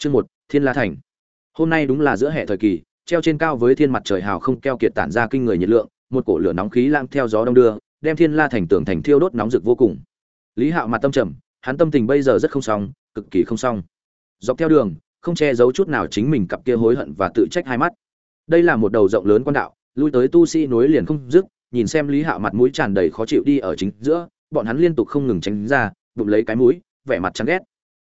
Chương một, Thiên La Thành. Hôm nay đúng là giữa hè thời kỳ, treo trên cao với thiên mặt trời hào không keo kiệt tản ra kinh người nhiệt lượng, một cổ lửa nóng khí lang theo gió đông đưa, đem Thiên La Thành tưởng thành thiêu đốt nóng rực vô cùng. Lý Hạo mặt tâm trầm, hắn tâm tình bây giờ rất không xong, cực kỳ không xong. Dọc theo đường, không che giấu chút nào chính mình cặp kia hối hận và tự trách hai mắt. Đây là một đầu rộng lớn quan đạo, lui tới tu sĩ nối liền không dứt, nhìn xem Lý Hạo mặt mũi tràn đầy khó chịu đi ở chính giữa, bọn hắn liên tục không ngừng tránh ra, bụng lấy cái mũi, vẻ mặt chán ghét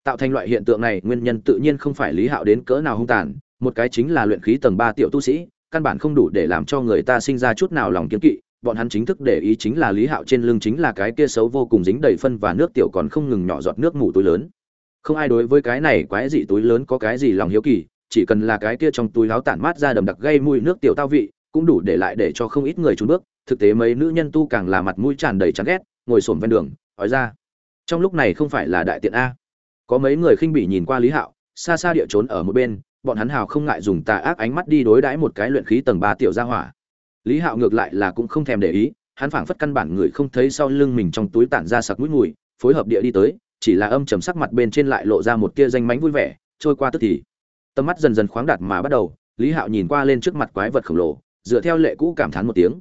tạo thành loại hiện tượng này, nguyên nhân tự nhiên không phải lý hạo đến cỡ nào hung tàn, một cái chính là luyện khí tầng ba tiểu tu sĩ, căn bản không đủ để làm cho người ta sinh ra chút nào lòng kiếm kỵ, bọn hắn chính thức để ý chính là lý hạo trên lưng chính là cái kia xấu vô cùng dính đầy phân và nước tiểu còn không ngừng nhỏ giọt nước mủ túi lớn. Không ai đối với cái này quái dị túi lớn có cái gì lòng hiếu kỳ, chỉ cần là cái kia trong túi láo tản mát ra đầm đặc gây mùi nước tiểu tao vị, cũng đủ để lại để cho không ít người trốn bước. Thực tế mấy nữ nhân tu càng là mặt mũi tràn đầy chán ghét, ngồi xổm ven đường hỏi ra. Trong lúc này không phải là đại tiện a có mấy người khinh bỉ nhìn qua lý hạo, xa xa địa trốn ở một bên, bọn hắn hào không ngại dùng tà ác ánh mắt đi đối đãi một cái luyện khí tầng ba tiểu gia hỏa. Lý hạo ngược lại là cũng không thèm để ý, hắn phảng phất căn bản người không thấy sau lưng mình trong túi tản ra sặc mũi mùi, phối hợp địa đi tới, chỉ là âm trầm sắc mặt bên trên lại lộ ra một kia danh mánh vui vẻ, trôi qua tức thì. Tầm mắt dần dần khoáng đạt mà bắt đầu, lý hạo nhìn qua lên trước mặt quái vật khổng lồ, dựa theo lệ cũ cảm thán một tiếng.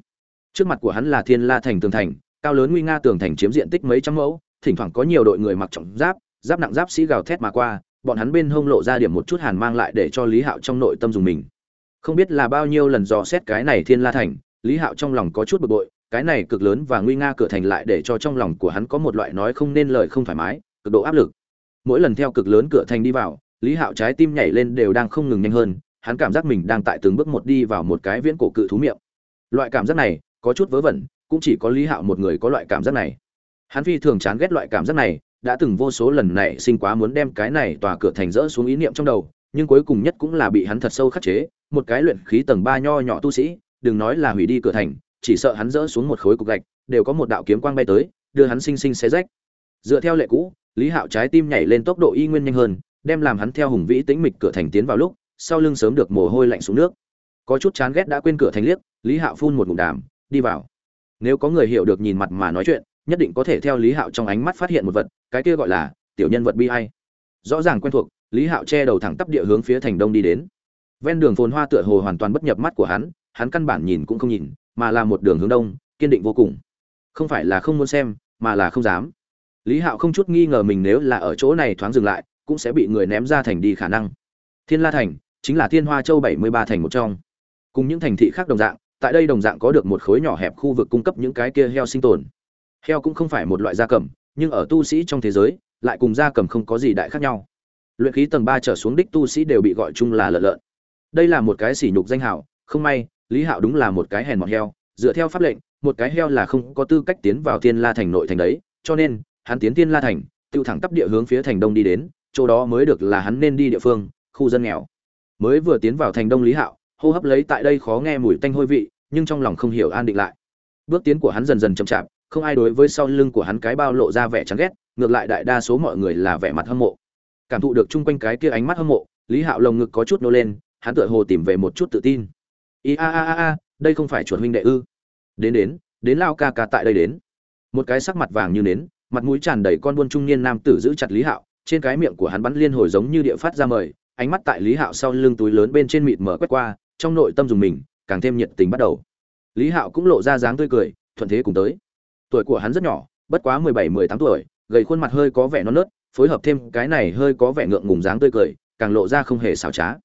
Trước mặt của hắn là thiên la thành tường thành, cao lớn nguy nga tường thành chiếm diện tích mấy trăm mẫu, thỉnh thoảng có nhiều đội người mặc trọng giáp giáp nặng giáp sĩ gào thét mà qua, bọn hắn bên hông lộ ra điểm một chút hàn mang lại để cho lý hạo trong nội tâm dùng mình. Không biết là bao nhiêu lần dò xét cái này thiên la thành, lý hạo trong lòng có chút bực bội, cái này cực lớn và nguy nga cửa thành lại để cho trong lòng của hắn có một loại nói không nên lời không thoải mái, cực độ áp lực. Mỗi lần theo cực lớn cửa thành đi vào, lý hạo trái tim nhảy lên đều đang không ngừng nhanh hơn, hắn cảm giác mình đang tại từng bước một đi vào một cái viễn cổ cự thú miệng. Loại cảm giác này, có chút vớ vẩn, cũng chỉ có lý hạo một người có loại cảm giác này. Hắn phi thường chán ghét loại cảm giác này đã từng vô số lần này sinh quá muốn đem cái này tòa cửa thành rỡ xuống ý niệm trong đầu, nhưng cuối cùng nhất cũng là bị hắn thật sâu khắc chế, một cái luyện khí tầng ba nho nhỏ tu sĩ, đừng nói là hủy đi cửa thành, chỉ sợ hắn rỡ xuống một khối cục gạch, đều có một đạo kiếm quang bay tới, đưa hắn sinh sinh xé rách. Dựa theo lệ cũ, lý hạo trái tim nhảy lên tốc độ y nguyên nhanh hơn, đem làm hắn theo hùng vĩ tĩnh mịch cửa thành tiến vào lúc, sau lưng sớm được mồ hôi lạnh xuống nước. Có chút chán ghét đã quên cửa thành liếc, lý hạo phun một ngụm đàm, đi vào. Nếu có người hiểu được nhìn mặt mà nói chuyện nhất định có thể theo lý hạo trong ánh mắt phát hiện một vật, cái kia gọi là tiểu nhân vật bi hay rõ ràng quen thuộc, lý hạo che đầu thẳng tắp địa hướng phía thành đông đi đến. Ven đường phồn hoa tựa hồ hoàn toàn bất nhập mắt của hắn hắn căn bản nhìn cũng không nhìn, mà là một đường hướng đông, kiên định vô cùng. Không phải là không muốn xem, mà là không dám. Lý hạo không chút nghi ngờ mình nếu là ở chỗ này thoáng dừng lại, cũng sẽ bị người ném ra thành đi khả năng. Thiên la thành chính là thiên hoa châu bảy mươi ba thành một trong. Cùng những thành thị khác đồng dạng, tại đây đồng dạng có được một khối nhỏ hẹp khu vực cung cấp những cái kia heo sinh tồn heo cũng không phải một loại gia cầm, nhưng ở tu sĩ trong thế giới, lại cùng gia cầm không có gì đại khác nhau. Luyện khí tầng ba trở xuống đích tu sĩ đều bị gọi chung là lợn lợn. Đây là một cái sỉ nhục danh hảo, không may, lý hạo đúng là một cái hèn mọn heo, dựa theo pháp lệnh, một cái heo là không có tư cách tiến vào thiên la thành nội thành đấy, cho nên, hắn tiến thiên la thành, tiêu thẳng tắp địa hướng phía thành đông đi đến, chỗ đó mới được là hắn nên đi địa phương, khu dân nghèo. Mới vừa tiến vào thành đông lý hạo, hô hấp lấy tại đây khó nghe mùi tanh hôi vị, nhưng trong lòng không hiểu an định lại. Bước tiến của hắn dần dần chậm chạp không ai đối với sau lưng của hắn cái bao lộ ra vẻ chán ghét, ngược lại đại đa số mọi người là vẻ mặt hâm mộ. Cảm thụ được chung quanh cái kia ánh mắt hâm mộ, lý hạo lồng ngực có chút nô lên, hắn tựa hồ tìm về một chút tự tin. I a a a a, đây không phải chuẩn huynh đệ ư? Đến đến đến lao ca ca tại đây đến. Một cái sắc mặt vàng như nến, mặt mũi tràn đầy con buôn trung niên nam tử giữ chặt lý hạo, trên cái miệng của hắn bắn liên hồi giống như địa phát ra mời, ánh mắt tại lý hạo sau lưng túi lớn bên trên mịt mở quét qua, trong nội tâm dùng mình, càng thêm nhiệt tình bắt đầu. Lý hạo cũng lộ ra dáng tươi cười, thuận thế cùng tới tuổi của hắn rất nhỏ, bất quá mười bảy, mười tám tuổi, gầy khuôn mặt hơi có vẻ non nớt, phối hợp thêm cái này hơi có vẻ ngượng ngùng dáng tươi cười, càng lộ ra không hề xảo trá.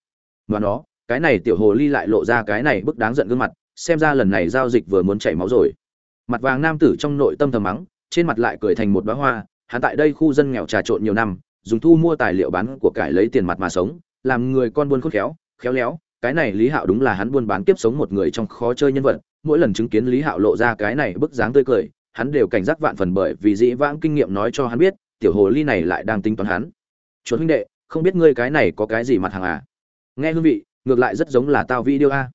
Và nó, cái này tiểu hồ ly lại lộ ra cái này bức đáng giận gương mặt, xem ra lần này giao dịch vừa muốn chảy máu rồi. Mặt vàng nam tử trong nội tâm thầm mắng, trên mặt lại cười thành một bá hoa, hắn tại đây khu dân nghèo trà trộn nhiều năm, dùng thu mua tài liệu bán của cải lấy tiền mặt mà sống, làm người con buôn khôn khéo khéo léo, cái này lý hạo đúng là hắn buôn bán kiếp sống một người trong khó chơi nhân vật, mỗi lần chứng kiến lý hạo lộ ra cái này bức dáng tươi cười hắn đều cảnh giác vạn phần bởi vì dĩ vãng kinh nghiệm nói cho hắn biết, tiểu hồ ly này lại đang tính toán hắn. Chuột huynh đệ, không biết ngươi cái này có cái gì mặt hàng à? Nghe hương vị, ngược lại rất giống là tao video a.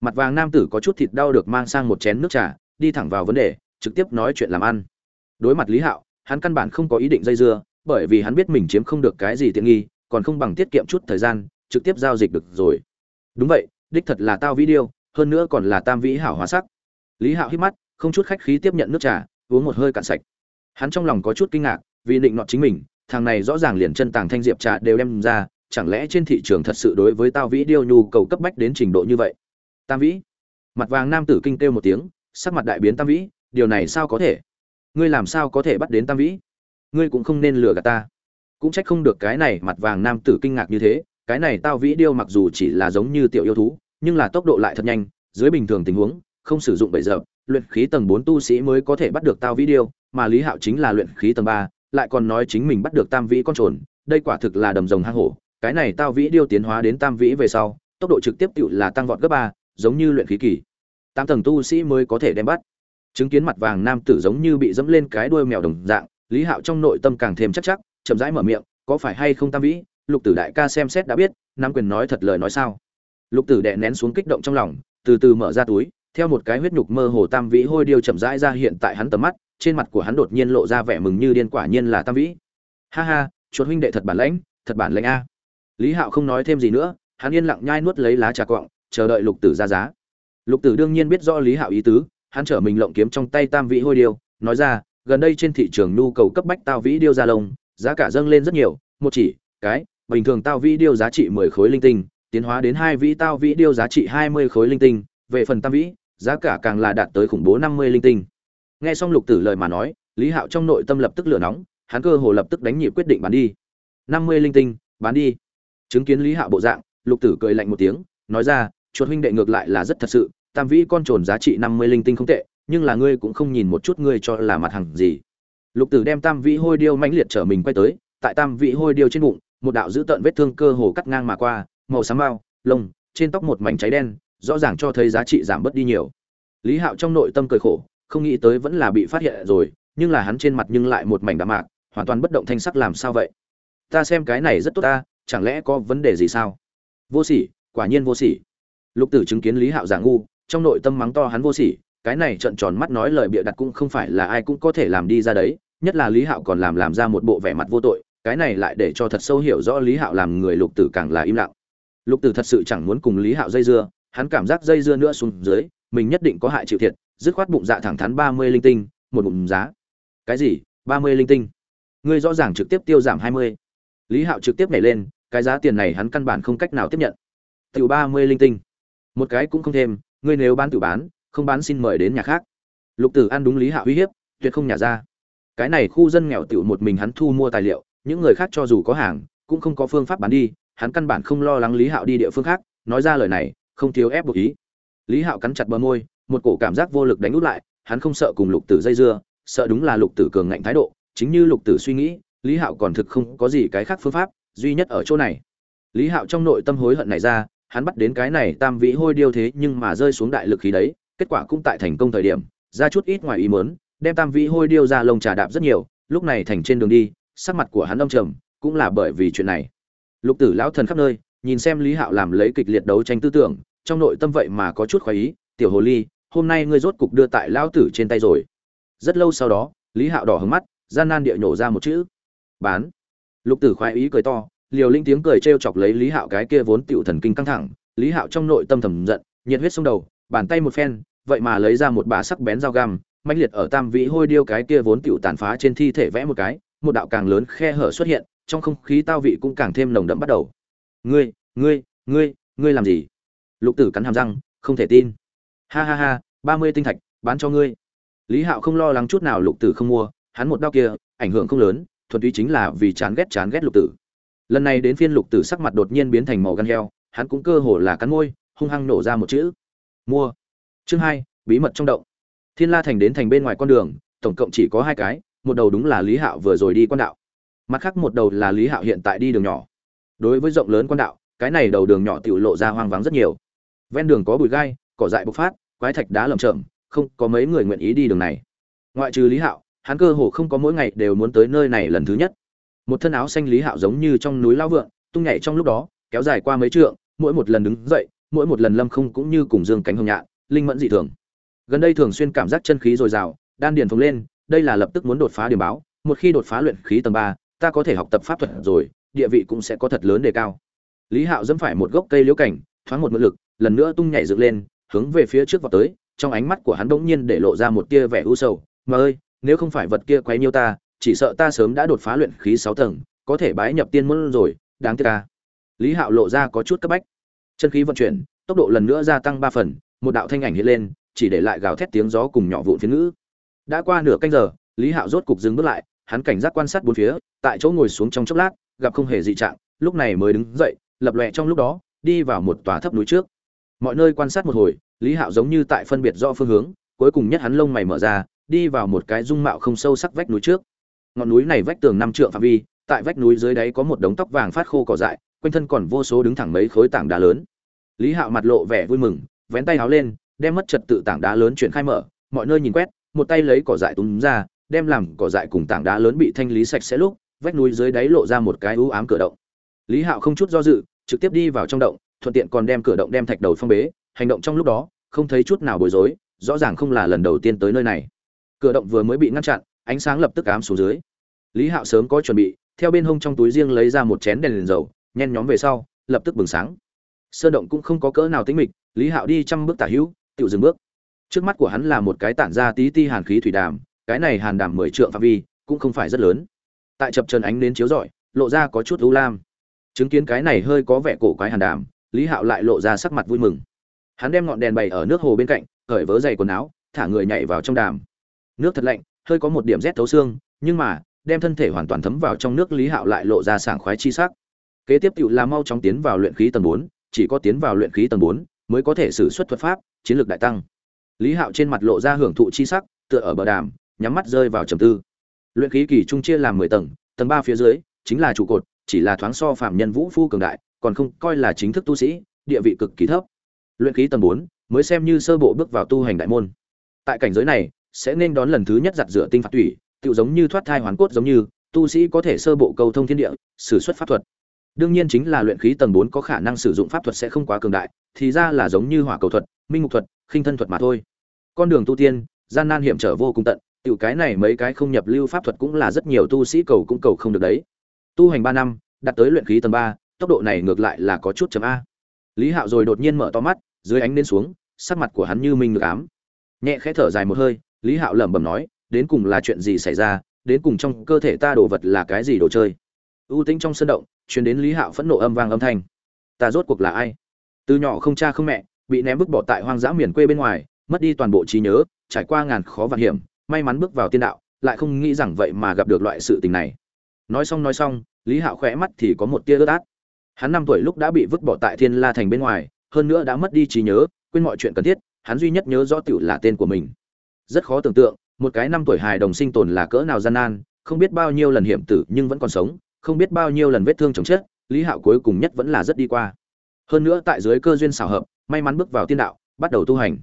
Mặt vàng nam tử có chút thịt đau được mang sang một chén nước trà, đi thẳng vào vấn đề, trực tiếp nói chuyện làm ăn. Đối mặt Lý Hạo, hắn căn bản không có ý định dây dưa, bởi vì hắn biết mình chiếm không được cái gì tiện nghi, còn không bằng tiết kiệm chút thời gian, trực tiếp giao dịch được rồi. Đúng vậy, đích thật là tao video, hơn nữa còn là tam vĩ hảo hóa sắc. Lý Hạo hít mắt, không chút khách khí tiếp nhận nước trà, uống một hơi cạn sạch. Hắn trong lòng có chút kinh ngạc, vì định nọ chính mình, thằng này rõ ràng liền chân tàng thanh diệp trà đều đem ra, chẳng lẽ trên thị trường thật sự đối với tao vĩ điêu nhu cầu cấp bách đến trình độ như vậy? Tam vĩ. Mặt vàng nam tử kinh kêu một tiếng, sắc mặt đại biến tam vĩ, điều này sao có thể? Ngươi làm sao có thể bắt đến tam vĩ? Ngươi cũng không nên lừa gạt ta. Cũng trách không được cái này mặt vàng nam tử kinh ngạc như thế, cái này tao vĩ điêu mặc dù chỉ là giống như tiểu yêu thú, nhưng là tốc độ lại thật nhanh, dưới bình thường tình huống, không sử dụng bậy dập luyện khí tầng bốn tu sĩ mới có thể bắt được tao vĩ điêu, mà lý hạo chính là luyện khí tầng ba, lại còn nói chính mình bắt được tam vĩ con trồn đây quả thực là đầm rồng hang hổ. Cái này tao vĩ điêu tiến hóa đến tam vĩ về sau, tốc độ trực tiếp tự là tăng vọt gấp ba, giống như luyện khí kỳ. Tam tầng tu sĩ mới có thể đem bắt. Chứng kiến mặt vàng nam tử giống như bị dẫm lên cái đuôi mèo đồng dạng, lý hạo trong nội tâm càng thêm chắc chắc, chậm rãi mở miệng, có phải hay không tam vĩ? Lục tử đại ca xem xét đã biết, nam quyền nói thật lời nói sao? Lục tử đè nén xuống kích động trong lòng, từ từ mở ra túi theo một cái huyết nhục mơ hồ tam vĩ hôi điêu chậm rãi ra hiện tại hắn tầm mắt, trên mặt của hắn đột nhiên lộ ra vẻ mừng như điên quả nhiên là tam vĩ. Ha ha, chuột huynh đệ thật bản lãnh, thật bản lãnh a. Lý hạo không nói thêm gì nữa, hắn yên lặng nhai nuốt lấy lá trà quọng chờ đợi lục tử ra giá. Lục tử đương nhiên biết rõ lý hạo ý tứ, hắn trở mình lộng kiếm trong tay tam vĩ hôi điêu, nói ra, gần đây trên thị trường nhu cầu cấp bách tao vĩ điêu ra lông, giá cả dâng lên rất nhiều, một chỉ, cái, bình thường tao vĩ điêu giá trị mười khối linh tinh, tiến hóa đến hai vĩ tao vĩ điêu giá trị hai mươi khối linh tinh, về phần tam vĩ giá cả càng là đạt tới khủng bố năm mươi linh tinh. Nghe xong lục tử lời mà nói, lý hạo trong nội tâm lập tức lửa nóng, hắn cơ hồ lập tức đánh nhịp quyết định bán đi. năm mươi linh tinh, bán đi. Chứng kiến lý hạo bộ dạng, lục tử cười lạnh một tiếng, nói ra, chuột huynh đệ ngược lại là rất thật sự, tam vĩ con trồn giá trị năm mươi linh tinh không tệ, nhưng là ngươi cũng không nhìn một chút ngươi cho là mặt hàng gì. Lục tử đem tam vĩ hôi điêu mãnh liệt trở mình quay tới, tại tam vĩ hôi điêu trên bụng, một đạo dữ tợn vết thương cơ hồ cắt ngang mà qua, màu xám bao, lông, trên tóc một mảnh cháy đen rõ ràng cho thấy giá trị giảm bớt đi nhiều. Lý hạo trong nội tâm cười khổ, không nghĩ tới vẫn là bị phát hiện rồi, nhưng là hắn trên mặt nhưng lại một mảnh đạm mạc, hoàn toàn bất động thanh sắc làm sao vậy? Ta xem cái này rất tốt ta, chẳng lẽ có vấn đề gì sao? Vô sỉ, quả nhiên vô sỉ. Lục tử chứng kiến lý hạo giả ngu, trong nội tâm mắng to hắn vô sỉ, cái này trợn tròn mắt nói lời bịa đặt cũng không phải là ai cũng có thể làm đi ra đấy, nhất là lý hạo còn làm làm ra một bộ vẻ mặt vô tội, cái này lại để cho thật sâu hiểu rõ lý hạo làm người lục tử càng là im lặng. Lục tử thật sự chẳng muốn cùng lý hạo dây dưa hắn cảm giác dây dưa nữa xuống dưới, mình nhất định có hại chịu thiệt, dứt khoát bụng dạ thẳng thắn ba mươi linh tinh, một bụng giá. Cái gì? ba mươi linh tinh? Ngươi rõ ràng trực tiếp tiêu giảm hai mươi. Lý hạo trực tiếp nhảy lên, cái giá tiền này hắn căn bản không cách nào tiếp nhận. Tiểu ba mươi linh tinh. Một cái cũng không thêm, ngươi nếu bán tự bán, không bán xin mời đến nhà khác. Lục tử ăn đúng lý hạo uy hiếp, tuyệt không nhả ra. Cái này khu dân nghèo tiểu một mình hắn thu mua tài liệu, những người khác cho dù có hàng, cũng không có phương pháp bán đi, hắn căn bản không lo lắng lý hạo đi địa phương khác, nói ra lời này không thiếu ép buộc ý. Lý hạo cắn chặt bờ môi, một cổ cảm giác vô lực đánh út lại, hắn không sợ cùng lục tử dây dưa, sợ đúng là lục tử cường ngạnh thái độ, chính như lục tử suy nghĩ, lý hạo còn thực không có gì cái khác phương pháp, duy nhất ở chỗ này. Lý hạo trong nội tâm hối hận này ra, hắn bắt đến cái này tam vĩ hôi điêu thế nhưng mà rơi xuống đại lực khí đấy, kết quả cũng tại thành công thời điểm, ra chút ít ngoài ý mớn đem tam vĩ hôi điêu ra lông trà đạp rất nhiều, lúc này thành trên đường đi, sắc mặt của hắn âm trầm, cũng là bởi vì chuyện này. Lục tử lão thần khắp nơi, nhìn xem lý hạo làm lấy kịch liệt đấu tranh tư tưởng trong nội tâm vậy mà có chút khoái ý, tiểu hồ ly, hôm nay ngươi rốt cục đưa tại lão tử trên tay rồi. Rất lâu sau đó, lý hạo đỏ hứng mắt, gian nan địa nhổ ra một chữ, bán. Lục tử khoái ý cười to, liều linh tiếng cười trêu chọc lấy lý hạo cái kia vốn tựu thần kinh căng thẳng. Lý hạo trong nội tâm thầm giận, nhiệt huyết sông đầu, bàn tay một phen, vậy mà lấy ra một bà sắc bén dao găm, mãnh liệt ở tam vĩ hôi điêu cái kia vốn tựu tàn phá trên thi thể vẽ một cái, một đạo càng lớn khe hở xuất hiện, trong không khí tao vị cũng càng thêm nồng đậm bắt đầu. Ngươi ngươi ngươi ngươi làm gì? Lục tử cắn hàm răng, không thể tin. Ha ha ha, ba mươi tinh thạch, bán cho ngươi. Lý hạo không lo lắng chút nào lục tử không mua, hắn một đao kia, ảnh hưởng không lớn, thuần túy chính là vì chán ghét chán ghét lục tử. Lần này đến phiên lục tử sắc mặt đột nhiên biến thành màu gan heo, hắn cũng cơ hồ là cắn môi, hung hăng nổ ra một chữ. Mua. Chương hai, bí mật trong động. Thiên la thành đến thành bên ngoài con đường, tổng cộng chỉ có hai cái, một đầu đúng là lý hạo vừa rồi đi quan đạo. Mặt khác một đầu là lý hạo hiện tại đi đường nhỏ. Đối với rộng lớn quan đạo, cái này đầu đường nhỏ tiểu lộ ra hoang vắng rất nhiều ven đường có bụi gai cỏ dại bộc phát quái thạch đá lầm chởm, không có mấy người nguyện ý đi đường này. Ngoại trừ lý hạo hắn cơ hồ không có mỗi ngày đều muốn tới nơi này lần thứ nhất. Một thân áo xanh lý hạo giống như trong núi lao vượng tung nhảy trong lúc đó kéo dài qua mấy trượng mỗi một lần đứng dậy mỗi một lần lâm không cũng như cùng dương cánh hồng nhạn linh mẫn dị thường. Gần đây thường xuyên cảm giác chân khí dồi dào đan điền phồng lên đây là lập tức muốn đột phá điểm báo một khi đột phá luyện khí tầng ba ta có thể học tập pháp thuật rồi địa vị cũng sẽ có thật lớn đề cao. Lý hạo dẫm phải một gốc cây liễu cảnh thoáng một mượn lực lần nữa tung nhảy dựng lên, hướng về phía trước vào tới, trong ánh mắt của hắn bỗng nhiên để lộ ra một tia vẻ u sầu. Mà ơi, nếu không phải vật kia quấy nhiêu ta, chỉ sợ ta sớm đã đột phá luyện khí sáu tầng, có thể bái nhập tiên môn rồi, đáng tiếc ta. Lý hạo lộ ra có chút cấp bách. Chân khí vận chuyển, tốc độ lần nữa gia tăng ba phần, một đạo thanh ảnh hiện lên, chỉ để lại gào thét tiếng gió cùng nhỏ vụn phiến ngữ. Đã qua nửa canh giờ, lý hạo rốt cục dừng bước lại, hắn cảnh giác quan sát bốn phía, tại chỗ ngồi xuống trong chốc lát, gặp không hề dị trạng, lúc này mới đứng dậy, lập lòe trong lúc đó, đi vào một tòa thấp núi trước mọi nơi quan sát một hồi, lý hạo giống như tại phân biệt do phương hướng, cuối cùng nhất hắn lông mày mở ra, đi vào một cái dung mạo không sâu sắc vách núi trước. Ngọn núi này vách tường năm trượng phạm vi, tại vách núi dưới đáy có một đống tóc vàng phát khô cỏ dại, quanh thân còn vô số đứng thẳng mấy khối tảng đá lớn. Lý hạo mặt lộ vẻ vui mừng, vén tay háo lên, đem mất trật tự tảng đá lớn chuyển khai mở, mọi nơi nhìn quét, một tay lấy cỏ dại túm ra, đem làm cỏ dại cùng tảng đá lớn bị thanh lý sạch sẽ lúc, vách núi dưới đáy lộ ra một cái ưu ám cửa động. Lý hạo không chút do dự, trực tiếp đi vào trong động thuận tiện còn đem cửa động đem thạch đầu phong bế hành động trong lúc đó không thấy chút nào bối rối rõ ràng không là lần đầu tiên tới nơi này. Cửa động vừa mới bị ngăn chặn ánh sáng lập tức ám xuống dưới. Lý hạo sớm có chuẩn bị theo bên hông trong túi riêng lấy ra một chén đèn, liền dầu nhen nhóm về sau lập tức bừng sáng. Sơn động cũng không có cỡ nào tính mịch lý hạo đi trăm bước tả hữu tự dừng bước. Trước mắt của hắn là một cái tản ra tí ti hàn khí thủy đàm cái này hàn đàm mười trượng phạm vi cũng không phải rất lớn. Tại chập trần ánh đến chiếu rọi lộ ra có chút ưu lam. Chứng kiến cái này hơi có vẻ cổ quái hàn đàm lý hạo lại lộ ra sắc mặt vui mừng. Hắn đem ngọn đèn bày ở nước hồ bên cạnh, cởi vớ dày quần áo, thả người nhảy vào trong đàm. Nước thật lạnh, hơi có một điểm rét thấu xương, nhưng mà, đem thân thể hoàn toàn thấm vào trong nước lý hạo lại lộ ra sảng khoái chi sắc. Kế tiếp cựu là mau chóng tiến vào luyện khí tầng bốn, chỉ có tiến vào luyện khí tầng bốn mới có thể sử xuất thuật pháp, chiến lược đại tăng. Lý hạo trên mặt lộ ra hưởng thụ chi sắc, tựa ở bờ đàm, nhắm mắt rơi vào trầm tư. Luyện khí kỳ trung chia làm mười tầng tầng ba phía dưới, chính là trụ cột, chỉ là thoáng so phạm nhân vũ phu cường đại còn không coi là chính thức tu sĩ, địa vị cực kỳ thấp. Luyện khí tầng bốn, mới xem như sơ bộ bước vào tu hành đại môn. Tại cảnh giới này, sẽ nên đón lần thứ nhất giặt rửa tinh phạt tủy tự giống như thoát thai hoàn cốt giống như, tu sĩ có thể sơ bộ cầu thông thiên địa, sử xuất pháp thuật. Đương nhiên chính là luyện khí tầng bốn có khả năng sử dụng pháp thuật sẽ không quá cường đại, thì ra là giống như hỏa cầu thuật, minh mục thuật, khinh thân thuật mà thôi. Con đường tu tiên, gian nan hiểm trở vô cùng tận tiểu cái này mấy cái không nhập lưu pháp thuật cũng là rất nhiều tu sĩ cầu cũng cầu không được đấy. Tu hành ba năm, đạt tới luyện khí tầng ba tốc độ này ngược lại là có chút chấm a. Lý hạo rồi đột nhiên mở to mắt, dưới ánh lên xuống, sắc mặt của hắn như minh được ám. Nhẹ khẽ thở dài một hơi, lý hạo lẩm bẩm nói, đến cùng là chuyện gì xảy ra, đến cùng trong cơ thể ta đồ vật là cái gì đồ chơi? Ưu tính trong sân động chuyển đến lý hạo phẫn nộ âm vang âm thanh. Ta rốt cuộc là ai? Từ nhỏ không cha không mẹ, bị ném vứt bỏ tại hoang dã miền quê bên ngoài, mất đi toàn bộ trí nhớ, trải qua ngàn khó vạn hiểm, may mắn bước vào tiên đạo, lại không nghĩ rằng vậy mà gặp được loại sự tình này. Nói xong nói xong, lý hạo khỏe mắt thì có một tia ướt át hắn năm tuổi lúc đã bị vứt bỏ tại thiên la thành bên ngoài, hơn nữa đã mất đi trí nhớ, quên mọi chuyện cần thiết, hắn duy nhất nhớ rõ tiểu là tên của mình. Rất khó tưởng tượng, một cái năm tuổi hài đồng sinh tồn là cỡ nào gian nan, không biết bao nhiêu lần hiểm tử nhưng vẫn còn sống, không biết bao nhiêu lần vết thương chồng chết, lý hạo cuối cùng nhất vẫn là rất đi qua. Hơn nữa tại dưới cơ duyên xảo hợp, may mắn bước vào tiên đạo, bắt đầu tu hành.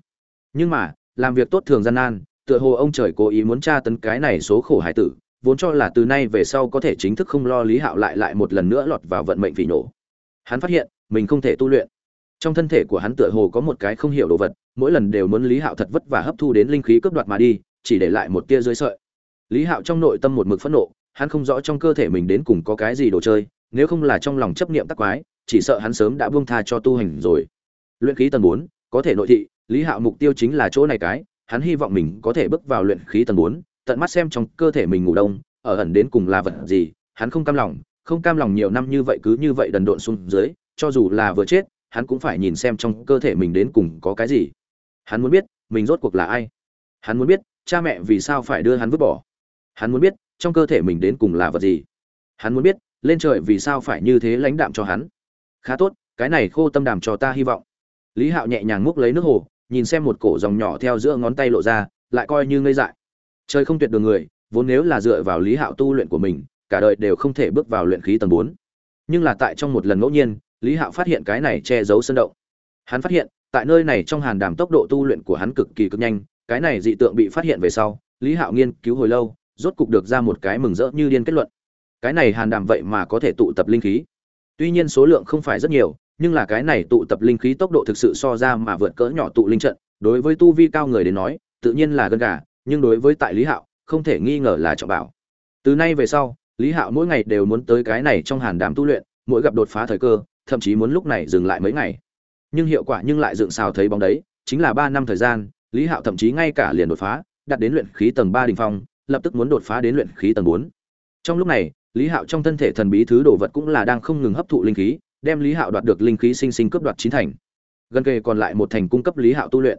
Nhưng mà, làm việc tốt thường gian nan, tựa hồ ông trời cố ý muốn tra tấn cái này số khổ hải tử, vốn cho là từ nay về sau có thể chính thức không lo lý hạo lại lại một lần nữa lọt vào vận mệnh vì nổ hắn phát hiện, mình không thể tu luyện. Trong thân thể của hắn tựa hồ có một cái không hiểu đồ vật, mỗi lần đều muốn lý hạo thật vất và hấp thu đến linh khí cướp đoạt mà đi, chỉ để lại một tia dưới sợi. Lý hạo trong nội tâm một mực phẫn nộ, hắn không rõ trong cơ thể mình đến cùng có cái gì đồ chơi, nếu không là trong lòng chấp niệm tắc quái, chỉ sợ hắn sớm đã buông tha cho tu hành rồi. Luyện khí tầng bốn, có thể nội thị, lý hạo mục tiêu chính là chỗ này cái, hắn hy vọng mình có thể bước vào luyện khí tầng bốn, tận mắt xem trong cơ thể mình ngủ đông, ở ẩn đến cùng là vật gì, hắn không cam lòng không cam lòng nhiều năm như vậy cứ như vậy đần độn xuống dưới, cho dù là vừa chết, hắn cũng phải nhìn xem trong cơ thể mình đến cùng có cái gì. Hắn muốn biết, mình rốt cuộc là ai? Hắn muốn biết, cha mẹ vì sao phải đưa hắn vứt bỏ? Hắn muốn biết, trong cơ thể mình đến cùng là vật gì? Hắn muốn biết, lên trời vì sao phải như thế lãnh đạm cho hắn? Khá tốt, cái này khô tâm đàm cho ta hy vọng. Lý hạo nhẹ nhàng múc lấy nước hồ, nhìn xem một cổ dòng nhỏ theo giữa ngón tay lộ ra, lại coi như ngây dại. Trời không tuyệt đường người, vốn nếu là dựa vào lý hạo tu luyện của mình cả đời đều không thể bước vào luyện khí tầng bốn. Nhưng là tại trong một lần ngẫu nhiên, lý hạo phát hiện cái này che giấu sân động. Hắn phát hiện, tại nơi này trong hàn đàm tốc độ tu luyện của hắn cực kỳ cực nhanh, cái này dị tượng bị phát hiện về sau, lý hạo nghiên cứu hồi lâu, rốt cục được ra một cái mừng rỡ như điên kết luận. Cái này hàn đàm vậy mà có thể tụ tập linh khí. Tuy nhiên số lượng không phải rất nhiều, nhưng là cái này tụ tập linh khí tốc độ thực sự so ra mà vượt cỡ nhỏ tụ linh trận, đối với tu vi cao người đến nói, tự nhiên là gần gà, nhưng đối với tại lý hạo, không thể nghi ngờ là trọng bảo. Từ nay về sau lý hạo mỗi ngày đều muốn tới cái này trong hàn đàm tu luyện, mỗi gặp đột phá thời cơ, thậm chí muốn lúc này dừng lại mấy ngày. Nhưng hiệu quả nhưng lại dựng xào thấy bóng đấy, chính là ba năm thời gian, lý hạo thậm chí ngay cả liền đột phá, đạt đến luyện khí tầng ba đỉnh phong, lập tức muốn đột phá đến luyện khí tầng bốn. Trong lúc này, lý hạo trong thân thể thần bí thứ đồ vật cũng là đang không ngừng hấp thụ linh khí, đem lý hạo đoạt được linh khí sinh sinh cướp đoạt chín thành. Gần kề còn lại một thành cung cấp lý hạo tu luyện.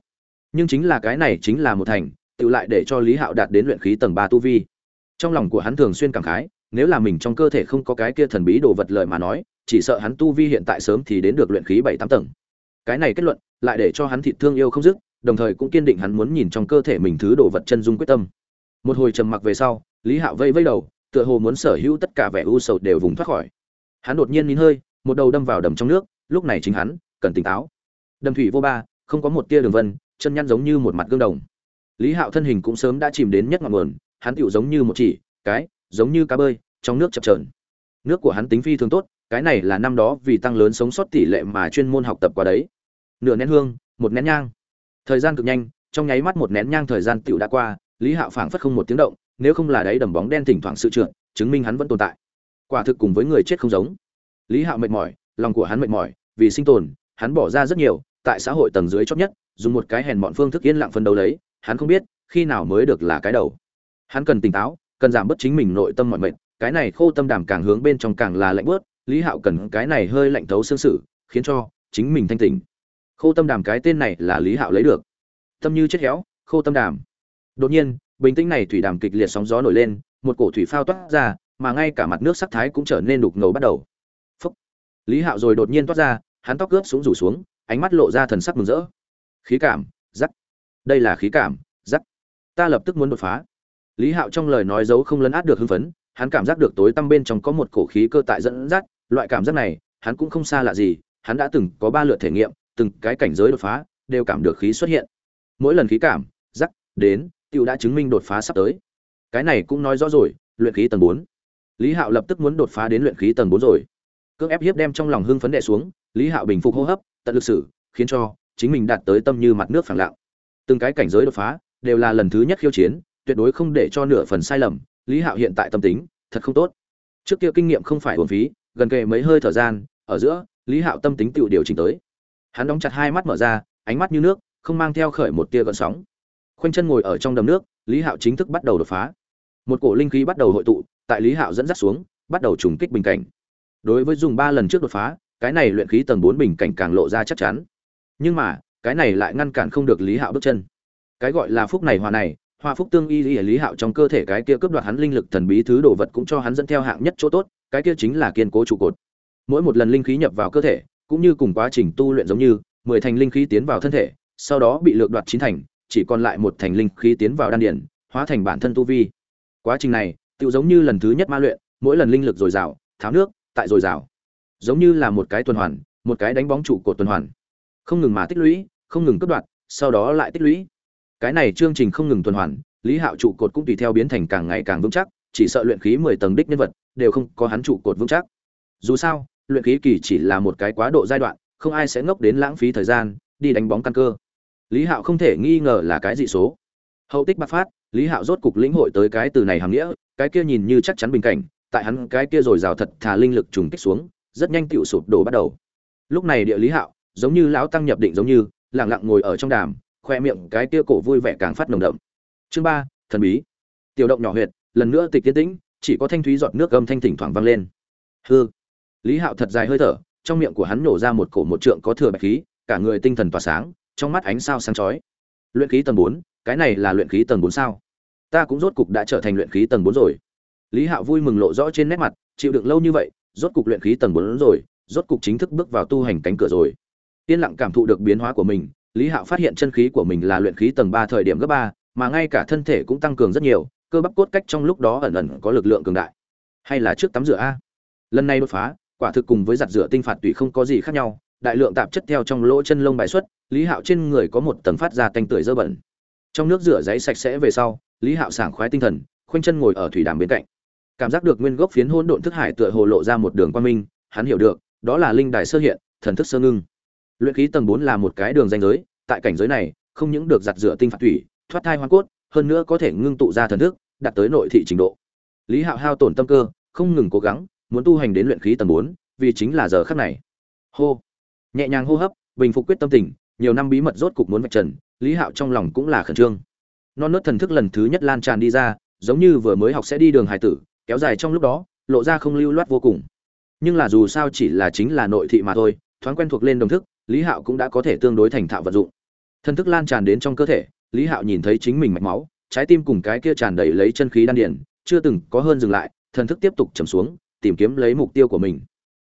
Nhưng chính là cái này chính là một thành, tự lại để cho lý hạo đạt đến luyện khí tầng ba tu vi. Trong lòng của hắn thường xuyên cảm khái nếu là mình trong cơ thể không có cái kia thần bí đồ vật lợi mà nói, chỉ sợ hắn tu vi hiện tại sớm thì đến được luyện khí bảy tám tầng. Cái này kết luận, lại để cho hắn thịt thương yêu không dứt, đồng thời cũng kiên định hắn muốn nhìn trong cơ thể mình thứ đồ vật chân dung quyết tâm. Một hồi trầm mặc về sau, lý hạo vây vây đầu, tựa hồ muốn sở hữu tất cả vẻ u sầu đều vùng thoát khỏi. Hắn đột nhiên nín hơi, một đầu đâm vào đầm trong nước, lúc này chính hắn, cần tỉnh táo. Đầm thủy vô ba, không có một tia đường vân, chân nhăn giống như một mặt gương đồng. Lý hạo thân hình cũng sớm đã chìm đến nhất ngọn nguồn, hắn tựu giống như một chỉ, cái, giống như cá bơi trong nước chập chờn. nước của hắn tính phi thường tốt, cái này là năm đó vì tăng lớn sống sót tỷ lệ mà chuyên môn học tập qua đấy. Nửa nén hương, một nén nhang. Thời gian cực nhanh, trong nháy mắt một nén nhang thời gian tiểu đã qua, lý hạo phảng phất không một tiếng động, nếu không là đáy đầm bóng đen thỉnh thoảng sự trượt, chứng minh hắn vẫn tồn tại. Quả thực cùng với người chết không giống. Lý hạo mệt mỏi, lòng của hắn mệt mỏi, vì sinh tồn, hắn bỏ ra rất nhiều, tại xã hội tầng dưới chót nhất, dùng một cái hèn mọn phương thức yên lặng phân đấu lấy, hắn không biết, khi nào mới được là cái đầu. Hắn cần tỉnh táo, cần giảm bớt chính mình nội tâm mọi mệt cái này khô tâm đàm càng hướng bên trong càng là lạnh bớt, lý hạo cần cái này hơi lạnh thấu xương sự, khiến cho chính mình thanh tỉnh. Khô tâm đàm cái tên này là lý hạo lấy được. Tâm như chết héo, khô tâm đàm. Đột nhiên, bình tĩnh này thủy đàm kịch liệt sóng gió nổi lên, một cổ thủy phao toát ra, mà ngay cả mặt nước sắc thái cũng trở nên đục ngầu bắt đầu. Phúc. lý hạo rồi đột nhiên toát ra, hắn tóc cướp xuống rủ xuống, ánh mắt lộ ra thần sắc mừng rỡ. Khí cảm giắc đây là khí cảm giắc ta lập tức muốn đột phá. Lý hạo trong lời nói giấu không lấn át được hưng phấn hắn cảm giác được tối tăm bên trong có một cổ khí cơ tại dẫn dắt, loại cảm giác này, hắn cũng không xa lạ gì, hắn đã từng có ba lượt thể nghiệm, từng cái cảnh giới đột phá, đều cảm được khí xuất hiện. Mỗi lần khí cảm giắc đến tiêu đã chứng minh đột phá sắp tới. Cái này cũng nói rõ rồi, luyện khí tầng bốn. Lý hạo lập tức muốn đột phá đến luyện khí tầng bốn rồi. Cưỡng ép hiếp đem trong lòng hưng phấn đè xuống, lý hạo bình phục hô hấp, tận lực sử khiến cho chính mình đạt tới tâm như mặt nước phẳng lặng. Từng cái cảnh giới đột phá, đều là lần thứ nhất khiêu chiến, tuyệt đối không để cho nửa phần sai lầm, lý hạo hiện tại tâm tính thật không tốt. Trước kia kinh nghiệm không phải uổng phí, gần kề mấy hơi thở gian, ở giữa, lý hạo tâm tính tự điều chỉnh tới. Hắn đóng chặt hai mắt mở ra, ánh mắt như nước, không mang theo khởi một tia gợn sóng. Khoanh chân ngồi ở trong đầm nước, lý hạo chính thức bắt đầu đột phá. Một cổ linh khí bắt đầu hội tụ, tại lý hạo dẫn dắt xuống, bắt đầu trùng kích bình cảnh. Đối với dùng ba lần trước đột phá, cái này luyện khí tầng bốn bình cảnh càng lộ ra chắc chắn. Nhưng mà, cái này lại ngăn cản không được lý hạo bước chân. Cái gọi là phúc này hòa này Hoa phúc tương y lý lý hạo trong cơ thể cái kia cướp đoạt hắn linh lực thần bí thứ đồ vật cũng cho hắn dẫn theo hạng nhất chỗ tốt, cái kia chính là kiên cố trụ cột. Mỗi một lần linh khí nhập vào cơ thể, cũng như cùng quá trình tu luyện giống như, mười thành linh khí tiến vào thân thể, sau đó bị lược đoạt chín thành, chỉ còn lại một thành linh khí tiến vào đan điển hóa thành bản thân tu vi. Quá trình này tự giống như lần thứ nhất ma luyện, mỗi lần linh lực dồi dào, tháo nước, tại dồi dào. Giống như là một cái tuần hoàn, một cái đánh bóng trụ cột tuần hoàn. Không ngừng mà tích lũy, không ngừng cướp đoạt, sau đó lại tích lũy cái này chương trình không ngừng tuần hoàn, lý hạo trụ cột cũng tùy theo biến thành càng ngày càng vững chắc, chỉ sợ luyện khí mười tầng đích nhân vật, đều không có hắn trụ cột vững chắc. Dù sao, luyện khí kỳ chỉ là một cái quá độ giai đoạn, không ai sẽ ngốc đến lãng phí thời gian, đi đánh bóng căn cơ. Lý hạo không thể nghi ngờ là cái dị số. Hậu tích bạc phát, lý hạo rốt cục lĩnh hội tới cái từ này hàm nghĩa, cái kia nhìn như chắc chắn bình cảnh, tại hắn cái kia rồi rào thật thà linh lực trùng kích xuống, rất nhanh tựu sụp đổ bắt đầu. Lúc này địa lý hạo, giống như lão tăng nhập định giống như lẳng lặng ngồi ở trong đàm khoe miệng cái kia cổ vui vẻ càng phát nồng đậm. Chương ba, thần bí. Tiểu động nhỏ huyệt, lần nữa tịch tiến tĩnh, chỉ có thanh thúy giọt nước âm thanh thỉnh thoảng vang lên. Hư lý hạo thật dài hơi thở, trong miệng của hắn nổ ra một cổ một trượng có thừa bạch khí, cả người tinh thần tỏa sáng, trong mắt ánh sao sáng chói. Luyện khí tầng bốn, cái này là luyện khí tầng bốn sao? Ta cũng rốt cục đã trở thành luyện khí tầng bốn rồi. Lý hạo vui mừng lộ rõ trên nét mặt, chịu đựng lâu như vậy, rốt cục luyện khí tầng bốn rồi, rốt cục chính thức bước vào tu hành cánh cửa rồi. Yên lặng cảm thụ được biến hóa của mình lý hạo phát hiện chân khí của mình là luyện khí tầng ba thời điểm gấp ba, mà ngay cả thân thể cũng tăng cường rất nhiều, cơ bắp cốt cách trong lúc đó ẩn ẩn có lực lượng cường đại. Hay là trước tắm rửa a? Lần này đột phá, quả thực cùng với giặt rửa tinh phạt tùy không có gì khác nhau, đại lượng tạp chất theo trong lỗ chân lông bài xuất, lý hạo trên người có một tầng phát ra tanh tưởi dơ bẩn. Trong nước rửa giấy sạch sẽ về sau, lý hạo sảng khoái tinh thần, khoanh chân ngồi ở thủy đàm bên cạnh. Cảm giác được nguyên gốc phiến hỗn độn thức hải tựa hồ lộ ra một đường quan minh, hắn hiểu được, đó là linh đài sơ hiện, thần thức sơ ngưng luyện khí tầng bốn là một cái đường danh giới, tại cảnh giới này, không những được giặt rửa tinh phạt thủy thoát thai hoa cốt, hơn nữa có thể ngưng tụ ra thần thức, đạt tới nội thị trình độ. Lý hạo hao tổn tâm cơ, không ngừng cố gắng, muốn tu hành đến luyện khí tầng bốn, vì chính là giờ khắc này. Hô. Nhẹ nhàng hô hấp, bình phục quyết tâm tình, nhiều năm bí mật rốt cục muốn vạch trần, lý hạo trong lòng cũng là khẩn trương. Non nớt thần thức lần thứ nhất lan tràn đi ra, giống như vừa mới học sẽ đi đường hải tử, kéo dài trong lúc đó, lộ ra không lưu loát vô cùng. Nhưng là dù sao chỉ là chính là nội thị mà thôi thoáng quen thuộc lên đồng thức, lý hạo cũng đã có thể tương đối thành thạo vận dụng. Thân thức lan tràn đến trong cơ thể, lý hạo nhìn thấy chính mình mạch máu, trái tim cùng cái kia tràn đầy lấy chân khí đan điền, chưa từng có hơn dừng lại thần thức tiếp tục trầm xuống, tìm kiếm lấy mục tiêu của mình.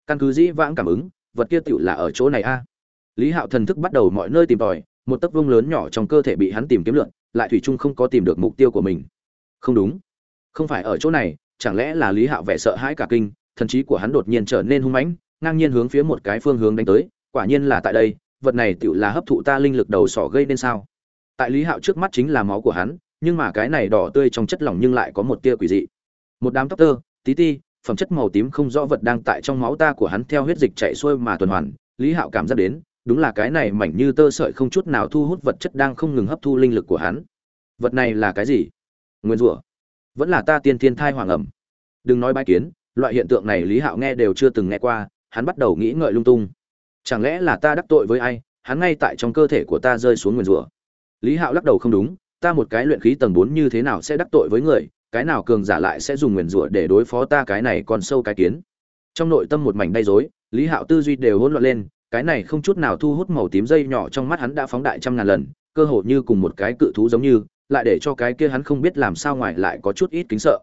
Căn cứ dĩ vãng cảm ứng, vật kia tựu là ở chỗ này a. Lý hạo thần thức bắt đầu mọi nơi tìm tòi, một tấc vông lớn nhỏ trong cơ thể bị hắn tìm kiếm lượn, lại thủy chung không có tìm được mục tiêu của mình. Không đúng. Không phải ở chỗ này, chẳng lẽ là lý hạo vẻ sợ hãi cả kinh, thần trí của hắn đột nhiên trở nên hung mãnh? Ngang nhiên hướng phía một cái phương hướng đánh tới, quả nhiên là tại đây, vật này tựu là hấp thụ ta linh lực đầu sỏ gây nên sao? Tại lý hạo trước mắt chính là máu của hắn, nhưng mà cái này đỏ tươi trong chất lỏng nhưng lại có một tia quỷ dị. Một đám tóc tơ, tí ti, phẩm chất màu tím không rõ vật đang tại trong máu ta của hắn theo huyết dịch chạy xuôi mà tuần hoàn. Lý hạo cảm giác đến, đúng là cái này mảnh như tơ sợi không chút nào thu hút vật chất đang không ngừng hấp thu linh lực của hắn. Vật này là cái gì? Nguyên rủa. Vẫn là ta tiên thiên thai hoàng ẩm. Đừng nói bãi kiến, loại hiện tượng này lý hạo nghe đều chưa từng nghe qua hắn bắt đầu nghĩ ngợi lung tung. Chẳng lẽ là ta đắc tội với ai, hắn ngay tại trong cơ thể của ta rơi xuống nguyền rủa? Lý hạo lắc đầu không đúng, ta một cái luyện khí tầng bốn như thế nào sẽ đắc tội với người, cái nào cường giả lại sẽ dùng nguyền rủa để đối phó ta cái này còn sâu cái kiến? Trong nội tâm một mảnh đay dối lý hạo tư duy đều hỗn loạn lên, cái này không chút nào thu hút màu tím dây nhỏ trong mắt hắn đã phóng đại trăm ngàn lần, cơ hồ như cùng một cái cự thú giống như, lại để cho cái kia hắn không biết làm sao ngoài lại có chút ít kính sợ.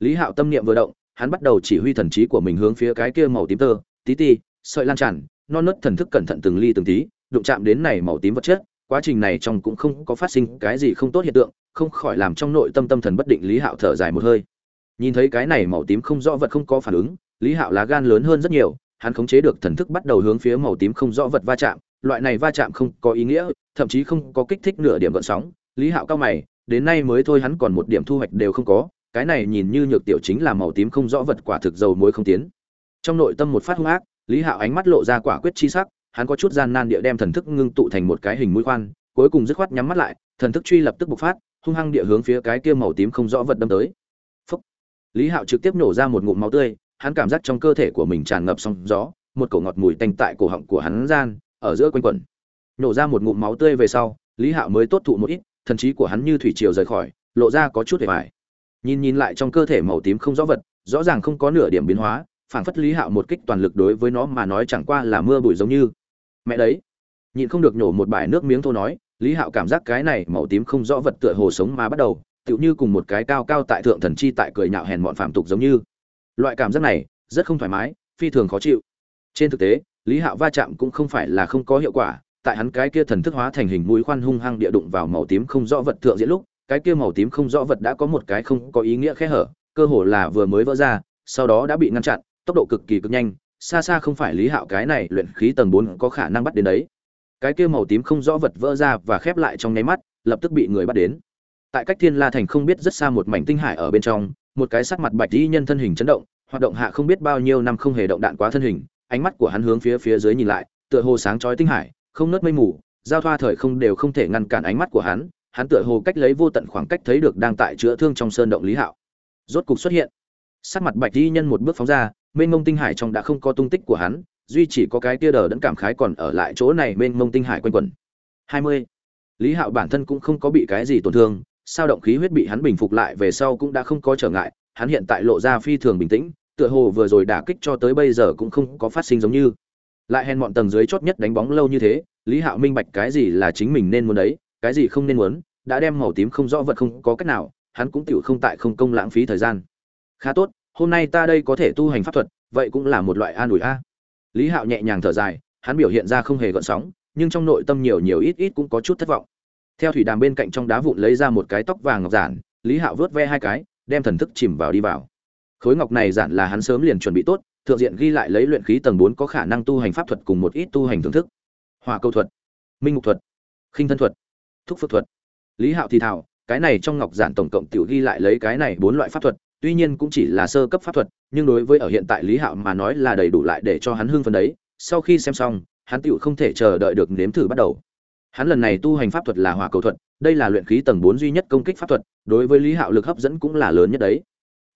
Lý hạo tâm niệm vừa động, hắn bắt đầu chỉ huy thần trí của mình hướng phía cái kia màu tím tơ tí ti, sợi lan tràn, non nớt thần thức cẩn thận từng ly từng tí, đụng chạm đến này màu tím vật chất. Quá trình này trong cũng không có phát sinh cái gì không tốt hiện tượng, không khỏi làm trong nội tâm tâm thần bất định lý hạo thở dài một hơi. Nhìn thấy cái này màu tím không rõ vật không có phản ứng, lý hạo lá gan lớn hơn rất nhiều, hắn khống chế được thần thức bắt đầu hướng phía màu tím không rõ vật va chạm. Loại này va chạm không có ý nghĩa, thậm chí không có kích thích nửa điểm gợn sóng. Lý hạo cao mày, đến nay mới thôi hắn còn một điểm thu hoạch đều không có, cái này nhìn như nhược tiểu chính là màu tím không rõ vật quả thực dầu muối không tiến trong nội tâm một phát hung ác, lý hạo ánh mắt lộ ra quả quyết chi sắc, hắn có chút gian nan địa đem thần thức ngưng tụ thành một cái hình mũi khoan, cuối cùng dứt khoát nhắm mắt lại, thần thức truy lập tức bộc phát, hung hăng địa hướng phía cái kia màu tím không rõ vật đâm tới. Phúc. lý hạo trực tiếp nổ ra một ngụm máu tươi, hắn cảm giác trong cơ thể của mình tràn ngập sóng gió, một cổ ngọt mùi tanh tại cổ họng của hắn gian, ở giữa quanh quẩn. Nổ ra một ngụm máu tươi về sau, lý hạo mới tốt thụ một ít, thần trí của hắn như thủy triều rời khỏi, lộ ra có chút hề vải nhìn nhìn lại trong cơ thể màu tím không rõ vật, rõ ràng không có nửa điểm biến hóa phảng phất lý hạo một kích toàn lực đối với nó mà nói chẳng qua là mưa bụi giống như. Mẹ đấy, nhịn không được nhổ một bài nước miếng thô nói, lý hạo cảm giác cái này màu tím không rõ vật tựa hồ sống mà bắt đầu, tựu như cùng một cái cao cao tại thượng thần chi tại cười nhạo hèn mọn phạm tục giống như. Loại cảm giác này, rất không thoải mái, phi thường khó chịu. Trên thực tế, lý hạo va chạm cũng không phải là không có hiệu quả, tại hắn cái kia thần thức hóa thành hình mũi khoan hung hăng địa đụng vào màu tím không rõ vật thượng diễn lúc, cái kia màu tím không rõ vật đã có một cái không có ý nghĩa khe hở, cơ hồ là vừa mới vỡ ra, sau đó đã bị ngăn chặn tốc độ cực kỳ cực nhanh, xa xa không phải lý hạo cái này luyện khí tầng bốn có khả năng bắt đến đấy. Cái kia màu tím không rõ vật vỡ ra và khép lại trong nháy mắt, lập tức bị người bắt đến. Tại cách thiên la thành không biết rất xa một mảnh tinh hải ở bên trong, một cái sắc mặt bạch y nhân thân hình chấn động, hoạt động hạ không biết bao nhiêu năm không hề động đạn quá thân hình, ánh mắt của hắn hướng phía phía dưới nhìn lại, tựa hồ sáng chói tinh hải, không nớt mây mù, giao thoa thời không đều không thể ngăn cản ánh mắt của hắn hắn tựa hồ cách lấy vô tận khoảng cách thấy được đang tại chữa thương trong sơn động lý hạo. Rốt cục xuất hiện. Sắc mặt bạch y nhân một bước phóng ra mênh mông tinh hải trong đã không có tung tích của hắn, duy chỉ có cái tia đờ đẫn cảm khái còn ở lại chỗ này mênh mông tinh hải quanh quẩn. Hai mươi. Lý hạo bản thân cũng không có bị cái gì tổn thương, sao động khí huyết bị hắn bình phục lại về sau cũng đã không có trở ngại, hắn hiện tại lộ ra phi thường bình tĩnh, tựa hồ vừa rồi đả kích cho tới bây giờ cũng không có phát sinh giống như. Lại hèn mọn tầng dưới chót nhất đánh bóng lâu như thế, lý hạo minh bạch cái gì là chính mình nên muốn đấy, cái gì không nên muốn, đã đem màu tím không rõ vật không có cách nào, hắn cũng tựu không tại không công lãng phí thời gian. Khá tốt hôm nay ta đây có thể tu hành pháp thuật, vậy cũng là một loại an ủi a. Lý hạo nhẹ nhàng thở dài, hắn biểu hiện ra không hề gợn sóng, nhưng trong nội tâm nhiều nhiều ít ít cũng có chút thất vọng. Theo thủy đàm bên cạnh trong đá vụn lấy ra một cái tóc vàng ngọc giản, lý hạo vớt ve hai cái, đem thần thức chìm vào đi vào. Khối ngọc này giản là hắn sớm liền chuẩn bị tốt, thượng diện ghi lại lấy luyện khí tầng bốn có khả năng tu hành pháp thuật cùng một ít tu hành thưởng thức. Hòa câu thuật, minh mục thuật, khinh thân thuật, thúc phước thuật. Lý hạo thì thảo cái này trong ngọc giản tổng cộng tiểu ghi lại lấy cái này bốn loại pháp thuật tuy nhiên cũng chỉ là sơ cấp pháp thuật, nhưng đối với ở hiện tại lý hạo mà nói là đầy đủ lại để cho hắn hưng phấn đấy. Sau khi xem xong, hắn tựu không thể chờ đợi được nếm thử bắt đầu. Hắn lần này tu hành pháp thuật là hỏa cầu thuật, đây là luyện khí tầng bốn duy nhất công kích pháp thuật, đối với lý hạo lực hấp dẫn cũng là lớn nhất đấy.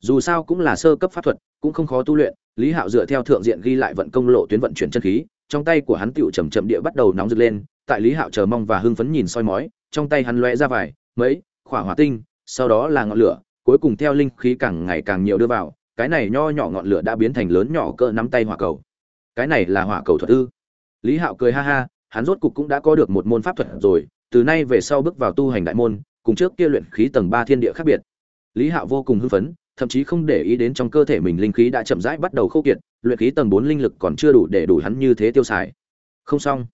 Dù sao cũng là sơ cấp pháp thuật, cũng không khó tu luyện, lý hạo dựa theo thượng diện ghi lại vận công lộ tuyến vận chuyển chân khí, trong tay của hắn tựu chậm chậm địa bắt đầu nóng rực lên, tại lý hạo chờ mong và hưng phấn nhìn soi mói, trong tay hắn lóe ra vài, mấy, khỏa hỏa tinh, sau đó là ngọn lửa cuối cùng theo linh khí càng ngày càng nhiều đưa vào, cái này nho nhỏ ngọn lửa đã biến thành lớn nhỏ cỡ nắm tay hỏa cầu. Cái này là hỏa cầu thuật ư? Lý hạo cười ha ha, hắn rốt cục cũng đã có được một môn pháp thuật rồi, từ nay về sau bước vào tu hành đại môn, cùng trước kia luyện khí tầng ba thiên địa khác biệt. Lý hạo vô cùng hưng phấn, thậm chí không để ý đến trong cơ thể mình linh khí đã chậm rãi bắt đầu khô kiệt, luyện khí tầng bốn linh lực còn chưa đủ để đủ hắn như thế tiêu xài. Không xong.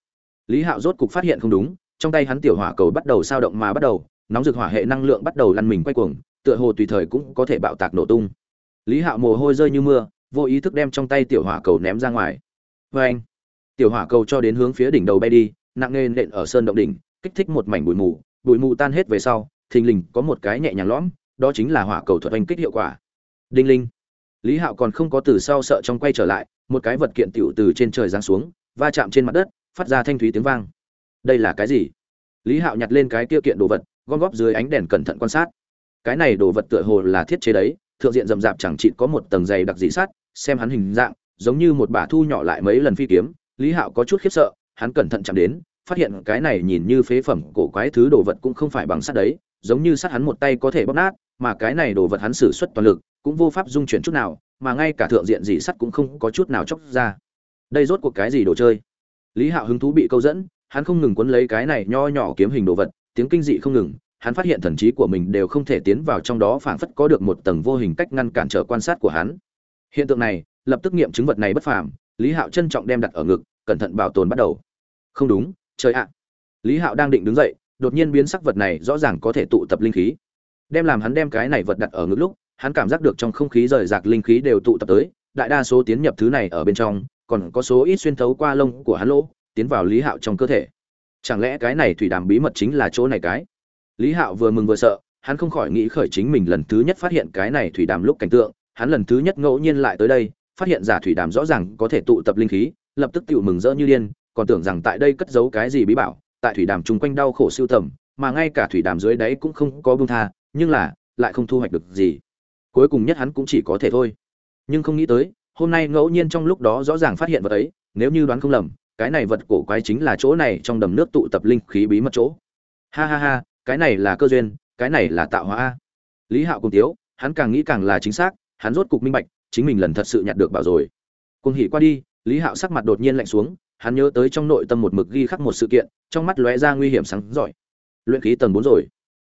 Lý hạo rốt cục phát hiện không đúng, trong tay hắn tiểu hỏa cầu bắt đầu sao động mà bắt đầu, nóng rực hỏa hệ năng lượng bắt đầu lăn mình quay cuồng tựa hồ tùy thời cũng có thể bạo tạc nổ tung. Lý hạo mồ hôi rơi như mưa, vô ý thức đem trong tay tiểu hỏa cầu ném ra ngoài. Vê anh, tiểu hỏa cầu cho đến hướng phía đỉnh đầu bay đi, nặng nề nện ở sơn động đỉnh, kích thích một mảnh bụi mù. Bụi mù tan hết về sau, thình lình có một cái nhẹ nhàng lõm, đó chính là hỏa cầu thuật oanh kích hiệu quả. Đinh linh. Lý hạo còn không có từ sau sợ trong quay trở lại, một cái vật kiện tiểu từ trên trời giáng xuống, va chạm trên mặt đất, phát ra thanh thúy tiếng vang. Đây là cái gì? Lý hạo nhặt lên cái kia kiện đồ vật, gom góp dưới ánh đèn cẩn thận quan sát cái này đồ vật tựa hồ là thiết chế đấy, thượng diện rậm rạp chẳng chịt có một tầng dày đặc dị sát, xem hắn hình dạng, giống như một bả thu nhỏ lại mấy lần phi kiếm, lý hạo có chút khiếp sợ, hắn cẩn thận chạm đến, phát hiện cái này nhìn như phế phẩm cổ quái thứ đồ vật cũng không phải bằng sắt đấy, giống như sắt hắn một tay có thể bóp nát, mà cái này đồ vật hắn sử xuất toàn lực, cũng vô pháp dung chuyển chút nào, mà ngay cả thượng diện dị sắt cũng không có chút nào chóc ra. Đây rốt cuộc cái gì đồ chơi? Lý hạo hứng thú bị câu dẫn, hắn không ngừng quấn lấy cái này nho nhỏ kiếm hình đồ vật, tiếng kinh dị không ngừng hắn phát hiện thần trí của mình đều không thể tiến vào trong đó, phảng phất có được một tầng vô hình cách ngăn cản trở quan sát của hắn. Hiện tượng này, lập tức nghiệm chứng vật này bất phàm, lý hạo trân trọng đem đặt ở ngực, cẩn thận bảo tồn bắt đầu. Không đúng, trời ạ. Lý hạo đang định đứng dậy, đột nhiên biến sắc vật này rõ ràng có thể tụ tập linh khí. Đem làm hắn đem cái này vật đặt ở ngực lúc, hắn cảm giác được trong không khí rời rạc linh khí đều tụ tập tới, đại đa số tiến nhập thứ này ở bên trong, còn có số ít xuyên thấu qua lông của hắn lỗ, tiến vào lý hạo trong cơ thể. Chẳng lẽ cái này thủy đàm bí mật chính là chỗ này cái? Lý hạo vừa mừng vừa sợ, hắn không khỏi nghĩ khởi chính mình lần thứ nhất phát hiện cái này thủy đàm lúc cảnh tượng, hắn lần thứ nhất ngẫu nhiên lại tới đây, phát hiện giả thủy đàm rõ ràng có thể tụ tập linh khí, lập tức tiểu mừng rỡ như điên, còn tưởng rằng tại đây cất giấu cái gì bí bảo, tại thủy đàm chung quanh đau khổ siêu tầm, mà ngay cả thủy đàm dưới đáy cũng không có bông tha, nhưng là, lại không thu hoạch được gì. Cuối cùng nhất hắn cũng chỉ có thể thôi. Nhưng không nghĩ tới, hôm nay ngẫu nhiên trong lúc đó rõ ràng phát hiện vật ấy, nếu như đoán không lầm, cái này vật cổ quái chính là chỗ này trong đầm nước tụ tập linh khí bí mật chỗ. Ha ha ha cái này là cơ duyên, cái này là tạo hóa lý hạo cùng tiếu, hắn càng nghĩ càng là chính xác, hắn rốt cục minh bạch, chính mình lần thật sự nhặt được bảo rồi. Cùng hỉ qua đi, lý hạo sắc mặt đột nhiên lạnh xuống, hắn nhớ tới trong nội tâm một mực ghi khắc một sự kiện, trong mắt lóe ra nguy hiểm sáng giỏi. Luyện khí tầng bốn rồi.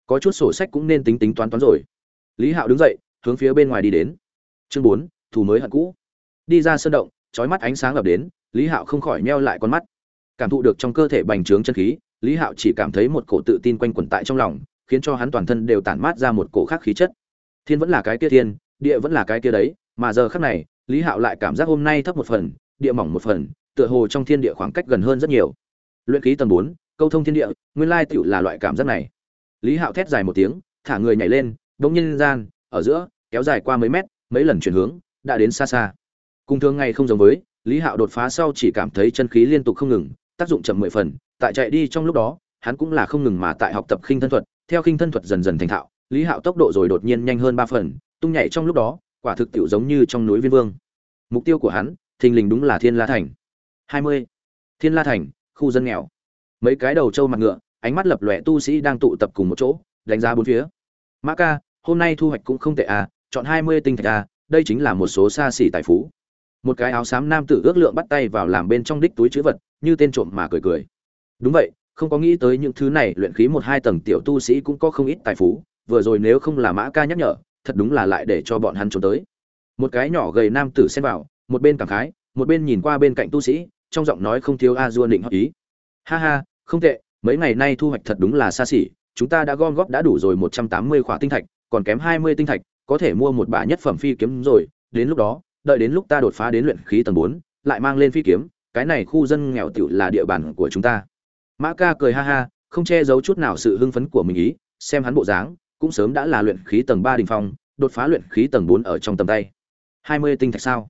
Có chút sổ sách cũng nên tính tính toán toán rồi. Lý hạo đứng dậy, hướng phía bên ngoài đi đến. Chương bốn thù mới hận cũ. Đi ra sân động trói mắt ánh sáng ập đến, lý hạo không khỏi meo lại con mắt. Cảm thụ được trong cơ thể bành trướng chân khí lý hạo chỉ cảm thấy một cổ tự tin quanh quẩn tại trong lòng, khiến cho hắn toàn thân đều tản mát ra một cổ khác khí chất. Thiên vẫn là cái kia thiên, địa vẫn là cái kia đấy, mà giờ khác này, lý hạo lại cảm giác hôm nay thấp một phần, địa mỏng một phần, tựa hồ trong thiên địa khoảng cách gần hơn rất nhiều. Luyện khí tầng bốn, câu thông thiên địa, nguyên lai tựu là loại cảm giác này. Lý hạo thét dài một tiếng, thả người nhảy lên, đống nhiên gian, ở giữa, kéo dài qua mấy mét, mấy lần chuyển hướng, đã đến xa xa. Cùng thường ngày không giống với, lý hạo đột phá sau chỉ cảm thấy chân khí liên tục không ngừng, tác dụng chậm mười phần tại chạy đi trong lúc đó, hắn cũng là không ngừng mà tại học tập khinh thân thuật, theo khinh thân thuật dần dần thành thạo, lý hạo tốc độ rồi đột nhiên nhanh hơn ba phần, tung nhảy trong lúc đó, quả thực tiệu giống như trong núi viên vương. Mục tiêu của hắn, thình lình đúng là thiên la thành. Hai mươi. Thiên la thành, khu dân nghèo. Mấy cái đầu trâu mặt ngựa, ánh mắt lập lòe tu sĩ đang tụ tập cùng một chỗ, đánh giá bốn phía. Mã ca, hôm nay thu hoạch cũng không tệ à chọn hai mươi tinh thạch à đây chính là một số xa xỉ tài phú. Một cái áo xám nam tử ước lượng bắt tay vào làm bên trong đích túi chữ vật, như tên trộm mà cười cười đúng vậy, không có nghĩ tới những thứ này, luyện khí một hai tầng tiểu tu sĩ cũng có không ít tài phú, vừa rồi nếu không là mã ca nhắc nhở, thật đúng là lại để cho bọn hắn trốn tới. Một cái nhỏ gầy nam tử xen vào, một bên cảm khái, một bên nhìn qua bên cạnh tu sĩ, trong giọng nói không thiếu a dua định hợp ý. Ha ha, không tệ, mấy ngày nay thu hoạch thật đúng là xa xỉ, chúng ta đã gom góp đã đủ rồi một trăm tám mươi khỏa tinh thạch, còn kém hai mươi tinh thạch, có thể mua một bả nhất phẩm phi kiếm rồi, đến lúc đó, đợi đến lúc ta đột phá đến luyện khí tầng bốn, lại mang lên phi kiếm, cái này khu dân nghèo tiểu là địa bàn của chúng ta mã ca cười ha ha, không che giấu chút nào sự hưng phấn của mình ý, xem hắn bộ dáng, cũng sớm đã là luyện khí tầng ba đình phong, đột phá luyện khí tầng bốn ở trong tầm tay. Hai mươi tinh thạch sao?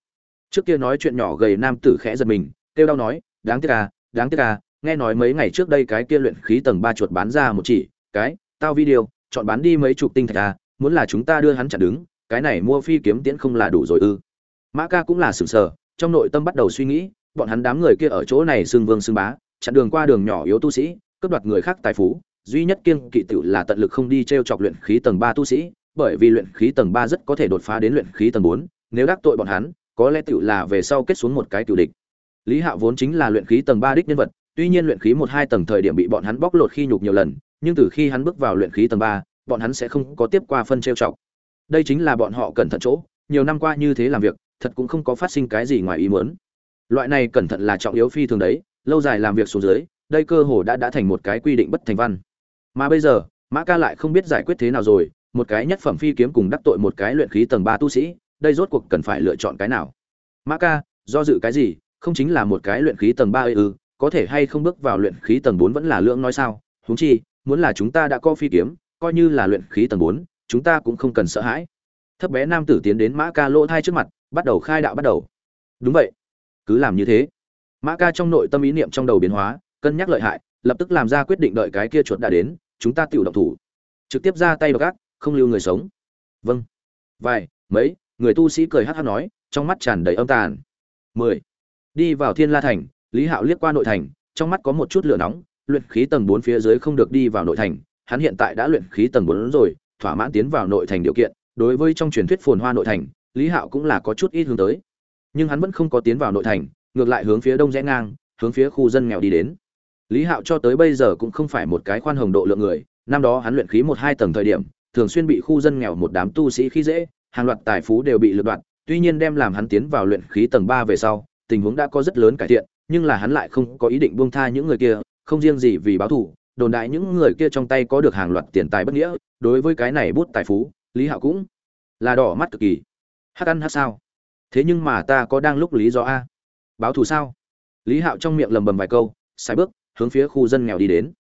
Trước kia nói chuyện nhỏ gầy nam tử khẽ giật mình, kêu đau nói, đáng tiếc à đáng tiếc à nghe nói mấy ngày trước đây cái kia luyện khí tầng ba chuột bán ra một chỉ, cái, tao video, chọn bán đi mấy chục tinh thạch à muốn là chúng ta đưa hắn chặn đứng, cái này mua phi kiếm tiễn không là đủ rồi ư. Mã ca cũng là sừng sờ, trong nội tâm bắt đầu suy nghĩ, bọn hắn đám người kia ở chỗ này xưng vương xưng bá chặn đường qua đường nhỏ yếu tu sĩ, cướp đoạt người khác tài phú, duy nhất kiêng kỵ tự là tận lực không đi t r e o chọc luyện khí tầng ba tu sĩ, bởi vì luyện khí tầng ba rất có thể đột phá đến luyện khí tầng bốn, nếu đắc tội bọn hắn, có lẽ tựu là về sau kết xuống một cái tiểu địch. Lý hạo vốn chính là luyện khí tầng ba đích nhân vật, tuy nhiên luyện khí một hai tầng thời điểm bị bọn hắn bóc lột khi nhục nhiều lần, nhưng từ khi hắn bước vào luyện khí tầng ba, bọn hắn sẽ không có tiếp qua phân trêu chọc. Đây chính là bọn họ cẩn thận chỗ, nhiều năm qua như thế làm việc, thật cũng không có phát sinh cái gì ngoài ý muốn. Loại này cẩn thận là trọng yếu phi thường đấy lâu dài làm việc xuống dưới, đây cơ hồ đã đã thành một cái quy định bất thành văn. Mà bây giờ, mã ca lại không biết giải quyết thế nào rồi, một cái nhất phẩm phi kiếm cùng đắc tội một cái luyện khí tầng ba tu sĩ, đây rốt cuộc cần phải lựa chọn cái nào? Mã ca, do dự cái gì? Không chính là một cái luyện khí tầng ba ư? Có thể hay không bước vào luyện khí tầng bốn vẫn là lưỡng nói sao? Huống chi, muốn là chúng ta đã có phi kiếm, coi như là luyện khí tầng bốn, chúng ta cũng không cần sợ hãi. Thấp bé nam tử tiến đến mã ca lỗ thai trước mặt, bắt đầu khai đạo bắt đầu. Đúng vậy. Cứ làm như thế mã ca trong nội tâm ý niệm trong đầu biến hóa, cân nhắc lợi hại, lập tức làm ra quyết định đợi cái kia chuột đã đến, chúng ta tự động thủ. Trực tiếp ra tay đ gác không lưu người sống. Vâng. Vài, mấy, người tu sĩ cười hát hát nói, trong mắt tràn đầy âm tàn. Mười. Đi vào thiên la thành, lý hạo liếc qua nội thành, trong mắt có một chút lửa nóng, luyện khí tầng bốn phía dưới không được đi vào nội thành, hắn hiện tại đã luyện khí tầng bốn rồi, thỏa mãn tiến vào nội thành điều kiện, đối với trong truyền thuyết phồn hoa nội thành, lý hạo cũng là có chút ít hướng tới. Nhưng hắn vẫn không có tiến vào nội thành ngược lại hướng phía đông rẽ ngang, hướng phía khu dân nghèo đi đến. Lý hạo cho tới bây giờ cũng không phải một cái khoan hồng độ lượng người, năm đó hắn luyện khí một hai tầng thời điểm, thường xuyên bị khu dân nghèo một đám tu sĩ khi dễ, hàng loạt tài phú đều bị lượt đoạn tuy nhiên đem làm hắn tiến vào luyện khí tầng ba về sau, tình huống đã có rất lớn cải thiện, nhưng là hắn lại không có ý định buông tha những người kia, không riêng gì vì báo thù, đồn đại những người kia trong tay có được hàng loạt tiền tài bất nghĩa, đối với cái này bút tài phú, lý hạo cũng là đỏ mắt cực kỳ. Hắc ăn hắc sao? Thế nhưng mà ta có đang lúc lý do a báo thù sao? Lý hạo trong miệng lầm bầm vài câu sai bước, hướng phía khu dân nghèo đi đến.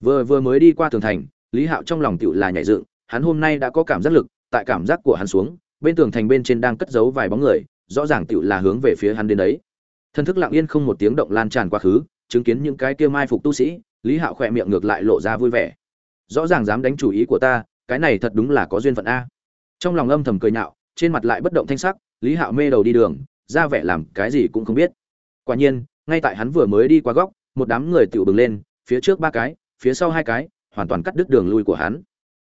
Vừa vừa mới đi qua tường thành, lý hạo trong lòng tựu là nhảy dựng, hắn hôm nay đã có cảm giác lực, tại cảm giác của hắn xuống, bên tường thành bên trên đang cất giấu vài bóng người, rõ ràng tựu là hướng về phía hắn đến đấy. Thân thức lặng yên không một tiếng động lan tràn quá khứ, chứng kiến những cái kia mai phục tu sĩ, lý hạo khỏe miệng ngược lại lộ ra vui vẻ. Rõ ràng dám đánh chủ ý của ta, cái này thật đúng là có duyên phận a. Trong lòng âm thầm cười nhạo, trên mặt lại bất động thanh sắc, lý hạo mê đầu đi đường, ra vẻ làm cái gì cũng không biết quả nhiên, ngay tại hắn vừa mới đi qua góc, một đám người tiểu bừng lên, phía trước ba cái, phía sau hai cái, hoàn toàn cắt đứt đường lui của hắn.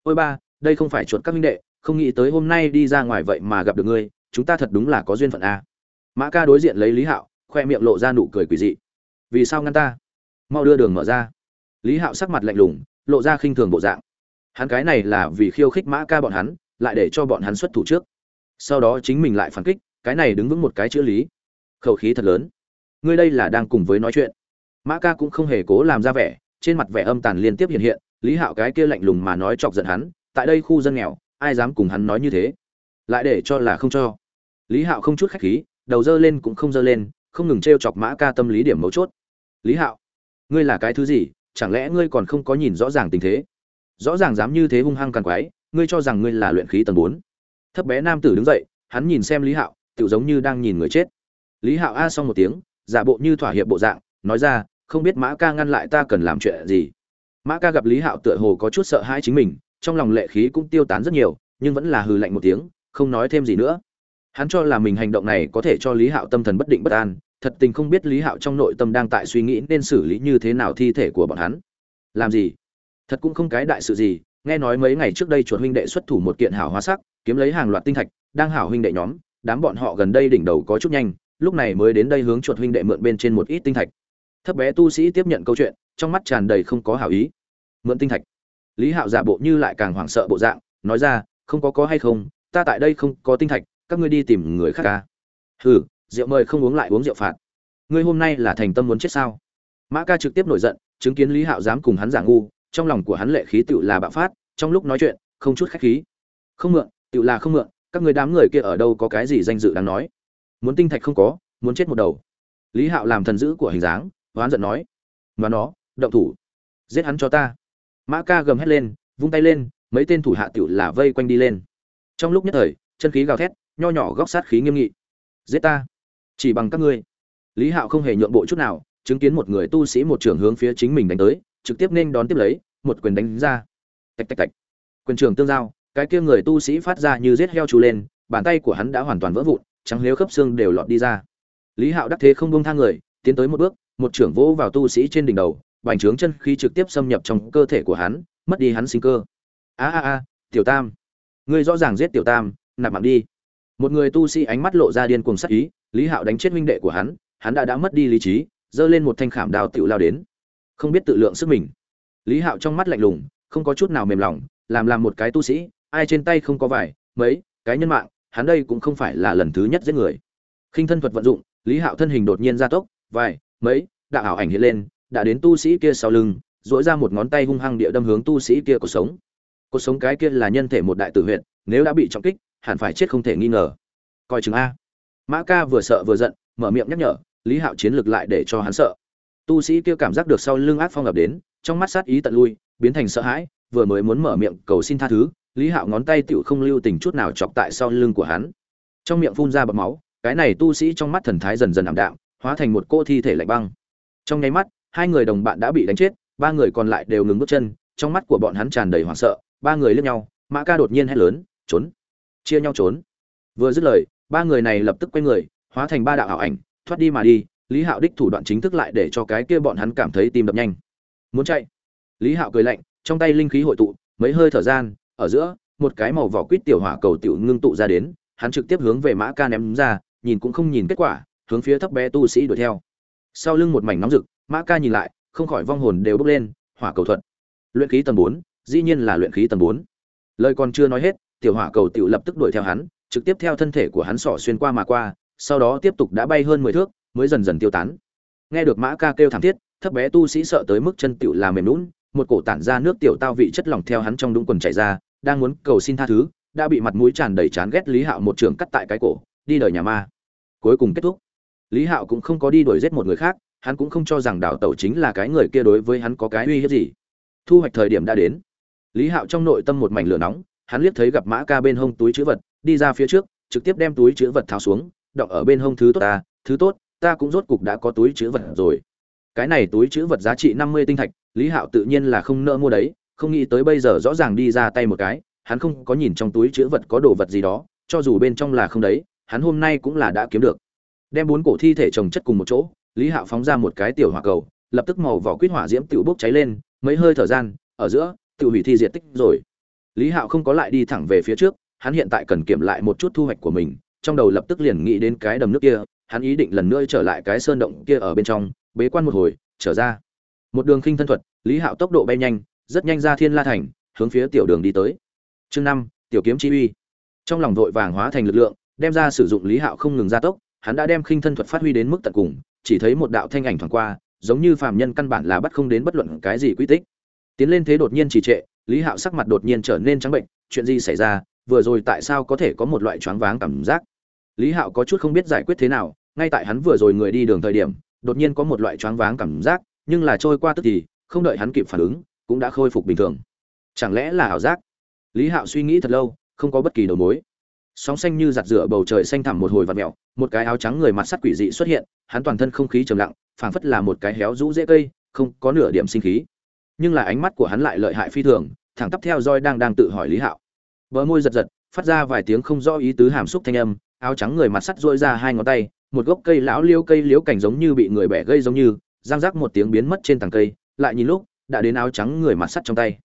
Ôi ba, đây không phải chuột các minh đệ, không nghĩ tới hôm nay đi ra ngoài vậy mà gặp được ngươi, chúng ta thật đúng là có duyên phận a. Mã ca đối diện lấy lý hạo, khoe miệng lộ ra nụ cười quỷ dị. Vì sao ngăn ta? Mau đưa đường mở ra. Lý hạo sắc mặt lạnh lùng, lộ ra khinh thường bộ dạng. Hắn cái này là vì khiêu khích mã ca bọn hắn, lại để cho bọn hắn xuất thủ trước. Sau đó chính mình lại phản kích, cái này đứng vững một cái chữ lý. Khẩu khí thật lớn ngươi đây là đang cùng với nói chuyện. Mã ca cũng không hề cố làm ra vẻ, trên mặt vẻ âm tàn liên tiếp hiện hiện, lý hạo cái kia lạnh lùng mà nói chọc giận hắn, tại đây khu dân nghèo, ai dám cùng hắn nói như thế? Lại để cho là không cho. Lý hạo không chút khách khí, đầu dơ lên cũng không dơ lên, không ngừng t r e o chọc mã ca tâm lý điểm mấu chốt. Lý hạo, ngươi là cái thứ gì? Chẳng lẽ ngươi còn không có nhìn rõ ràng tình thế? Rõ ràng dám như thế hung hăng càng quái ngươi cho rằng ngươi là luyện khí tầng bốn. Thấp bé nam tử đứng dậy, hắn nhìn xem lý hạo tự giống như đang nhìn người chết. Lý hạo a xong một tiếng giả bộ như thỏa hiệp bộ dạng, nói ra, không biết mã ca ngăn lại ta cần làm chuyện gì? Mã ca gặp lý hạo tựa hồ có chút sợ hãi chính mình, trong lòng lệ khí cũng tiêu tán rất nhiều, nhưng vẫn là hừ lạnh một tiếng, không nói thêm gì nữa. Hắn cho là mình hành động này có thể cho lý hạo tâm thần bất định bất an, thật tình không biết lý hạo trong nội tâm đang tại suy nghĩ nên xử lý như thế nào thi thể của bọn hắn. Làm gì? Thật cũng không cái đại sự gì, nghe nói mấy ngày trước đây chuột huynh đệ xuất thủ một kiện hảo hóa sắc, kiếm lấy hàng loạt tinh thạch, đang hảo huynh đệ nhóm, đám bọn họ gần đây đỉnh đầu có chút nhanh lúc này mới đến đây hướng chuột huynh đệ mượn bên trên một ít tinh thạch. Thấp bé tu sĩ tiếp nhận câu chuyện, trong mắt tràn đầy không có hảo ý. Mượn tinh thạch. Lý hạo giả bộ như lại càng hoảng sợ bộ dạng, nói ra, không có có hay không, ta tại đây không có tinh thạch, các ngươi đi tìm người khác ca. Hừ, rượu mời không uống lại uống rượu phạt. Ngươi hôm nay là thành tâm muốn chết sao? Mã ca trực tiếp nổi giận, chứng kiến lý hạo dám cùng hắn giả ngu, trong lòng của hắn lệ khí tựu là bạo phát, trong lúc nói chuyện, không chút khách khí. Không mượn, tựu là không mượn, các người đám người kia ở đâu có cái gì danh dự đáng nói muốn tinh thạch không có, muốn chết một đầu. Lý hạo làm thần dữ của hình dáng hoán giận nói, mà nó, động thủ, giết hắn cho ta. Mã ca gầm hét lên, vung tay lên, mấy tên thủ hạ tựu là vây quanh đi lên. Trong lúc nhất thời, chân khí gào thét, nho nhỏ góc sát khí nghiêm nghị. Giết ta, chỉ bằng các ngươi. Lý hạo không hề nhượng bộ chút nào, chứng kiến một người tu sĩ một trưởng hướng phía chính mình đánh tới, trực tiếp nên đón tiếp lấy, một quyền đánh ra. Tạch tạch tạch. Quyền trường tương giao, cái kia người tu sĩ phát ra như giết heo trù lên, bàn tay của hắn đã hoàn toàn vỡ vụn trắng liếu khớp xương đều lọt đi ra. Lý hạo đắc thế không buông tha người, tiến tới một bước, một trưởng vỗ vào tu sĩ trên đỉnh đầu, bành trướng chân khí trực tiếp xâm nhập trong cơ thể của hắn, mất đi hắn sinh cơ. A a a, tiểu tam. Ngươi rõ ràng giết tiểu tam, nạp mạng đi. Một người tu sĩ ánh mắt lộ ra điên cuồng sắc ý, lý hạo đánh chết huynh đệ của hắn hắn đã đã mất đi lý trí, giơ lên một thanh khảm đao tựu lao đến. Không biết tự lượng sức mình. Lý hạo trong mắt lạnh lùng, không có chút nào mềm lòng, làm làm một cái tu sĩ, ai trên tay không có vải, mấy, cái nhân mạng hắn đây cũng không phải là lần thứ nhất giết người. Khinh thân thuật vận dụng, lý hạo thân hình đột nhiên gia tốc, vài, mấy, đạo ảo ảnh hiện lên, đã đến tu sĩ kia sau lưng, duỗi ra một ngón tay hung hăng địa đâm hướng tu sĩ kia của sống. Cuộc sống cái kia là nhân thể một đại tử huyện nếu đã bị trọng kích, hẳn phải chết không thể nghi ngờ. Coi chừng a. Mã ca vừa sợ vừa giận, mở miệng nhắc nhở, lý hạo chiến lược lại để cho hắn sợ. Tu sĩ kia cảm giác được sau lưng ác phong ập đến, trong mắt sát ý tận lui, biến thành sợ hãi, vừa mới muốn mở miệng cầu xin tha thứ lý hạo ngón tay tựu không lưu tình chút nào chọc tại sau lưng của hắn. Trong miệng phun ra bọt máu, cái này tu sĩ trong mắt thần thái dần dần ảm đạm, hóa thành một cô thi thể lạnh băng. Trong nháy mắt, hai người đồng bạn đã bị đánh chết, ba người còn lại đều ngừng bước chân, trong mắt của bọn hắn tràn đầy hoảng sợ, ba người liếc nhau, mã ca đột nhiên hét lớn, trốn! Chia nhau trốn! Vừa dứt lời, ba người này lập tức quay người, hóa thành ba đạo ảo ảnh, thoát đi mà đi, lý hạo đích thủ đoạn chính thức lại để cho cái kia bọn hắn cảm thấy tim đập nhanh. Muốn chạy! Lý hạo cười lạnh, trong tay linh khí hội tụ, mấy hơi thở gian ở giữa, một cái màu vỏ quýt tiểu hỏa cầu tiểu ngưng tụ ra đến, hắn trực tiếp hướng về mã ca ném ra, nhìn cũng không nhìn kết quả, hướng phía thấp bé tu sĩ đuổi theo. Sau lưng một mảnh nóng rực, mã ca nhìn lại, không khỏi vong hồn đều bốc lên, hỏa cầu thuật. Luyện khí tầng bốn, dĩ nhiên là luyện khí tầng bốn. Lời còn chưa nói hết, tiểu hỏa cầu tiểu lập tức đuổi theo hắn, trực tiếp theo thân thể của hắn sỏ xuyên qua mà qua, sau đó tiếp tục đã bay hơn mười thước, mới dần dần tiêu tán. Nghe được mã ca kêu thảm thiết, thấp bé tu sĩ sợ tới mức chân tiểu là mềm lún một cổ tản ra nước tiểu tao vị chất lỏng theo hắn trong đúng quần chảy ra đang muốn cầu xin tha thứ, đã bị mặt mũi tràn đầy chán ghét lý hạo một trường cắt tại cái cổ, đi đời nhà ma. Cuối cùng kết thúc. Lý hạo cũng không có đi đuổi giết một người khác, hắn cũng không cho rằng đảo tẩu chính là cái người kia đối với hắn có cái uy hiếp gì. Thu hoạch thời điểm đã đến. Lý hạo trong nội tâm một mảnh lửa nóng, hắn liếc thấy gặp mã ca bên hông túi chữ vật, đi ra phía trước, trực tiếp đem túi chữ vật tháo xuống, đọng ở bên hông thứ tốt ta, thứ tốt, ta cũng rốt cục đã có túi chữ vật rồi. Cái này túi chữ vật giá trị năm mươi tinh thạch, lý hạo tự nhiên là không nỡ mua đấy không nghĩ tới bây giờ rõ ràng đi ra tay một cái, hắn không có nhìn trong túi chữ vật có đồ vật gì đó, cho dù bên trong là không đấy, hắn hôm nay cũng là đã kiếm được. Đem bốn cổ thi thể chồng chất cùng một chỗ, lý hạo phóng ra một cái tiểu hỏa cầu, lập tức màu vỏ quýt hỏa diễm tự bốc cháy lên, mấy hơi thời gian, ở giữa tự hủy thi diệt tích rồi. Lý hạo không có lại đi thẳng về phía trước, hắn hiện tại cần kiểm lại một chút thu hoạch của mình, trong đầu lập tức liền nghĩ đến cái đầm nước kia, hắn ý định lần nữa trở lại cái sơn động kia ở bên trong, bế quan một hồi, trở ra. Một đường khinh thân thuật, lý hạo tốc độ bay nhanh rất nhanh ra thiên la thành, hướng phía tiểu đường đi tới. Chương năm, tiểu kiếm chi uy. Trong lòng vội vàng hóa thành lực lượng, đem ra sử dụng lý hạo không ngừng gia tốc, hắn đã đem khinh thân thuật phát huy đến mức tận cùng, chỉ thấy một đạo thanh ảnh thoáng qua, giống như phàm nhân căn bản là bắt không đến bất luận cái gì quy tích. Tiến lên thế đột nhiên trì trệ, lý hạo sắc mặt đột nhiên trở nên trắng bệnh, chuyện gì xảy ra, vừa rồi tại sao có thể có một loại choáng váng cảm giác? Lý hạo có chút không biết giải quyết thế nào, ngay tại hắn vừa rồi người đi đường thời điểm, đột nhiên có một loại choáng váng cảm giác, nhưng là trôi qua tức thì, không đợi hắn kịp phản ứng cũng đã khôi phục bình thường. Chẳng lẽ là ảo giác? Lý hạo suy nghĩ thật lâu, không có bất kỳ đầu mối. Sóng xanh như giặt rửa bầu trời xanh thẳm một hồi vạt mẹo một cái áo trắng người mặt sắt quỷ dị xuất hiện, hắn toàn thân không khí trầm lặng, phảng phất là một cái héo rũ dễ cây, không có nửa điểm sinh khí. Nhưng là ánh mắt của hắn lại lợi hại phi thường, thẳng tắp theo roi đang đang tự hỏi lý hạo. Vợ môi giật giật, phát ra vài tiếng không rõ ý tứ hàm xúc thanh âm, áo trắng người mặt sắt dội ra hai ngón tay, một gốc cây lão liêu cây liếu cảnh giống như bị người bẻ gây giống như giang rác một tiếng biến mất trên tầng cây, lại nhìn lúc đã đến áo trắng người mặt sắt trong tay.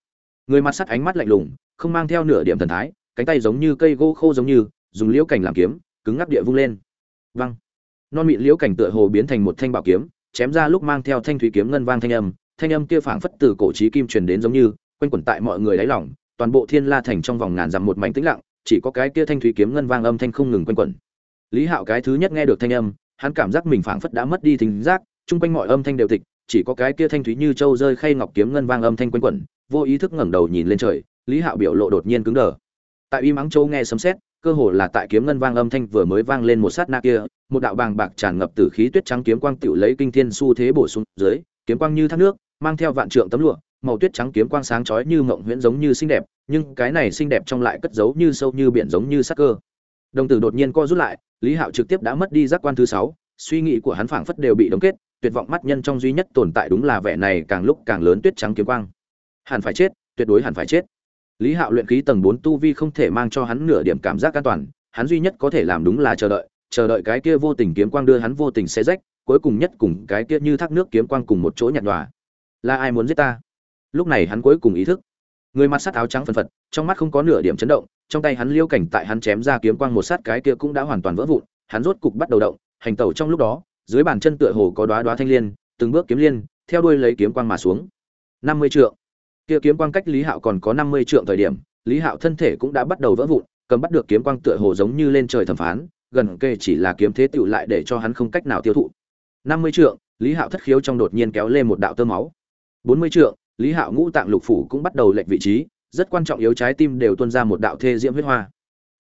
Người mặt sắt ánh mắt lạnh lùng, không mang theo nửa điểm thần thái, cánh tay giống như cây gỗ khô giống như, dùng liễu cảnh làm kiếm, cứng ngắc địa vung lên. Văng non mịn liễu cảnh tựa hồ biến thành một thanh bảo kiếm, chém ra lúc mang theo thanh thủy kiếm ngân vang thanh âm thanh âm kia phảng phất từ cổ trí kim truyền đến giống như, quanh quẩn tại mọi người đáy lòng, toàn bộ thiên la thành trong vòng ngàn dặm một mảnh tĩnh lặng, chỉ có cái kia thanh thủy kiếm ngân vang âm thanh không ngừng quanh quẩn. Lý hạo cái thứ nhất nghe được thanh âm, hắn cảm giác mình phảng phất đã mất đi thính giác, chung quanh mọi âm thanh đều tịch chỉ có cái kia thanh thúy như châu rơi khay ngọc kiếm ngân vang âm thanh quanh quẩn, vô ý thức ngẩng đầu nhìn lên trời, lý hạo biểu lộ đột nhiên cứng đờ. Tại y mắng châu nghe sấm sét, cơ hồ là tại kiếm ngân vang âm thanh vừa mới vang lên một sát na kia, một đạo bàng bạc tràn ngập từ khí tuyết trắng kiếm quang tựu lấy kinh thiên xu thế bổ sung dưới, kiếm quang như thác nước, mang theo vạn trượng tấm lụa, màu tuyết trắng kiếm quang sáng chói như mộng huyễn giống như xinh đẹp, nhưng cái này xinh đẹp trong lại cất giấu như sâu như biển giống như sắc cơ. Đồng tử đột nhiên co rút lại, lý hạo trực tiếp đã mất đi giác quan thứ sáu, suy nghĩ của hắn phảng phất đều bị đóng kết tuyệt vọng mắt nhân trong duy nhất tồn tại đúng là vẻ này càng lúc càng lớn tuyết trắng kiếm quang. Hẳn phải chết, tuyệt đối hẳn phải chết. Lý hạo luyện khí tầng bốn tu vi không thể mang cho hắn nửa điểm cảm giác an toàn, hắn duy nhất có thể làm đúng là chờ đợi chờ đợi cái kia vô tình kiếm quang đưa hắn vô tình xé rách, cuối cùng nhất cùng cái kia như thác nước kiếm quang cùng một chỗ nhạt nhòa. Là ai muốn giết ta? Lúc này hắn cuối cùng ý thức, người mặt sắt áo trắng phần phật, trong mắt không có nửa điểm chấn động, trong tay hắn liêu cảnh tại hắn chém ra kiếm quang một sát cái kia cũng đã hoàn toàn vỡ vụn, hắn rốt cục bắt đầu động, hành tẩu trong lúc đó dưới bàn chân tựa hồ có đóa đóa thanh liên, từng bước kiếm liên, theo đuôi lấy kiếm quang mà xuống. Năm mươi trượng. Kia kiếm quang cách lý hạo còn có năm mươi trượng thời điểm, lý hạo thân thể cũng đã bắt đầu vỡ vụn, cầm bắt được kiếm quang tựa hồ giống như lên trời thẩm phán, gần kề chỉ là kiếm thế tựu lại để cho hắn không cách nào tiêu thụ. Năm mươi trượng, lý hạo thất khiếu trong đột nhiên kéo lên một đạo tơ máu. Bốn mươi trượng, lý hạo ngũ tạng lục phủ cũng bắt đầu lệch vị trí, rất quan trọng yếu trái tim đều tuôn ra một đạo thê diễm huyết hoa.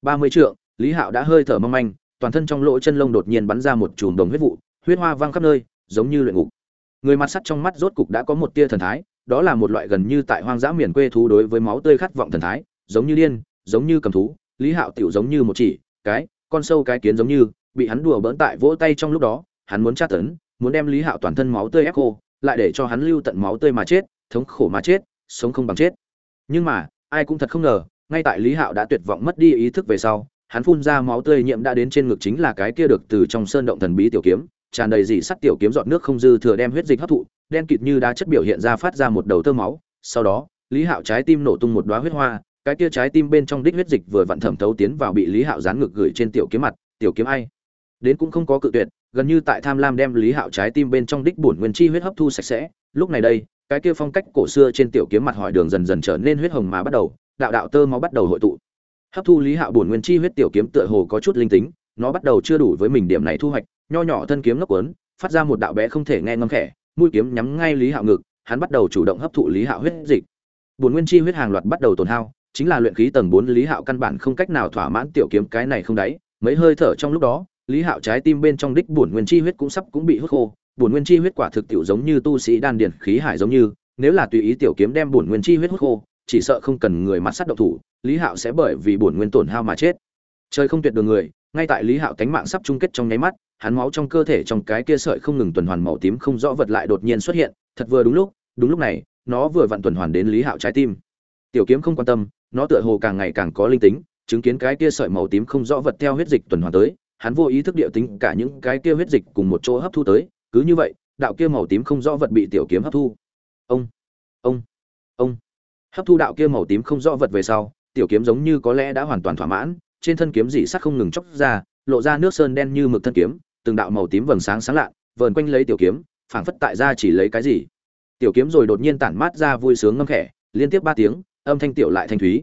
Ba mươi trượng, lý hạo đã hơi thở mong manh, toàn thân trong lỗ chân lông đột nhiên bắn ra một chùm đồng huyết vụ huyết hoa văng khắp nơi, giống như luyện ngục. Người mặt sắt trong mắt rốt cục đã có một tia thần thái, đó là một loại gần như tại hoang dã miền quê thú đối với máu tươi khát vọng thần thái, giống như điên, giống như cầm thú, lý hạo tiểu giống như một chỉ, cái, con sâu cái kiến giống như, bị hắn đùa bỡn tại vỗ tay trong lúc đó, hắn muốn tra tấn, muốn đem lý hạo toàn thân máu tươi ép khô, lại để cho hắn lưu tận máu tươi mà chết, thống khổ mà chết, sống không bằng chết. Nhưng mà, ai cũng thật không ngờ, ngay tại lý hạo đã tuyệt vọng mất đi ý thức về sau, hắn phun ra máu tươi nhiễm đã đến trên ngực chính là cái kia được từ trong sơn động thần bí tiểu kiếm tràn đầy dị sắt tiểu kiếm giọt nước không dư thừa đem huyết dịch hấp thụ, đen kịt như đá chất biểu hiện ra phát ra một đầu tơ máu. Sau đó, lý hạo trái tim nổ tung một đóa huyết hoa, cái kia trái tim bên trong đích huyết dịch vừa vặn thẩm thấu tiến vào bị lý hạo dán ngực gửi trên tiểu kiếm mặt, tiểu kiếm ai? Đến cũng không có cự tuyệt, gần như tại tham lam đem lý hạo trái tim bên trong đích bổn nguyên chi huyết hấp thu sạch sẽ. Lúc này đây, cái kia phong cách cổ xưa trên tiểu kiếm mặt hỏi đường dần dần trở nên huyết hồng mà bắt đầu, đạo đạo tơ máu bắt đầu hội tụ. Hấp thu lý hạo bổn nguyên chi huyết tiểu kiếm tựa hồ có chút linh tính nó bắt đầu chưa đủ với mình điểm này thu hoạch, nho nhỏ thân kiếm ngốc quấn phát ra một đạo bé không thể nghe ngâm khẽ, mũi kiếm nhắm ngay lý hạo ngực, hắn bắt đầu chủ động hấp thụ lý hạo huyết dịch. Bổn nguyên chi huyết hàng loạt bắt đầu tổn hao, chính là luyện khí tầng bốn lý hạo căn bản không cách nào thỏa mãn tiểu kiếm cái này không đáy. Mấy hơi thở trong lúc đó, lý hạo trái tim bên trong đích bổn nguyên chi huyết cũng sắp cũng bị hút khô. Bổn nguyên chi huyết quả thực tiểu giống như tu sĩ đan điền khí hải giống như, nếu là tùy ý tiểu kiếm đem bổn nguyên chi huyết hút khô, chỉ sợ không cần người mặt sắt độc thủ, lý hạo sẽ bởi vì bổn nguyên tổn hao mà chết. Trời không tuyệt đường người ngay tại lý hạo tánh mạng sắp chung kết trong nháy mắt, hắn máu trong cơ thể trong cái kia sợi không ngừng tuần hoàn màu tím không rõ vật lại đột nhiên xuất hiện, thật vừa đúng lúc đúng lúc này, nó vừa vặn tuần hoàn đến lý hạo trái tim. Tiểu kiếm không quan tâm, nó tựa hồ càng ngày càng có linh tính, chứng kiến cái kia sợi màu tím không rõ vật theo huyết dịch tuần hoàn tới, hắn vô ý thức địa tính cả những cái kia huyết dịch cùng một chỗ hấp thu tới, cứ như vậy, đạo kia màu tím không rõ vật bị tiểu kiếm hấp thu. Ông ông ông. Hấp thu đạo kia màu tím không rõ vật về sau, tiểu kiếm giống như có lẽ đã hoàn toàn thỏa mãn trên thân kiếm dị sắc không ngừng chóc ra, lộ ra nước sơn đen như mực thân kiếm, từng đạo màu tím vầng sáng sáng lạ, vờn quanh lấy tiểu kiếm, phảng phất tại ra chỉ lấy cái gì. Tiểu kiếm rồi đột nhiên tản mát ra vui sướng ngâm khẽ, liên tiếp ba tiếng, âm thanh tiểu lại thanh thúy.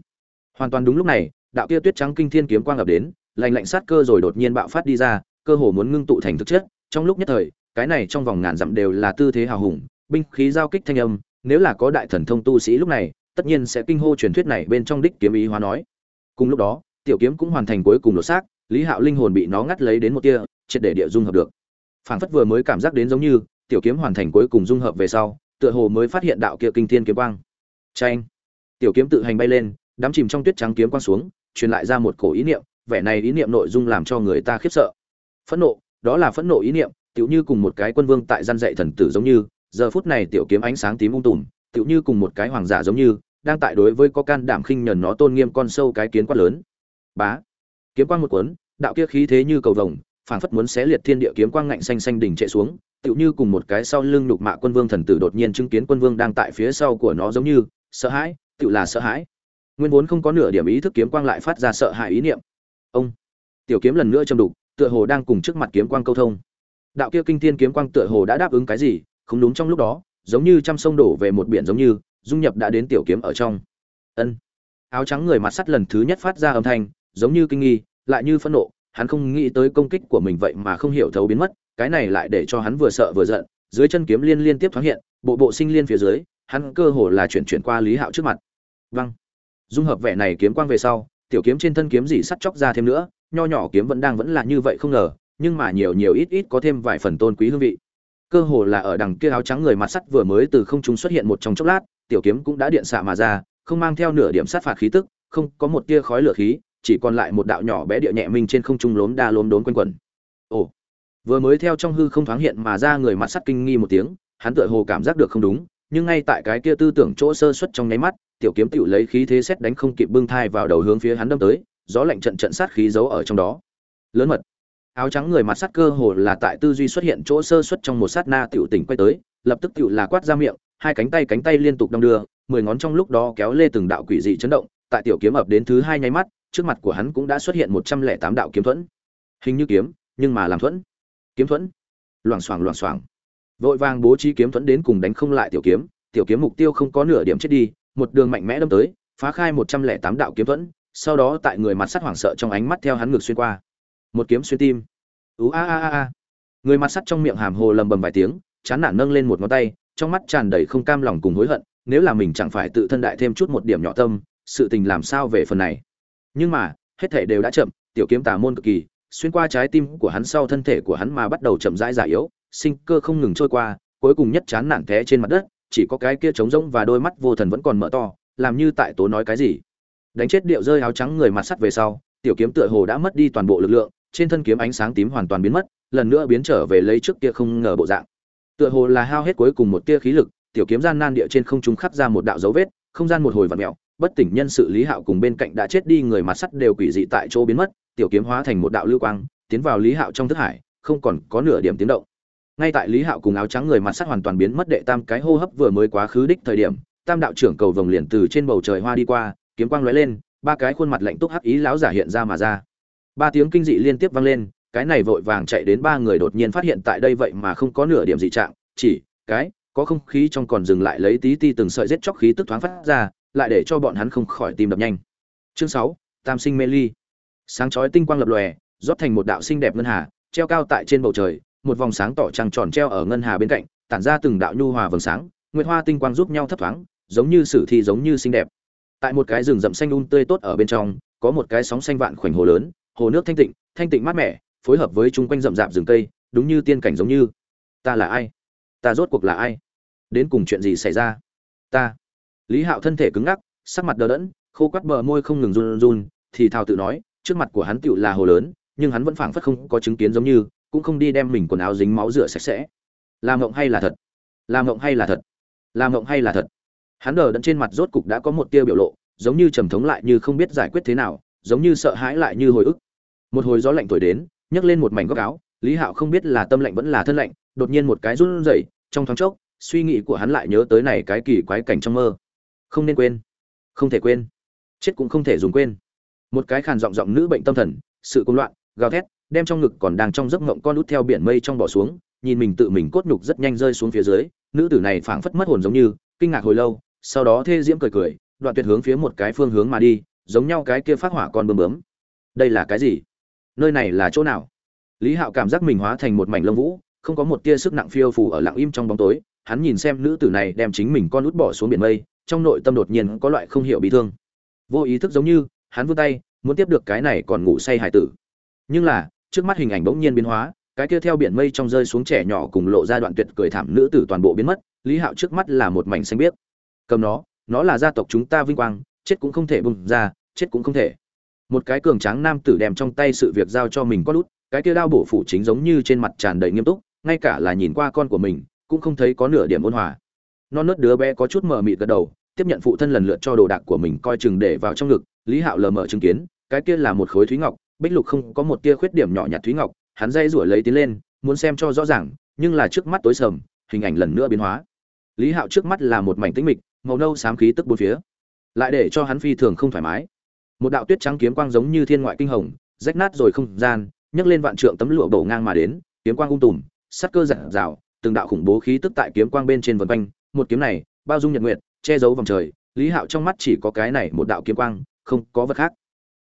Hoàn toàn đúng lúc này, đạo kia tuyết trắng kinh thiên kiếm quang ập đến, lạnh lạnh sát cơ rồi đột nhiên bạo phát đi ra, cơ hồ muốn ngưng tụ thành thực chất. Trong lúc nhất thời, cái này trong vòng ngàn dặm đều là tư thế hào hùng, binh khí giao kích thanh âm, nếu là có đại thần thông tu sĩ lúc này, tất nhiên sẽ kinh hô truyền thuyết này bên trong đích kiếm ý hóa nói. Cùng lúc đó tiểu kiếm cũng hoàn thành cuối cùng lột xác, lý hạo linh hồn bị nó ngắt lấy đến một tia, triệt để địa dung hợp được. Phảng phất vừa mới cảm giác đến giống như, tiểu kiếm hoàn thành cuối cùng dung hợp về sau, tựa hồ mới phát hiện đạo kia kinh thiên kiếm quang. Tranh tiểu kiếm tự hành bay lên, đắm chìm trong tuyết trắng kiếm quang xuống, truyền lại ra một cổ ý niệm, vẻ này ý niệm nội dung làm cho người ta khiếp sợ. Phẫn nộ, đó là phẫn nộ ý niệm, tựu như cùng một cái quân vương tại gian dạy thần tử giống như, giờ phút này tiểu kiếm ánh sáng tím ung tùm, tựu như cùng một cái hoàng giả giống như, đang tại đối với có can đảm khinh nhẫn nó tôn nghiêm con sâu cái kiến quát lớn bá. Kiếm quang một cuốn, đạo kia khí thế như cầu vồng, phảng phất muốn xé liệt thiên địa kiếm quang ngạnh xanh xanh đỉnh chạy xuống, tựu như cùng một cái sau lưng lục mạ quân vương thần tử đột nhiên chứng kiến quân vương đang tại phía sau của nó giống như, sợ hãi, tựu là sợ hãi. Nguyên vốn không có nửa điểm ý thức kiếm quang lại phát ra sợ hãi ý niệm. Ông, tiểu kiếm lần nữa châm đục, tựa hồ đang cùng trước mặt kiếm quang câu thông. Đạo kia kinh thiên kiếm quang tựa hồ đã đáp ứng cái gì, không đúng trong lúc đó, giống như trăm sông đổ về một biển giống như, dung nhập đã đến tiểu kiếm ở trong. Ân. Áo trắng người mặt sắt lần thứ nhất phát ra âm thanh giống như kinh nghi, lại như phẫn nộ, hắn không nghĩ tới công kích của mình vậy mà không hiểu thấu biến mất, cái này lại để cho hắn vừa sợ vừa giận, dưới chân kiếm liên liên tiếp thoáng hiện, bộ bộ sinh liên phía dưới, hắn cơ hồ là chuyển chuyển qua lý hạo trước mặt. Văng dung hợp vẻ này kiếm quang về sau, tiểu kiếm trên thân kiếm gì sắt chóc ra thêm nữa, nho nhỏ kiếm vẫn đang vẫn là như vậy không ngờ, nhưng mà nhiều nhiều ít ít có thêm vài phần tôn quý hương vị. Cơ hồ là ở đằng kia áo trắng người mặt sắt vừa mới từ không trung xuất hiện một trong chốc lát, tiểu kiếm cũng đã điện xạ mà ra, không mang theo nửa điểm sát phạt khí tức, không có một tia khói lửa khí chỉ còn lại một đạo nhỏ bé địa nhẹ minh trên không trung lốm đa lốm đốn quanh quẩn. Ồ, vừa mới theo trong hư không thoáng hiện mà ra người mặt sắt kinh nghi một tiếng, hắn tựa hồ cảm giác được không đúng, nhưng ngay tại cái kia tư tưởng chỗ sơ xuất trong nháy mắt, tiểu kiếm tiểu lấy khí thế xét đánh không kịp bưng thai vào đầu hướng phía hắn đâm tới, gió lạnh trận trận sát khí giấu ở trong đó. Lớn mật, áo trắng người mặt sắt cơ hồ là tại tư duy xuất hiện chỗ sơ xuất trong một sát na tiểu tỉnh quay tới, lập tức tiểu là quát ra miệng, hai cánh tay cánh tay liên tục đong đưa, mười ngón trong lúc đó kéo lê từng đạo quỷ dị chấn động, tại tiểu kiếm ập đến thứ hai nháy mắt trước mặt của hắn cũng đã xuất hiện một trăm lẻ tám đạo kiếm thuẫn. Hình như kiếm, nhưng mà làm thuẫn. Kiếm thuẫn. Loảng xoảng loảng xoảng. Vội vàng bố trí kiếm thuẫn đến cùng đánh không lại tiểu kiếm. Tiểu kiếm mục tiêu không có nửa điểm chết đi, một đường mạnh mẽ đâm tới, phá khai một trăm lẻ tám đạo kiếm thuẫn, sau đó tại người mặt sắt hoảng sợ trong ánh mắt theo hắn ngược xuyên qua. Một kiếm xuyên tim. Ú a a a a. Người mặt sắt trong miệng hàm hồ lầm bầm vài tiếng, chán nản nâng lên một ngón tay, trong mắt tràn đầy không cam lòng cùng hối hận, nếu là mình chẳng phải tự thân đại thêm chút một điểm nhỏ tâm, sự tình làm sao về phần này? Nhưng mà, hết thể đều đã chậm, tiểu kiếm tà môn cực kỳ, xuyên qua trái tim của hắn sau thân thể của hắn mà bắt đầu chậm rãi già yếu, sinh cơ không ngừng trôi qua, cuối cùng nhất chán nản té trên mặt đất, chỉ có cái kia trống rỗng và đôi mắt vô thần vẫn còn mở to, làm như tại tố nói cái gì. Đánh chết điệu rơi áo trắng người mặt sắt về sau, tiểu kiếm tựa hồ đã mất đi toàn bộ lực lượng, trên thân kiếm ánh sáng tím hoàn toàn biến mất, lần nữa biến trở về lấy trước kia không ngờ bộ dạng. Tựa hồ là hao hết cuối cùng một tia khí lực, tiểu kiếm gian nan địa trên không trung khắc ra một đạo dấu vết, không gian một hồi vặn mèo bất tỉnh nhân sự lý hạo cùng bên cạnh đã chết đi, người mặt sắt đều quỷ dị tại chỗ biến mất, tiểu kiếm hóa thành một đạo lưu quang, tiến vào lý hạo trong thức hải, không còn có nửa điểm tiếng động. Ngay tại lý hạo cùng áo trắng người mặt sắt hoàn toàn biến mất đệ tam cái hô hấp vừa mới quá khứ đích thời điểm, tam đạo trưởng cầu vồng liền từ trên bầu trời hoa đi qua, kiếm quang lóe lên, ba cái khuôn mặt lạnh túc hắc ý lão giả hiện ra mà ra. Ba tiếng kinh dị liên tiếp vang lên, cái này vội vàng chạy đến ba người đột nhiên phát hiện tại đây vậy mà không có nửa điểm dị trạng, chỉ cái, có không khí trong còn dừng lại lấy tí ti từng sợi rết chóc khí tức thoáng phát ra lại để cho bọn hắn không khỏi tim đập nhanh. Chương sáu, tam sinh mê ly. Sáng chói tinh quang lập lòe, rót thành một đạo sinh đẹp ngân hà, treo cao tại trên bầu trời, một vòng sáng tỏ trăng tròn treo ở ngân hà bên cạnh, tản ra từng đạo nhu hòa vầng sáng, nguyệt hoa tinh quang giúp nhau thấp thoáng, giống như sử thi giống như xinh đẹp. Tại một cái rừng rậm xanh un um tươi tốt ở bên trong, có một cái sóng xanh vạn khoảnh hồ lớn, hồ nước thanh tịnh thanh tịnh mát mẻ, phối hợp với chung quanh rậm rạp rừng cây, đúng như tiên cảnh giống như. Ta là ai? Ta rốt cuộc là ai? Đến cùng chuyện gì xảy ra? Ta lý hạo thân thể cứng ngắc, sắc mặt đờ đẫn, khô quắt bờ môi không ngừng run run, thì thào tự nói, trước mặt của hắn tựu là hồ lớn, nhưng hắn vẫn phảng phất không có chứng kiến giống như, cũng không đi đem mình quần áo dính máu rửa sạch sẽ. Làm ngộng hay là thật? Làm ngộng hay là thật? Làm ngộng hay là thật? Hắn đờ đẫn trên mặt rốt cục đã có một tia biểu lộ, giống như trầm thống lại như không biết giải quyết thế nào, giống như sợ hãi lại như hồi ức. Một hồi gió lạnh thổi đến, nhấc lên một mảnh góc áo, lý hạo không biết là tâm lạnh vẫn là thân lạnh, đột nhiên một cái run rẩy, trong thoáng chốc, suy nghĩ của hắn lại nhớ tới này cái kỳ quái cảnh trong mơ không nên quên. Không thể quên. Chết cũng không thể dùng quên. Một cái khàn giọng giọng nữ bệnh tâm thần, sự cuồng loạn, gào thét, đem trong ngực còn đang trong giấc mộng con út theo biển mây trong bỏ xuống, nhìn mình tự mình cốt nhục rất nhanh rơi xuống phía dưới, nữ tử này phảng phất mất hồn giống như, kinh ngạc hồi lâu, sau đó thê diễm cười cười, đoạn tuyệt hướng phía một cái phương hướng mà đi, giống nhau cái kia phát hỏa con bướm bướm. Đây là cái gì? Nơi này là chỗ nào? Lý hạo cảm giác mình hóa thành một mảnh lông vũ, không có một tia sức nặng phiêu phù ở lặng im trong bóng tối, hắn nhìn xem nữ tử này đem chính mình con út bỏ xuống biển mây trong nội tâm đột nhiên có loại không hiểu bị thương. Vô ý thức giống như, hắn vươn tay, muốn tiếp được cái này còn ngủ say hải tử. Nhưng là, trước mắt hình ảnh bỗng nhiên biến hóa, cái kia theo biển mây trong rơi xuống trẻ nhỏ cùng lộ ra đoạn tuyệt cười thảm nữ tử toàn bộ biến mất, lý hạo trước mắt là một mảnh xanh biếc. Cầm nó nó là gia tộc chúng ta vinh quang, chết cũng không thể bùng ra, chết cũng không thể. Một cái cường tráng nam tử đem trong tay sự việc giao cho mình có lút cái kia đao bổ phủ chính giống như trên mặt tràn đầy nghiêm túc, ngay cả là nhìn qua con của mình, cũng không thấy có nửa điểm ôn hòa non nớt đứa bé có chút mờ mịt gật đầu, tiếp nhận phụ thân lần lượt cho đồ đạc của mình coi chừng để vào trong ngực, lý hạo lờ mờ chứng kiến, cái kia là một khối thúy ngọc, bích lục không có một tia khuyết điểm nhỏ nhặt thúy ngọc, hắn dây rủa lấy tiến lên, muốn xem cho rõ ràng, nhưng là trước mắt tối sầm, hình ảnh lần nữa biến hóa. Lý hạo trước mắt là một mảnh tĩnh mịch, màu nâu xám khí tức bốn phía, lại để cho hắn phi thường không thoải mái. Một đạo tuyết trắng kiếm quang giống như thiên ngoại kinh hồng, rách nát rồi không gian, nhấc lên vạn trượng tấm lụa bổ ngang mà đến, kiếm quang ung tùm, sắt cơ giản rào từng đạo khủng bố khí tức tại kiếm quang bên trên vân quanh một kiếm này, bao dung nhật nguyệt, che giấu vòng trời, lý hạo trong mắt chỉ có cái này một đạo kiếm quang, không có vật khác.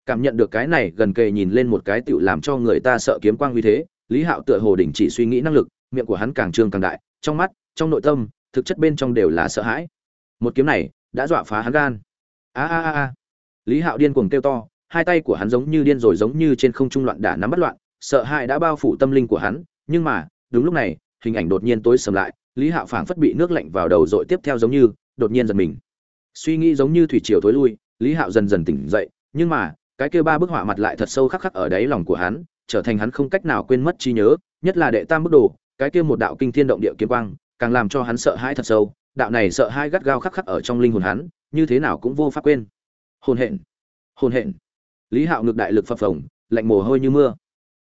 Cảm nhận được cái này, gần kề nhìn lên một cái tựu làm cho người ta sợ kiếm quang như thế, lý hạo tựa hồ đình chỉ suy nghĩ năng lực, miệng của hắn càng trương càng đại, trong mắt, trong nội tâm, thực chất bên trong đều là sợ hãi. Một kiếm này, đã dọa phá hắn gan. A a a a. Lý hạo điên cuồng kêu to, hai tay của hắn giống như điên rồi giống như trên không trung loạn đả nắm bắt loạn, sợ hãi đã bao phủ tâm linh của hắn, nhưng mà, đúng lúc này, hình ảnh đột nhiên tối sầm lại lý hạo phảng phất bị nước lạnh vào đầu dội tiếp theo giống như, đột nhiên giật mình. Suy nghĩ giống như thủy triều thối lui, lý hạo dần dần tỉnh dậy, nhưng mà, cái kia ba bức họa mặt lại thật sâu khắc khắc ở đáy lòng của hắn, trở thành hắn không cách nào quên mất trí nhớ, nhất là đệ tam bức đồ, cái kia một đạo kinh thiên động địa kiếm quang, càng làm cho hắn sợ hãi thật sâu, đạo này sợ hãi gắt gao khắc khắc ở trong linh hồn hắn, như thế nào cũng vô pháp quên. Hồn hện hồn hện. Lý hạo ngược đại lực phập phồng, lạnh mồ hôi như mưa.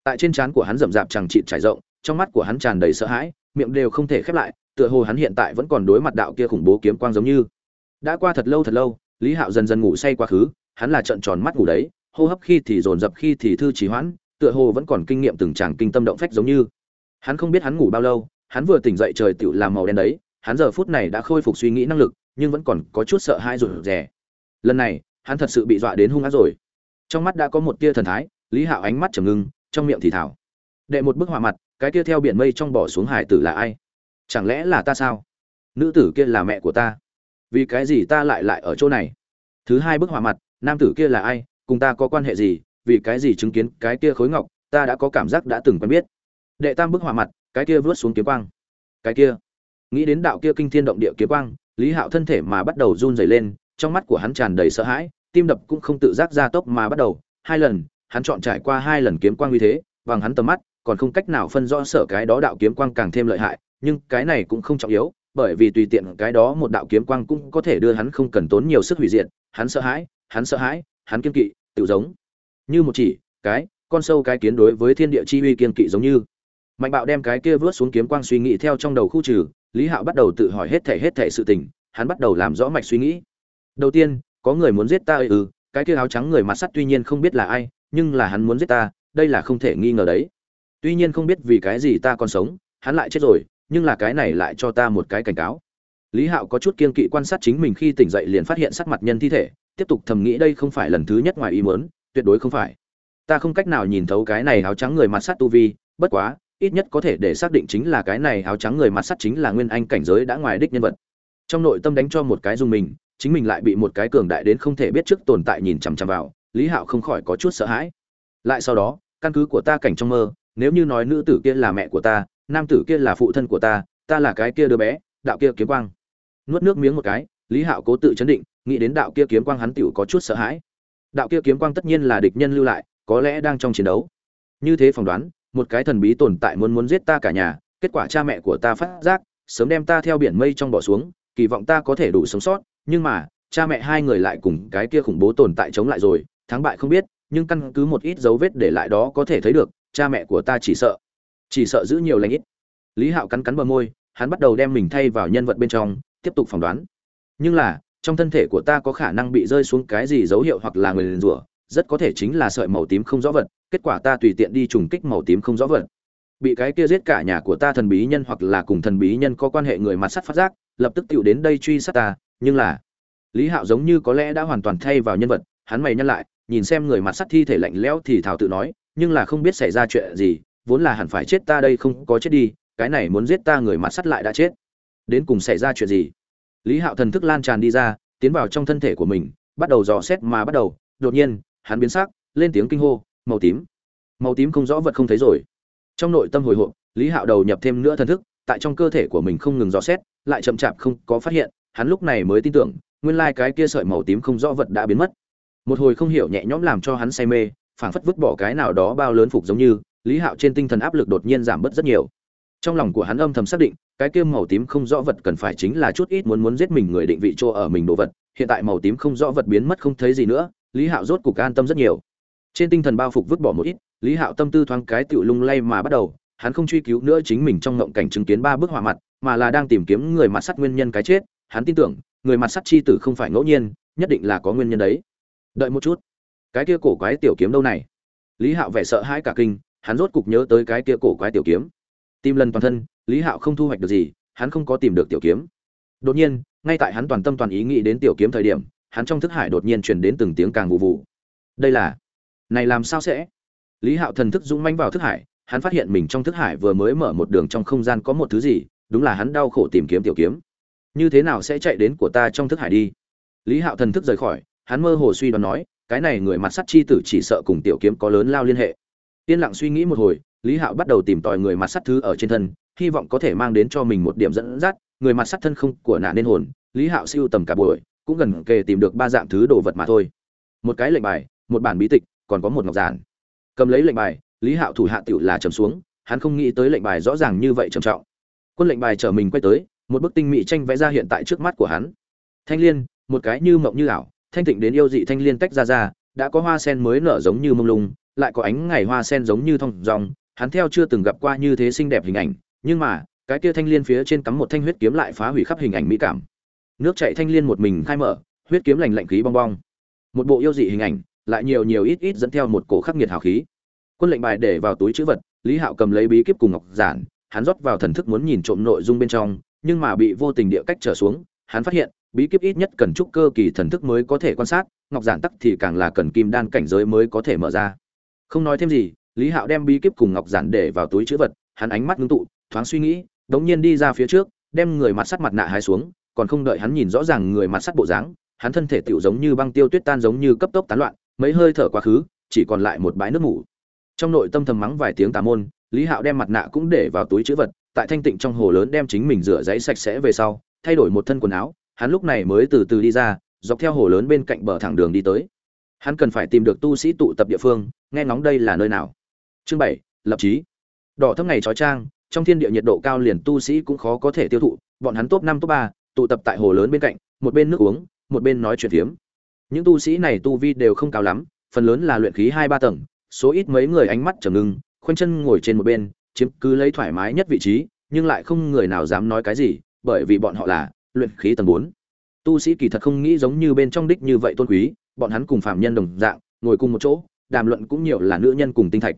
Tại trên trán của hắn rậm rạp chẳng chịt trải rộng, trong mắt của hắn tràn đầy sợ hãi miệng đều không thể khép lại, tựa hồ hắn hiện tại vẫn còn đối mặt đạo kia khủng bố kiếm quang giống như. Đã qua thật lâu thật lâu, lý hạo dần dần ngủ say quá khứ, hắn là trận tròn mắt ngủ đấy, hô hấp khi thì dồn dập khi thì thư trì hoãn, tựa hồ vẫn còn kinh nghiệm từng tràng kinh tâm động phách giống như. Hắn không biết hắn ngủ bao lâu, hắn vừa tỉnh dậy trời tựu làm màu đen đấy, hắn giờ phút này đã khôi phục suy nghĩ năng lực, nhưng vẫn còn có chút sợ hãi rụt rè. Lần này, hắn thật sự bị dọa đến hung ác rồi. Trong mắt đã có một tia thần thái, lý hạo ánh mắt trầm ngưng, trong miệng thì thảo. Đệ một bức họa mặt cái kia theo biển mây trong bỏ xuống hải tử là ai? Chẳng lẽ là ta sao? Nữ tử kia là mẹ của ta. Vì cái gì ta lại lại ở chỗ này? Thứ hai bức họa mặt, nam tử kia là ai? Cùng ta có quan hệ gì? Vì cái gì chứng kiến cái kia khối ngọc? Ta đã có cảm giác đã từng quen biết. Đệ tam bức họa mặt, cái kia vớt xuống kiếm quang. Cái kia. Nghĩ đến đạo kia kinh thiên động địa kiếm quang, lý hạo thân thể mà bắt đầu run rẩy lên, trong mắt của hắn tràn đầy sợ hãi, tim đập cũng không tự giác ra tốc mà bắt đầu. Hai lần, hắn chọn trải qua hai lần kiếm quang như thế bằng hắn tầm mắt còn không cách nào phân rõ sở cái đó đạo kiếm quang càng thêm lợi hại, nhưng cái này cũng không trọng yếu, bởi vì tùy tiện cái đó một đạo kiếm quang cũng có thể đưa hắn không cần tốn nhiều sức hủy diệt, hắn sợ hãi, hắn sợ hãi, hắn kiên kỵ, tự giống. Như một chỉ, cái, con sâu cái kiến đối với thiên địa chi uy kiên kỵ giống như. Mạnh bạo đem cái kia vướt xuống kiếm quang suy nghĩ theo trong đầu khu trừ, lý hạo bắt đầu tự hỏi hết thể hết thể sự tình, hắn bắt đầu làm rõ mạch suy nghĩ. Đầu tiên, có người muốn giết ta ừ cái kia áo trắng người mặt sắt tuy nhiên không biết là ai, nhưng là hắn muốn giết ta, đây là không thể nghi ngờ đấy tuy nhiên không biết vì cái gì ta còn sống, hắn lại chết rồi, nhưng là cái này lại cho ta một cái cảnh cáo. Lý hạo có chút kiên kỵ quan sát chính mình khi tỉnh dậy liền phát hiện sắc mặt nhân thi thể, tiếp tục thầm nghĩ đây không phải lần thứ nhất ngoài ý muốn, tuyệt đối không phải. Ta không cách nào nhìn thấu cái này áo trắng người mặt sắt tu vi, bất quá, ít nhất có thể để xác định chính là cái này áo trắng người mặt sắt chính là nguyên anh cảnh giới đã ngoài đích nhân vật. Trong nội tâm đánh cho một cái dùng mình, chính mình lại bị một cái cường đại đến không thể biết trước tồn tại nhìn chằm chằm vào, lý hạo không khỏi có chút sợ hãi. Lại sau đó, căn cứ của ta cảnh trong mơ nếu như nói nữ tử kia là mẹ của ta, nam tử kia là phụ thân của ta ta là cái kia đứa bé, đạo kia kiếm quang. Nuốt nước miếng một cái, lý hạo cố tự chấn định, nghĩ đến đạo kia kiếm quang hắn tựu có chút sợ hãi. Đạo kia kiếm quang tất nhiên là địch nhân lưu lại, có lẽ đang trong chiến đấu. Như thế phỏng đoán, một cái thần bí tồn tại muốn muốn giết ta cả nhà, kết quả cha mẹ của ta phát giác, sớm đem ta theo biển mây trong bỏ xuống, kỳ vọng ta có thể đủ sống sót, nhưng mà, cha mẹ hai người lại cùng cái kia khủng bố tồn tại chống lại rồi, thắng bại không biết, nhưng căn cứ một ít dấu vết để lại đó có thể thấy được cha mẹ của ta chỉ sợ chỉ sợ giữ nhiều lãnh ít. Lý hạo cắn cắn bờ môi, hắn bắt đầu đem mình thay vào nhân vật bên trong, tiếp tục phỏng đoán. Nhưng là, trong thân thể của ta có khả năng bị rơi xuống cái gì dấu hiệu hoặc là người liền rủa, rất có thể chính là sợi màu tím không rõ vật, kết quả ta tùy tiện đi trùng kích màu tím không rõ vật. Bị cái kia giết cả nhà của ta thần bí nhân hoặc là cùng thần bí nhân có quan hệ người mặt sắt phát giác, lập tức tựu đến đây truy sát ta, nhưng là, lý hạo giống như có lẽ đã hoàn toàn thay vào nhân vật, hắn mày nhăn lại, nhìn xem người mặt sắt thi thể lạnh lẽo thì thảo tự nói nhưng là không biết xảy ra chuyện gì, vốn là hẳn phải chết ta đây không có chết đi, cái này muốn giết ta người mặt sắt lại đã chết. Đến cùng xảy ra chuyện gì? Lý hạo thần thức lan tràn đi ra, tiến vào trong thân thể của mình, bắt đầu dò xét mà bắt đầu, đột nhiên, hắn biến sắc, lên tiếng kinh hô, màu tím. Màu tím không rõ vật không thấy rồi. Trong nội tâm hồi hộp, lý hạo đầu nhập thêm nữa thần thức, tại trong cơ thể của mình không ngừng dò xét, lại chậm chạp không có phát hiện, hắn lúc này mới tin tưởng, nguyên lai cái kia sợi màu tím không rõ vật đã biến mất. Một hồi không hiểu nhẹ nhõm làm cho hắn say mê phảng phất vứt bỏ cái nào đó bao lớn phục giống như, lý hạo trên tinh thần áp lực đột nhiên giảm bớt rất nhiều. Trong lòng của hắn âm thầm xác định, cái kia màu tím không rõ vật cần phải chính là chút ít muốn muốn giết mình người định vị chỗ ở mình đồ vật, hiện tại màu tím không rõ vật biến mất không thấy gì nữa, lý hạo rốt cục an tâm rất nhiều. Trên tinh thần bao phục vứt bỏ một ít, lý hạo tâm tư thoáng cái tựu lung lay mà bắt đầu, hắn không truy cứu nữa chính mình trong ngộng cảnh chứng kiến ba bức họa mặt, mà là đang tìm kiếm người mặt sắt nguyên nhân cái chết, hắn tin tưởng, người mặt sắt chi tử không phải ngẫu nhiên, nhất định là có nguyên nhân đấy. Đợi một chút cái kia cổ quái tiểu kiếm đâu này? Lý hạo vẻ sợ hãi cả kinh, hắn rốt cục nhớ tới cái kia cổ quái tiểu kiếm. Tìm lần toàn thân, lý hạo không thu hoạch được gì, hắn không có tìm được tiểu kiếm. Đột nhiên, ngay tại hắn toàn tâm toàn ý nghĩ đến tiểu kiếm thời điểm, hắn trong thức hải đột nhiên truyền đến từng tiếng càng vụ vụ. Đây là, này làm sao sẽ? Lý hạo thần thức dũng manh vào thức hải, hắn phát hiện mình trong thức hải vừa mới mở một đường trong không gian có một thứ gì, đúng là hắn đau khổ tìm kiếm tiểu kiếm. Như thế nào sẽ chạy đến của ta trong thức hải đi? Lý hạo thần thức rời khỏi, hắn mơ hồ suy đoán nói cái này người mặt sắt chi tử chỉ sợ cùng tiểu kiếm có lớn lao liên hệ. Yên lặng suy nghĩ một hồi, lý hạo bắt đầu tìm tòi người mặt sắt thứ ở trên thân, hy vọng có thể mang đến cho mình một điểm dẫn dắt, người mặt sắt thân không của nạn nên hồn, lý hạo siêu tầm cả buổi, cũng gần kề tìm được ba dạng thứ đồ vật mà thôi. Một cái lệnh bài, một bản bí tịch, còn có một ngọc giản. Cầm lấy lệnh bài, lý hạo thủ hạ tiểu là trầm xuống, hắn không nghĩ tới lệnh bài rõ ràng như vậy trầm trọng. Quân lệnh bài trở mình quay tới, một bức tinh mỹ tranh vẽ ra hiện tại trước mắt của hắn. Thanh liên, một cái như mộng như ảo thanh tịnh đến yêu dị thanh liên tách ra ra, đã có hoa sen mới nở giống như mông lung, lại có ánh ngày hoa sen giống như thông dòng hắn theo chưa từng gặp qua như thế xinh đẹp hình ảnh, nhưng mà, cái kia thanh liên phía trên cắm một thanh huyết kiếm lại phá hủy khắp hình ảnh mỹ cảm. Nước chảy thanh liên một mình khai mở, huyết kiếm lành lạnh khí bong bong. Một bộ yêu dị hình ảnh, lại nhiều nhiều ít ít dẫn theo một cổ khắc nghiệt hào khí. Quân lệnh bài để vào túi chữ vật, lý hạo cầm lấy bí kíp cùng ngọc giản, hắn rót vào thần thức muốn nhìn trộm nội dung bên trong, nhưng mà bị vô tình địa cách trở xuống, hắn phát hiện bí kíp ít nhất cần trúc cơ kỳ thần thức mới có thể quan sát, ngọc giản tắc thì càng là cần kim đan cảnh giới mới có thể mở ra. Không nói thêm gì, lý hạo đem bí kíp cùng ngọc giản để vào túi chữ vật, hắn ánh mắt ngưng tụ, thoáng suy nghĩ, đống nhiên đi ra phía trước, đem người mặt sắt mặt nạ hái xuống, còn không đợi hắn nhìn rõ ràng người mặt sắt bộ dáng, hắn thân thể tựu giống như băng tiêu tuyết tan giống như cấp tốc tán loạn, mấy hơi thở quá khứ, chỉ còn lại một bãi nước ngủ trong nội tâm thầm mắng vài tiếng tà môn, lý hạo đem mặt nạ cũng để vào túi chữ vật, tại thanh tịnh trong hồ lớn đem chính mình rửa giấy sạch sẽ về sau, thay đổi một thân quần áo hắn lúc này mới từ từ đi ra, dọc theo hồ lớn bên cạnh bờ thẳng đường đi tới. Hắn cần phải tìm được tu sĩ tụ tập địa phương, nghe ngóng đây là nơi nào. Chương bảy, lập chí. Đỏ thấp ngày trói trang, trong thiên địa nhiệt độ cao liền tu sĩ cũng khó có thể tiêu thụ, bọn hắn top năm, top ba, tụ tập tại hồ lớn bên cạnh, một bên nước uống, một bên nói chuyện phiếm. Những tu sĩ này tu vi đều không cao lắm, phần lớn là luyện khí hai, ba tầng, số ít mấy người ánh mắt trầm ngưng, khoanh chân ngồi trên một bên, chiếm cứ lấy thoải mái nhất vị trí, nhưng lại không người nào dám nói cái gì, bởi vì bọn họ là luyện khí tầng bốn. Tu sĩ kỳ thật không nghĩ giống như bên trong đích như vậy tôn quý, bọn hắn cùng phạm nhân đồng dạng, ngồi cùng một chỗ, đàm luận cũng nhiều là nữ nhân cùng tinh thạch.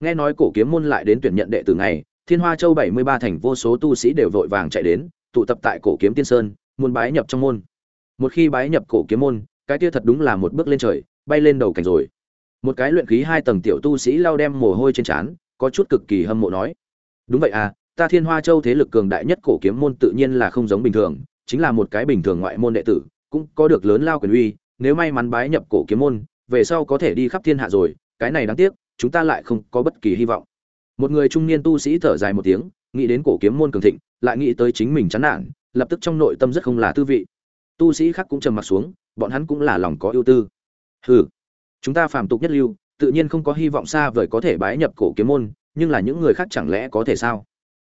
Nghe nói cổ kiếm môn lại đến tuyển nhận đệ tử ngày, thiên hoa châu bảy mươi ba thành vô số tu sĩ đều vội vàng chạy đến, tụ tập tại cổ kiếm tiên sơn, muốn bái nhập trong môn. Một khi bái nhập cổ kiếm môn, cái kia thật đúng là một bước lên trời, bay lên đầu cảnh rồi. Một cái luyện khí hai tầng tiểu tu sĩ lau đem mồ hôi trên trán, có chút cực kỳ hâm mộ nói, đúng vậy à ta thiên hoa châu thế lực cường đại nhất cổ kiếm môn tự nhiên là không giống bình thường chính là một cái bình thường ngoại môn đệ tử, cũng có được lớn lao quyền uy, nếu may mắn bái nhập cổ kiếm môn, về sau có thể đi khắp thiên hạ rồi, cái này đáng tiếc, chúng ta lại không có bất kỳ hy vọng. Một người trung niên tu sĩ thở dài một tiếng, nghĩ đến cổ kiếm môn cường thịnh, lại nghĩ tới chính mình chán nản, lập tức trong nội tâm rất không là tư vị. Tu sĩ khác cũng trầm mặt xuống, bọn hắn cũng là lòng có ưu tư. Hừ, chúng ta phàm tục nhất lưu, tự nhiên không có hy vọng xa vời có thể bái nhập cổ kiếm môn, nhưng là những người khác chẳng lẽ có thể sao?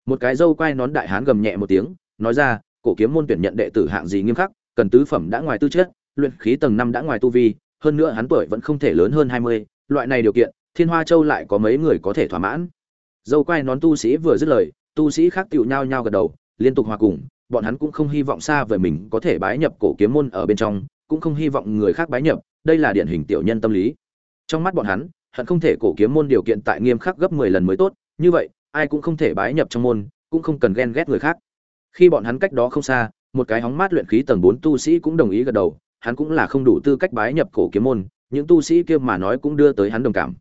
Một cái dâu quai nón đại hán gầm nhẹ một tiếng, nói ra cổ kiếm môn tuyển nhận đệ tử hạng gì nghiêm khắc, cần tứ phẩm đã ngoài tư chất, luyện khí tầng năm đã ngoài tu vi, hơn nữa hắn tuổi vẫn không thể lớn hơn hai mươi, loại này điều kiện, thiên hoa châu lại có mấy người có thể thỏa mãn. Dâu quay nón tu sĩ vừa dứt lời, tu sĩ khác tiểu nhao nhao gật đầu, liên tục hòa cùng, bọn hắn cũng không hy vọng xa về mình có thể bái nhập cổ kiếm môn ở bên trong, cũng không hy vọng người khác bái nhập, đây là điển hình tiểu nhân tâm lý. Trong mắt bọn hắn hắn không thể cổ kiếm môn điều kiện tại nghiêm khắc gấp mười lần mới tốt, như vậy, ai cũng không thể bái nhập trong môn, cũng không cần ghen ghét người khác khi bọn hắn cách đó không xa, một cái hóng mát luyện khí tầng bốn tu sĩ cũng đồng ý gật đầu, hắn cũng là không đủ tư cách bái nhập cổ kiếm môn, những tu sĩ kia mà nói cũng đưa tới hắn đồng cảm.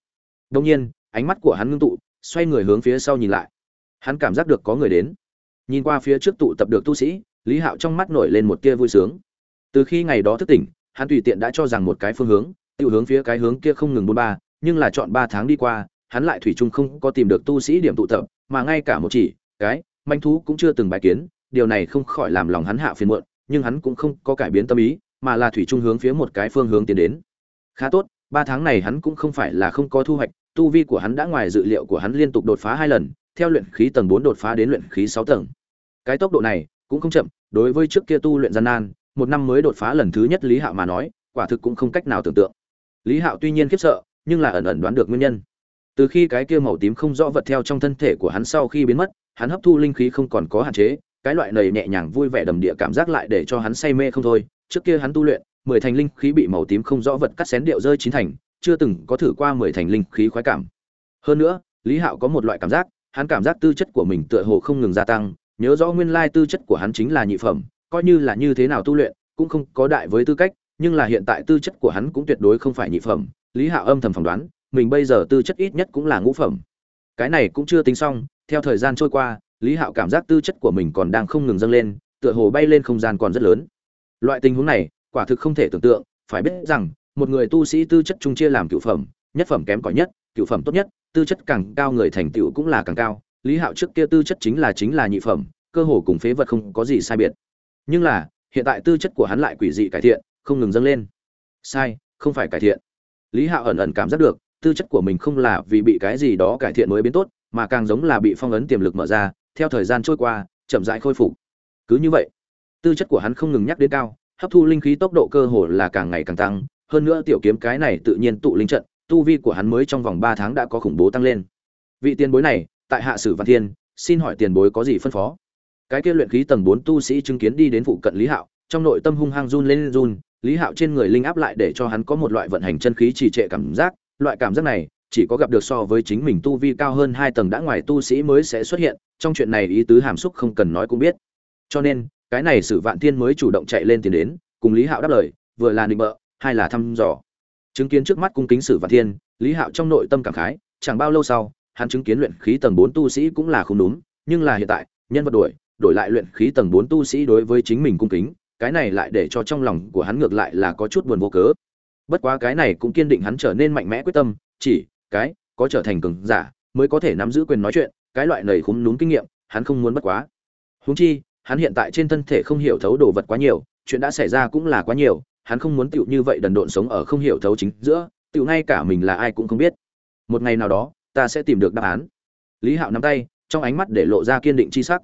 Đông nhiên, ánh mắt của hắn ngưng tụ, xoay người hướng phía sau nhìn lại. Hắn cảm giác được có người đến. Nhìn qua phía trước tụ tập được tu sĩ, lý hạo trong mắt nổi lên một tia vui sướng. Từ khi ngày đó thức tỉnh, hắn tùy tiện đã cho rằng một cái phương hướng tiêu hướng phía cái hướng kia không ngừng buôn ba, nhưng là chọn ba tháng đi qua, hắn lại thủy chung không có tìm được tu sĩ điểm tụ tập, mà ngay cả một chỉ, cái, manh thú cũng chưa từng bài kiến điều này không khỏi làm lòng hắn hạ phiền muộn, nhưng hắn cũng không có cải biến tâm ý, mà là thủy chung hướng phía một cái phương hướng tiến đến. Khá tốt, ba tháng này hắn cũng không phải là không có thu hoạch, tu vi của hắn đã ngoài dự liệu của hắn liên tục đột phá hai lần, theo luyện khí tầng bốn đột phá đến luyện khí sáu tầng. Cái tốc độ này cũng không chậm, đối với trước kia tu luyện gian nan, một năm mới đột phá lần thứ nhất lý hạo mà nói, quả thực cũng không cách nào tưởng tượng. Lý hạo tuy nhiên khiếp sợ, nhưng là ẩn ẩn đoán được nguyên nhân. Từ khi cái kia màu tím không rõ vật theo trong thân thể của hắn sau khi biến mất, hắn hấp thu linh khí không còn có hạn chế cái loại này nhẹ nhàng vui vẻ đầm địa cảm giác lại để cho hắn say mê không thôi. Trước kia hắn tu luyện, mười thành linh khí bị màu tím không rõ vật cắt xén điệu rơi chín thành, chưa từng có thử qua mười thành linh khí khoái cảm. Hơn nữa, lý hạo có một loại cảm giác, hắn cảm giác tư chất của mình tựa hồ không ngừng gia tăng, nhớ rõ nguyên lai tư chất của hắn chính là nhị phẩm, coi như là như thế nào tu luyện, cũng không có đại với tư cách, nhưng là hiện tại tư chất của hắn cũng tuyệt đối không phải nhị phẩm. Lý hạo âm thầm phỏng đoán, mình bây giờ tư chất ít nhất cũng là ngũ phẩm. Cái này cũng chưa tính xong, theo thời gian trôi qua lý hạo cảm giác tư chất của mình còn đang không ngừng dâng lên, tựa hồ bay lên không gian còn rất lớn. Loại tình huống này, quả thực không thể tưởng tượng, phải biết rằng, một người tu sĩ tư chất trung chia làm cựu phẩm, nhất phẩm kém cỏi nhất, cựu phẩm tốt nhất, tư chất càng cao người thành tựu cũng là càng cao. Lý hạo trước kia tư chất chính là chính là nhị phẩm, cơ hồ cùng phế vật không có gì sai biệt. Nhưng là, hiện tại tư chất của hắn lại quỷ dị cải thiện, không ngừng dâng lên. Sai, không phải cải thiện. Lý hạo ẩn ẩn cảm giác được, tư chất của mình không là vì bị cái gì đó cải thiện mới biến tốt, mà càng giống là bị phong ấn tiềm lực mở ra theo thời gian trôi qua, chậm rãi khôi phục. Cứ như vậy, tư chất của hắn không ngừng nhắc đến cao, hấp thu linh khí tốc độ cơ hồ là càng ngày càng tăng. Hơn nữa tiểu kiếm cái này tự nhiên tụ linh trận, tu vi của hắn mới trong vòng ba tháng đã có khủng bố tăng lên. Vị tiền bối này, tại hạ sử văn thiên, xin hỏi tiền bối có gì phân phó? Cái kia luyện khí tầng bốn tu sĩ chứng kiến đi đến phụ cận lý hạo, trong nội tâm hung hăng run lên run. Lý hạo trên người linh áp lại để cho hắn có một loại vận hành chân khí trì trệ cảm giác. Loại cảm giác này, chỉ có gặp được so với chính mình tu vi cao hơn hai tầng đã ngoài tu sĩ mới sẽ xuất hiện trong chuyện này ý tứ hàm xúc không cần nói cũng biết. Cho nên, cái này sử vạn thiên mới chủ động chạy lên tiền đến, cùng lý hạo đáp lời, vừa là định bợ, hai là thăm dò. Chứng kiến trước mắt cung kính sử vạn thiên, lý hạo trong nội tâm cảm khái, chẳng bao lâu sau, hắn chứng kiến luyện khí tầng bốn tu sĩ cũng là không đúng, nhưng là hiện tại, nhân vật đuổi, đổi lại luyện khí tầng bốn tu sĩ đối với chính mình cung kính, cái này lại để cho trong lòng của hắn ngược lại là có chút buồn vô cớ. Bất quá cái này cũng kiên định hắn trở nên mạnh mẽ quyết tâm, chỉ, cái, có trở thành cường giả, mới có thể nắm giữ quyền nói chuyện cái loại nầy khúm núm kinh nghiệm, hắn không muốn bất quá. Húng chi, hắn hiện tại trên thân thể không hiểu thấu đồ vật quá nhiều, chuyện đã xảy ra cũng là quá nhiều, hắn không muốn tựu như vậy đần độn sống ở không hiểu thấu chính giữa, tựu ngay cả mình là ai cũng không biết. Một ngày nào đó, ta sẽ tìm được đáp án. Lý hạo nắm tay, trong ánh mắt để lộ ra kiên định c h i sắc.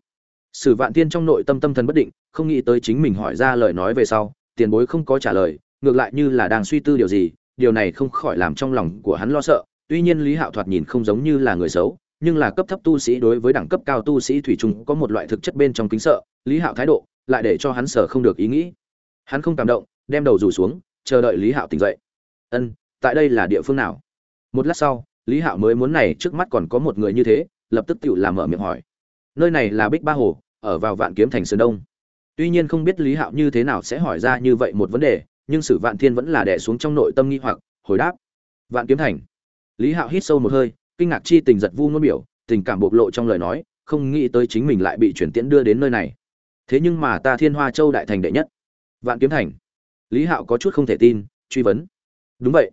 Sử vạn tiên trong nội tâm tâm thần bất định, không nghĩ tới chính mình hỏi ra lời nói về sau, tiền bối không có trả lời, ngược lại như là đang suy tư điều gì, điều này không khỏi làm trong lòng của hắn lo sợ, tuy nhiên lý hạo thoạt nhìn không giống như là người xấu nhưng là cấp thấp tu sĩ đối với đẳng cấp cao tu sĩ thủy chung có một loại thực chất bên trong kính sợ, lý hạo thái độ lại để cho hắn sở không được ý nghĩ. Hắn không cảm động, đem đầu rủ xuống, chờ đợi lý hạo tỉnh dậy. Ân, tại đây là địa phương nào? Một lát sau, lý hạo mới muốn này, trước mắt còn có một người như thế, lập tức tự làm mở miệng hỏi. Nơi này là bích ba hồ, ở vào vạn kiếm thành sơn đông. Tuy nhiên không biết lý hạo như thế nào sẽ hỏi ra như vậy một vấn đề, nhưng sử vạn thiên vẫn là đẻ xuống trong nội tâm nghi hoặc, hồi đáp. Vạn kiếm thành. Lý hạo hít sâu một hơi kinh ngạc chi tình giật vu ngôn biểu, tình cảm bộc lộ trong lời nói, không nghĩ tới chính mình lại bị chuyển tiễn đưa đến nơi này. Thế nhưng mà ta thiên hoa châu đại thành đệ nhất. Vạn kiếm thành. Lý hạo có chút không thể tin, truy vấn. Đúng vậy.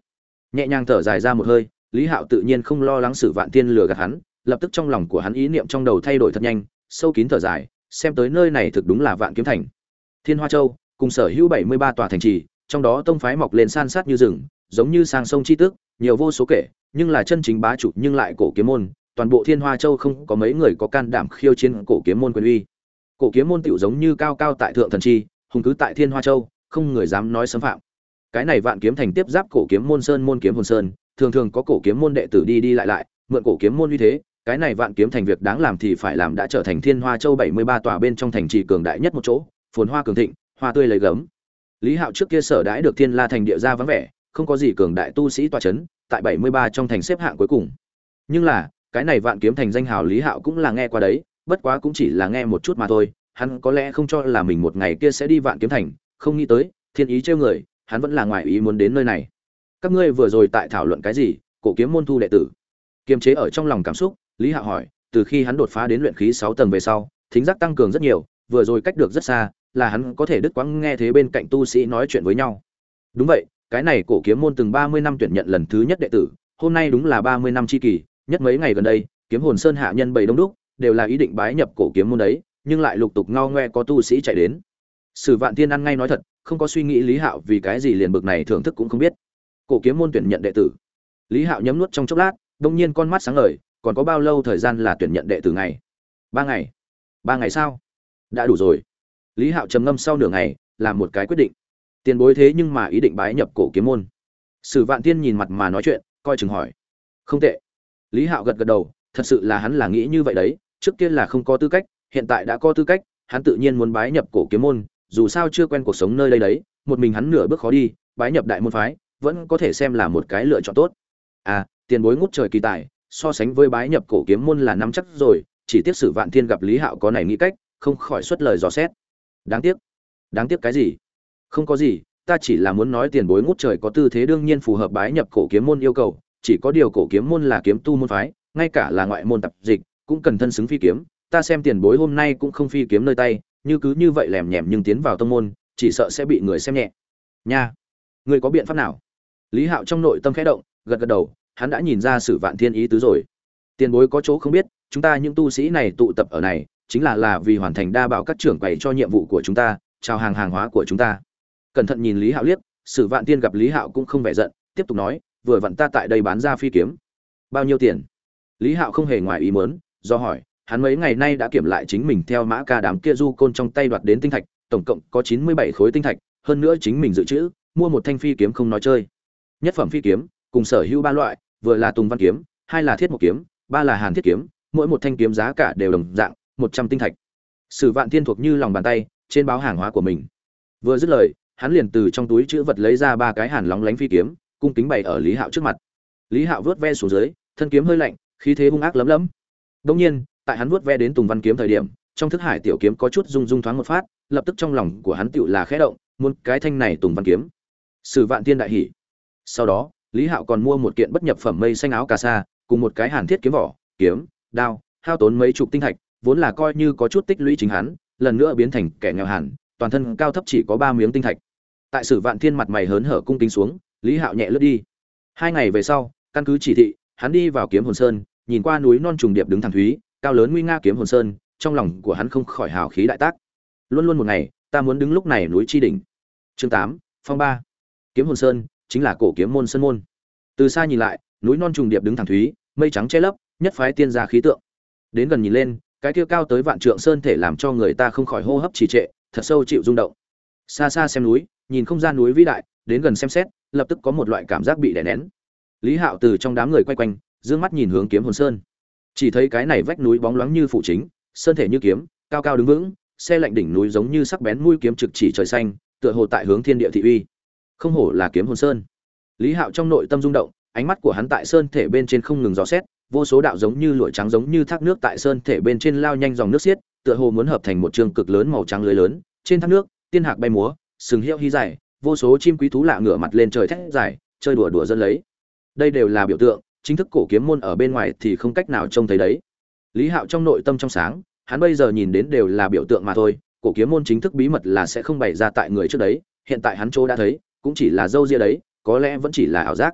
Nhẹ nhàng thở dài ra một hơi, lý hạo tự nhiên không lo lắng sử vạn thiên lừa gạt hắn, lập tức trong lòng của hắn ý niệm trong đầu thay đổi thật nhanh, sâu kín thở dài, xem tới nơi này thực đúng là vạn kiếm thành. Thiên hoa châu, cùng sở hữu bảy mươi ba tòa thành trì, trong đó tông phái mọc lên san sát như rừng, giống như sang sông chi tức nhiều vô số kể nhưng là chân chính bá chủ nhưng lại cổ kiếm môn, toàn bộ thiên hoa châu không có mấy người có can đảm khiêu chiến cổ kiếm môn quyền uy. Cổ kiếm môn tựu giống như cao cao tại thượng thần chi, hùng cứ tại thiên hoa châu, không người dám nói xâm phạm. Cái này vạn kiếm thành tiếp giáp cổ kiếm môn sơn môn kiếm hồn sơn, thường thường có cổ kiếm môn đệ tử đi đi lại lại, mượn cổ kiếm môn uy thế, cái này vạn kiếm thành việc đáng làm thì phải làm đã trở thành thiên hoa châu bảy mươi ba tòa bên trong thành trì cường đại nhất một chỗ, phồn hoa cường thịnh, hoa tươi lấy gấm. Lý hạo trước kia sở đãi được thiên la thành địa gia vắng vẻ không có gì cường đại tu sĩ tòa chấn, tại bảy mươi ba trong thành xếp hạng cuối cùng. Nhưng là, cái này vạn kiếm thành danh hào lý hạo cũng là nghe qua đấy, bất quá cũng chỉ là nghe một chút mà thôi, hắn có lẽ không cho là mình một ngày kia sẽ đi vạn kiếm thành, không nghĩ tới, thiên ý trêu người, hắn vẫn là ngoài ý muốn đến nơi này. Các ngươi vừa rồi tại thảo luận cái gì, cổ kiếm môn thu đệ tử? Kiềm chế ở trong lòng cảm xúc, lý hạo hỏi, từ khi hắn đột phá đến luyện khí sáu tầng về sau, thính giác tăng cường rất nhiều, vừa rồi cách được rất xa, là hắn có thể đứt quãng nghe thế bên cạnh tu sĩ nói chuyện với nhau. Đúng vậy cái này cổ kiếm môn từng ba mươi năm tuyển nhận lần thứ nhất đệ tử, hôm nay đúng là ba mươi năm tri kỳ, nhất mấy ngày gần đây, kiếm hồn sơn hạ nhân bảy đông đúc, đều là ý định bái nhập cổ kiếm môn đấy, nhưng lại lục tục ngao ngoe có tu sĩ chạy đến. Sử vạn tiên ăn ngay nói thật, không có suy nghĩ lý hạo vì cái gì liền bực này thưởng thức cũng không biết. Cổ kiếm môn tuyển nhận đệ tử. Lý hạo nhấm nuốt trong chốc lát đột nhiên con mắt sáng ngời, còn có bao lâu thời gian là tuyển nhận đệ tử ngày? Ba ngày. Ba ngày sao? Đã đủ rồi. Lý hạo trầm ngâm sau nửa ngày, làm một cái quyết định tiền bối thế nhưng mà ý định bái nhập cổ kiếm môn. Sử vạn thiên nhìn mặt mà nói chuyện, coi chừng hỏi. Không tệ. Lý hạo gật gật đầu, thật sự là hắn là nghĩ như vậy đấy, trước kia là không có tư cách, hiện tại đã có tư cách, hắn tự nhiên muốn bái nhập cổ kiếm môn, dù sao chưa quen cuộc sống nơi đây đấy, một mình hắn nửa bước khó đi, bái nhập đại môn phái, vẫn có thể xem là một cái lựa chọn tốt. À tiền bối ngút trời kỳ tài, so sánh với bái nhập cổ kiếm môn là nắm chắc rồi, chỉ tiếc sử vạn thiên gặp lý hạo có này nghĩ cách, không khỏi xuất lời dò xét. Đáng tiếc. Đáng tiếc cái gì? Không có gì, ta chỉ là muốn nói tiền bối ngút trời có tư thế đương nhiên phù hợp bái nhập cổ kiếm môn yêu cầu, chỉ có điều cổ kiếm môn là kiếm tu môn phái, ngay cả là ngoại môn tập dịch, cũng cần thân xứng phi kiếm, ta xem tiền bối hôm nay cũng không phi kiếm nơi tay, như cứ như vậy lèm nhèm nhưng tiến vào tông môn, chỉ sợ sẽ bị người xem nhẹ. Nha, người có biện pháp nào? Lý hạo trong nội tâm khẽ động, gật gật đầu, hắn đã nhìn ra sự vạn thiên ý tứ rồi. Tiền bối có chỗ không biết, chúng ta những tu sĩ này tụ tập ở này, chính là là vì hoàn thành đa bảo các trưởng quầy cho nhiệm vụ của chúng ta, chào hàng hàng hóa của chúng ta cẩn thận nhìn lý hạo liếc, sử vạn tiên gặp lý hạo cũng không vẻ giận, tiếp tục nói, vừa vặn ta tại đây bán ra phi kiếm. Bao nhiêu tiền? Lý hạo không hề ngoài ý mớn do hỏi, hắn mấy ngày nay đã kiểm lại chính mình theo mã ca đám kia du côn trong tay đoạt đến tinh thạch, tổng cộng có chín mươi bảy khối tinh thạch, hơn nữa chính mình dự trữ, mua một thanh phi kiếm không nói chơi. Nhất phẩm phi kiếm, cùng sở hữu ba loại, vừa là tùng văn kiếm, hai là thiết một kiếm, ba là hàn thiết kiếm, mỗi một thanh kiếm giá cả đều đồng dạng, một trăm tinh thạch. Sử vạn thiên thuộc như lòng bàn tay, trên báo hàng hóa của mình. Vừa dứt lời hắn liền từ trong túi chữ vật lấy ra ba cái hàn lóng lánh phi kiếm, cung kính bày ở lý hạo trước mặt. Lý hạo vớt ve xuống dưới, thân kiếm hơi lạnh, khí thế hung ác lấm lấm. Đông nhiên, tại hắn vớt ve đến tùng văn kiếm thời điểm, trong thức hải tiểu kiếm có chút rung rung thoáng một phát, lập tức trong lòng của hắn tựu là khẽ động, muốn cái thanh này tùng văn kiếm. Sử vạn tiên đại hỷ sau đó, lý hạo còn mua một kiện bất nhập phẩm mây xanh áo cà sa, cùng một cái hàn thiết kiếm vỏ, kiếm, đao, hao tốn mấy chục tinh thạch, vốn là coi như có chút tích lũy chính hắn, lần nữa biến thành kẻ nghèo hàn toàn thân cao thấp chỉ có ba miếng tinh thạch tại sử vạn thiên mặt mày hớn hở cung kính xuống, lý hạo nhẹ lướt đi. Hai ngày về sau, căn cứ chỉ thị, hắn đi vào kiếm hồn sơn, nhìn qua núi non trùng điệp đứng thẳng thúy, cao lớn nguy nga kiếm hồn sơn, trong lòng của hắn không khỏi hào khí đại tác. Luôn luôn một ngày, ta muốn đứng lúc này núi chi đỉnh. Chương tám, phong ba. Kiếm hồn sơn chính là cổ kiếm môn sơn môn. Từ xa nhìn lại, núi non trùng điệp đứng thẳng thúy, mây trắng che lấp, nhất phái tiên gia khí tượng. Đến gần nhìn lên, cái kia cao tới vạn trượng sơn thể làm cho người ta không khỏi hô hấp trì trệ, thật sâu chịu rung động. Xa xa xem núi nhìn không gian núi vĩ đại, đến gần xem xét, lập tức có một loại cảm giác bị đè nén. Lý hạo từ trong đám người quay quanh, dương mắt nhìn hướng kiếm hồn sơn. Chỉ thấy cái này vách núi bóng loáng như phụ chính, sơn thể như kiếm, cao cao đứng vững, xe lạnh đỉnh núi giống như sắc bén mũi kiếm trực chỉ trời xanh, tựa hồ tại hướng thiên địa thị uy. Không hổ là kiếm hồn sơn. Lý hạo trong nội tâm rung động, ánh mắt của hắn tại sơn thể bên trên không ngừng dò xét, vô số đạo giống như lụa trắng giống như thác nước tại sơn thể bên trên lao nhanh dòng nước xiết, tựa hồ muốn hợp thành một trường cực lớn màu trắng lưới lớn, trên thác nước, tiên hạc bay múa sừng hiệu hy dài, vô số chim quý thú lạ ngửa mặt lên trời thét dài, chơi đùa đùa dân lấy. Đây đều là biểu tượng, chính thức cổ kiếm môn ở bên ngoài thì không cách nào trông thấy đấy. Lý hạo trong nội tâm trong sáng, hắn bây giờ nhìn đến đều là biểu tượng mà thôi, cổ kiếm môn chính thức bí mật là sẽ không bày ra tại người trước đấy, hiện tại hắn chỗ đã thấy, cũng chỉ là dâu ria đấy, có lẽ vẫn chỉ là ảo giác.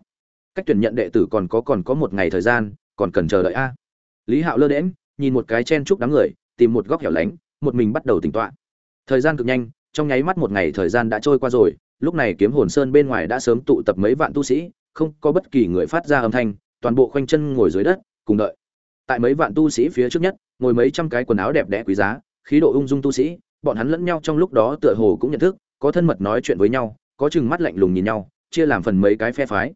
Cách tuyển nhận đệ tử còn có còn có một ngày thời gian, còn cần chờ đợi a. Lý hạo lơ đễm nhìn một cái chen chúc đám người, tìm một góc hẻo lánh, một mình bắt đầu tỉnh tọa. Thời gian cực nhanh trong nháy mắt một ngày thời gian đã trôi qua rồi, lúc này kiếm hồn sơn bên ngoài đã sớm tụ tập mấy vạn tu sĩ, không có bất kỳ người phát ra âm thanh, toàn bộ khoanh chân ngồi dưới đất, cùng đợi. Tại mấy vạn tu sĩ phía trước nhất, ngồi mấy trăm cái quần áo đẹp đẽ quý giá, khí độ ung dung tu sĩ, bọn hắn lẫn nhau trong lúc đó tựa hồ cũng nhận thức, có thân mật nói chuyện với nhau, có chừng mắt lạnh lùng nhìn nhau, chia làm phần mấy cái phe phái.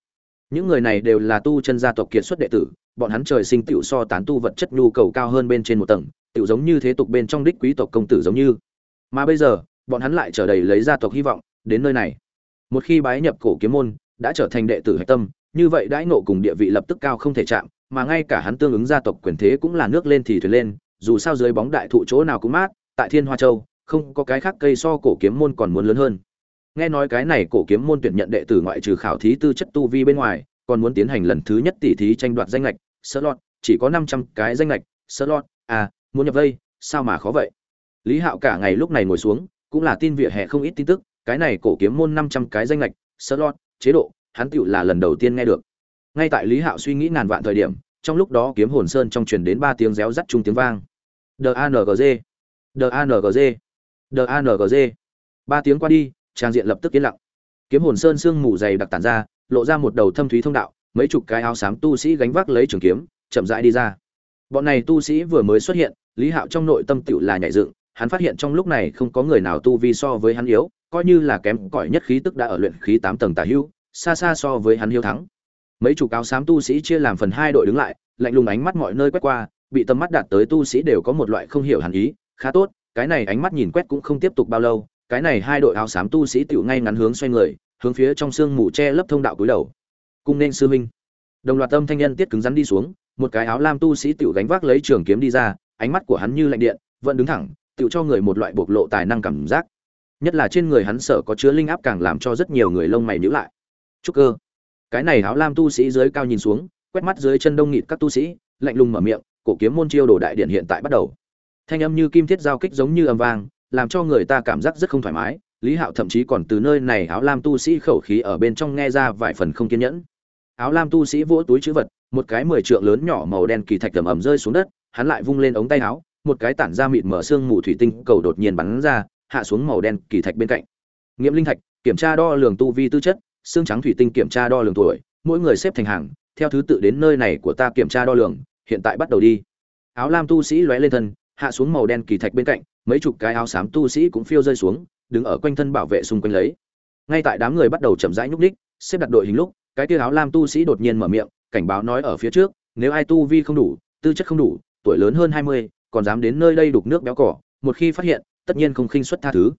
Những người này đều là tu chân gia tộc kiệt xuất đệ tử, bọn hắn trời sinh tựu so tán tu vật chất nhu cầu cao hơn bên trên một tầng, tựu giống như thế tục bên trong đích quý tộc công tử giống như. Mà bây giờ bọn hắn lại trở đầy lấy gia tộc hy vọng, đến nơi này. Một khi bái nhập cổ kiếm môn, đã trở thành đệ tử hạch tâm, như vậy đãi nộ cùng địa vị lập tức cao không thể chạm, mà ngay cả hắn tương ứng gia tộc quyền thế cũng là nước lên thì thuyền lên, dù sao dưới bóng đại thụ chỗ nào cũng mát, tại thiên hoa châu, không có cái khác cây so cổ kiếm môn còn muốn lớn hơn. Nghe nói cái này cổ kiếm môn tuyển nhận đệ tử ngoại trừ khảo thí tư chất tu vi bên ngoài, còn muốn tiến hành lần thứ nhất tỷ thí tranh đoạt danh lệch sơ lọt chỉ có năm trăm cái danh lệch sơ lọt à muốn nhập vây, sao mà khó vậy? Lý hạo cả ngày lúc này ngồi xuống cũng là tin vỉa hè không ít tin tức, cái này cổ kiếm môn năm trăm cái danh lệch slot lọt chế độ, hắn tựu là lần đầu tiên nghe được. Ngay tại lý hạo suy nghĩ ngàn vạn thời điểm, trong lúc đó kiếm hồn sơn trong truyền đến ba tiếng réo rắt chung tiếng vang. D a n ba tiếng qua đi, trang diện lập tức yên lặng. Kiếm hồn sơn sương mù dày đặc tản ra, lộ ra một đầu thâm thúy thông đạo, mấy chục cái áo xám tu sĩ gánh vác lấy trường kiếm, chậm rãi đi ra. Bọn này tu sĩ vừa mới xuất hiện, lý hạo trong nội tâm tựu là nhảy dựng hắn phát hiện trong lúc này không có người nào tu vi so với hắn yếu, coi như là kém cỏi nhất khí tức đã ở luyện khí tám tầng tà hưu, xa xa so với hắn hiếu thắng mấy chủ áo xám tu sĩ chia làm phần hai đội đứng lại, lạnh lùng ánh mắt mọi nơi quét qua, bị tầm mắt đạt tới tu sĩ đều có một loại không hiểu hẳn ý, khá tốt, cái này ánh mắt nhìn quét cũng không tiếp tục bao lâu, cái này hai đội áo xám tu sĩ tiểu ngay ngắn hướng xoay người, hướng phía trong sương mù che lấp thông đạo cúi đầu cung nên sư huynh. đồng loạt tâm thanh nhân tiết cứng rắn đi xuống, một cái áo lam tu sĩ tiểu gánh vác lấy trường kiếm đi ra, ánh mắt của hắn như lạnh điện, vẫn đứng thẳng tự cho người một loại bộc lộ tài năng cảm giác. Nhất là trên người hắn sợ có chứa linh áp càng làm cho rất nhiều người lông mày nhíu lại. Trúc cơ. Cái này áo lam tu sĩ dưới cao nhìn xuống, quét mắt dưới chân đông nghịt các tu sĩ, lạnh lùng mở miệng, cổ kiếm môn chiêu đồ đại điện hiện tại bắt đầu. Thanh âm như kim thiết giao kích giống như âm vang, làm cho người ta cảm giác rất không thoải mái, lý hạo thậm chí còn từ nơi này áo lam tu sĩ khẩu khí ở bên trong nghe ra vài phần không kiên nhẫn. Áo lam tu sĩ vỗ túi chữ vật, một cái mười trượng lớn nhỏ màu đen kỳ thạch tầm ầm rơi xuống đất, hắn lại vung lên ống tay áo một cái tản ra mịt mở xương mù thủy tinh cầu đột nhiên bắn ra, hạ xuống màu đen kỳ thạch bên cạnh. Nghiệm linh thạch, kiểm tra đo lường tu vi tư chất, xương trắng thủy tinh kiểm tra đo lường tuổi, mỗi người xếp thành hàng, theo thứ tự đến nơi này của ta kiểm tra đo lường, hiện tại bắt đầu đi. Áo lam tu sĩ lóe lên thân, hạ xuống màu đen kỳ thạch bên cạnh, mấy chục cái áo xám tu sĩ cũng phiêu rơi xuống, đứng ở quanh thân bảo vệ xung quanh lấy. Ngay tại đám người bắt đầu chậm rãi nhúc ních xếp đặt đội hình lúc, cái tia áo lam tu sĩ đột nhiên mở miệng, cảnh báo nói ở phía trước, nếu ai tu vi không đủ, tư chất không đủ, tuổi lớn hơn hai mươi còn dám đến nơi đây đục nước béo cỏ, một khi phát hiện, tất nhiên không khinh xuất tha thứ.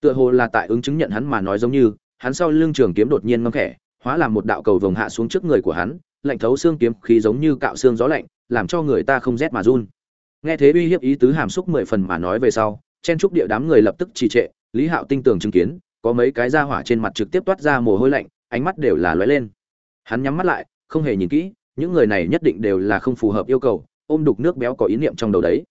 Tựa hồ là tại ứng chứng nhận hắn mà nói giống như, hắn sau lưng trường kiếm đột nhiên ngâm khẽ, hóa làm một đạo cầu vồng hạ xuống trước người của hắn, lạnh thấu xương kiếm khí giống như cạo xương gió lạnh, làm cho người ta không rét mà run. Nghe thế uy hiếp ý tứ hàm xúc mười phần mà nói về sau, chen trúc địa đám người lập tức trì trệ, lý hạo tinh tường chứng kiến, có mấy cái da hỏa trên mặt trực tiếp toát ra mồ hôi lạnh, ánh mắt đều là lóe lên. Hắn nhắm mắt lại, không hề nhìn kỹ, những người này nhất định đều là không phù hợp yêu cầu ôm đục nước béo có ý niệm trong đầu đấy.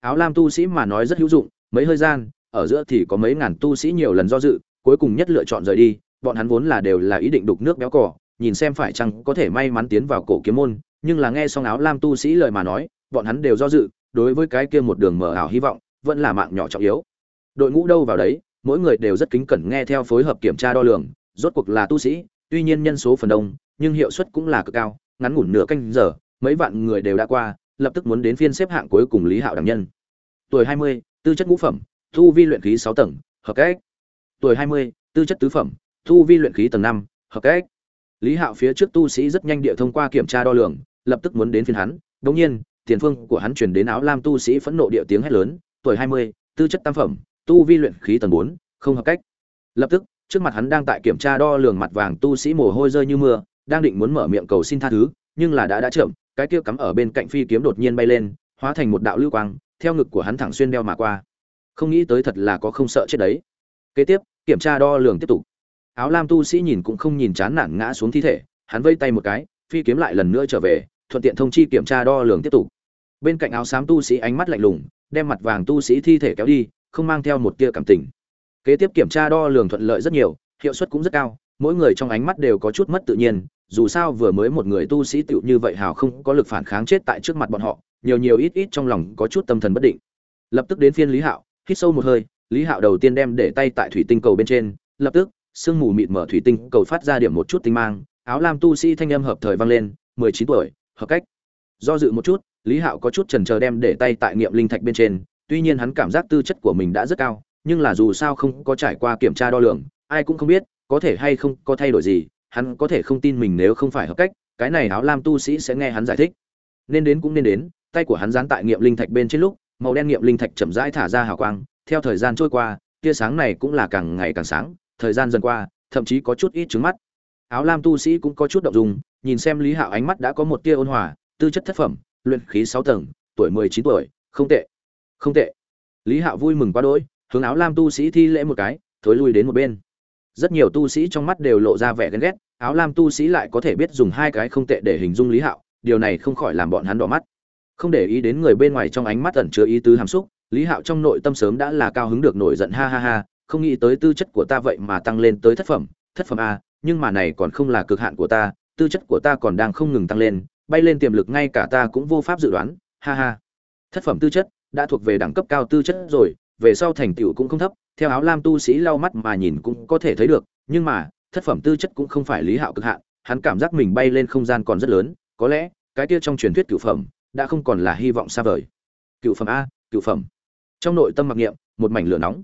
Áo lam tu sĩ mà nói rất hữu dụng, mấy hơi gian, ở giữa thì có mấy ngàn tu sĩ nhiều lần do dự, cuối cùng nhất lựa chọn rời đi, bọn hắn vốn là đều là ý định đục nước béo cỏ nhìn xem phải chăng có thể may mắn tiến vào cổ kiếm môn, nhưng là nghe xong áo lam tu sĩ lời mà nói, bọn hắn đều do dự, đối với cái kia một đường mở ảo hy vọng, vẫn là mạng nhỏ trọng yếu. Đội ngũ đâu vào đấy, mỗi người đều rất kính cẩn nghe theo phối hợp kiểm tra đo lường, rốt cuộc là tu sĩ, tuy nhiên nhân số phần đông, nhưng hiệu suất cũng là cực cao, ngắn ngủn nửa canh giờ, mấy vạn người đều đã qua lập tức muốn đến phiên xếp hạng cuối cùng lý hạo đẳng nhân. Tuổi hai mươi, tư chất ngũ phẩm, thu vi luyện khí sáu tầng, hợp cách. Tuổi hai mươi, tư chất tứ phẩm, thu vi luyện khí tầng năm, hợp cách. Lý hạo phía trước tu sĩ rất nhanh địa thông qua kiểm tra đo lường, lập tức muốn đến phiên hắn. Đống nhiên, tiền phương của hắn chuyển đến áo lam tu sĩ phẫn nộ địa tiếng hét lớn. Tuổi hai mươi, tư chất tam phẩm, tu vi luyện khí tầng bốn, không hợp cách. Lập tức, trước mặt hắn đang tại kiểm tra đo lường mặt vàng tu sĩ mồ hôi rơi như mưa, đang định muốn mở miệng cầu xin tha thứ, nhưng là đã đã chậm cái kia cắm ở bên cạnh phi kiếm đột nhiên bay lên, hóa thành một đạo lưu quang, theo ngực của hắn thẳng xuyên đeo mà qua. Không nghĩ tới thật là có không sợ chết đấy. Kế tiếp, kiểm tra đo lường tiếp tục. Áo lam tu sĩ nhìn cũng không nhìn chán nản ngã xuống thi thể, hắn vây tay một cái, phi kiếm lại lần nữa trở về, thuận tiện thông chi kiểm tra đo lường tiếp tục. Bên cạnh áo xám tu sĩ ánh mắt lạnh lùng, đem mặt vàng tu sĩ thi thể kéo đi, không mang theo một tia cảm tình. Kế tiếp kiểm tra đo lường thuận lợi rất nhiều, hiệu suất cũng rất cao mỗi người trong ánh mắt đều có chút mất tự nhiên, dù sao vừa mới một người tu sĩ tựu như vậy hào không có lực phản kháng chết tại trước mặt bọn họ, nhiều nhiều ít ít trong lòng có chút tâm thần bất định. Lập tức đến phiên lý hạo, hít sâu một hơi, lý hạo đầu tiên đem để tay tại thủy tinh cầu bên trên, lập tức, sương mù mịt mở thủy tinh cầu phát ra điểm một chút tinh mang, áo lam tu sĩ thanh âm hợp thời vang lên, mười chín tuổi, hợp cách. Do dự một chút, lý hạo có chút trần chờ đem để tay tại nghiệm linh thạch bên trên, tuy nhiên hắn cảm giác tư chất của mình đã rất cao, nhưng là dù sao không có trải qua kiểm tra đo lường, ai cũng không biết có thể hay không có thay đổi gì, hắn có thể không tin mình nếu không phải hợp cách, cái này áo lam tu sĩ sẽ nghe hắn giải thích. Nên đến cũng nên đến, tay của hắn dán tại nghiệm linh thạch bên trên lúc, màu đen nghiệm linh thạch chậm rãi thả ra hào quang, theo thời gian trôi qua, tia sáng này cũng là càng ngày càng sáng, thời gian dần qua, thậm chí có chút ít trứng mắt. Áo lam tu sĩ cũng có chút động dung, nhìn xem lý hạo ánh mắt đã có một tia ôn hòa, tư chất thất phẩm, luyện khí sáu tầng, tuổi mười chín tuổi, không tệ không tệ. Lý hạo vui mừng quá đỗi, hướng áo lam tu sĩ thi lễ một cái, thối lui đến một bên rất nhiều tu sĩ trong mắt đều lộ ra vẻ ghen ghét, áo lam tu sĩ lại có thể biết dùng hai cái không tệ để hình dung lý hạo, điều này không khỏi làm bọn hắn đỏ mắt. Không để ý đến người bên ngoài trong ánh mắt ẩn chứa ý tứ hàm xúc, lý hạo trong nội tâm sớm đã là cao hứng được nổi giận ha ha ha, không nghĩ tới tư chất của ta vậy mà tăng lên tới thất phẩm thất phẩm a, nhưng mà này còn không là cực hạn của ta, tư chất của ta còn đang không ngừng tăng lên, bay lên tiềm lực ngay cả ta cũng vô pháp dự đoán, ha ha. Thất phẩm tư chất đã thuộc về đẳng cấp cao tư chất rồi, về sau thành tựu cũng không thấp theo áo lam tu sĩ lau mắt mà nhìn cũng có thể thấy được, nhưng mà, thất phẩm tư chất cũng không phải lý hạo cực hạn, hắn cảm giác mình bay lên không gian còn rất lớn, có lẽ, cái kia trong truyền thuyết cựu phẩm, đã không còn là hy vọng xa vời. Cựu phẩm a, cựu phẩm. Trong nội tâm mặc niệm, một mảnh lửa nóng.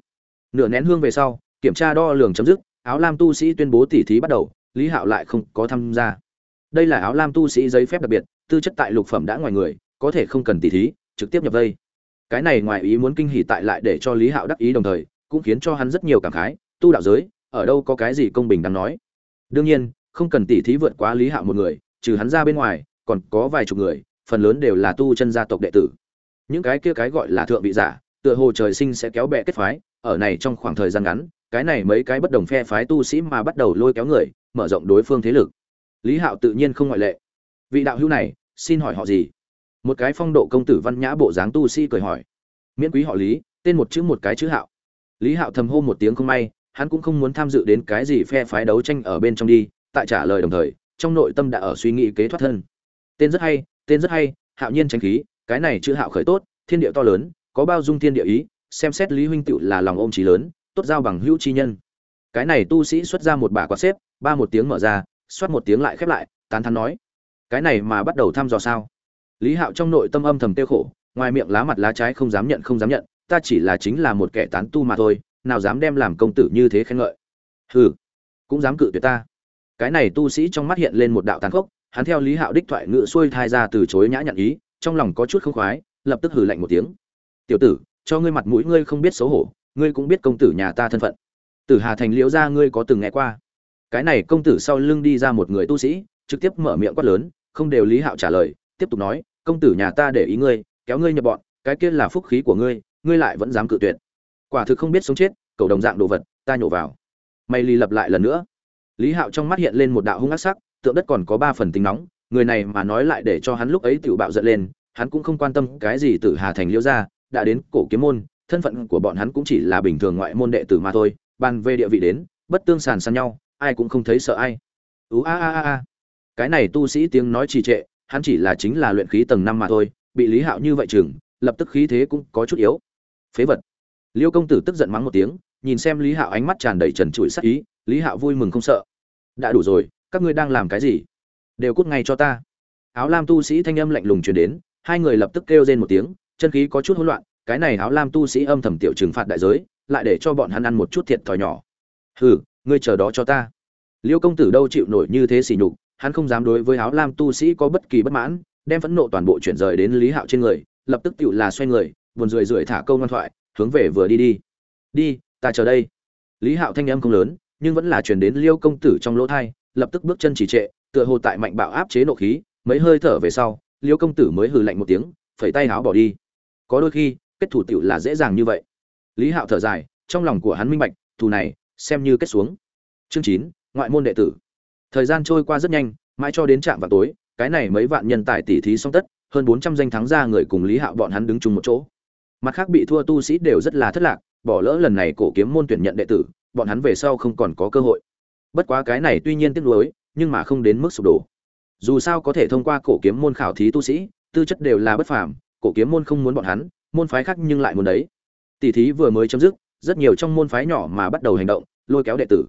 Nửa nén hương về sau, kiểm tra đo lường chấm dứt, áo lam tu sĩ tuyên bố tỉ thí bắt đầu, lý hạo lại không có tham gia. Đây là áo lam tu sĩ giấy phép đặc biệt, tư chất tại lục phẩm đã ngoài người, có thể không cần tỉ thí, trực tiếp nhập vây. Cái này ngoài ý muốn kinh hỉ tại lại để cho lý hạo đắc ý đồng thời cũng khiến cho hắn rất nhiều cảm khái, tu đạo giới, ở đâu có cái gì công bình đáng nói? Đương nhiên, không cần tỉ thí vượt quá lý hạo một người, trừ hắn ra bên ngoài, còn có vài chục người, phần lớn đều là tu chân gia tộc đệ tử. Những cái kia cái gọi là thượng vị giả, tựa hồ trời sinh sẽ kéo bè kết phái, ở này trong khoảng thời gian ngắn, cái này mấy cái bất đồng phe phái tu sĩ mà bắt đầu lôi kéo người, mở rộng đối phương thế lực. Lý hạo tự nhiên không ngoại lệ. Vị đạo hữu này, xin hỏi họ gì? Một cái phong độ công tử văn nhã bộ dáng tu sĩ cười hỏi. Miễn quý họ lý, tên một chữ một cái chữ hạo lý hạo thầm hô một tiếng không may, hắn cũng không muốn tham dự đến cái gì phe phái đấu tranh ở bên trong đi, tại trả lời đồng thời, trong nội tâm đã ở suy nghĩ kế thoát thân. Tên rất hay, tên rất hay, hạo nhiên tranh khí, cái này chữ hạo khởi tốt, thiên địa to lớn, có bao dung thiên địa ý, xem xét lý huynh tựu là lòng ôm trí lớn, tốt giao bằng hữu chi nhân. Cái này tu sĩ xuất ra một bả quạt xếp, ba một tiếng mở ra xoát một tiếng lại khép lại, tán thắn nói, cái này mà bắt đầu thăm dò sao? Lý hạo trong nội tâm âm thầm tiêu khổ, ngoài miệng lá mặt lá trái không dám nhận không dám nhận ta chỉ là chính là một kẻ tán tu mà thôi, nào dám đem làm công tử như thế khen ngợi. Hừ, cũng dám cự tuyệt ta. Cái này tu sĩ trong mắt hiện lên một đạo tàn khốc, hắn theo lý hạo đích thoại ngự xuôi thai ra từ chối nhã nhận ý, trong lòng có chút không khoái, lập tức hừ lạnh một tiếng. Tiểu tử, cho ngươi mặt mũi ngươi không biết xấu hổ, ngươi cũng biết công tử nhà ta thân phận. Tử hà thành liễu gia ngươi có từng nghe qua? Cái này công tử sau lưng đi ra một người tu sĩ, trực tiếp mở miệng quát lớn, không đều lý hạo trả lời, tiếp tục nói, công tử nhà ta để ý ngươi, kéo ngươi nhập bọn, cái kia là phúc khí của ngươi ngươi lại vẫn dám cự tuyệt. Quả thực không biết sống chết, cầu đồng dạng đồ vật, ta nhổ vào. Mày lì lập lại lần nữa. Lý hạo trong mắt hiện lên một đạo hung ác sắc, tượng đất còn có ba phần tính nóng, người này mà nói lại để cho hắn lúc ấy tự bạo giận lên, hắn cũng không quan tâm cái gì từ hà thành liễu gia đã đến cổ kiếm môn, thân phận của bọn hắn cũng chỉ là bình thường ngoại môn đệ tử mà thôi, bàn về địa vị đến, bất tương sàn sàn nhau, ai cũng không thấy sợ ai. Ú a a a a. Cái này tu sĩ tiếng nói trì trệ, hắn chỉ là chính là luyện khí tầng năm mà thôi, bị lý hạo như vậy chừng, lập tức khí thế cũng có chút yếu phế vật. Liêu công tử tức giận mắng một tiếng, nhìn xem lý hạo ánh mắt tràn đầy trần trụi sắc ý, lý hạo vui mừng không sợ. Đã đủ rồi, các ngươi đang làm cái gì? Đều cút ngay cho ta. Áo lam tu sĩ thanh âm lạnh lùng truyền đến, hai người lập tức kêu lên một tiếng, chân khí có chút hỗn loạn, cái này áo lam tu sĩ âm thầm tiểu trừng phạt đại giới, lại để cho bọn hắn ăn một chút thiệt thòi nhỏ. Hừ, ngươi chờ đó cho ta. Liêu công tử đâu chịu nổi như thế xỉ nhục, hắn không dám đối với áo lam tu sĩ có bất kỳ bất mãn, đem phẫn nộ toàn bộ chuyển rời đến lý hạo trên người, lập tức tựu là xoay người buồn rười rượi thả câu ngoan thoại, hướng về vừa đi đi. Đi, ta chờ đây. Lý hạo thanh âm không lớn, nhưng vẫn là chuyển đến liêu công tử trong lỗ thai, lập tức bước chân chỉ trệ, tựa hồ tại mạnh bạo áp chế nộ khí, mấy hơi thở về sau, liêu công tử mới hừ lạnh một tiếng, phẩy tay áo bỏ đi. Có đôi khi, kết thủ tựu là dễ dàng như vậy. Lý hạo thở dài, trong lòng của hắn minh bạch, thù này, xem như kết xuống. Chương chín, ngoại môn đệ tử. Thời gian trôi qua rất nhanh, mãi cho đến trạm vào tối, cái này mấy vạn nhân tài tỉ thí xong tất, hơn bốn trăm danh thắng ra người cùng lý hạo bọn hắn đứng chung một chỗ mặt khác bị thua tu sĩ đều rất là thất lạc, bỏ lỡ lần này cổ kiếm môn tuyển nhận đệ tử, bọn hắn về sau không còn có cơ hội. Bất quá cái này tuy nhiên tiếc nuối, nhưng mà không đến mức sụp đổ. Dù sao có thể thông qua cổ kiếm môn khảo thí tu sĩ, tư chất đều là bất phàm, cổ kiếm môn không muốn bọn hắn, môn phái khác nhưng lại muốn đấy. Tỷ thí vừa mới chấm dứt, rất nhiều trong môn phái nhỏ mà bắt đầu hành động, lôi kéo đệ tử.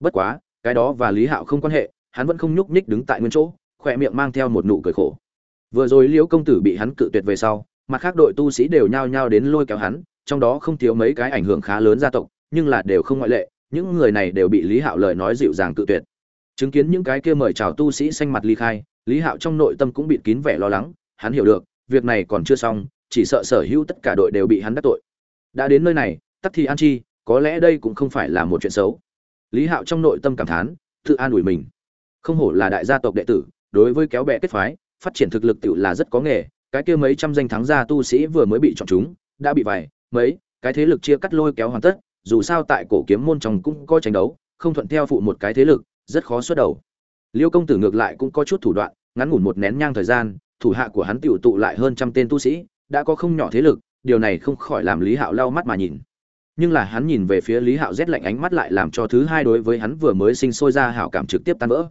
Bất quá, cái đó và lý hạo không quan hệ, hắn vẫn không nhúc nhích đứng tại nguyên chỗ, khỏe miệng mang theo một nụ cười khổ. Vừa rồi liễu công tử bị hắn cự tuyệt về sau mặt khác đội tu sĩ đều nhao nhao đến lôi kéo hắn, trong đó không thiếu mấy cái ảnh hưởng khá lớn gia tộc, nhưng là đều không ngoại lệ, những người này đều bị lý hạo lời nói dịu dàng cự tuyệt. Chứng kiến những cái kia mời chào tu sĩ xanh mặt ly khai, lý hạo trong nội tâm cũng bị kín vẻ lo lắng, hắn hiểu được, việc này còn chưa xong, chỉ sợ sở hữu tất cả đội đều bị hắn đắc tội. Đã đến nơi này, tắc thì an chi, có lẽ đây cũng không phải là một chuyện xấu. Lý hạo trong nội tâm cảm thán, tự an ủi mình. Không hổ là đại gia tộc đệ tử, đối với kéo bè kết phái, phát triển thực lực tự là rất có nghề cái kia mấy trăm danh thắng gia tu sĩ vừa mới bị chọn chúng, đã bị vài, mấy, cái thế lực chia cắt lôi kéo hoàn tất, dù sao tại cổ kiếm môn trong cũng có tranh đấu, không thuận theo phụ một cái thế lực, rất khó xuất đầu. Liêu công tử ngược lại cũng có chút thủ đoạn, ngắn ngủn một nén nhang thời gian, thủ hạ của hắn tiểu tụ lại hơn trăm tên tu sĩ, đã có không nhỏ thế lực, điều này không khỏi làm lý hạo lau mắt mà nhìn. Nhưng là hắn nhìn về phía lý hạo rét lạnh ánh mắt lại làm cho thứ hai đối với hắn vừa mới sinh sôi ra hảo cảm trực tiếp tan vỡ.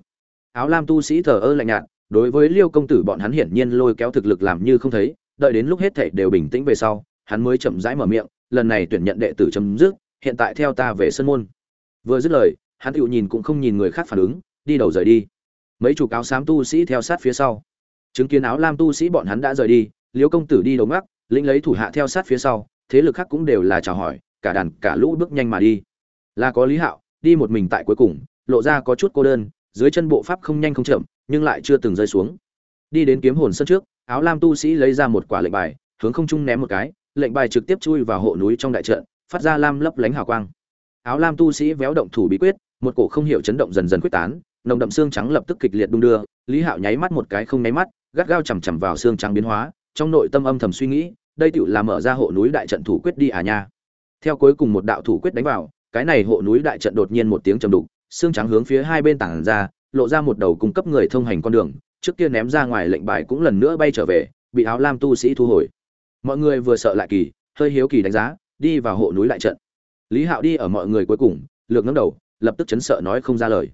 Áo lam tu sĩ thờ ơ lạnh nhạt đối với liêu công tử bọn hắn hiển nhiên lôi kéo thực lực làm như không thấy, đợi đến lúc hết thảy đều bình tĩnh về sau, hắn mới chậm rãi mở miệng, lần này tuyển nhận đệ tử chấm dứt, hiện tại theo ta về sân môn. Vừa dứt lời, hắn hữu nhìn cũng không nhìn người khác phản ứng, đi đầu rời đi. Mấy chủ cáo xám tu sĩ theo sát phía sau. Chứng kiến áo lam tu sĩ bọn hắn đã rời đi, liêu công tử đi đầu ngắc, lĩnh lấy thủ hạ theo sát phía sau, thế lực khác cũng đều là chào hỏi, cả đàn, cả lũ bước nhanh mà đi. Là có lý hạo, đi một mình tại cuối cùng, lộ ra có chút cô đơn, dưới chân bộ pháp không nhanh không chậm nhưng lại chưa từng rơi xuống. Đi đến kiếm hồn sân trước, áo lam tu sĩ lấy ra một quả lệnh bài, hướng không trung ném một cái, lệnh bài trực tiếp chui vào hộ núi trong đại trận, phát ra lam lấp lánh hào quang. Áo lam tu sĩ véo động thủ bí quyết, một cổ không hiểu chấn động dần dần quyết tán, nồng đậm xương trắng lập tức kịch liệt đung đưa, lý hạo nháy mắt một cái không nháy mắt, gắt gao chằm chằm vào xương trắng biến hóa, trong nội tâm âm thầm suy nghĩ, đây tựu là mở ra hộ núi đại trận thủ quyết đi à nha. Theo cuối cùng một đạo thủ quyết đánh vào, cái này hộ núi đại trận đột nhiên một tiếng trầm đục, xương trắng hướng phía hai bên tảng ra lộ ra một đầu cung cấp người thông hành con đường, trước kia ném ra ngoài lệnh bài cũng lần nữa bay trở về, bị áo lam tu sĩ thu hồi. Mọi người vừa sợ lại kỳ, hơi hiếu kỳ đánh giá, đi vào hộ núi lại trận. Lý hạo đi ở mọi người cuối cùng, lược ngấm đầu, lập tức chấn sợ nói không ra lời.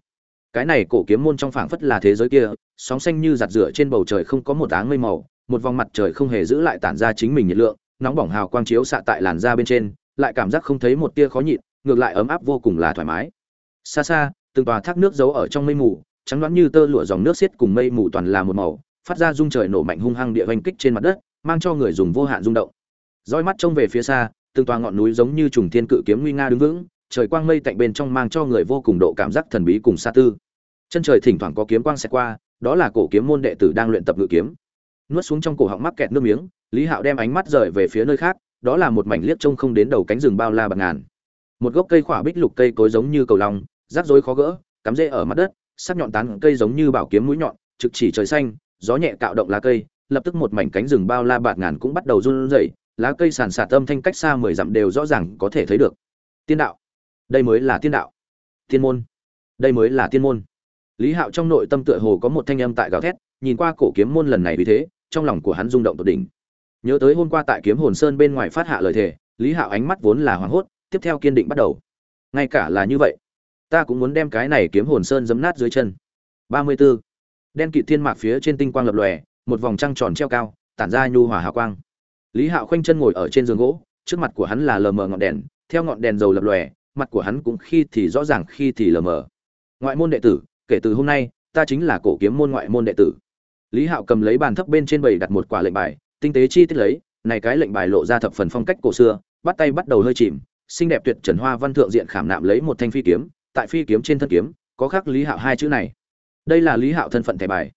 Cái này cổ kiếm môn trong phảng phất là thế giới kia, sóng xanh như giặt rửa trên bầu trời không có một áng mây màu, một vòng mặt trời không hề giữ lại tản ra chính mình nhiệt lượng, nóng bỏng hào quang chiếu xạ tại làn da bên trên, lại cảm giác không thấy một tia khó nhịn, ngược lại ấm áp vô cùng là thoải mái. Xa xa, từng tòa thác nước giấu ở trong mây mù trắng đoán như tơ lụa dòng nước xiết cùng mây mù toàn là một màu, phát ra rung trời nổ mạnh hung hăng địa vành kích trên mặt đất, mang cho người dùng vô hạn rung động. Roi mắt trông về phía xa, từng tòa ngọn núi giống như trùng thiên cự kiếm nguy nga đứng vững, trời quang mây tạnh bên trong mang cho người vô cùng độ cảm giác thần bí cùng xa tư. Chân trời thỉnh thoảng có kiếm quang xẹt qua, đó là cổ kiếm môn đệ tử đang luyện tập ngự kiếm. Nuốt xuống trong cổ họng mắc kẹt nước miếng, lý hạo đem ánh mắt rời về phía nơi khác, đó là một mảnh liếc trông không đến đầu cánh rừng bao la bạc ngàn. Một gốc cây khỏa bích lục cây cối giống như cầu long, rắc rối khó gỡ, cắm rễ ở mặt đất sắc nhọn tán cây giống như bảo kiếm mũi nhọn, trực chỉ trời xanh, gió nhẹ cạo động lá cây, lập tức một mảnh cánh rừng bao la bạt ngàn cũng bắt đầu run rẩy, lá cây sàn sạt âm thanh cách xa mười dặm đều rõ ràng có thể thấy được. Tiên đạo. Đây mới là tiên đạo. Tiên môn. Đây mới là tiên môn. Lý hạo trong nội tâm tựa hồ có một thanh âm tại gào thét, nhìn qua cổ kiếm môn lần này vì thế, trong lòng của hắn rung động tột đỉnh. Nhớ tới hôm qua tại kiếm hồn sơn bên ngoài phát hạ lời thề, lý hạo ánh mắt vốn là hoảng hốt, tiếp theo kiên định bắt đầu. Ngay cả là như vậy ta cũng muốn đem cái này kiếm hồn sơn giấm nát dưới chân. Ba mươi 34. đen kịt thiên mạc phía trên tinh quang lập lòe, một vòng trăng tròn treo cao, tản ra nhu hòa hào quang. Lý hạo khoanh chân ngồi ở trên giường gỗ, trước mặt của hắn là lờ mờ ngọn đèn, theo ngọn đèn dầu lập lòe, mặt của hắn cũng khi thì rõ ràng, khi thì lờ mờ. Ngoại môn đệ tử, kể từ hôm nay, ta chính là cổ kiếm môn ngoại môn đệ tử. Lý hạo cầm lấy bàn thấp bên trên bầy đặt một quả lệnh bài, tinh tế chi tiết lấy, này cái lệnh bài lộ ra thập phần phong cách cổ xưa, bắt tay bắt đầu hơi chìm, xinh đẹp tuyệt trần hoa văn thượng diện khảm nạm lấy một thanh phi kiếm tại phi kiếm trên thân kiếm, có khắc lý hạo hai chữ này. Đây là lý hạo thân phận thẻ bài.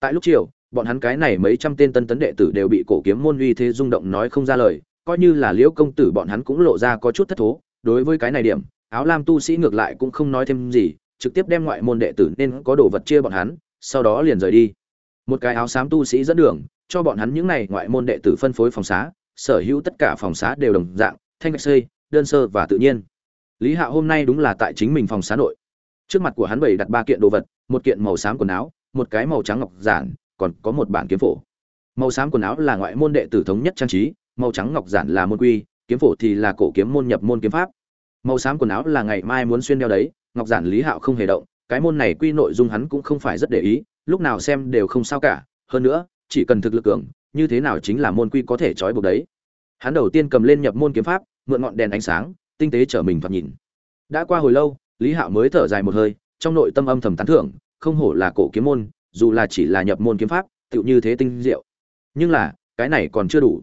Tại lúc chiều, bọn hắn cái này mấy trăm tên tân tấn đệ tử đều bị cổ kiếm môn uy thế rung động nói không ra lời, coi như là liễu công tử bọn hắn cũng lộ ra có chút thất thố. Đối với cái này điểm, áo lam tu sĩ ngược lại cũng không nói thêm gì, trực tiếp đem ngoại môn đệ tử nên có đồ vật chia bọn hắn, sau đó liền rời đi. Một cái áo xám tu sĩ dẫn đường, cho bọn hắn những này ngoại môn đệ tử phân phối phòng xá, sở hữu tất cả phòng xá đều đồng dạng, thanh gạch xây, đơn sơ và tự nhiên lý hạo hôm nay đúng là tại chính mình phòng xá nội. Trước mặt của hắn bày đặt ba kiện đồ vật, một kiện màu xám quần áo, một cái màu trắng ngọc giản, còn có một bản kiếm phổ. Màu xám quần áo là ngoại môn đệ tử thống nhất trang trí, màu trắng ngọc giản là môn quy, kiếm phổ thì là cổ kiếm môn nhập môn kiếm pháp. Màu xám quần áo là ngày mai muốn xuyên đeo đấy, ngọc giản lý hạo không hề động, cái môn này quy nội dung hắn cũng không phải rất để ý, lúc nào xem đều không sao cả. Hơn nữa, chỉ cần thực lực cường, như thế nào chính là môn quy có thể trói buộc đấy. Hắn đầu tiên cầm lên nhập môn kiếm pháp, mượn ngọn đèn ánh sáng tinh tế trở mình thoạt nhìn. Đã qua hồi lâu, lý hạo mới thở dài một hơi, trong nội tâm âm thầm tán thưởng, không hổ là cổ kiếm môn, dù là chỉ là nhập môn kiếm pháp, tựu như thế tinh diệu. Nhưng là, cái này còn chưa đủ.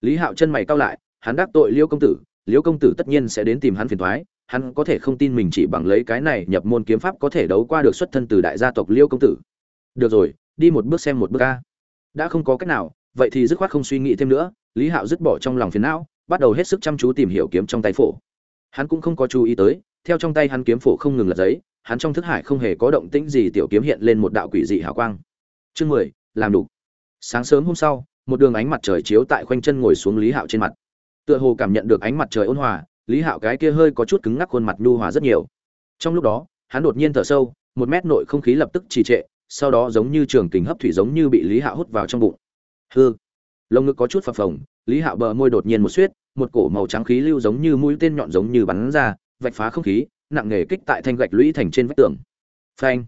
Lý hạo chân mày cau lại, hắn đắc tội liêu công tử, liêu công tử tất nhiên sẽ đến tìm hắn phiền thoái hắn có thể không tin mình chỉ bằng lấy cái này nhập môn kiếm pháp có thể đấu qua được xuất thân từ đại gia tộc liêu công tử. Được rồi, đi một bước xem một bước a. Đã không có cách nào, vậy thì dứt khoát không suy nghĩ thêm nữa, lý hạo dứt bỏ trong lòng phiền não, bắt đầu hết sức chăm chú tìm hiểu kiếm trong tay phổ hắn cũng không có chú ý tới, theo trong tay hắn kiếm phổ không ngừng lật giấy, hắn trong thức hải không hề có động tĩnh gì, tiểu kiếm hiện lên một đạo quỷ dị hào quang. Chương mười, làm đủ. Sáng sớm hôm sau, một đường ánh mặt trời chiếu tại khoanh chân ngồi xuống lý hạo trên mặt. Tựa hồ cảm nhận được ánh mặt trời ôn hòa, lý hạo cái kia hơi có chút cứng ngắc khuôn mặt nhu hòa rất nhiều. Trong lúc đó, hắn đột nhiên thở sâu, một mét nội không khí lập tức trì trệ, sau đó giống như trường kình hấp thủy giống như bị lý hạo hút vào trong bụng. Hư lông ngực có chút phập phồng, lý hạo bờ môi đột nhiên một suýt một cổ màu trắng khí lưu giống như mũi tên nhọn giống như bắn ra, vạch phá không khí, nặng nề kích tại thanh gạch lũy thành trên vách tường. Phanh.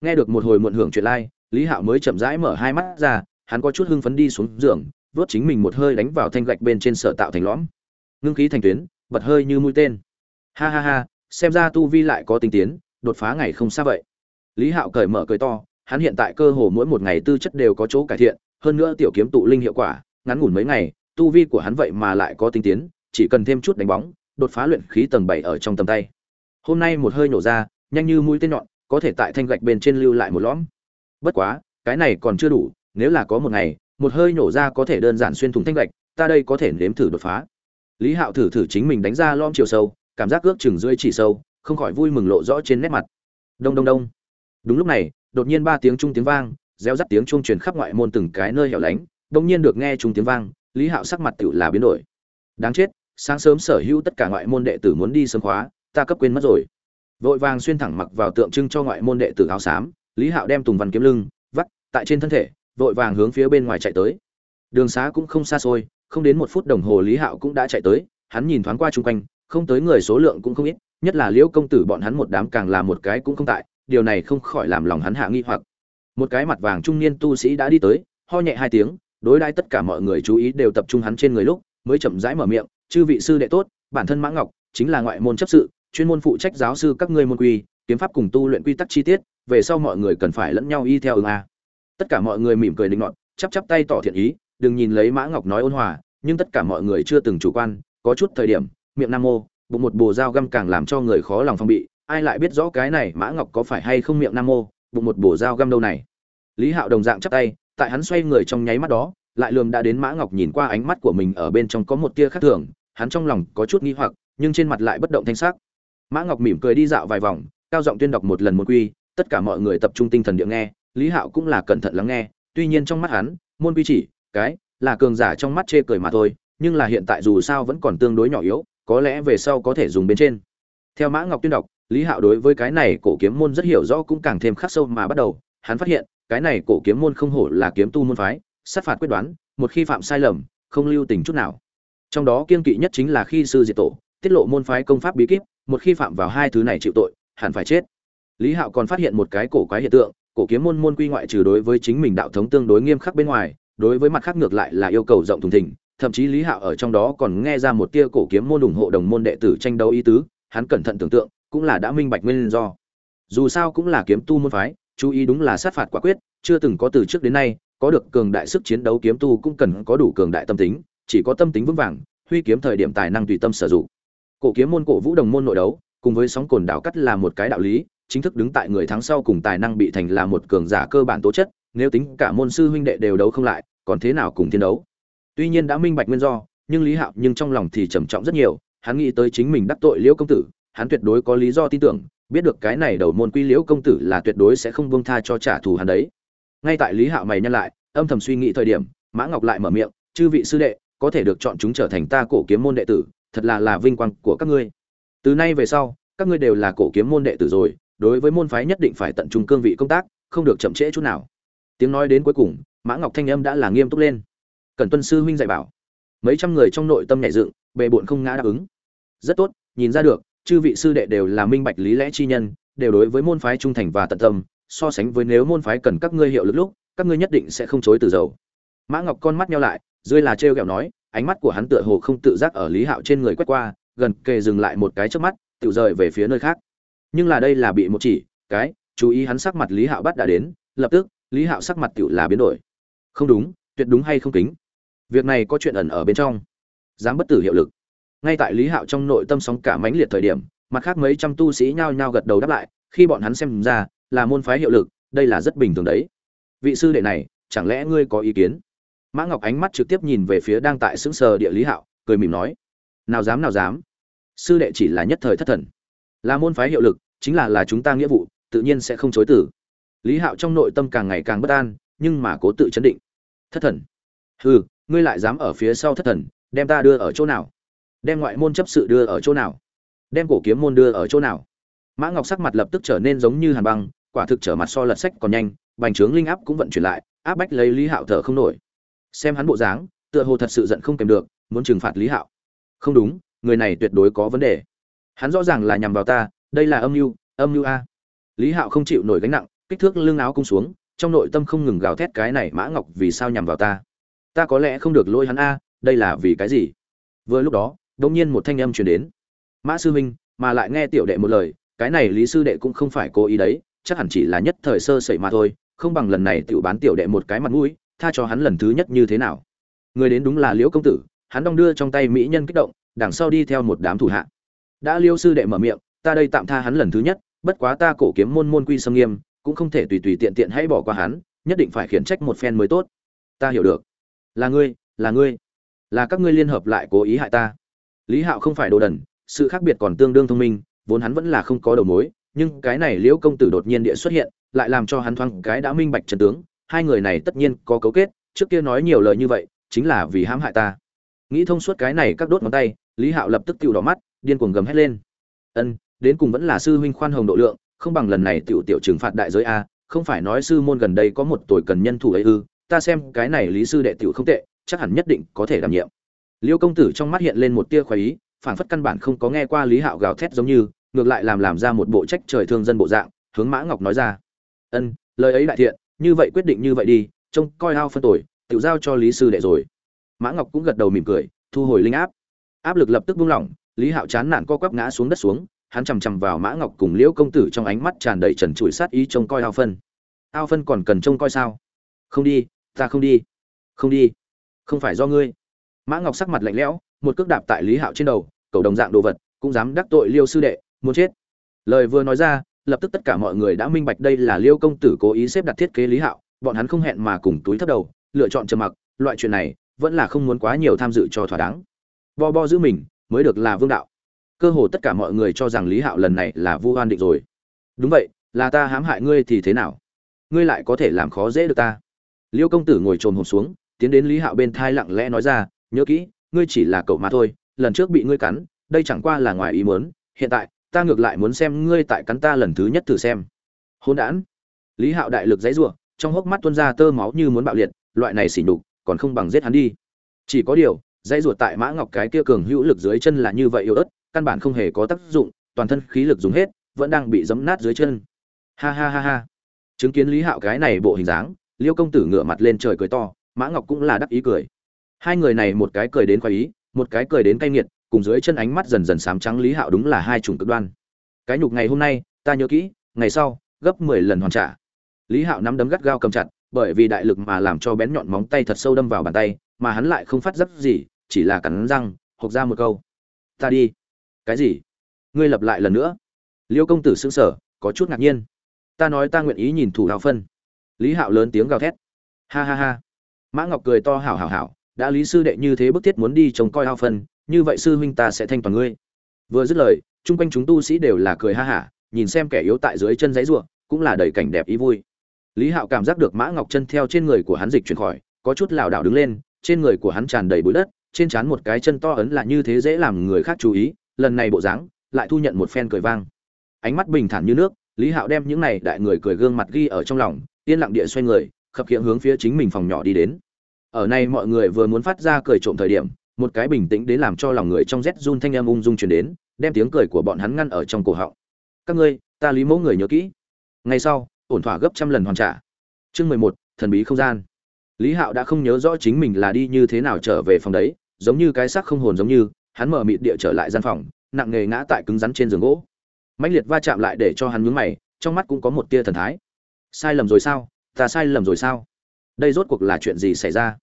Nghe được một hồi muộn hưởng chuyện lai, lý hạo mới chậm rãi mở hai mắt ra, hắn có chút hưng phấn đi xuống giường, vớt chính mình một hơi đánh vào thanh gạch bên trên sở tạo thành lõm. Ngưng khí thành tuyến, bật hơi như mũi tên. Ha ha ha, xem ra tu vi lại có tinh tiến, đột phá ngày không xa vậy. Lý hạo cởi mở cười to, hắn hiện tại cơ hồ mỗi một ngày tư chất đều có chỗ cải thiện, hơn nữa tiểu kiếm tụ linh hiệu quả, ngắn ngủn mấy ngày tu vi của hắn vậy mà lại có tinh tiến, chỉ cần thêm chút đánh bóng, đột phá luyện khí tầng bảy ở trong tầm tay. Hôm nay một hơi nổ ra, nhanh như mũi tên nhọn, có thể tại thanh gạch bên trên lưu lại một lõm. Bất quá, cái này còn chưa đủ, nếu là có một ngày, một hơi nổ ra có thể đơn giản xuyên thủng thanh gạch, ta đây có thể nếm thử đột phá. Lý hạo thử thử chính mình đánh ra lõm chiều sâu, cảm giác ước chừng rưỡi chỉ sâu, không khỏi vui mừng lộ rõ trên nét mặt. Đông đông đông. Đúng lúc này, đột nhiên ba tiếng trung tiếng vang réo rắt tiếng chuông truyền khắp ngoại môn từng cái nơi hẻo lánh đột nhiên được nghe trung tiếng vang lý hạo sắc mặt tiểu là biến đổi. Đáng chết, sáng sớm sở hữu tất cả ngoại môn đệ tử muốn đi sớm khóa, ta cấp quên mất rồi. Vội vàng xuyên thẳng mặc vào tượng trưng cho ngoại môn đệ tử áo xám, lý hạo đem tùng văn kiếm lưng, vắt tại trên thân thể, vội vàng hướng phía bên ngoài chạy tới. Đường xá cũng không xa xôi, không đến một phút đồng hồ lý hạo cũng đã chạy tới, hắn nhìn thoáng qua chung quanh, không tới người số lượng cũng không ít, nhất là liễu công tử bọn hắn một đám càng là một cái cũng không tại, điều này không khỏi làm lòng hắn hạ nghi hoặc. Một cái mặt vàng trung niên tu sĩ đã đi tới, ho nhẹ hai tiếng đối đãi tất cả mọi người chú ý đều tập trung hắn trên người lúc, mới chậm rãi mở miệng, chư vị sư đệ tốt, bản thân mã ngọc chính là ngoại môn chấp sự, chuyên môn phụ trách giáo sư các ngươi môn quy, kiếm pháp cùng tu luyện quy tắc chi tiết, về sau mọi người cần phải lẫn nhau y theo ứng a. Tất cả mọi người mỉm cười định nọt, chắp chắp tay tỏ thiện ý, đừng nhìn lấy mã ngọc nói ôn hòa, nhưng tất cả mọi người chưa từng chủ quan, có chút thời điểm, miệng nam mô, bụng một bồ dao găm càng làm cho người khó lòng phong bị, ai lại biết rõ cái này mã ngọc có phải hay không miệng nam mô, bụng một bồ dao găm đâu này. Lý hạo đồng dạng chắp tay tại hắn xoay người trong nháy mắt đó, lại lườm đã đến mã ngọc nhìn qua ánh mắt của mình ở bên trong có một tia khác thường, hắn trong lòng có chút nghi hoặc, nhưng trên mặt lại bất động thanh sắc. Mã ngọc mỉm cười đi dạo vài vòng, cao giọng tuyên đọc một lần một quy, tất cả mọi người tập trung tinh thần địa nghe, lý hạo cũng là cẩn thận lắng nghe, tuy nhiên trong mắt hắn, môn quy chỉ, cái, là cường giả trong mắt chê cười mà thôi, nhưng là hiện tại dù sao vẫn còn tương đối nhỏ yếu, có lẽ về sau có thể dùng bên trên. Theo mã ngọc tuyên đọc, lý hạo đối với cái này cổ kiếm môn rất hiểu rõ cũng càng thêm khắc sâu mà bắt đầu hắn phát hiện, cái này cổ kiếm môn không hổ là kiếm tu môn phái, sát phạt quyết đoán, một khi phạm sai lầm, không lưu tình chút nào. Trong đó kiên kỵ nhất chính là khi sư diệt tổ, tiết lộ môn phái công pháp bí kíp, một khi phạm vào hai thứ này chịu tội, hẳn phải chết. Lý hạo còn phát hiện một cái cổ quái hiện tượng, cổ kiếm môn môn quy ngoại trừ đối với chính mình đạo thống tương đối nghiêm khắc bên ngoài, đối với mặt khác ngược lại là yêu cầu rộng thùng thình, thậm chí lý hạo ở trong đó còn nghe ra một tia cổ kiếm môn ủng hộ đồng môn đệ tử tranh đấu ý tứ, hắn cẩn thận tưởng tượng, cũng là đã minh bạch nguyên do. Dù sao cũng là kiếm tu môn phái chú ý đúng là sát phạt quả quyết, chưa từng có từ trước đến nay, có được cường đại sức chiến đấu kiếm tu cũng cần có đủ cường đại tâm tính, chỉ có tâm tính vững vàng, huy kiếm thời điểm tài năng tùy tâm sử dụng. Cổ kiếm môn cổ vũ đồng môn nội đấu, cùng với sóng cồn đảo cắt là một cái đạo lý, chính thức đứng tại người thắng sau cùng tài năng bị thành là một cường giả cơ bản tố chất, nếu tính cả môn sư huynh đệ đều đấu không lại, còn thế nào cùng thiên đấu? Tuy nhiên đã minh bạch nguyên do, nhưng lý hạo nhưng trong lòng thì trầm trọng rất nhiều, hắn nghĩ tới chính mình đắc tội liễu công tử, hắn tuyệt đối có lý do tin tưởng biết được cái này đầu môn quy liễu công tử là tuyệt đối sẽ không buông tha cho trả thù hắn đấy. Ngay tại lý hạo mày nhăn lại, âm thầm suy nghĩ thời điểm, mã ngọc lại mở miệng, chư vị sư đệ, có thể được chọn chúng trở thành ta cổ kiếm môn đệ tử, thật là là vinh quang của các ngươi. Từ nay về sau, các ngươi đều là cổ kiếm môn đệ tử rồi, đối với môn phái nhất định phải tận trung cương vị công tác, không được chậm trễ chút nào. Tiếng nói đến cuối cùng, mã ngọc thanh âm đã là nghiêm túc lên. Cần tuân sư huynh dạy bảo. Mấy trăm người trong nội tâm nhảy dựng, bề bộn không ngã đáp ứng. Rất tốt, nhìn ra được chư vị sư đệ đều là minh bạch lý lẽ chi nhân, đều đối với môn phái trung thành và tận tâm, so sánh với nếu môn phái cần các ngươi hiệu lực lúc, các ngươi nhất định sẽ không chối từ dầu. Mã ngọc con mắt nheo lại, dưới là trêu ghẹo nói, ánh mắt của hắn tựa hồ không tự giác ở lý hạo trên người quét qua, gần kề dừng lại một cái trước mắt, tự rời về phía nơi khác. Nhưng là đây là bị một chỉ, cái, chú ý hắn sắc mặt lý hạo bắt đã đến, lập tức, lý hạo sắc mặt tiểu là biến đổi. Không đúng, tuyệt đúng hay không kính? Việc này có chuyện ẩn ở bên trong. Dám bất tử hiệu lực ngay tại lý hạo trong nội tâm sóng cả mãnh liệt thời điểm, mặt khác mấy trăm tu sĩ nhao nhao gật đầu đáp lại, khi bọn hắn xem ra, là môn phái hiệu lực, đây là rất bình thường đấy. Vị sư đệ này, chẳng lẽ ngươi có ý kiến? Mã ngọc ánh mắt trực tiếp nhìn về phía đang tại xứng sờ địa lý hạo, cười mỉm nói. Nào dám nào dám. Sư đệ chỉ là nhất thời thất thần. Là môn phái hiệu lực, chính là là chúng ta nghĩa vụ, tự nhiên sẽ không chối tử lý hạo trong nội tâm càng ngày càng bất an, nhưng mà cố tự chấn định. Thất thần. Hừ, ngươi lại dám ở phía sau thất thần, đem ta đưa ở chỗ nào? Đem ngoại môn chấp sự đưa ở chỗ nào? Đem cổ kiếm môn đưa ở chỗ nào? Mã ngọc sắc mặt lập tức trở nên giống như hàn băng, quả thực trở mặt so lật sách còn nhanh, bành trướng linh áp cũng vận chuyển lại, áp bách lấy lý hạo thở không nổi. Xem hắn bộ dáng, tựa hồ thật sự giận không kèm được, muốn trừng phạt lý hạo. Không đúng, người này tuyệt đối có vấn đề. Hắn rõ ràng là nhằm vào ta, đây là âm mưu âm mưu a. Lý hạo không chịu nổi gánh nặng, kích thước lưng áo cung xuống, trong nội tâm không ngừng gào thét cái này mã ngọc vì sao nhằm vào ta? Ta có lẽ không được lôi hắn a, đây là vì cái gì? Vừa lúc đó đột nhiên một thanh âm truyền đến. Mã sư huynh, mà lại nghe tiểu đệ một lời, cái này lý sư đệ cũng không phải cố ý đấy, chắc hẳn chỉ là nhất thời sơ sẩy mà thôi, không bằng lần này tiểu bán tiểu đệ một cái mặt mũi, tha cho hắn lần thứ nhất như thế nào. Người đến đúng là liễu công tử, hắn đong đưa trong tay mỹ nhân kích động, đằng sau đi theo một đám thủ hạ. Đã liêu sư đệ mở miệng, ta đây tạm tha hắn lần thứ nhất, bất quá ta cổ kiếm môn môn quy sâm nghiêm, cũng không thể tùy tùy tiện tiện hãy bỏ qua hắn, nhất định phải khiển trách một phen mới tốt. Ta hiểu được. Là ngươi là ngươi. Là các ngươi liên hợp lại cố ý hại ta lý hạo không phải đồ đần, sự khác biệt còn tương đương thông minh, vốn hắn vẫn là không có đầu mối, nhưng cái này liễu công tử đột nhiên địa xuất hiện, lại làm cho hắn thoáng cái đã minh bạch trần tướng, hai người này tất nhiên có cấu kết, trước kia nói nhiều lời như vậy, chính là vì hãm hại ta. Nghĩ thông suốt cái này các đốt ngón tay, lý hạo lập tức tự đỏ mắt, điên cuồng gầm hét lên. Ân, đến cùng vẫn là sư huynh khoan hồng độ lượng, không bằng lần này tiểu tiểu trừng phạt đại giới a, không phải nói sư môn gần đây có một tuổi cần nhân thủ ấy ư, ta xem cái này lý sư đệ tiểu không tệ, chắc hẳn nhất định có thể đảm nhiệm liêu công tử trong mắt hiện lên một tia khoái ý phản phất căn bản không có nghe qua lý hạo gào thét giống như, ngược lại làm làm ra một bộ trách trời thương dân bộ dạng, hướng mã ngọc nói ra. Ân, lời ấy đại thiện, như vậy quyết định như vậy đi, trông coi ao phân tuổi tự giao cho lý sư đệ rồi. Mã ngọc cũng gật đầu mỉm cười, thu hồi linh áp. Áp lực lập tức buông lỏng, lý hạo chán nản co quắp ngã xuống đất xuống, hắn chằm chằm vào mã ngọc cùng liễu công tử trong ánh mắt tràn đầy trần trụi sát ý trông coi ao phân. Ao phân còn cần trông coi sao? Không đi, ta không đi. Không đi, không phải do ngươi mã ngọc sắc mặt lạnh lẽo, một cước đạp tại lý hạo trên đầu, cầu đồng dạng đồ vật, cũng dám đắc tội liêu sư đệ, muốn chết. Lời vừa nói ra, lập tức tất cả mọi người đã minh bạch đây là liêu công tử cố ý xếp đặt thiết kế lý hạo, bọn hắn không hẹn mà cùng túi thấp đầu, lựa chọn trầm mặc, loại chuyện này vẫn là không muốn quá nhiều tham dự cho thỏa đáng. Bo bo giữ mình mới được là vương đạo. Cơ hồ tất cả mọi người cho rằng lý hạo lần này là vu oan định rồi. Đúng vậy, là ta hãm hại ngươi thì thế nào? Ngươi lại có thể làm khó dễ được ta. Liêu công tử ngồi trồm hồn xuống, tiến đến lý hạo bên thai lặng lẽ nói ra nhớ kỹ, ngươi chỉ là cậu mà thôi, lần trước bị ngươi cắn, đây chẳng qua là ngoài ý muốn, hiện tại, ta ngược lại muốn xem ngươi tại cắn ta lần thứ nhất thử xem. Hôn đản. Lý hạo đại lực dãy giụa, trong hốc mắt tuôn ra tơ máu như muốn bạo liệt, loại này xỉ nhục, còn không bằng giết hắn đi. Chỉ có điều dãy ruột tại mã ngọc cái kia cường hữu lực dưới chân là như vậy yếu ớt, căn bản không hề có tác dụng, toàn thân khí lực dùng hết, vẫn đang bị giấm nát dưới chân. Ha ha ha ha. Chứng kiến lý hạo cái này bộ hình dáng, liêu công tử ngửa mặt lên trời cười to, mã ngọc cũng là đắc ý cười hai người này một cái cười đến khoái ý, một cái cười đến cay nghiệt, cùng dưới chân ánh mắt dần dần sám trắng lý hạo đúng là hai chủng cực đoan. Cái nhục ngày hôm nay, ta nhớ kỹ, ngày sau, gấp mười lần hoàn trả. Lý hạo nắm đấm gắt gao cầm chặt, bởi vì đại lực mà làm cho bén nhọn móng tay thật sâu đâm vào bàn tay, mà hắn lại không phát giấc gì, chỉ là cắn răng, hộc ra một câu. Ta đi. Cái gì? Ngươi lập lại lần nữa. Liêu công tử xứng sở có chút ngạc nhiên. Ta nói ta nguyện ý nhìn thủ hào phân. Lý hạo lớn tiếng gào thét. Ha ha ha. Mã ngọc cười to hảo hảo hảo đã lý sư đệ như thế bức thiết muốn đi trông coi hao phân, như vậy sư huynh ta sẽ thanh toàn ngươi. Vừa dứt lời, chung quanh chúng tu sĩ đều là cười ha hả, nhìn xem kẻ yếu tại dưới chân giấy ruộng cũng là đầy cảnh đẹp ý vui. Lý hạo cảm giác được mã ngọc chân theo trên người của hắn dịch chuyển khỏi, có chút lảo đảo đứng lên, trên người của hắn tràn đầy bụi đất, trên trán một cái chân to ấn là như thế dễ làm người khác chú ý, lần này bộ dáng lại thu nhận một phen cười vang. Ánh mắt bình thản như nước, lý hạo đem những này đại người cười gương mặt ghi ở trong lòng, yên lặng địa xoay người, khập khiễng hướng phía chính mình phòng nhỏ đi đến ở này mọi người vừa muốn phát ra cười trộm thời điểm, một cái bình tĩnh đến làm cho lòng người trong rét run thanh âm ung dung truyền đến, đem tiếng cười của bọn hắn ngăn ở trong cổ họng. Các ngươi, ta lý mẫu người nhớ kỹ. Ngày sau, ổn thỏa gấp trăm lần hoàn trả. Chương mười một, thần bí không gian. Lý hạo đã không nhớ rõ chính mình là đi như thế nào trở về phòng đấy, giống như cái xác không hồn giống như, hắn mở mịt địa trở lại gian phòng, nặng nề ngã tại cứng rắn trên giường gỗ. Mãnh liệt va chạm lại để cho hắn nhướng mày, trong mắt cũng có một tia thần thái. Sai lầm rồi sao? Ta sai lầm rồi sao? Đây rốt cuộc là chuyện gì xảy ra?